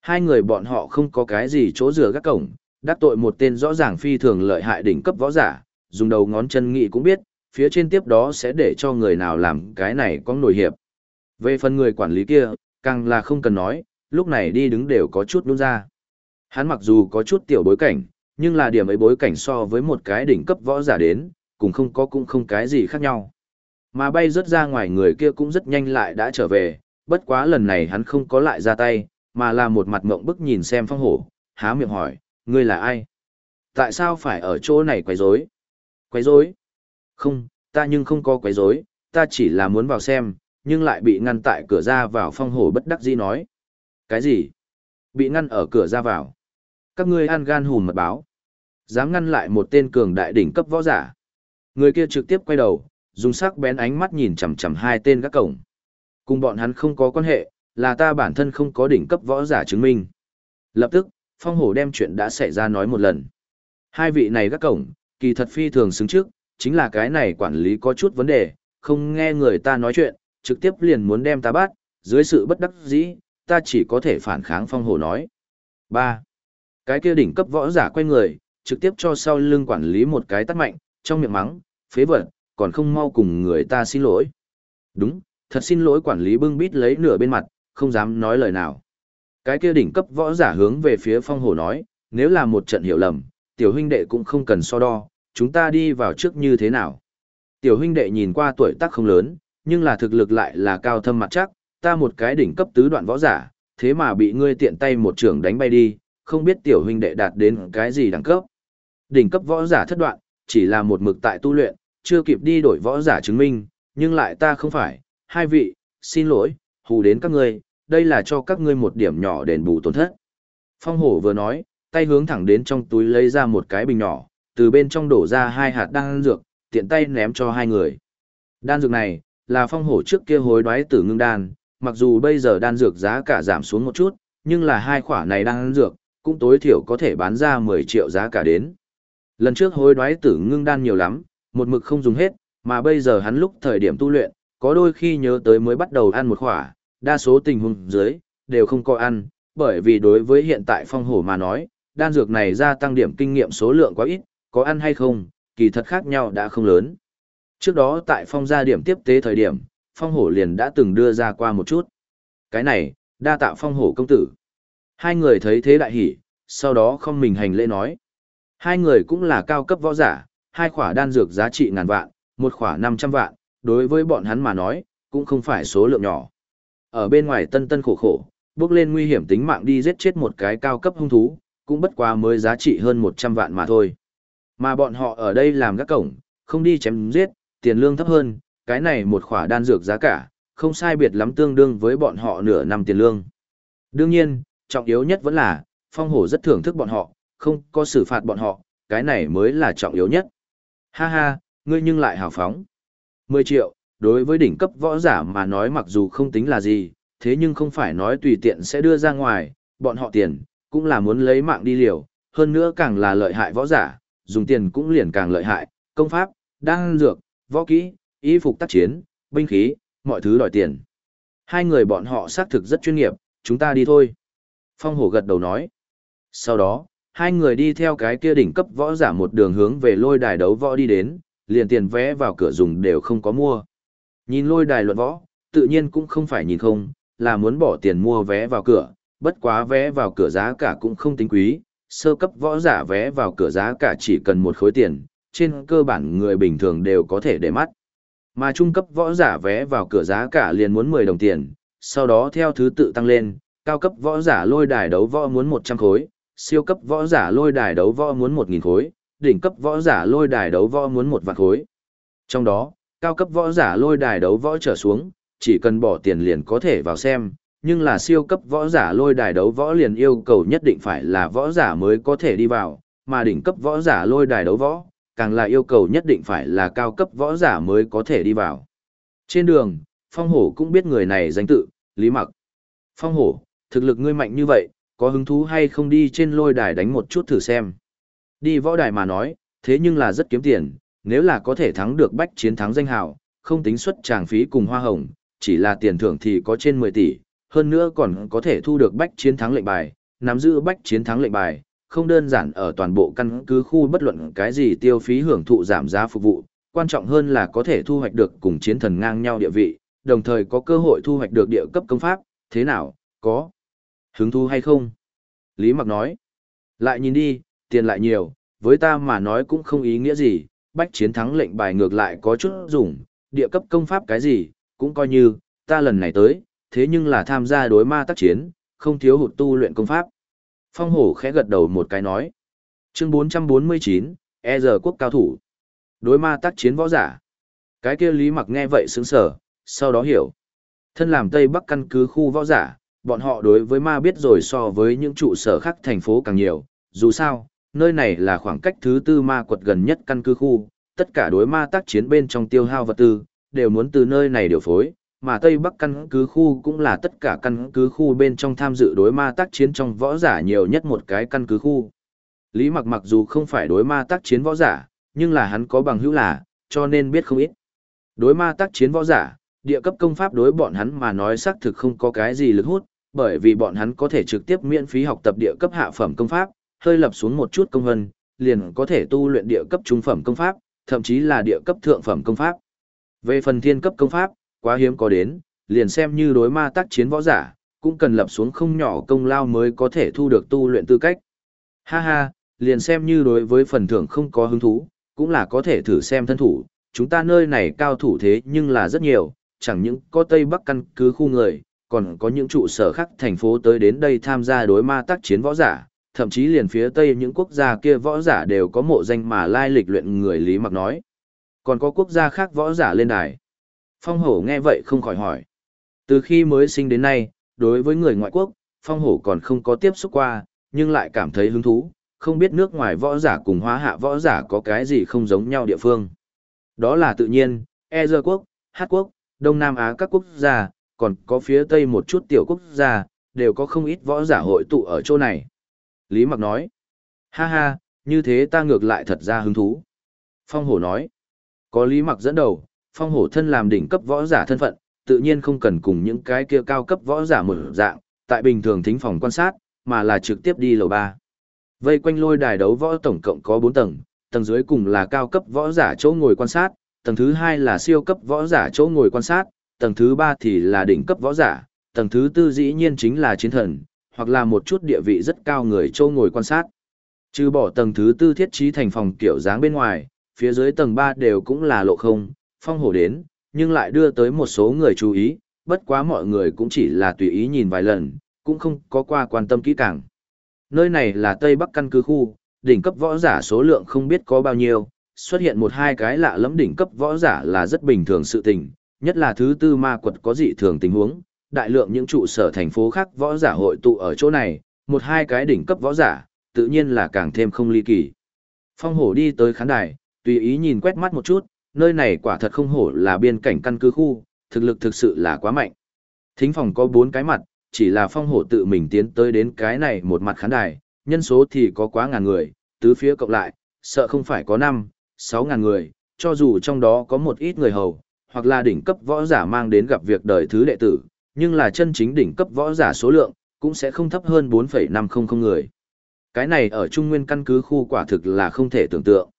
Hai người bọn họ không có cái gì chỗ dựa các cổng, đắc tội một tên rõ ràng phi thường lợi hại đỉnh cấp võ giả, dùng đầu ngón chân nghị cũng biết, phía trên tiếp đó sẽ để cho người nào làm cái này có nổi hiệp. Về phần người quản lý kia, càng là không cần nói, lúc này đi đứng đều có chút đúng ra. Hắn mặc dù có chút tiểu bối cảnh, nhưng là điểm ấy bối cảnh so với một cái đỉnh cấp võ giả đến, cũng không có cũng không cái gì khác nhau. Mà bay rớt ra ngoài người kia cũng rất nhanh lại đã trở về, bất quá lần này hắn không có lại ra tay, mà là một mặt mộng bức nhìn xem phong hổ, há miệng hỏi, ngươi là ai? Tại sao phải ở chỗ này quấy rối? Quấy rối? Không, ta nhưng không có quấy rối, ta chỉ là muốn vào xem, nhưng lại bị ngăn tại cửa ra vào phong hổ bất đắc dĩ nói. Cái gì? Bị ngăn ở cửa ra vào. Các ngươi ăn gan hùn mật báo. Dám ngăn lại một tên cường đại đỉnh cấp võ giả. Người kia trực tiếp quay đầu, dùng sắc bén ánh mắt nhìn chằm chằm hai tên các cổng. Cùng bọn hắn không có quan hệ, là ta bản thân không có đỉnh cấp võ giả chứng minh. Lập tức, phong hổ đem chuyện đã xảy ra nói một lần. Hai vị này các cổng, kỳ thật phi thường xứng trước, chính là cái này quản lý có chút vấn đề, không nghe người ta nói chuyện, trực tiếp liền muốn đem ta bắt, dưới sự bất đắc dĩ, ta chỉ có thể phản kháng phong hổ nói. 3. Cái kia đỉnh cấp võ giả quay người, trực tiếp cho sau lưng quản lý một cái tắt mạnh, trong miệng mắng, phế vật, còn không mau cùng người ta xin lỗi. Đúng, thật xin lỗi quản lý bưng bít lấy nửa bên mặt, không dám nói lời nào. Cái kia đỉnh cấp võ giả hướng về phía phong hổ nói, nếu là một trận hiểu lầm, tiểu huynh đệ cũng không cần so đo, chúng ta đi vào trước như thế nào. Tiểu huynh đệ nhìn qua tuổi tác không lớn, nhưng là thực lực lại là cao thâm mặt chắc, ta một cái đỉnh cấp tứ đoạn võ giả, thế mà bị ngươi tiện tay một trường đánh bay đi, không biết tiểu huynh đệ đạt đến cái gì đẳng cấp. Đỉnh cấp võ giả thất đoạn, chỉ là một mực tại tu luyện, chưa kịp đi đổi võ giả chứng minh, nhưng lại ta không phải, hai vị, xin lỗi, hù đến các ngươi, đây là cho các ngươi một điểm nhỏ đền bù tổn thất. Phong hổ vừa nói, tay hướng thẳng đến trong túi lấy ra một cái bình nhỏ, từ bên trong đổ ra hai hạt đan dược, tiện tay ném cho hai người. Đan dược này, là phong hổ trước kia hối đoái tử ngưng đan, mặc dù bây giờ đan dược giá cả giảm xuống một chút, nhưng là hai khỏa này đan dược, cũng tối thiểu có thể bán ra 10 triệu giá cả đến. Lần trước hối đoái tử ngưng đan nhiều lắm, một mực không dùng hết, mà bây giờ hắn lúc thời điểm tu luyện, có đôi khi nhớ tới mới bắt đầu ăn một khỏa, đa số tình huống dưới, đều không có ăn, bởi vì đối với hiện tại phong hổ mà nói, đan dược này gia tăng điểm kinh nghiệm số lượng quá ít, có ăn hay không, kỳ thật khác nhau đã không lớn. Trước đó tại phong gia điểm tiếp tế thời điểm, phong hổ liền đã từng đưa ra qua một chút. Cái này, đa tạ phong hổ công tử. Hai người thấy thế đại hỉ, sau đó không mình hành lễ nói. Hai người cũng là cao cấp võ giả, hai khỏa đan dược giá trị ngàn vạn, một khỏa 500 vạn, đối với bọn hắn mà nói, cũng không phải số lượng nhỏ. Ở bên ngoài tân tân khổ khổ, bước lên nguy hiểm tính mạng đi giết chết một cái cao cấp hung thú, cũng bất quá mới giá trị hơn 100 vạn mà thôi. Mà bọn họ ở đây làm các cổng, không đi chém giết, tiền lương thấp hơn, cái này một khỏa đan dược giá cả, không sai biệt lắm tương đương với bọn họ nửa năm tiền lương. Đương nhiên, trọng yếu nhất vẫn là, phong hổ rất thưởng thức bọn họ, không có xử phạt bọn họ, cái này mới là trọng yếu nhất. Ha ha, ngươi nhưng lại hào phóng. 10 triệu, đối với đỉnh cấp võ giả mà nói mặc dù không tính là gì, thế nhưng không phải nói tùy tiện sẽ đưa ra ngoài, bọn họ tiền, cũng là muốn lấy mạng đi liều, hơn nữa càng là lợi hại võ giả, dùng tiền cũng liền càng lợi hại, công pháp, đan dược, võ kỹ, y phục tác chiến, binh khí, mọi thứ đòi tiền. Hai người bọn họ xác thực rất chuyên nghiệp, chúng ta đi thôi. Phong hổ gật đầu nói. Sau đó, hai người đi theo cái kia đỉnh cấp võ giả một đường hướng về lôi đài đấu võ đi đến, liền tiền vé vào cửa dùng đều không có mua. Nhìn lôi đài luận võ, tự nhiên cũng không phải nhìn không, là muốn bỏ tiền mua vé vào cửa, bất quá vé vào cửa giá cả cũng không tính quý, sơ cấp võ giả vé vào cửa giá cả chỉ cần một khối tiền, trên cơ bản người bình thường đều có thể để mắt. Mà trung cấp võ giả vé vào cửa giá cả liền muốn 10 đồng tiền, sau đó theo thứ tự tăng lên, cao cấp võ giả lôi đài đấu võ muốn 100 khối, siêu cấp võ giả lôi đài đấu võ muốn 1000 khối, đỉnh cấp võ giả lôi đài đấu võ muốn một vạn khối. Trong đó, cao cấp võ giả lôi đài đấu võ trở xuống, chỉ cần bỏ tiền liền có thể vào xem, nhưng là siêu cấp võ giả lôi đài đấu võ liền yêu cầu nhất định phải là võ giả mới có thể đi vào, mà đỉnh cấp võ giả lôi đài đấu võ, càng là yêu cầu nhất định phải là cao cấp võ giả mới có thể đi vào. Trên đường, Phong Hổ cũng biết người này danh tự, Lý Mặc. Phong Hổ, thực lực ngươi mạnh như vậy, có hứng thú hay không đi trên lôi đài đánh một chút thử xem. Đi võ đài mà nói, thế nhưng là rất kiếm tiền, nếu là có thể thắng được bách chiến thắng danh hào, không tính xuất tràng phí cùng hoa hồng, chỉ là tiền thưởng thì có trên 10 tỷ, hơn nữa còn có thể thu được bách chiến thắng lệnh bài, nắm giữ bách chiến thắng lệnh bài, không đơn giản ở toàn bộ căn cứ khu bất luận cái gì tiêu phí hưởng thụ giảm giá phục vụ, quan trọng hơn là có thể thu hoạch được cùng chiến thần ngang nhau địa vị, đồng thời có cơ hội thu hoạch được địa cấp công pháp, thế nào, có hứng thu hay không? Lý Mặc nói, lại nhìn đi, tiền lại nhiều, với ta mà nói cũng không ý nghĩa gì, bách chiến thắng lệnh bài ngược lại có chút dùng, địa cấp công pháp cái gì, cũng coi như, ta lần này tới, thế nhưng là tham gia đối ma tác chiến, không thiếu hụt tu luyện công pháp. Phong hổ khẽ gật đầu một cái nói. Chương 449, E giờ quốc cao thủ. Đối ma tác chiến võ giả. Cái kia Lý Mặc nghe vậy sướng sở, sau đó hiểu. Thân làm Tây Bắc căn cứ khu võ giả, bọn họ đối với ma biết rồi so với những trụ sở khác thành phố càng nhiều. Dù sao, nơi này là khoảng cách thứ tư ma quật gần nhất căn cứ khu, tất cả đối ma tác chiến bên trong tiêu hao vật tư, đều muốn từ nơi này điều phối, mà Tây Bắc căn cứ khu cũng là tất cả căn cứ khu bên trong tham dự đối ma tác chiến trong võ giả nhiều nhất một cái căn cứ khu. Lý Mặc mặc dù không phải đối ma tác chiến võ giả, nhưng là hắn có bằng hữu là, cho nên biết không ít. Đối ma tác chiến võ giả, địa cấp công pháp đối bọn hắn mà nói xác thực không có cái gì lực hút, bởi vì bọn hắn có thể trực tiếp miễn phí học tập địa cấp hạ phẩm công pháp, hơi lập xuống một chút công hân, liền có thể tu luyện địa cấp trung phẩm công pháp, thậm chí là địa cấp thượng phẩm công pháp. Về phần thiên cấp công pháp, quá hiếm có đến, liền xem như đối ma tác chiến võ giả, cũng cần lập xuống không nhỏ công lao mới có thể thu được tu luyện tư cách. Ha ha, liền xem như đối với phần thưởng không có hứng thú, cũng là có thể thử xem thân thủ, chúng ta nơi này cao thủ thế nhưng là rất nhiều, chẳng những có Tây Bắc căn cứ khu người, còn có những trụ sở khác thành phố tới đến đây tham gia đối ma tác chiến võ giả, thậm chí liền phía Tây những quốc gia kia võ giả đều có mộ danh mà lai lịch luyện người Lý Mặc nói. Còn có quốc gia khác võ giả lên đài. Phong hổ nghe vậy không khỏi hỏi. Từ khi mới sinh đến nay, đối với người ngoại quốc, phong hổ còn không có tiếp xúc qua, nhưng lại cảm thấy hứng thú, không biết nước ngoài võ giả cùng hóa hạ võ giả có cái gì không giống nhau địa phương. Đó là tự nhiên, E dơ quốc, Hát quốc, Đông Nam Á các quốc gia, còn có phía Tây một chút tiểu quốc gia, đều có không ít võ giả hội tụ ở chỗ này. Lý Mặc nói, ha ha, như thế ta ngược lại thật ra hứng thú. Phong hổ nói, có Lý Mặc dẫn đầu, phong hổ thân làm đỉnh cấp võ giả thân phận, tự nhiên không cần cùng những cái kia cao cấp võ giả mở dạng, tại bình thường thính phòng quan sát, mà là trực tiếp đi lầu ba. Vây quanh lôi đài đấu võ tổng cộng có 4 tầng, tầng dưới cùng là cao cấp võ giả chỗ ngồi quan sát, tầng thứ 2 là siêu cấp võ giả chỗ ngồi quan sát, tầng thứ ba thì là đỉnh cấp võ giả, tầng thứ tư dĩ nhiên chính là chiến thần, hoặc là một chút địa vị rất cao người châu ngồi quan sát. Trừ bỏ tầng thứ tư thiết trí thành phòng kiểu dáng bên ngoài, phía dưới tầng ba đều cũng là lộ không, phong hổ đến, nhưng lại đưa tới một số người chú ý, bất quá mọi người cũng chỉ là tùy ý nhìn vài lần, cũng không có qua quan tâm kỹ càng. Nơi này là Tây Bắc căn cứ khu, đỉnh cấp võ giả số lượng không biết có bao nhiêu, xuất hiện một hai cái lạ lẫm đỉnh cấp võ giả là rất bình thường sự tình, nhất là thứ tư ma quật có dị thường tình huống, đại lượng những trụ sở thành phố khác võ giả hội tụ ở chỗ này, một hai cái đỉnh cấp võ giả, tự nhiên là càng thêm không ly kỳ. Phong hổ đi tới khán đài, tùy ý nhìn quét mắt một chút, nơi này quả thật không hổ là biên cảnh căn cứ khu, thực lực thực sự là quá mạnh. Thính phòng có bốn cái mặt, chỉ là phong hổ tự mình tiến tới đến cái này một mặt khán đài, nhân số thì có quá ngàn người, tứ phía cộng lại, sợ không phải có năm, sáu ngàn người, cho dù trong đó có một ít người hầu, hoặc là đỉnh cấp võ giả mang đến gặp việc đời thứ đệ tử, nhưng là chân chính đỉnh cấp võ giả số lượng, cũng sẽ không thấp hơn 4,500 người. Cái này ở Trung Nguyên căn cứ khu quả thực là không thể tưởng tượng.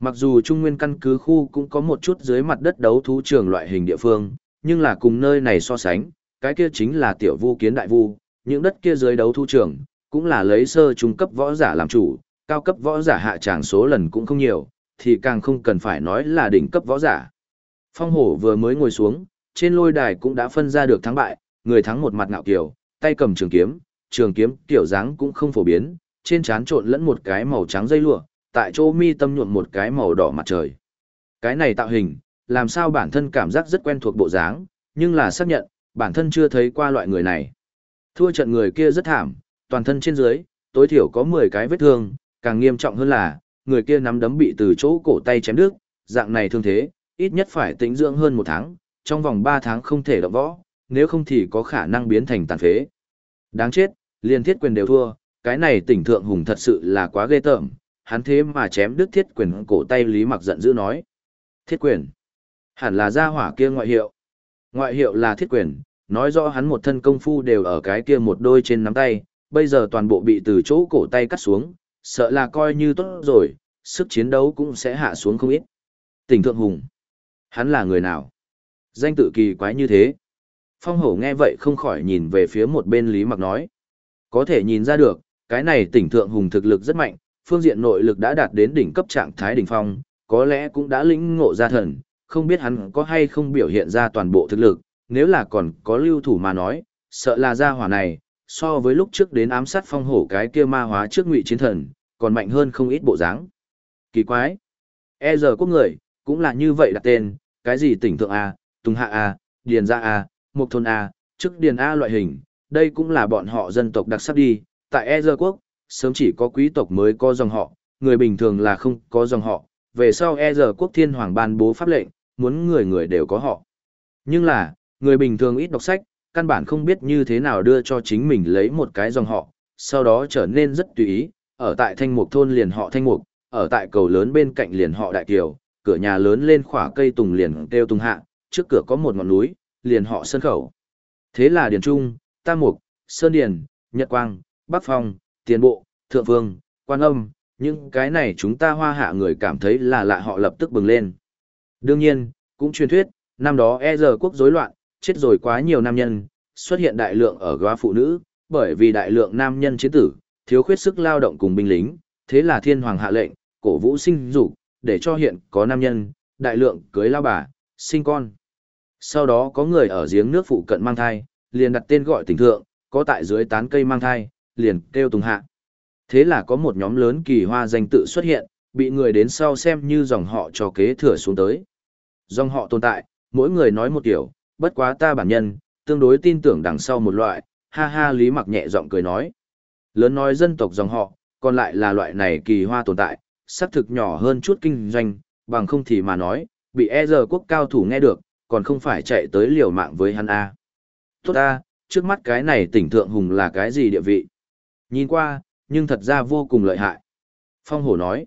Mặc dù Trung Nguyên căn cứ khu cũng có một chút dưới mặt đất đấu thú trường loại hình địa phương, nhưng là cùng nơi này so sánh, cái kia chính là tiểu vu kiến đại vu, những đất kia dưới đấu thú trường, cũng là lấy sơ trung cấp võ giả làm chủ, cao cấp võ giả hạ tràng số lần cũng không nhiều, thì càng không cần phải nói là đỉnh cấp võ giả. Phong hổ vừa mới ngồi xuống, trên lôi đài cũng đã phân ra được thắng bại, người thắng một mặt ngạo kiều, tay cầm trường kiếm, trường kiếm kiểu dáng cũng không phổ biến, trên trán trộn lẫn một cái màu trắng dây lụa, tại chỗ mi tâm nhuộm một cái màu đỏ mặt trời. Cái này tạo hình, làm sao bản thân cảm giác rất quen thuộc bộ dáng, nhưng là xác nhận, bản thân chưa thấy qua loại người này. Thua trận người kia rất thảm, toàn thân trên dưới, tối thiểu có 10 cái vết thương, càng nghiêm trọng hơn là, người kia nắm đấm bị từ chỗ cổ tay chém đứt, dạng này thương thế, ít nhất phải tĩnh dưỡng hơn một tháng, trong vòng 3 tháng không thể động võ, nếu không thì có khả năng biến thành tàn phế. Đáng chết, liên thiết quyền đều thua, cái này tỉnh thượng hùng thật sự là quá ghê tởm, hắn thế mà chém đứt thiết quyền cổ tay Lý Mặc giận dữ nói. Thiết quyền? Hẳn là gia hỏa kia ngoại hiệu. Ngoại hiệu là thiết quyền, nói rõ hắn một thân công phu đều ở cái kia một đôi trên nắm tay, bây giờ toàn bộ bị từ chỗ cổ tay cắt xuống, sợ là coi như tốt rồi, sức chiến đấu cũng sẽ hạ xuống không ít. Tỉnh thượng hùng. Hắn là người nào? Danh tự kỳ quái như thế. Phong hổ nghe vậy không khỏi nhìn về phía một bên Lý Mặc nói. Có thể nhìn ra được, cái này tỉnh thượng hùng thực lực rất mạnh, phương diện nội lực đã đạt đến đỉnh cấp trạng thái đỉnh phong, có lẽ cũng đã lĩnh ngộ ra thần, không biết hắn có hay không biểu hiện ra toàn bộ thực lực, nếu là còn có lưu thủ mà nói, sợ là gia hỏa này, so với lúc trước đến ám sát phong hổ cái kia ma hóa trước ngụy chiến thần, còn mạnh hơn không ít bộ dáng. Kỳ quái. E giờ quốc người, cũng là như vậy đặt tên, cái gì tỉnh thượng A, Tùng Hạ A, Điền Gia A, Mục Thôn A, chức Điền A loại hình, đây cũng là bọn họ dân tộc đặc sắc đi, tại E Dơ quốc, sớm chỉ có quý tộc mới có dòng họ, người bình thường là không có dòng họ, về sau E Dơ quốc thiên hoàng ban bố pháp lệnh, muốn người người đều có họ. Nhưng là, người bình thường ít đọc sách, căn bản không biết như thế nào đưa cho chính mình lấy một cái dòng họ, sau đó trở nên rất tùy ý, ở tại thanh mục thôn liền họ thanh mục, ở tại cầu lớn bên cạnh liền họ đại kiều, cửa nhà lớn lên khỏa cây tùng liền kêu tùng hạ, trước cửa có một ngọn núi, liền họ sơn khẩu. Thế là điền trung, tam mục, sơn điền, nhật quang, bắc phong, tiền bộ, thượng vương, quan âm, những cái này chúng ta hoa hạ người cảm thấy là lạ họ lập tức bừng lên. Đương nhiên, cũng truyền thuyết, năm đó e giờ quốc rối loạn, chết rồi quá nhiều nam nhân, xuất hiện đại lượng ở góa phụ nữ, bởi vì đại lượng nam nhân chiến tử, thiếu khuyết sức lao động cùng binh lính, thế là thiên hoàng hạ lệnh, cổ vũ sinh dục, để cho hiện có nam nhân, đại lượng cưới lao bà, sinh con. Sau đó có người ở giếng nước phụ cận mang thai, liền đặt tên gọi tỉnh thượng, có tại dưới tán cây mang thai, liền kêu tùng hạ. Thế là có một nhóm lớn kỳ hoa danh tự xuất hiện, bị người đến sau xem như dòng họ cho kế thừa xuống tới. Dòng họ tồn tại, mỗi người nói một kiểu, bất quá ta bản nhân, tương đối tin tưởng đằng sau một loại, ha ha Lý Mặc nhẹ giọng cười nói. Lớn nói dân tộc dòng họ, còn lại là loại này kỳ hoa tồn tại, xác thực nhỏ hơn chút kinh doanh, bằng không thì mà nói, bị e giờ quốc cao thủ nghe được, còn không phải chạy tới liều mạng với hắn A. Tốt A, trước mắt cái này tỉnh thượng hùng là cái gì địa vị? Nhìn qua, nhưng thật ra vô cùng lợi hại. Phong hổ nói,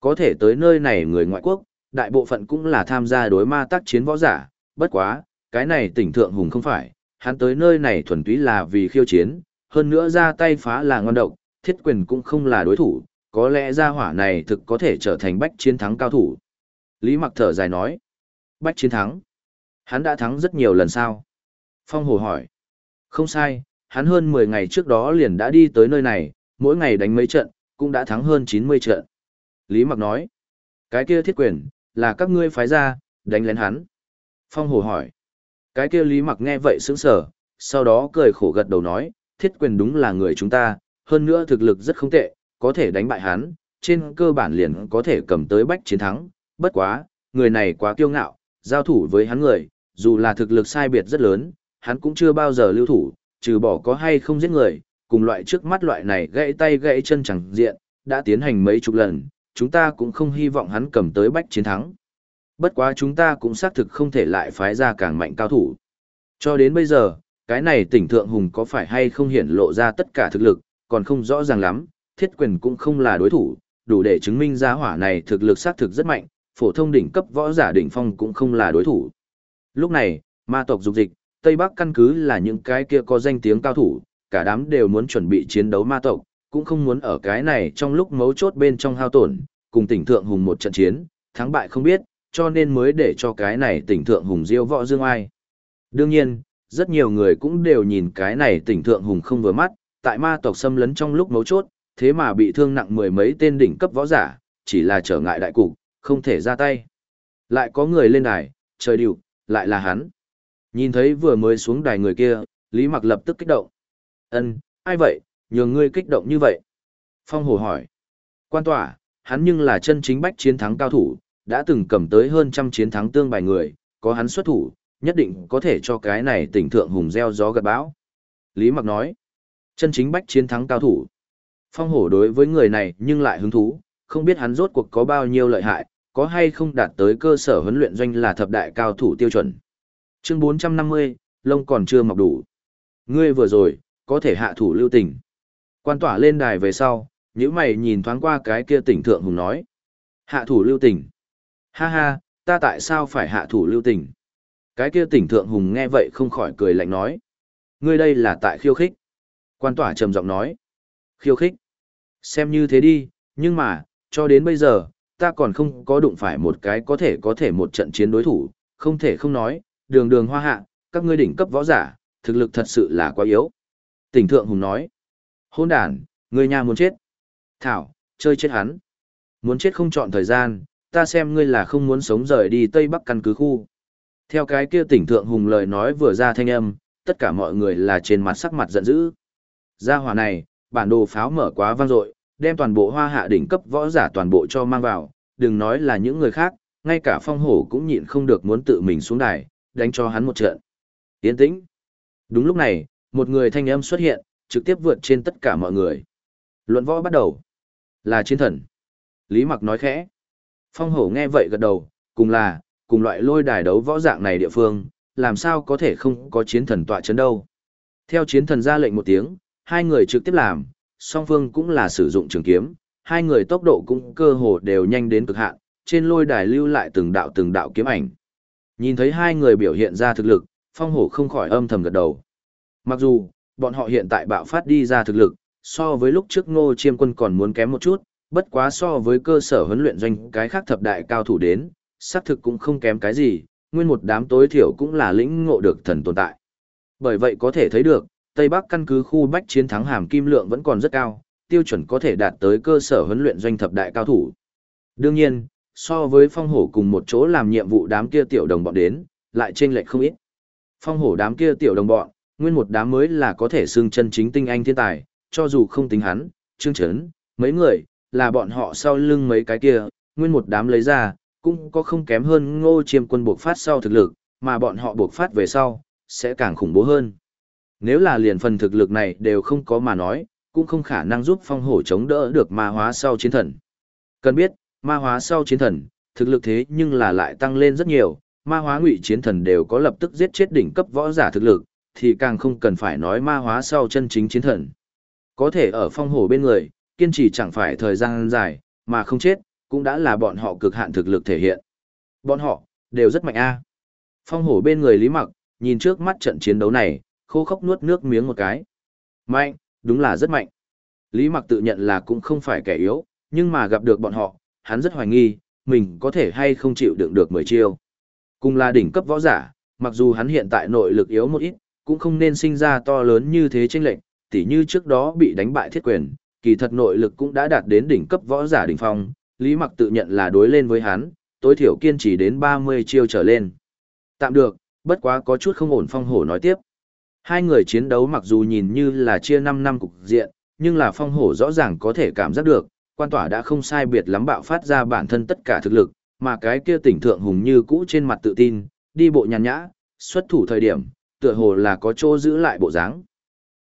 có thể tới nơi này người ngoại quốc, đại bộ phận cũng là tham gia đối ma tác chiến võ giả, bất quá, cái này tỉnh thượng hùng không phải, hắn tới nơi này thuần túy là vì khiêu chiến, hơn nữa ra tay phá là ngon độc, thiết quyền cũng không là đối thủ, có lẽ gia hỏa này thực có thể trở thành bách chiến thắng cao thủ. Lý mặc thở dài nói, bách chiến thắng, hắn đã thắng rất nhiều lần sao? Phong hồ hỏi, không sai, hắn hơn 10 ngày trước đó liền đã đi tới nơi này, mỗi ngày đánh mấy trận, cũng đã thắng hơn 90 trận. Lý mặc nói, cái kia thiết quyền, là các ngươi phái ra, đánh lén hắn. Phong hồ hỏi, cái kia Lý mặc nghe vậy sững sờ, sau đó cười khổ gật đầu nói, thiết quyền đúng là người chúng ta, hơn nữa thực lực rất không tệ, có thể đánh bại hắn, trên cơ bản liền có thể cầm tới bách chiến thắng, bất quá, người này quá kiêu ngạo, giao thủ với hắn người, dù là thực lực sai biệt rất lớn, hắn cũng chưa bao giờ lưu thủ, trừ bỏ có hay không giết người, cùng loại trước mắt loại này gãy tay gãy chân chẳng diện, đã tiến hành mấy chục lần, chúng ta cũng không hy vọng hắn cầm tới bách chiến thắng. Bất quá chúng ta cũng xác thực không thể lại phái ra càng mạnh cao thủ. Cho đến bây giờ, cái này tỉnh thượng hùng có phải hay không hiển lộ ra tất cả thực lực, còn không rõ ràng lắm, thiết quyền cũng không là đối thủ, đủ để chứng minh ra hỏa này thực lực xác thực rất mạnh, phổ thông đỉnh cấp võ giả đỉnh phong cũng không là đối thủ. Lúc này, ma tộc dục dịch, Tây Bắc căn cứ là những cái kia có danh tiếng cao thủ, cả đám đều muốn chuẩn bị chiến đấu ma tộc, cũng không muốn ở cái này trong lúc mấu chốt bên trong hao tổn, cùng tỉnh thượng hùng một trận chiến, thắng bại không biết, cho nên mới để cho cái này tỉnh thượng hùng diêu võ dương ai. Đương nhiên, rất nhiều người cũng đều nhìn cái này tỉnh thượng hùng không vừa mắt, tại ma tộc xâm lấn trong lúc mấu chốt, thế mà bị thương nặng mười mấy tên đỉnh cấp võ giả, chỉ là trở ngại đại cục, không thể ra tay. Lại có người lên đài, trời điệu, lại là hắn. Nhìn thấy vừa mới xuống đài người kia, Lý Mặc lập tức kích động. Ân, ai vậy, nhường ngươi kích động như vậy? Phong Hồ hỏi. Quan tỏa, hắn nhưng là chân chính bách chiến thắng cao thủ, đã từng cầm tới hơn trăm chiến thắng tương bài người, có hắn xuất thủ, nhất định có thể cho cái này tỉnh thượng hùng gieo gió gặt bão. Lý Mặc nói, chân chính bách chiến thắng cao thủ. Phong hổ đối với người này nhưng lại hứng thú, không biết hắn rốt cuộc có bao nhiêu lợi hại, có hay không đạt tới cơ sở huấn luyện doanh là thập đại cao thủ tiêu chuẩn. Chương 450, lông còn chưa mọc đủ. Ngươi vừa rồi, có thể hạ thủ lưu tình. Quan tỏa lên đài về sau, những mày nhìn thoáng qua cái kia tỉnh thượng hùng nói. Hạ thủ lưu tình. Ha ha, ta tại sao phải hạ thủ lưu tình? Cái kia tỉnh thượng hùng nghe vậy không khỏi cười lạnh nói. Ngươi đây là tại khiêu khích. Quan tỏa trầm giọng nói. Khiêu khích. Xem như thế đi, nhưng mà, cho đến bây giờ, ta còn không có đụng phải một cái có thể có thể một trận chiến đối thủ, không thể không nói, đường đường hoa hạ, các ngươi đỉnh cấp võ giả, thực lực thật sự là quá yếu. Tỉnh thượng hùng nói. Hôn đàn, người nhà muốn chết. Thảo, chơi chết hắn. Muốn chết không chọn thời gian, ta xem ngươi là không muốn sống rời đi Tây Bắc căn cứ khu. Theo cái kia tỉnh thượng hùng lời nói vừa ra thanh âm, tất cả mọi người là trên mặt sắc mặt giận dữ. Gia hỏa này, bản đồ pháo mở quá vang dội, đem toàn bộ hoa hạ đỉnh cấp võ giả toàn bộ cho mang vào, đừng nói là những người khác, ngay cả phong hổ cũng nhịn không được muốn tự mình xuống đài, đánh cho hắn một trận. Yên tĩnh. Đúng lúc này, một người thanh âm xuất hiện, trực tiếp vượt trên tất cả mọi người. Luận võ bắt đầu. Là chiến thần. Lý Mặc nói khẽ. Phong hổ nghe vậy gật đầu, cùng là, cùng loại lôi đài đấu võ dạng này địa phương, làm sao có thể không có chiến thần tọa chấn đâu. Theo chiến thần ra lệnh một tiếng, hai người trực tiếp làm, song phương cũng là sử dụng trường kiếm, hai người tốc độ cũng cơ hồ đều nhanh đến cực hạn, trên lôi đài lưu lại từng đạo từng đạo kiếm ảnh. Nhìn thấy hai người biểu hiện ra thực lực, phong hổ không khỏi âm thầm gật đầu. Mặc dù, bọn họ hiện tại bạo phát đi ra thực lực, so với lúc trước ngô chiêm quân còn muốn kém một chút, bất quá so với cơ sở huấn luyện doanh cái khác thập đại cao thủ đến, xác thực cũng không kém cái gì, nguyên một đám tối thiểu cũng là lĩnh ngộ được thần tồn tại. Bởi vậy có thể thấy được, Tây Bắc căn cứ khu bách chiến thắng hàm kim lượng vẫn còn rất cao, tiêu chuẩn có thể đạt tới cơ sở huấn luyện doanh thập đại cao thủ. Đương nhiên, so với phong hổ cùng một chỗ làm nhiệm vụ đám kia tiểu đồng bọn đến, lại chênh lệch không ít. Phong hổ đám kia tiểu đồng bọn, nguyên một đám mới là có thể xưng chân chính tinh anh thiên tài, cho dù không tính hắn, Trương Chấn, mấy người, là bọn họ sau lưng mấy cái kia, nguyên một đám lấy ra, cũng có không kém hơn ngô chiêm quân buộc phát sau thực lực, mà bọn họ buộc phát về sau, sẽ càng khủng bố hơn. Nếu là liền phần thực lực này đều không có mà nói, cũng không khả năng giúp phong hổ chống đỡ được ma hóa sau chiến thần. Cần biết, ma hóa sau chiến thần, thực lực thế nhưng là lại tăng lên rất nhiều, ma hóa ngụy chiến thần đều có lập tức giết chết đỉnh cấp võ giả thực lực, thì càng không cần phải nói ma hóa sau chân chính chiến thần. Có thể ở phong hổ bên người, kiên trì chẳng phải thời gian dài, mà không chết, cũng đã là bọn họ cực hạn thực lực thể hiện. Bọn họ, đều rất mạnh a. Phong hổ bên người Lý Mặc, nhìn trước mắt trận chiến đấu này, khô khốc nuốt nước miếng một cái. Mạnh, đúng là rất mạnh. Lý Mặc tự nhận là cũng không phải kẻ yếu, nhưng mà gặp được bọn họ, hắn rất hoài nghi, mình có thể hay không chịu đựng được 10 chiêu. Cùng là đỉnh cấp võ giả, mặc dù hắn hiện tại nội lực yếu một ít, cũng không nên sinh ra to lớn như thế chênh lệnh, tỉ như trước đó bị đánh bại thiết quyền, kỳ thật nội lực cũng đã đạt đến đỉnh cấp võ giả đỉnh phong, Lý Mặc tự nhận là đối lên với hắn, tối thiểu kiên trì đến 30 chiêu trở lên. Tạm được, bất quá có chút không ổn phong hổ nói tiếp. Hai người chiến đấu mặc dù nhìn như là chia 5 năm cục diện, nhưng là phong hổ rõ ràng có thể cảm giác được, quan tỏa đã không sai biệt lắm bạo phát ra bản thân tất cả thực lực, mà cái kia tỉnh thượng hùng như cũ trên mặt tự tin, đi bộ nhàn nhã, xuất thủ thời điểm, tựa hồ là có chỗ giữ lại bộ dáng.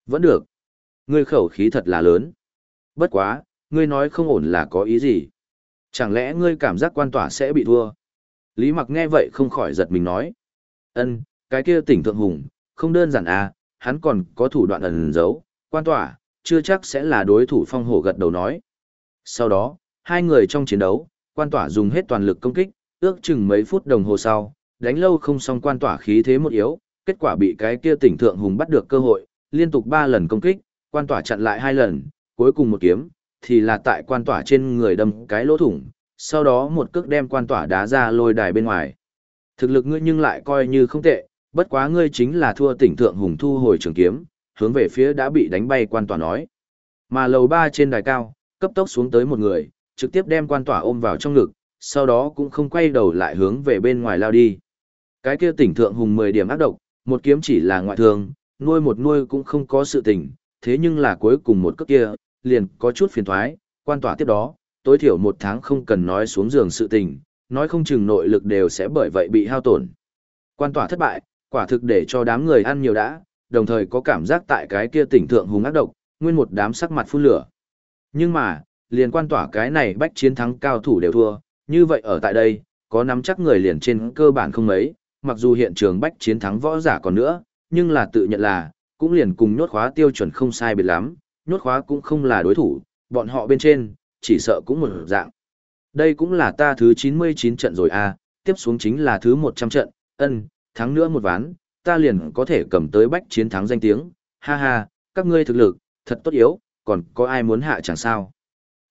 Vẫn được. Ngươi khẩu khí thật là lớn. Bất quá, ngươi nói không ổn là có ý gì? Chẳng lẽ ngươi cảm giác quan tỏa sẽ bị thua? Lý Mặc nghe vậy không khỏi giật mình nói. ân cái kia tỉnh thượng hùng, không đơn giản à, hắn còn có thủ đoạn ẩn giấu, quan tỏa, chưa chắc sẽ là đối thủ phong hổ gật đầu nói. Sau đó, hai người trong chiến đấu, quan tỏa dùng hết toàn lực công kích, ước chừng mấy phút đồng hồ sau, đánh lâu không xong quan tỏa khí thế một yếu, kết quả bị cái kia tỉnh thượng hùng bắt được cơ hội, liên tục ba lần công kích, quan tỏa chặn lại hai lần, cuối cùng một kiếm, thì là tại quan tỏa trên người đâm cái lỗ thủng, sau đó một cước đem quan tỏa đá ra lôi đài bên ngoài. Thực lực ngươi nhưng lại coi như không tệ, bất quá ngươi chính là thua tỉnh thượng hùng thu hồi trường kiếm, hướng về phía đã bị đánh bay quan tòa nói. Mà lầu ba trên đài cao, cấp tốc xuống tới một người, trực tiếp đem quan tỏa ôm vào trong ngực, sau đó cũng không quay đầu lại hướng về bên ngoài lao đi. Cái kia tỉnh thượng hùng 10 điểm ác độc, một kiếm chỉ là ngoại thường, nuôi một nuôi cũng không có sự tình, thế nhưng là cuối cùng một cước kia, liền có chút phiền thoái, quan tỏa tiếp đó, tối thiểu một tháng không cần nói xuống giường sự tình, nói không chừng nội lực đều sẽ bởi vậy bị hao tổn. Quan tỏa thất bại, quả thực để cho đám người ăn nhiều đã, đồng thời có cảm giác tại cái kia tỉnh thượng hùng ác độc, nguyên một đám sắc mặt phun lửa. Nhưng mà, liền quan tỏa cái này bách chiến thắng cao thủ đều thua, như vậy ở tại đây, có nắm chắc người liền trên cơ bản không mấy, mặc dù hiện trường bách chiến thắng võ giả còn nữa, nhưng là tự nhận là, cũng liền cùng nhốt khóa tiêu chuẩn không sai biệt lắm, nhốt khóa cũng không là đối thủ, bọn họ bên trên, chỉ sợ cũng một dạng. Đây cũng là ta thứ 99 trận rồi à, tiếp xuống chính là thứ 100 trận, ân, thắng nữa một ván, ta liền có thể cầm tới bách chiến thắng danh tiếng, ha ha, các ngươi thực lực, thật tốt yếu, còn có ai muốn hạ chẳng sao.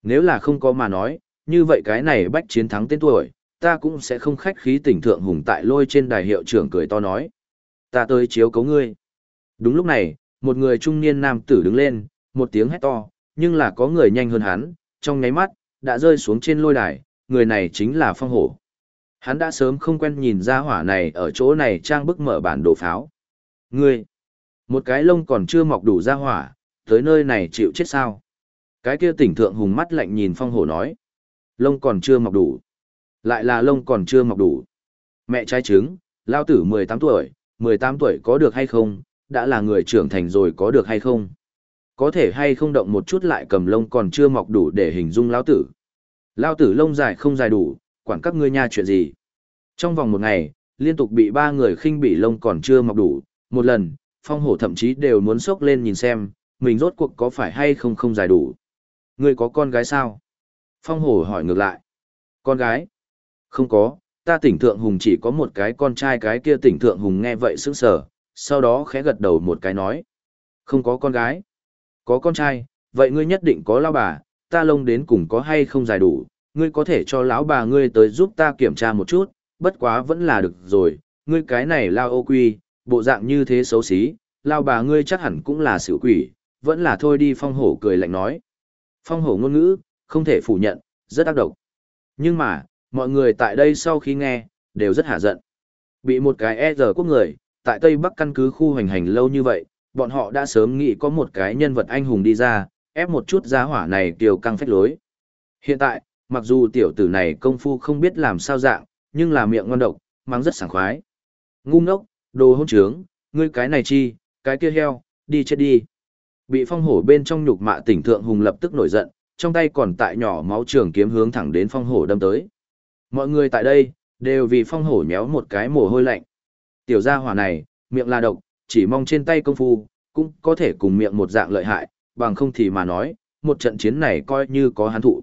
Nếu là không có mà nói, như vậy cái này bách chiến thắng tên tuổi, ta cũng sẽ không khách khí tỉnh thượng hùng tại lôi trên đài hiệu trưởng cười to nói. Ta tới chiếu cấu ngươi. Đúng lúc này, một người trung niên nam tử đứng lên, một tiếng hét to, nhưng là có người nhanh hơn hắn, trong nháy mắt, đã rơi xuống trên lôi đài, người này chính là phong hổ. Hắn đã sớm không quen nhìn ra hỏa này ở chỗ này trang bức mở bản đồ pháo. Ngươi, một cái lông còn chưa mọc đủ ra hỏa, tới nơi này chịu chết sao? Cái kia tỉnh thượng hùng mắt lạnh nhìn phong hổ nói. Lông còn chưa mọc đủ. Lại là lông còn chưa mọc đủ. Mẹ trai trứng, lao tử 18 tuổi, 18 tuổi có được hay không, đã là người trưởng thành rồi có được hay không? Có thể hay không động một chút lại cầm lông còn chưa mọc đủ để hình dung lao tử. Lao tử lông dài không dài đủ, quản các ngươi nha chuyện gì. Trong vòng một ngày, liên tục bị ba người khinh bị lông còn chưa mọc đủ, một lần, phong hổ thậm chí đều muốn sốc lên nhìn xem, mình rốt cuộc có phải hay không không giải đủ. Ngươi có con gái sao? Phong hổ hỏi ngược lại. Con gái? Không có, ta tỉnh thượng hùng chỉ có một cái con trai cái kia tỉnh thượng hùng nghe vậy sững sờ, sau đó khẽ gật đầu một cái nói. Không có con gái. Có con trai, vậy ngươi nhất định có lao bà, ta lông đến cùng có hay không dài đủ, ngươi có thể cho lão bà ngươi tới giúp ta kiểm tra một chút, bất quá vẫn là được rồi, ngươi cái này lao ô quy, bộ dạng như thế xấu xí, lao bà ngươi chắc hẳn cũng là sự quỷ, vẫn là thôi đi phong hổ cười lạnh nói. Phong hổ ngôn ngữ, không thể phủ nhận, rất ác độc. Nhưng mà, mọi người tại đây sau khi nghe, đều rất hạ giận. Bị một cái e giờ quốc người, tại Tây Bắc căn cứ khu hành hành lâu như vậy, bọn họ đã sớm nghĩ có một cái nhân vật anh hùng đi ra, ép một chút giá hỏa này kiều căng phách lối. Hiện tại, mặc dù tiểu tử này công phu không biết làm sao dạng, nhưng là miệng ngon độc, mang rất sảng khoái. Ngu ngốc, đồ hôn trướng, ngươi cái này chi, cái kia heo, đi chết đi. Bị phong hổ bên trong nhục mạ tỉnh thượng hùng lập tức nổi giận, trong tay còn tại nhỏ máu trường kiếm hướng thẳng đến phong hổ đâm tới. Mọi người tại đây, đều vì phong hổ nhéo một cái mồ hôi lạnh. Tiểu gia hỏa này, miệng là độc, chỉ mong trên tay công phu, cũng có thể cùng miệng một dạng lợi hại, bằng không thì mà nói, một trận chiến này coi như có hắn thụ.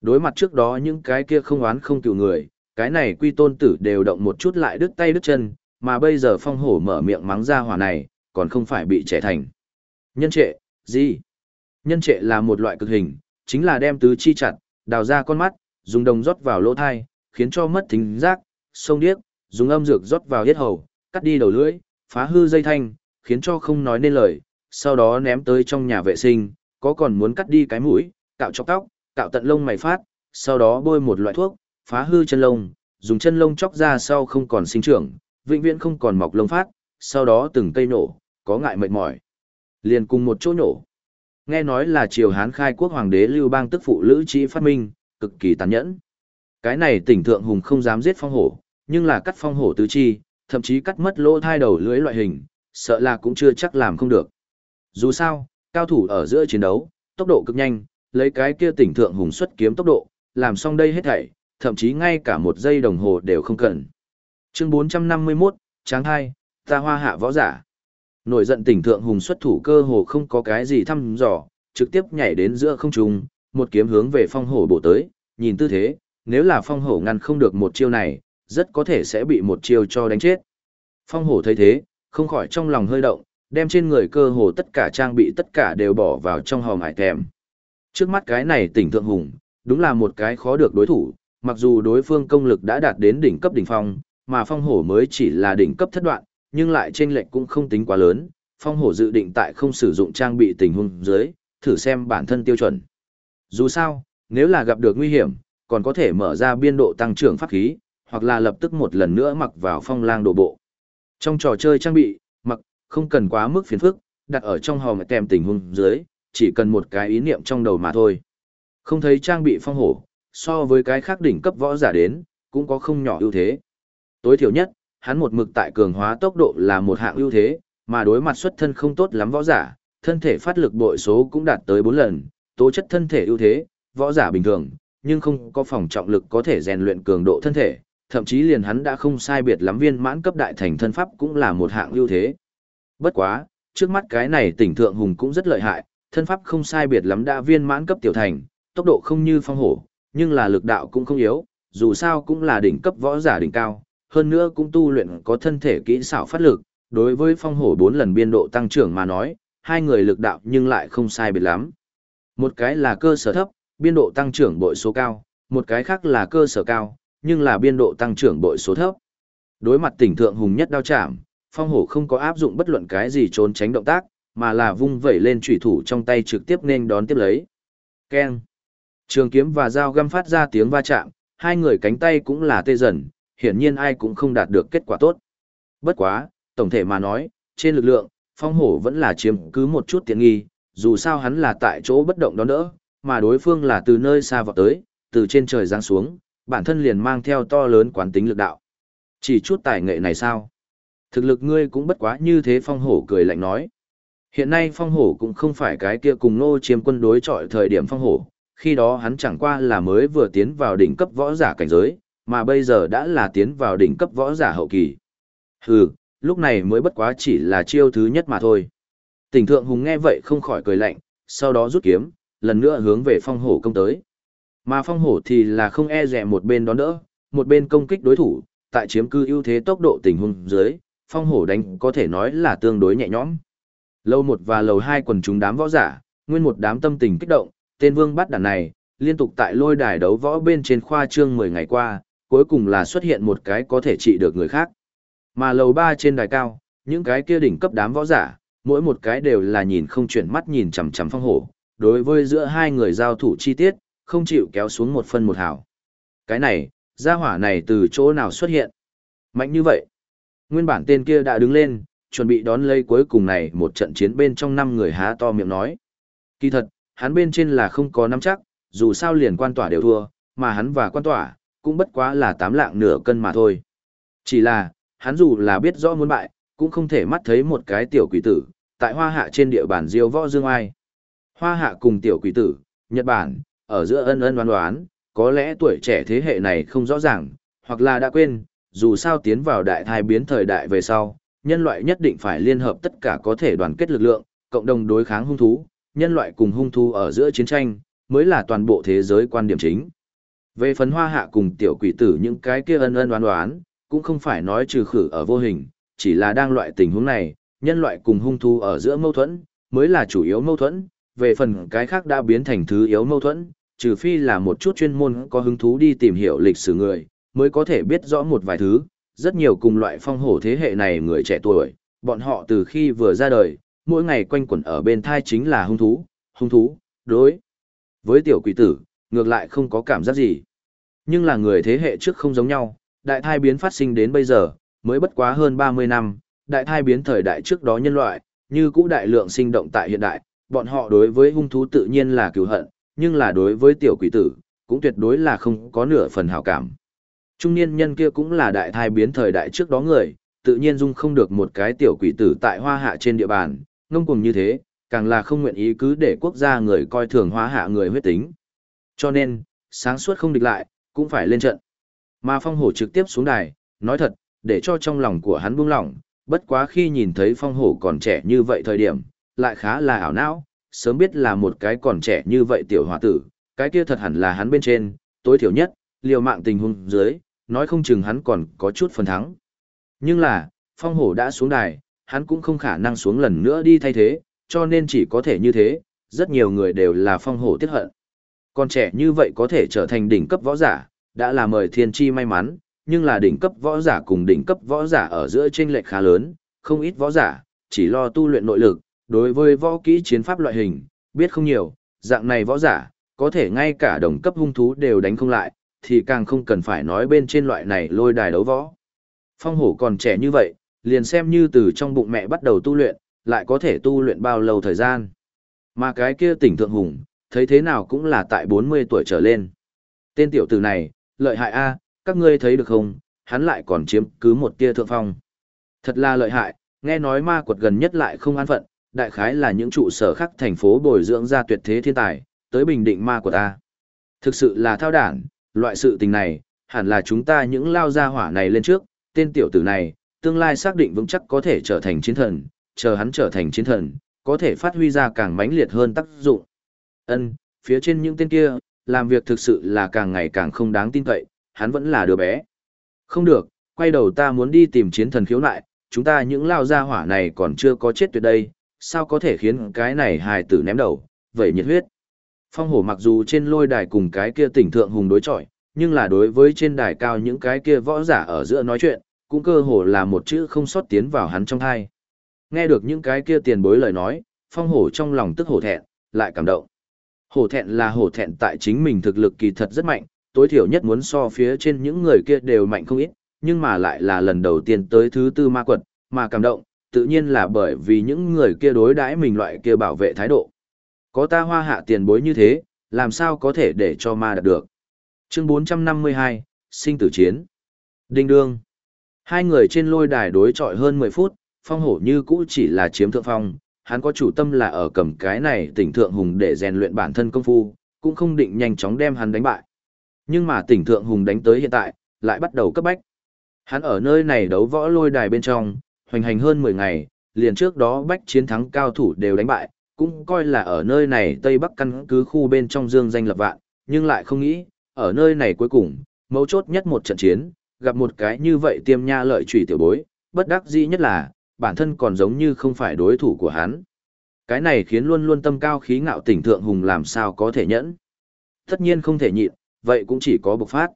Đối mặt trước đó những cái kia không oán không cựu người, cái này quy tôn tử đều động một chút lại đứt tay đứt chân, mà bây giờ phong hổ mở miệng mắng ra hỏa này, còn không phải bị trẻ thành. Nhân trệ, gì? Nhân trệ là một loại cực hình, chính là đem tứ chi chặt, đào ra con mắt, dùng đồng rót vào lỗ thai, khiến cho mất thính giác, sông điếc, dùng âm dược rót vào yết hầu, cắt đi đầu lưỡi, phá hư dây thanh, khiến cho không nói nên lời, sau đó ném tới trong nhà vệ sinh, có còn muốn cắt đi cái mũi, cạo chọc tóc, cạo tận lông mày phát, sau đó bôi một loại thuốc, phá hư chân lông, dùng chân lông chóc ra sau không còn sinh trưởng, vĩnh viễn không còn mọc lông phát, sau đó từng cây nổ, có ngại mệt mỏi. Liền cùng một chỗ nổ. Nghe nói là triều Hán khai quốc hoàng đế Lưu Bang tức phụ Lữ Trí phát minh, cực kỳ tàn nhẫn. Cái này tỉnh thượng hùng không dám giết phong hổ, nhưng là cắt phong hổ tứ chi, thậm chí cắt mất lỗ thai đầu lưới loại hình, sợ là cũng chưa chắc làm không được. Dù sao, cao thủ ở giữa chiến đấu, tốc độ cực nhanh, lấy cái kia tỉnh thượng hùng xuất kiếm tốc độ, làm xong đây hết thảy, thậm chí ngay cả một giây đồng hồ đều không cần. Chương 451, Tráng hai, ta hoa hạ võ giả. Nổi giận tỉnh thượng hùng xuất thủ cơ hồ không có cái gì thăm dò, trực tiếp nhảy đến giữa không trung, một kiếm hướng về phong hổ bổ tới, nhìn tư thế, nếu là phong hổ ngăn không được một chiêu này, rất có thể sẽ bị một chiêu cho đánh chết. Phong hổ thấy thế, không khỏi trong lòng hơi động, đem trên người cơ hồ tất cả trang bị tất cả đều bỏ vào trong hòm hải thèm. Trước mắt cái này tỉnh thượng hùng, đúng là một cái khó được đối thủ, mặc dù đối phương công lực đã đạt đến đỉnh cấp đỉnh phong, mà phong hổ mới chỉ là đỉnh cấp thất đoạn, nhưng lại trên lệnh cũng không tính quá lớn, phong hổ dự định tại không sử dụng trang bị tình huống dưới, thử xem bản thân tiêu chuẩn. Dù sao, nếu là gặp được nguy hiểm, còn có thể mở ra biên độ tăng trưởng pháp khí, hoặc là lập tức một lần nữa mặc vào phong lang đồ bộ. Trong trò chơi trang bị, mặc, không cần quá mức phiền phức, đặt ở trong hòm kèm tình huống dưới, chỉ cần một cái ý niệm trong đầu mà thôi. Không thấy trang bị phong hổ, so với cái khác đỉnh cấp võ giả đến, cũng có không nhỏ ưu thế. Tối thiểu nhất, hắn một mực tại cường hóa tốc độ là một hạng ưu thế, mà đối mặt xuất thân không tốt lắm võ giả, thân thể phát lực bội số cũng đạt tới 4 lần, tố chất thân thể ưu thế, võ giả bình thường, nhưng không có phòng trọng lực có thể rèn luyện cường độ thân thể, thậm chí liền hắn đã không sai biệt lắm viên mãn cấp đại thành thân pháp cũng là một hạng ưu thế. Bất quá, trước mắt cái này tỉnh thượng hùng cũng rất lợi hại, thân pháp không sai biệt lắm đã viên mãn cấp tiểu thành, tốc độ không như phong hổ, nhưng là lực đạo cũng không yếu, dù sao cũng là đỉnh cấp võ giả đỉnh cao, hơn nữa cũng tu luyện có thân thể kỹ xảo phát lực, đối với phong hổ 4 lần biên độ tăng trưởng mà nói, hai người lực đạo nhưng lại không sai biệt lắm. Một cái là cơ sở thấp, biên độ tăng trưởng bội số cao, một cái khác là cơ sở cao, nhưng là biên độ tăng trưởng bội số thấp. Đối mặt tỉnh thượng hùng nhất đao chạm, phong hổ không có áp dụng bất luận cái gì trốn tránh động tác, mà là vung vẩy lên chủy thủ trong tay trực tiếp nên đón tiếp lấy. Keng. Trường kiếm và dao găm phát ra tiếng va chạm, hai người cánh tay cũng là tê dần, hiển nhiên ai cũng không đạt được kết quả tốt. Bất quá, tổng thể mà nói, trên lực lượng, phong hổ vẫn là chiếm cứ một chút tiện nghi, dù sao hắn là tại chỗ bất động đó đỡ, mà đối phương là từ nơi xa vọt tới, từ trên trời giáng xuống, bản thân liền mang theo to lớn quán tính lực đạo. Chỉ chút tài nghệ này sao? Thực lực ngươi cũng bất quá như thế phong hổ cười lạnh nói. Hiện nay phong hổ cũng không phải cái kia cùng nô chiếm quân đối chọi thời điểm phong hổ, khi đó hắn chẳng qua là mới vừa tiến vào đỉnh cấp võ giả cảnh giới, mà bây giờ đã là tiến vào đỉnh cấp võ giả hậu kỳ. Hừ, lúc này mới bất quá chỉ là chiêu thứ nhất mà thôi. Tỉnh thượng hùng nghe vậy không khỏi cười lạnh, sau đó rút kiếm, lần nữa hướng về phong hổ công tới. Mà phong hổ thì là không e rẻ một bên đón đỡ, một bên công kích đối thủ, tại chiếm cư ưu thế tốc độ tình huống dưới, phong hổ đánh có thể nói là tương đối nhẹ nhõm. Lầu một và lầu hai quần chúng đám võ giả, nguyên một đám tâm tình kích động, tên vương bắt đàn này, liên tục tại lôi đài đấu võ bên trên khoa trương 10 ngày qua, cuối cùng là xuất hiện một cái có thể trị được người khác. Mà lầu ba trên đài cao, những cái kia đỉnh cấp đám võ giả, mỗi một cái đều là nhìn không chuyển mắt nhìn chằm chằm phong hổ, đối với giữa hai người giao thủ chi tiết, không chịu kéo xuống một phân một hào. Cái này, gia hỏa này từ chỗ nào xuất hiện? Mạnh như vậy. Nguyên bản tên kia đã đứng lên, chuẩn bị đón lấy cuối cùng này một trận chiến bên trong năm người há to miệng nói. Kỳ thật, hắn bên trên là không có nắm chắc, dù sao liền quan tỏa đều thua, mà hắn và quan tỏa, cũng bất quá là tám lạng nửa cân mà thôi. Chỉ là, hắn dù là biết rõ muốn bại, cũng không thể mắt thấy một cái tiểu quỷ tử, tại hoa hạ trên địa bàn diêu võ dương ai. Hoa hạ cùng tiểu quỷ tử, Nhật Bản, ở giữa ân ân đoán đoán, có lẽ tuổi trẻ thế hệ này không rõ ràng, hoặc là đã quên, dù sao tiến vào đại thai biến thời đại về sau, nhân loại nhất định phải liên hợp tất cả có thể đoàn kết lực lượng, cộng đồng đối kháng hung thú, nhân loại cùng hung thú ở giữa chiến tranh, mới là toàn bộ thế giới quan điểm chính. Về phần hoa hạ cùng tiểu quỷ tử những cái kia ân ân đoán đoán, cũng không phải nói trừ khử ở vô hình, chỉ là đang loại tình huống này, nhân loại cùng hung thú ở giữa mâu thuẫn, mới là chủ yếu mâu thuẫn, về phần cái khác đã biến thành thứ yếu mâu thuẫn, trừ phi là một chút chuyên môn có hứng thú đi tìm hiểu lịch sử người, mới có thể biết rõ một vài thứ, rất nhiều cùng loại phong hổ thế hệ này người trẻ tuổi, bọn họ từ khi vừa ra đời, mỗi ngày quanh quẩn ở bên thai chính là hung thú, hung thú, đối. Với tiểu quỷ tử, ngược lại không có cảm giác gì. Nhưng là người thế hệ trước không giống nhau, đại thai biến phát sinh đến bây giờ, mới bất quá hơn 30 năm, đại thai biến thời đại trước đó nhân loại, như cũ đại lượng sinh động tại hiện đại, bọn họ đối với hung thú tự nhiên là cứu hận, nhưng là đối với tiểu quỷ tử, cũng tuyệt đối là không có nửa phần hảo cảm. Trung niên nhân kia cũng là đại thai biến thời đại trước đó người, tự nhiên dung không được một cái tiểu quỷ tử tại hoa hạ trên địa bàn, ngông cuồng như thế, càng là không nguyện ý cứ để quốc gia người coi thường hoa hạ người huyết tính. Cho nên, sáng suốt không địch lại, cũng phải lên trận. Mà phong hổ trực tiếp xuống đài, nói thật, để cho trong lòng của hắn buông lỏng, bất quá khi nhìn thấy phong hổ còn trẻ như vậy thời điểm, lại khá là ảo não, sớm biết là một cái còn trẻ như vậy tiểu hòa tử, cái kia thật hẳn là hắn bên trên, tối thiểu nhất, liều mạng tình huống dưới, nói không chừng hắn còn có chút phần thắng. Nhưng là, phong hổ đã xuống đài, hắn cũng không khả năng xuống lần nữa đi thay thế, cho nên chỉ có thể như thế, rất nhiều người đều là phong hổ tiếc hận. con trẻ như vậy có thể trở thành đỉnh cấp võ giả, đã là mời thiên chi may mắn, nhưng là đỉnh cấp võ giả cùng đỉnh cấp võ giả ở giữa chênh lệch khá lớn, không ít võ giả, chỉ lo tu luyện nội lực, đối với võ kỹ chiến pháp loại hình, biết không nhiều, dạng này võ giả, có thể ngay cả đồng cấp hung thú đều đánh không lại, thì càng không cần phải nói bên trên loại này lôi đài đấu võ. Phong hổ còn trẻ như vậy, liền xem như từ trong bụng mẹ bắt đầu tu luyện, lại có thể tu luyện bao lâu thời gian. Mà cái kia tỉnh thượng hùng, thấy thế nào cũng là tại 40 tuổi trở lên. Tên tiểu tử này, lợi hại a, các ngươi thấy được không, hắn lại còn chiếm cứ một tia thượng phong. Thật là lợi hại, nghe nói ma quật gần nhất lại không an phận, đại khái là những trụ sở khác thành phố bồi dưỡng ra tuyệt thế thiên tài, tới bình định ma quật ta. Thực sự là thao đản, loại sự tình này, hẳn là chúng ta những lao gia hỏa này lên trước, tên tiểu tử này, tương lai xác định vững chắc có thể trở thành chiến thần, chờ hắn trở thành chiến thần, có thể phát huy ra càng mãnh liệt hơn tác dụng. Ân, phía trên những tên kia, làm việc thực sự là càng ngày càng không đáng tin cậy, hắn vẫn là đứa bé. Không được, quay đầu ta muốn đi tìm chiến thần khiếu nại, chúng ta những lao gia hỏa này còn chưa có chết tuyệt đây, sao có thể khiến cái này hài tử ném đầu, vậy nhiệt huyết. Phong hổ mặc dù trên lôi đài cùng cái kia tỉnh thượng hùng đối chọi, nhưng là đối với trên đài cao những cái kia võ giả ở giữa nói chuyện, cũng cơ hồ là một chữ không sót tiến vào hắn trong thai. Nghe được những cái kia tiền bối lời nói, phong hổ trong lòng tức hổ thẹn, lại cảm động. Hổ thẹn là hổ thẹn tại chính mình thực lực kỳ thật rất mạnh, tối thiểu nhất muốn so phía trên những người kia đều mạnh không ít, nhưng mà lại là lần đầu tiên tới thứ tư ma quật, mà cảm động, tự nhiên là bởi vì những người kia đối đãi mình loại kia bảo vệ thái độ. Có ta hoa hạ tiền bối như thế, làm sao có thể để cho ma đạt được. Chương 452, Sinh tử chiến. Đinh đương. Hai người trên lôi đài đối chọi hơn 10 phút, phong hổ như cũ chỉ là chiếm thượng phong, hắn có chủ tâm là ở cầm cái này tỉnh thượng hùng để rèn luyện bản thân công phu, cũng không định nhanh chóng đem hắn đánh bại. Nhưng mà tỉnh thượng hùng đánh tới hiện tại, lại bắt đầu cấp bách. Hắn ở nơi này đấu võ lôi đài bên trong, hoành hành hơn 10 ngày, liền trước đó bách chiến thắng cao thủ đều đánh bại, cũng coi là ở nơi này Tây Bắc căn cứ khu bên trong dương danh lập vạn, nhưng lại không nghĩ, ở nơi này cuối cùng, mấu chốt nhất một trận chiến, gặp một cái như vậy tiêm nha lợi trùy tiểu bối, bất đắc dĩ nhất là, bản thân còn giống như không phải đối thủ của hắn. Cái này khiến luôn luôn tâm cao khí ngạo tỉnh thượng hùng làm sao có thể nhẫn. Tất nhiên không thể nhịn, vậy cũng chỉ có bộc phát.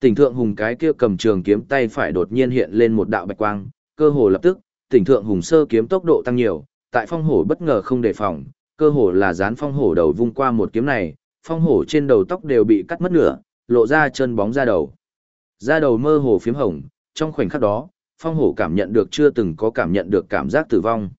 Tỉnh thượng hùng cái kia cầm trường kiếm tay phải đột nhiên hiện lên một đạo bạch quang, cơ hồ lập tức, tỉnh thượng hùng sơ kiếm tốc độ tăng nhiều, tại phong hổ bất ngờ không đề phòng, cơ hồ là dán phong hổ đầu vung qua một kiếm này, phong hổ trên đầu tóc đều bị cắt mất nửa, lộ ra chân bóng da đầu. Da đầu mơ hồ phiếm hồng, trong khoảnh khắc đó, phong hổ cảm nhận được chưa từng có cảm nhận được cảm giác tử vong.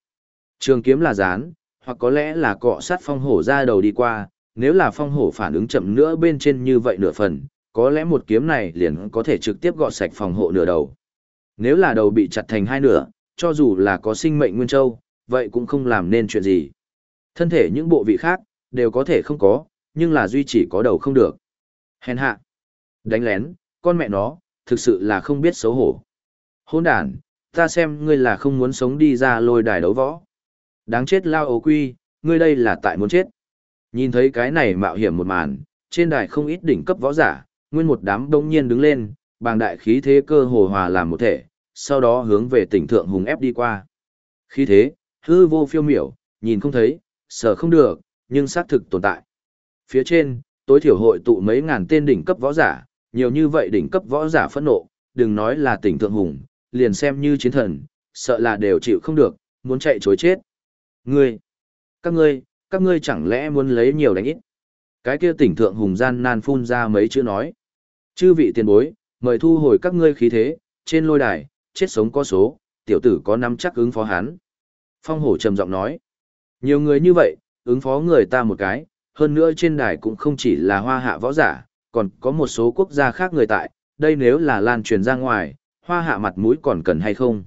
Trường kiếm là dán, hoặc có lẽ là cọ sát phong hổ ra đầu đi qua, nếu là phong hổ phản ứng chậm nữa bên trên như vậy nửa phần, có lẽ một kiếm này liền có thể trực tiếp gọt sạch phòng hộ nửa đầu. Nếu là đầu bị chặt thành hai nửa, cho dù là có sinh mệnh nguyên châu, vậy cũng không làm nên chuyện gì. Thân thể những bộ vị khác, đều có thể không có, nhưng là duy chỉ có đầu không được. Hèn hạ. Đánh lén, con mẹ nó, thực sự là không biết xấu hổ. Hôn đàn, ta xem ngươi là không muốn sống đi ra lôi đài đấu võ. Đáng chết lao ấu quy, ngươi đây là tại muốn chết. Nhìn thấy cái này mạo hiểm một màn, trên đài không ít đỉnh cấp võ giả, nguyên một đám đông nhiên đứng lên, bàng đại khí thế cơ hồ hòa làm một thể, sau đó hướng về tỉnh thượng hùng ép đi qua. Khí thế, hư vô phiêu miểu, nhìn không thấy, sợ không được, nhưng xác thực tồn tại. Phía trên, tối thiểu hội tụ mấy ngàn tên đỉnh cấp võ giả, nhiều như vậy đỉnh cấp võ giả phẫn nộ, đừng nói là tỉnh thượng hùng, liền xem như chiến thần, sợ là đều chịu không được, muốn chạy chối chết. Ngươi, các ngươi, các ngươi chẳng lẽ muốn lấy nhiều đánh ít. Cái kia tỉnh thượng hùng gian nan phun ra mấy chữ nói. Chư vị tiền bối, mời thu hồi các ngươi khí thế, trên lôi đài, chết sống có số, tiểu tử có nắm chắc ứng phó hắn. Phong hổ trầm giọng nói. Nhiều người như vậy, ứng phó người ta một cái, hơn nữa trên đài cũng không chỉ là hoa hạ võ giả, còn có một số quốc gia khác người tại, đây nếu là lan truyền ra ngoài, hoa hạ mặt mũi còn cần hay không?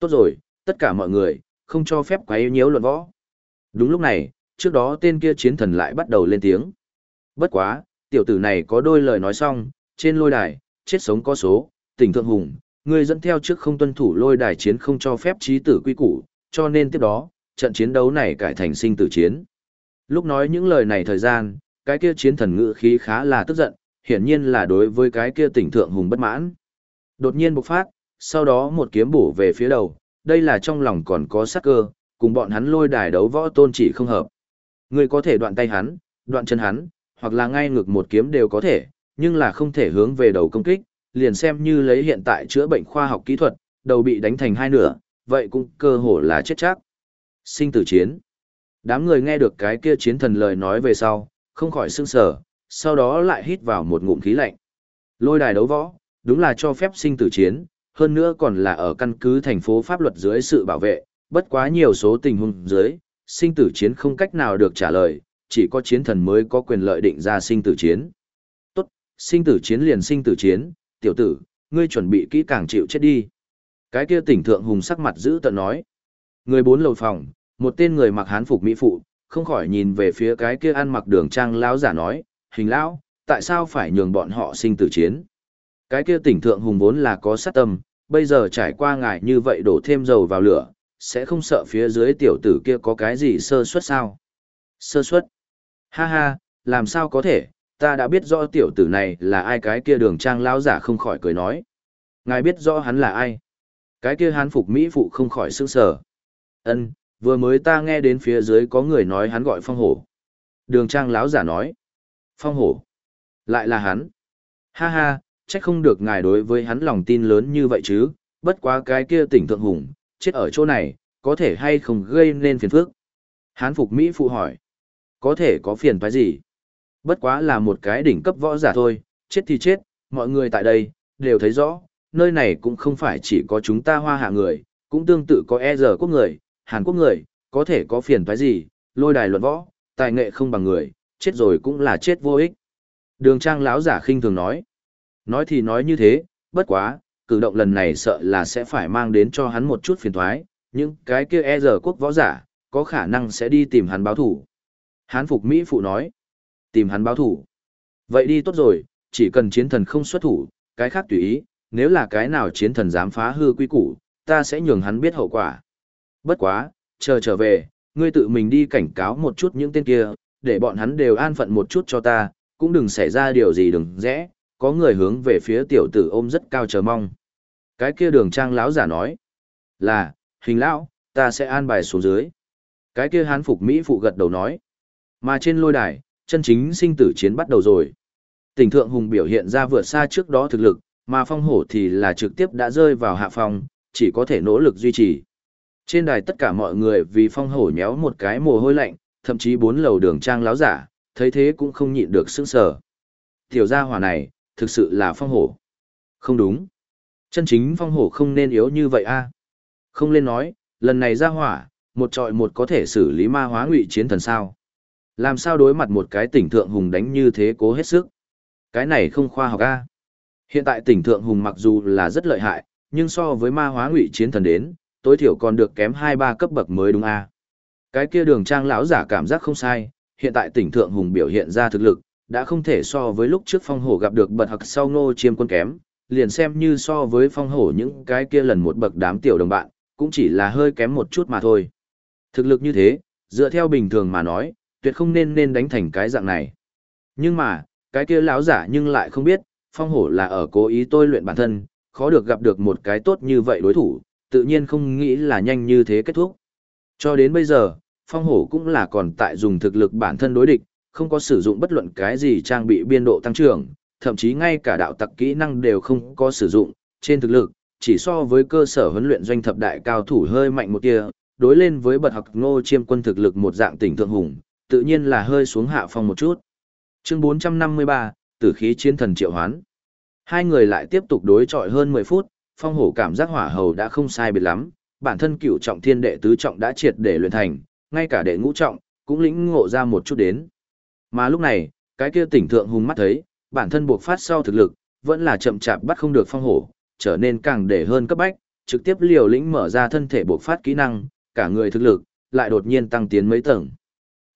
Tốt rồi, tất cả mọi người, không cho phép quấy nhiễu luận võ. Đúng lúc này, trước đó tên kia chiến thần lại bắt đầu lên tiếng. Bất quá, tiểu tử này có đôi lời nói xong, trên lôi đài, chết sống có số, tỉnh thượng hùng, người dẫn theo trước không tuân thủ lôi đài chiến không cho phép trí tử quy củ, cho nên tiếp đó, trận chiến đấu này cải thành sinh tử chiến. Lúc nói những lời này thời gian, cái kia chiến thần ngữ khí khá là tức giận, hiển nhiên là đối với cái kia tỉnh thượng hùng bất mãn. Đột nhiên bộc phát, sau đó một kiếm bổ về phía đầu, đây là trong lòng còn có sát cơ, cùng bọn hắn lôi đài đấu võ tôn chỉ không hợp. Người có thể đoạn tay hắn, đoạn chân hắn, hoặc là ngay ngược một kiếm đều có thể, nhưng là không thể hướng về đầu công kích, liền xem như lấy hiện tại chữa bệnh khoa học kỹ thuật, đầu bị đánh thành hai nửa, vậy cũng cơ hồ là chết chắc. Sinh tử chiến. Đám người nghe được cái kia chiến thần lời nói về sau, không khỏi sưng sở, sau đó lại hít vào một ngụm khí lạnh. Lôi đài đấu võ, đúng là cho phép sinh tử chiến, hơn nữa còn là ở căn cứ thành phố pháp luật dưới sự bảo vệ, bất quá nhiều số tình huống dưới, sinh tử chiến không cách nào được trả lời, chỉ có chiến thần mới có quyền lợi định ra sinh tử chiến. Tốt, sinh tử chiến liền sinh tử chiến, tiểu tử, ngươi chuẩn bị kỹ càng chịu chết đi. Cái kia tỉnh thượng hùng sắc mặt giữ tận nói. Người bốn lầu phòng, một tên người mặc hán phục mỹ phụ, không khỏi nhìn về phía cái kia ăn mặc đường trang lão giả nói, hình lão, tại sao phải nhường bọn họ sinh tử chiến? Cái kia tỉnh thượng hùng vốn là có sát tâm, bây giờ trải qua ngài như vậy đổ thêm dầu vào lửa, sẽ không sợ phía dưới tiểu tử kia có cái gì sơ suất sao? Sơ suất? Ha ha, làm sao có thể, ta đã biết rõ tiểu tử này là ai cái kia đường trang lão giả không khỏi cười nói. Ngài biết rõ hắn là ai? Cái kia hán phục Mỹ phụ không khỏi sững sờ. Ân, vừa mới ta nghe đến phía dưới có người nói hắn gọi phong hổ. Đường trang láo giả nói. Phong hổ. Lại là hắn. Ha ha, trách không được ngài đối với hắn lòng tin lớn như vậy chứ, bất quá cái kia tỉnh thượng hùng, chết ở chỗ này, có thể hay không gây nên phiền phức. Hán phục Mỹ phụ hỏi. Có thể có phiền phải gì? Bất quá là một cái đỉnh cấp võ giả thôi, chết thì chết, mọi người tại đây, đều thấy rõ, nơi này cũng không phải chỉ có chúng ta hoa hạ người, cũng tương tự có e giờ quốc người, Hàn Quốc người, có thể có phiền phải gì, lôi đài luận võ, tài nghệ không bằng người, chết rồi cũng là chết vô ích. Đường trang lão giả khinh thường nói. Nói thì nói như thế, bất quá, cử động lần này sợ là sẽ phải mang đến cho hắn một chút phiền thoái, nhưng cái kia e giờ quốc võ giả, có khả năng sẽ đi tìm hắn báo thủ. Hán phục Mỹ phụ nói, tìm hắn báo thủ. Vậy đi tốt rồi, chỉ cần chiến thần không xuất thủ, cái khác tùy ý, nếu là cái nào chiến thần dám phá hư quy củ, ta sẽ nhường hắn biết hậu quả. Bất quá, chờ trở về, ngươi tự mình đi cảnh cáo một chút những tên kia, để bọn hắn đều an phận một chút cho ta, cũng đừng xảy ra điều gì đừng rẽ, có người hướng về phía tiểu tử ôm rất cao chờ mong. Cái kia đường trang lão giả nói, là, hình lão, ta sẽ an bài xuống dưới. Cái kia hán phục Mỹ phụ gật đầu nói, mà trên lôi đài, chân chính sinh tử chiến bắt đầu rồi. Tỉnh thượng hùng biểu hiện ra vượt xa trước đó thực lực, mà phong hổ thì là trực tiếp đã rơi vào hạ phong, chỉ có thể nỗ lực duy trì. Trên đài tất cả mọi người vì phong hổ nhéo một cái mồ hôi lạnh, thậm chí bốn lầu đường trang láo giả, thấy thế cũng không nhịn được sững sờ. Tiểu gia hỏa này, thực sự là phong hổ. Không đúng. Chân chính phong hổ không nên yếu như vậy a. Không lên nói, lần này ra hỏa, một trọi một có thể xử lý ma hóa ngụy chiến thần sao. Làm sao đối mặt một cái tỉnh thượng hùng đánh như thế cố hết sức. Cái này không khoa học a. Hiện tại tỉnh thượng hùng mặc dù là rất lợi hại, nhưng so với ma hóa ngụy chiến thần đến, tối thiểu còn được kém hai ba cấp bậc mới đúng a. Cái kia đường trang lão giả cảm giác không sai, hiện tại tỉnh thượng hùng biểu hiện ra thực lực, đã không thể so với lúc trước phong hổ gặp được bật hặc sau ngô chiêm quân kém, liền xem như so với phong hổ những cái kia lần một bậc đám tiểu đồng bạn, cũng chỉ là hơi kém một chút mà thôi. Thực lực như thế, dựa theo bình thường mà nói, tuyệt không nên nên đánh thành cái dạng này. Nhưng mà, cái kia lão giả nhưng lại không biết, phong hổ là ở cố ý tôi luyện bản thân, khó được gặp được một cái tốt như vậy đối thủ, tự nhiên không nghĩ là nhanh như thế kết thúc. Cho đến bây giờ, phong hổ cũng là còn tại dùng thực lực bản thân đối địch, không có sử dụng bất luận cái gì trang bị biên độ tăng trưởng, thậm chí ngay cả đạo tặc kỹ năng đều không có sử dụng, trên thực lực, chỉ so với cơ sở huấn luyện doanh thập đại cao thủ hơi mạnh một tia, đối lên với bật học ngô chiêm quân thực lực một dạng tỉnh thượng hùng, tự nhiên là hơi xuống hạ phong một chút. Chương 453, Tử khí chiến thần triệu hoán. Hai người lại tiếp tục đối chọi hơn 10 phút, phong hổ cảm giác hỏa hầu đã không sai biệt lắm, bản thân cửu trọng thiên đệ tứ trọng đã triệt để luyện thành, ngay cả đệ ngũ trọng, cũng lĩnh ngộ ra một chút đến. Mà lúc này, cái kia tỉnh thượng hùng mắt thấy, bản thân buộc phát sau thực lực, vẫn là chậm chạp bắt không được phong hổ, trở nên càng để hơn cấp bách, trực tiếp liều lĩnh mở ra thân thể buộc phát kỹ năng, cả người thực lực, lại đột nhiên tăng tiến mấy tầng.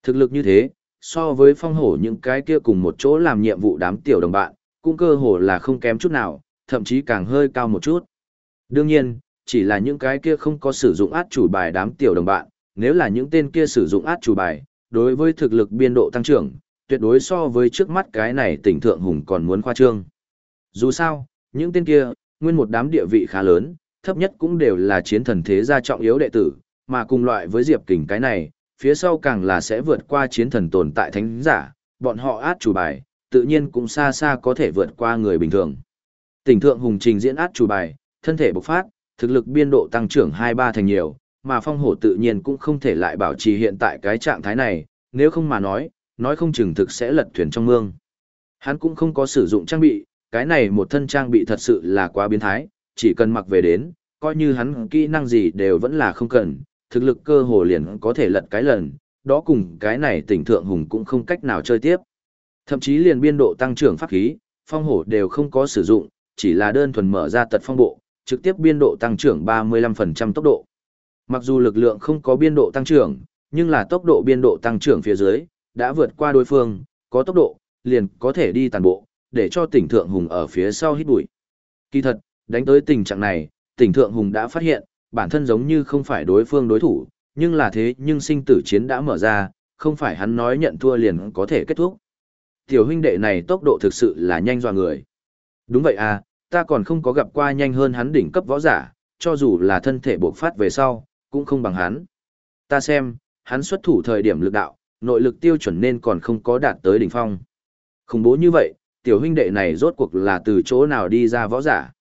Thực lực như thế, so với phong hổ những cái kia cùng một chỗ làm nhiệm vụ đám tiểu đồng bạn, cũng cơ hồ là không kém chút nào, thậm chí càng hơi cao một chút. Đương nhiên, chỉ là những cái kia không có sử dụng át chủ bài đám tiểu đồng bạn, nếu là những tên kia sử dụng át chủ bài, đối với thực lực biên độ tăng trưởng, tuyệt đối so với trước mắt cái này tỉnh thượng hùng còn muốn khoa trương. Dù sao, những tên kia, nguyên một đám địa vị khá lớn, thấp nhất cũng đều là chiến thần thế gia trọng yếu đệ tử, mà cùng loại với Diệp Kình cái này, phía sau càng là sẽ vượt qua chiến thần tồn tại thánh giả, bọn họ át chủ bài, tự nhiên cũng xa xa có thể vượt qua người bình thường. Tỉnh thượng hùng trình diễn át chủ bài, thân thể bộc phát, thực lực biên độ tăng trưởng 2-3 thành nhiều, mà phong hổ tự nhiên cũng không thể lại bảo trì hiện tại cái trạng thái này, nếu không mà nói, nói không chừng thực sẽ lật thuyền trong mương. Hắn cũng không có sử dụng trang bị, cái này một thân trang bị thật sự là quá biến thái, chỉ cần mặc về đến, coi như hắn kỹ năng gì đều vẫn là không cần, thực lực cơ hồ liền có thể lật cái lần, đó cùng cái này tỉnh thượng hùng cũng không cách nào chơi tiếp. Thậm chí liền biên độ tăng trưởng pháp khí, phong hổ đều không có sử dụng, chỉ là đơn thuần mở ra tật phong bộ, trực tiếp biên độ tăng trưởng 35% tốc độ. Mặc dù lực lượng không có biên độ tăng trưởng, nhưng là tốc độ biên độ tăng trưởng phía dưới, đã vượt qua đối phương, có tốc độ, liền có thể đi tàn bộ, để cho tỉnh thượng hùng ở phía sau hít bụi. Kỳ thật, đánh tới tình trạng này, tỉnh thượng hùng đã phát hiện, bản thân giống như không phải đối phương đối thủ, nhưng là thế nhưng sinh tử chiến đã mở ra, không phải hắn nói nhận thua liền có thể kết thúc. Tiểu huynh đệ này tốc độ thực sự là nhanh dọa người. Đúng vậy à, ta còn không có gặp qua nhanh hơn hắn đỉnh cấp võ giả, cho dù là thân thể bộc phát về sau, cũng không bằng hắn. Ta xem, hắn xuất thủ thời điểm lực đạo, nội lực tiêu chuẩn nên còn không có đạt tới đỉnh phong. Khủng bố như vậy, tiểu huynh đệ này rốt cuộc là từ chỗ nào đi ra võ giả.